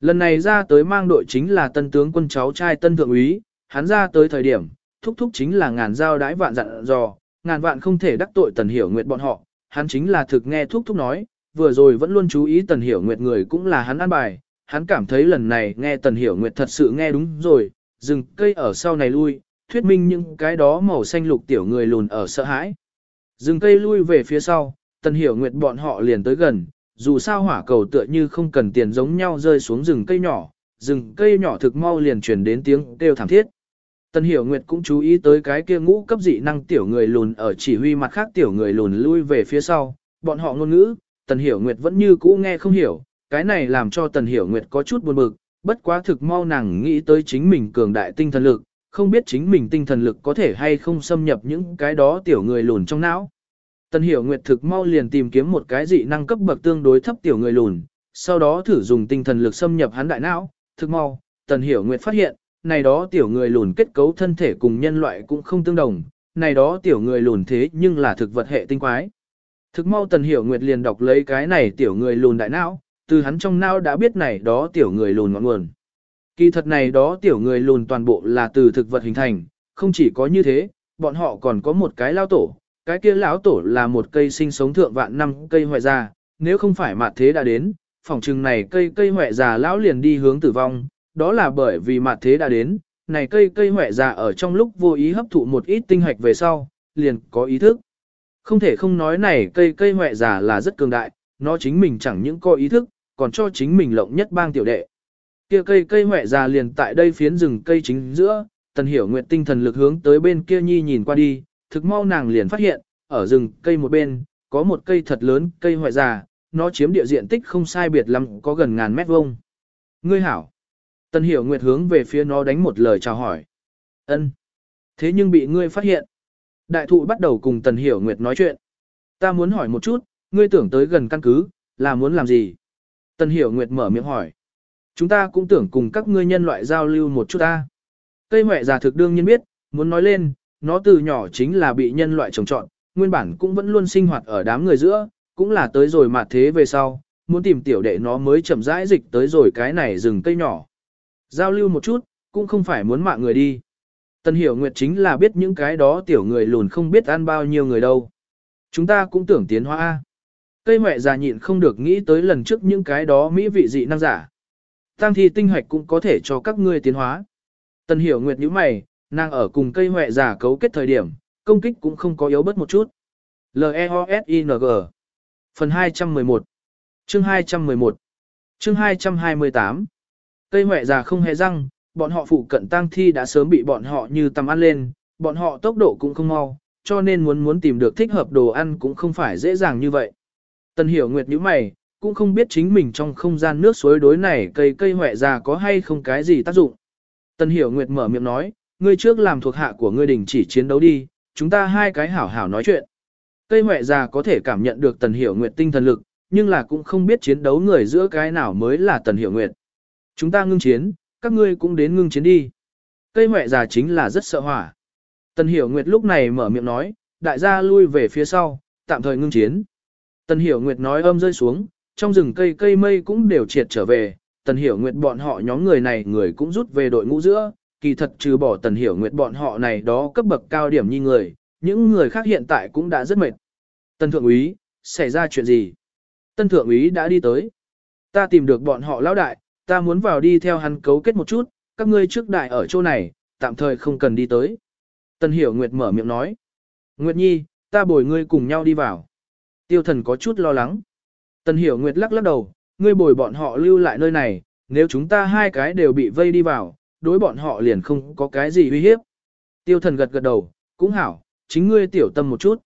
Lần này ra tới mang đội chính là tân tướng quân cháu trai tân thượng úy, hắn ra tới thời điểm, thúc thúc chính là ngàn giao đái vạn dặn dò, ngàn vạn không thể đắc tội tần hiểu nguyệt bọn họ, hắn chính là thực nghe thúc thúc nói, vừa rồi vẫn luôn chú ý tần hiểu nguyệt người cũng là hắn an bài, hắn cảm thấy lần này nghe tần hiểu nguyệt thật sự nghe đúng rồi, dừng cây ở sau này lui, thuyết minh những cái đó màu xanh lục tiểu người lùn ở sợ hãi. Dừng cây lui về phía sau, tần hiểu nguyệt bọn họ liền tới gần, dù sao hỏa cầu tựa như không cần tiền giống nhau rơi xuống rừng cây nhỏ, rừng cây nhỏ thực mau liền truyền đến tiếng kêu thảm thiết. Tần Hiểu Nguyệt cũng chú ý tới cái kia ngũ cấp dị năng tiểu người lùn ở chỉ huy mặt khác tiểu người lùn lui về phía sau, bọn họ ngôn ngữ, Tần Hiểu Nguyệt vẫn như cũ nghe không hiểu, cái này làm cho Tần Hiểu Nguyệt có chút buồn bực, bất quá thực mau nàng nghĩ tới chính mình cường đại tinh thần lực, không biết chính mình tinh thần lực có thể hay không xâm nhập những cái đó tiểu người lùn trong não. Tần Hiểu Nguyệt thực mau liền tìm kiếm một cái dị năng cấp bậc tương đối thấp tiểu người lùn, sau đó thử dùng tinh thần lực xâm nhập hắn đại não, thực mau, Tần Hiểu Nguyệt phát hiện, này đó tiểu người lùn kết cấu thân thể cùng nhân loại cũng không tương đồng, này đó tiểu người lùn thế nhưng là thực vật hệ tinh quái. Thực mau Tần Hiểu Nguyệt liền đọc lấy cái này tiểu người lùn đại não, từ hắn trong não đã biết này đó tiểu người lùn ngọn nguồn. Kỳ thật này đó tiểu người lùn toàn bộ là từ thực vật hình thành, không chỉ có như thế, bọn họ còn có một cái lao tổ, cái kia lão tổ là một cây sinh sống thượng vạn năm cây hoại già, nếu không phải mạt thế đã đến, phòng trừng này cây cây hoại già lão liền đi hướng tử vong, đó là bởi vì mạt thế đã đến, này cây cây hoại già ở trong lúc vô ý hấp thụ một ít tinh hạch về sau, liền có ý thức. Không thể không nói này cây cây hoại già là rất cường đại, nó chính mình chẳng những có ý thức, còn cho chính mình lộng nhất bang tiểu đệ. Kia cây cây hoại già liền tại đây phiến rừng cây chính giữa, tần hiểu nguyện tinh thần lực hướng tới bên kia nhi nhìn qua đi, thực mau nàng liền phát hiện, ở rừng cây một bên, có một cây thật lớn, cây hoại già, nó chiếm địa diện tích không sai biệt lắm, có gần ngàn mét vuông. Ngươi hảo. Tần hiểu nguyệt hướng về phía nó đánh một lời chào hỏi. Ân. Thế nhưng bị ngươi phát hiện. Đại thụ bắt đầu cùng tần hiểu nguyệt nói chuyện. Ta muốn hỏi một chút, ngươi tưởng tới gần căn cứ, là muốn làm gì? Tần hiểu nguyệt mở miệng hỏi. Chúng ta cũng tưởng cùng các ngươi nhân loại giao lưu một chút ta. Cây mẹ già thực đương nhiên biết, muốn nói lên, nó từ nhỏ chính là bị nhân loại trồng trọn, nguyên bản cũng vẫn luôn sinh hoạt ở đám người giữa, cũng là tới rồi mà thế về sau, muốn tìm tiểu đệ nó mới chậm rãi dịch tới rồi cái này rừng cây nhỏ. Giao lưu một chút, cũng không phải muốn mạng người đi. Tần hiểu nguyệt chính là biết những cái đó tiểu người lùn không biết ăn bao nhiêu người đâu. Chúng ta cũng tưởng tiến hóa. Cây mẹ già nhịn không được nghĩ tới lần trước những cái đó mỹ vị dị năng giả. Tăng thi tinh hoạch cũng có thể cho các ngươi tiến hóa. Tần hiểu nguyệt như mày, nàng ở cùng cây huệ già cấu kết thời điểm, công kích cũng không có yếu bớt một chút. L-E-O-S-I-N-G Phần 211 Chương 211 Chương 228 Cây huệ già không hề răng, bọn họ phụ cận tang thi đã sớm bị bọn họ như tầm ăn lên, bọn họ tốc độ cũng không mau, cho nên muốn muốn tìm được thích hợp đồ ăn cũng không phải dễ dàng như vậy. Tần hiểu nguyệt như mày, cũng không biết chính mình trong không gian nước suối đối này cây cây huệ già có hay không cái gì tác dụng. Tần hiểu nguyệt mở miệng nói, ngươi trước làm thuộc hạ của ngươi đình chỉ chiến đấu đi, chúng ta hai cái hảo hảo nói chuyện. Cây mẹ già có thể cảm nhận được tần hiểu nguyệt tinh thần lực, nhưng là cũng không biết chiến đấu người giữa cái nào mới là tần hiểu nguyệt. Chúng ta ngưng chiến, các ngươi cũng đến ngưng chiến đi. Cây mẹ già chính là rất sợ hỏa. Tần hiểu nguyệt lúc này mở miệng nói, đại gia lui về phía sau, tạm thời ngưng chiến. Tần hiểu nguyệt nói âm rơi xuống, trong rừng cây cây mây cũng đều triệt trở về, tần hiểu nguyệt bọn họ nhóm người này người cũng rút về đội ngũ giữa, kỳ thật trừ bỏ tần hiểu nguyệt bọn họ này đó cấp bậc cao điểm như người, những người khác hiện tại cũng đã rất mệt. Tần thượng úy, xảy ra chuyện gì? Tân thượng úy đã đi tới. Ta tìm được bọn họ lão đại, ta muốn vào đi theo hắn cấu kết một chút, các ngươi trước đại ở chỗ này, tạm thời không cần đi tới. Tần hiểu Nguyệt mở miệng nói. Nguyệt Nhi, ta bồi ngươi cùng nhau đi vào. Tiêu thần có chút lo lắng. Tần hiểu Nguyệt lắc lắc đầu, ngươi bồi bọn họ lưu lại nơi này, nếu chúng ta hai cái đều bị vây đi vào, đối bọn họ liền không có cái gì uy hiếp. Tiêu thần gật gật đầu, cũng hảo, chính ngươi tiểu tâm một chút.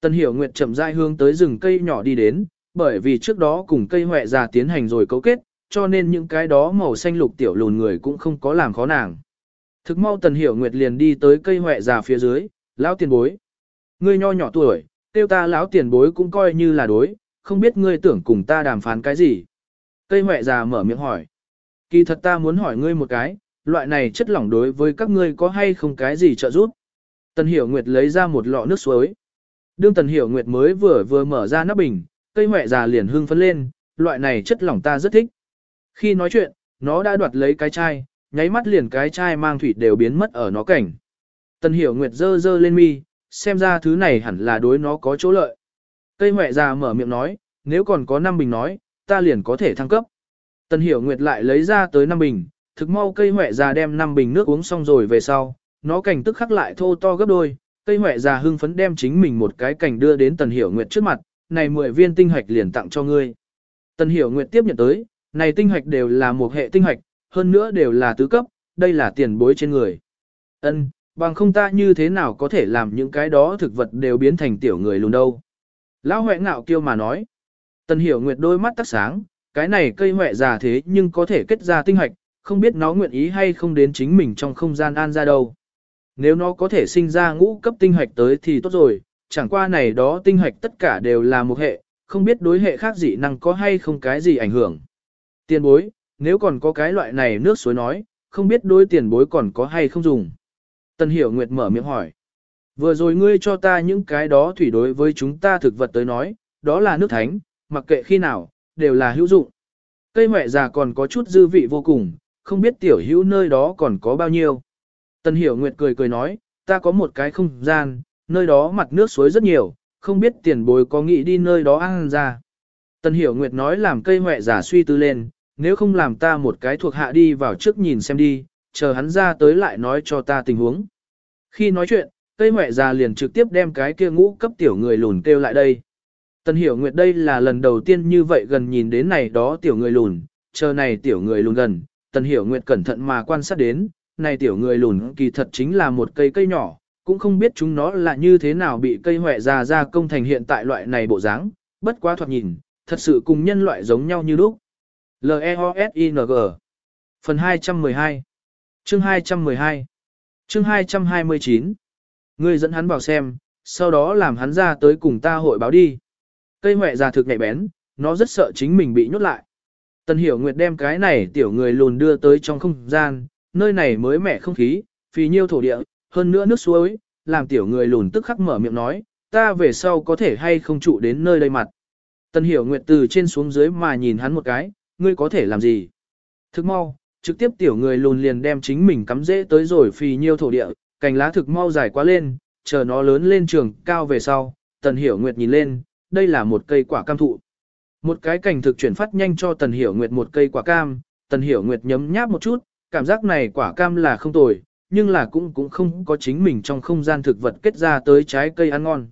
Tần hiểu nguyệt chậm rãi hướng tới rừng cây nhỏ đi đến, bởi vì trước đó cùng cây hoẹ già tiến hành rồi cấu kết, cho nên những cái đó màu xanh lục tiểu lùn người cũng không có làm khó nàng. Thực mau tần hiểu nguyệt liền đi tới cây hoẹ già phía dưới, lão tiền bối. Ngươi nho nhỏ tuổi, tiêu ta lão tiền bối cũng coi như là đối, không biết ngươi tưởng cùng ta đàm phán cái gì. Cây hoẹ già mở miệng hỏi. Kỳ thật ta muốn hỏi ngươi một cái, loại này chất lỏng đối với các ngươi có hay không cái gì trợ giúp? Tần Hiểu Nguyệt lấy ra một lọ nước suối. Đương Tần Hiểu Nguyệt mới vừa vừa mở ra nắp bình, cây mẹ già liền hưng phấn lên, loại này chất lỏng ta rất thích. Khi nói chuyện, nó đã đoạt lấy cái chai, nháy mắt liền cái chai mang thủy đều biến mất ở nó cảnh. Tần Hiểu Nguyệt dơ dơ lên mi, xem ra thứ này hẳn là đối nó có chỗ lợi. Cây mẹ già mở miệng nói, nếu còn có 5 bình nói, ta liền có thể thăng cấp. Tần Hiểu Nguyệt lại lấy ra tới 5 bình, thực mau cây huệ già đem năm bình nước uống xong rồi về sau, nó cảnh tức khắc lại thô to gấp đôi, cây huệ già hưng phấn đem chính mình một cái cảnh đưa đến Tần Hiểu Nguyệt trước mặt, này 10 viên tinh hạch liền tặng cho ngươi. Tần Hiểu Nguyệt tiếp nhận tới, này tinh hạch đều là một hệ tinh hạch, hơn nữa đều là tứ cấp, đây là tiền bối trên người. Ân, bằng không ta như thế nào có thể làm những cái đó thực vật đều biến thành tiểu người luôn đâu. Lão Huệ ngạo kiêu mà nói. Tần Hiểu Nguyệt đôi mắt tắt sáng, cái này cây huệ già thế nhưng có thể kết ra tinh hạch, không biết nó nguyện ý hay không đến chính mình trong không gian an ra đâu. Nếu nó có thể sinh ra ngũ cấp tinh hạch tới thì tốt rồi, chẳng qua này đó tinh hạch tất cả đều là một hệ, không biết đối hệ khác dị năng có hay không cái gì ảnh hưởng. Tiền bối, nếu còn có cái loại này nước suối nói, không biết đối tiền bối còn có hay không dùng. Tần Hiểu Nguyệt mở miệng hỏi. Vừa rồi ngươi cho ta những cái đó thủy đối với chúng ta thực vật tới nói, đó là nước thánh, mặc kệ khi nào, đều là hữu dụng. Cây mẹ già còn có chút dư vị vô cùng, không biết tiểu hữu nơi đó còn có bao nhiêu. Tần Hiểu Nguyệt cười cười nói, ta có một cái không gian, nơi đó mặt nước suối rất nhiều, không biết tiền bối có nghĩ đi nơi đó ăn ra. Tần Hiểu Nguyệt nói làm cây mẹ giả suy tư lên, nếu không làm ta một cái thuộc hạ đi vào trước nhìn xem đi, chờ hắn ra tới lại nói cho ta tình huống. Khi nói chuyện, cây mẹ già liền trực tiếp đem cái kia ngũ cấp tiểu người lùn kêu lại đây. Tần hiểu nguyệt đây là lần đầu tiên như vậy gần nhìn đến này đó tiểu người lùn, chờ này tiểu người lùn gần, tần hiểu nguyệt cẩn thận mà quan sát đến, này tiểu người lùn kỳ thật chính là một cây cây nhỏ, cũng không biết chúng nó là như thế nào bị cây hỏe già ra công thành hiện tại loại này bộ dáng, bất quá thoạt nhìn, thật sự cùng nhân loại giống nhau như lúc. L-E-O-S-I-N-G Phần 212 Chương 212 Chương 229 Ngươi dẫn hắn vào xem, sau đó làm hắn ra tới cùng ta hội báo đi. Cây huệ già thực nhạy bén, nó rất sợ chính mình bị nhốt lại. Tần Hiểu Nguyệt đem cái này tiểu người lùn đưa tới trong không gian, nơi này mới mẻ không khí, phì nhiêu thổ địa, hơn nữa nước suối, làm tiểu người lùn tức khắc mở miệng nói, ta về sau có thể hay không trụ đến nơi đây mặt. Tần Hiểu Nguyệt từ trên xuống dưới mà nhìn hắn một cái, ngươi có thể làm gì? Thức mau, trực tiếp tiểu người lùn liền đem chính mình cắm dễ tới rồi phì nhiêu thổ địa, cành lá thực mau dài quá lên, chờ nó lớn lên trường cao về sau, Tần Hiểu Nguyệt nhìn lên, đây là một cây quả cam thụ. Một cái cảnh thực chuyển phát nhanh cho Tần Hiểu Nguyệt một cây quả cam, Tần Hiểu Nguyệt nhấm nháp một chút, cảm giác này quả cam là không tồi, nhưng là cũng cũng không có chính mình trong không gian thực vật kết ra tới trái cây ăn ngon.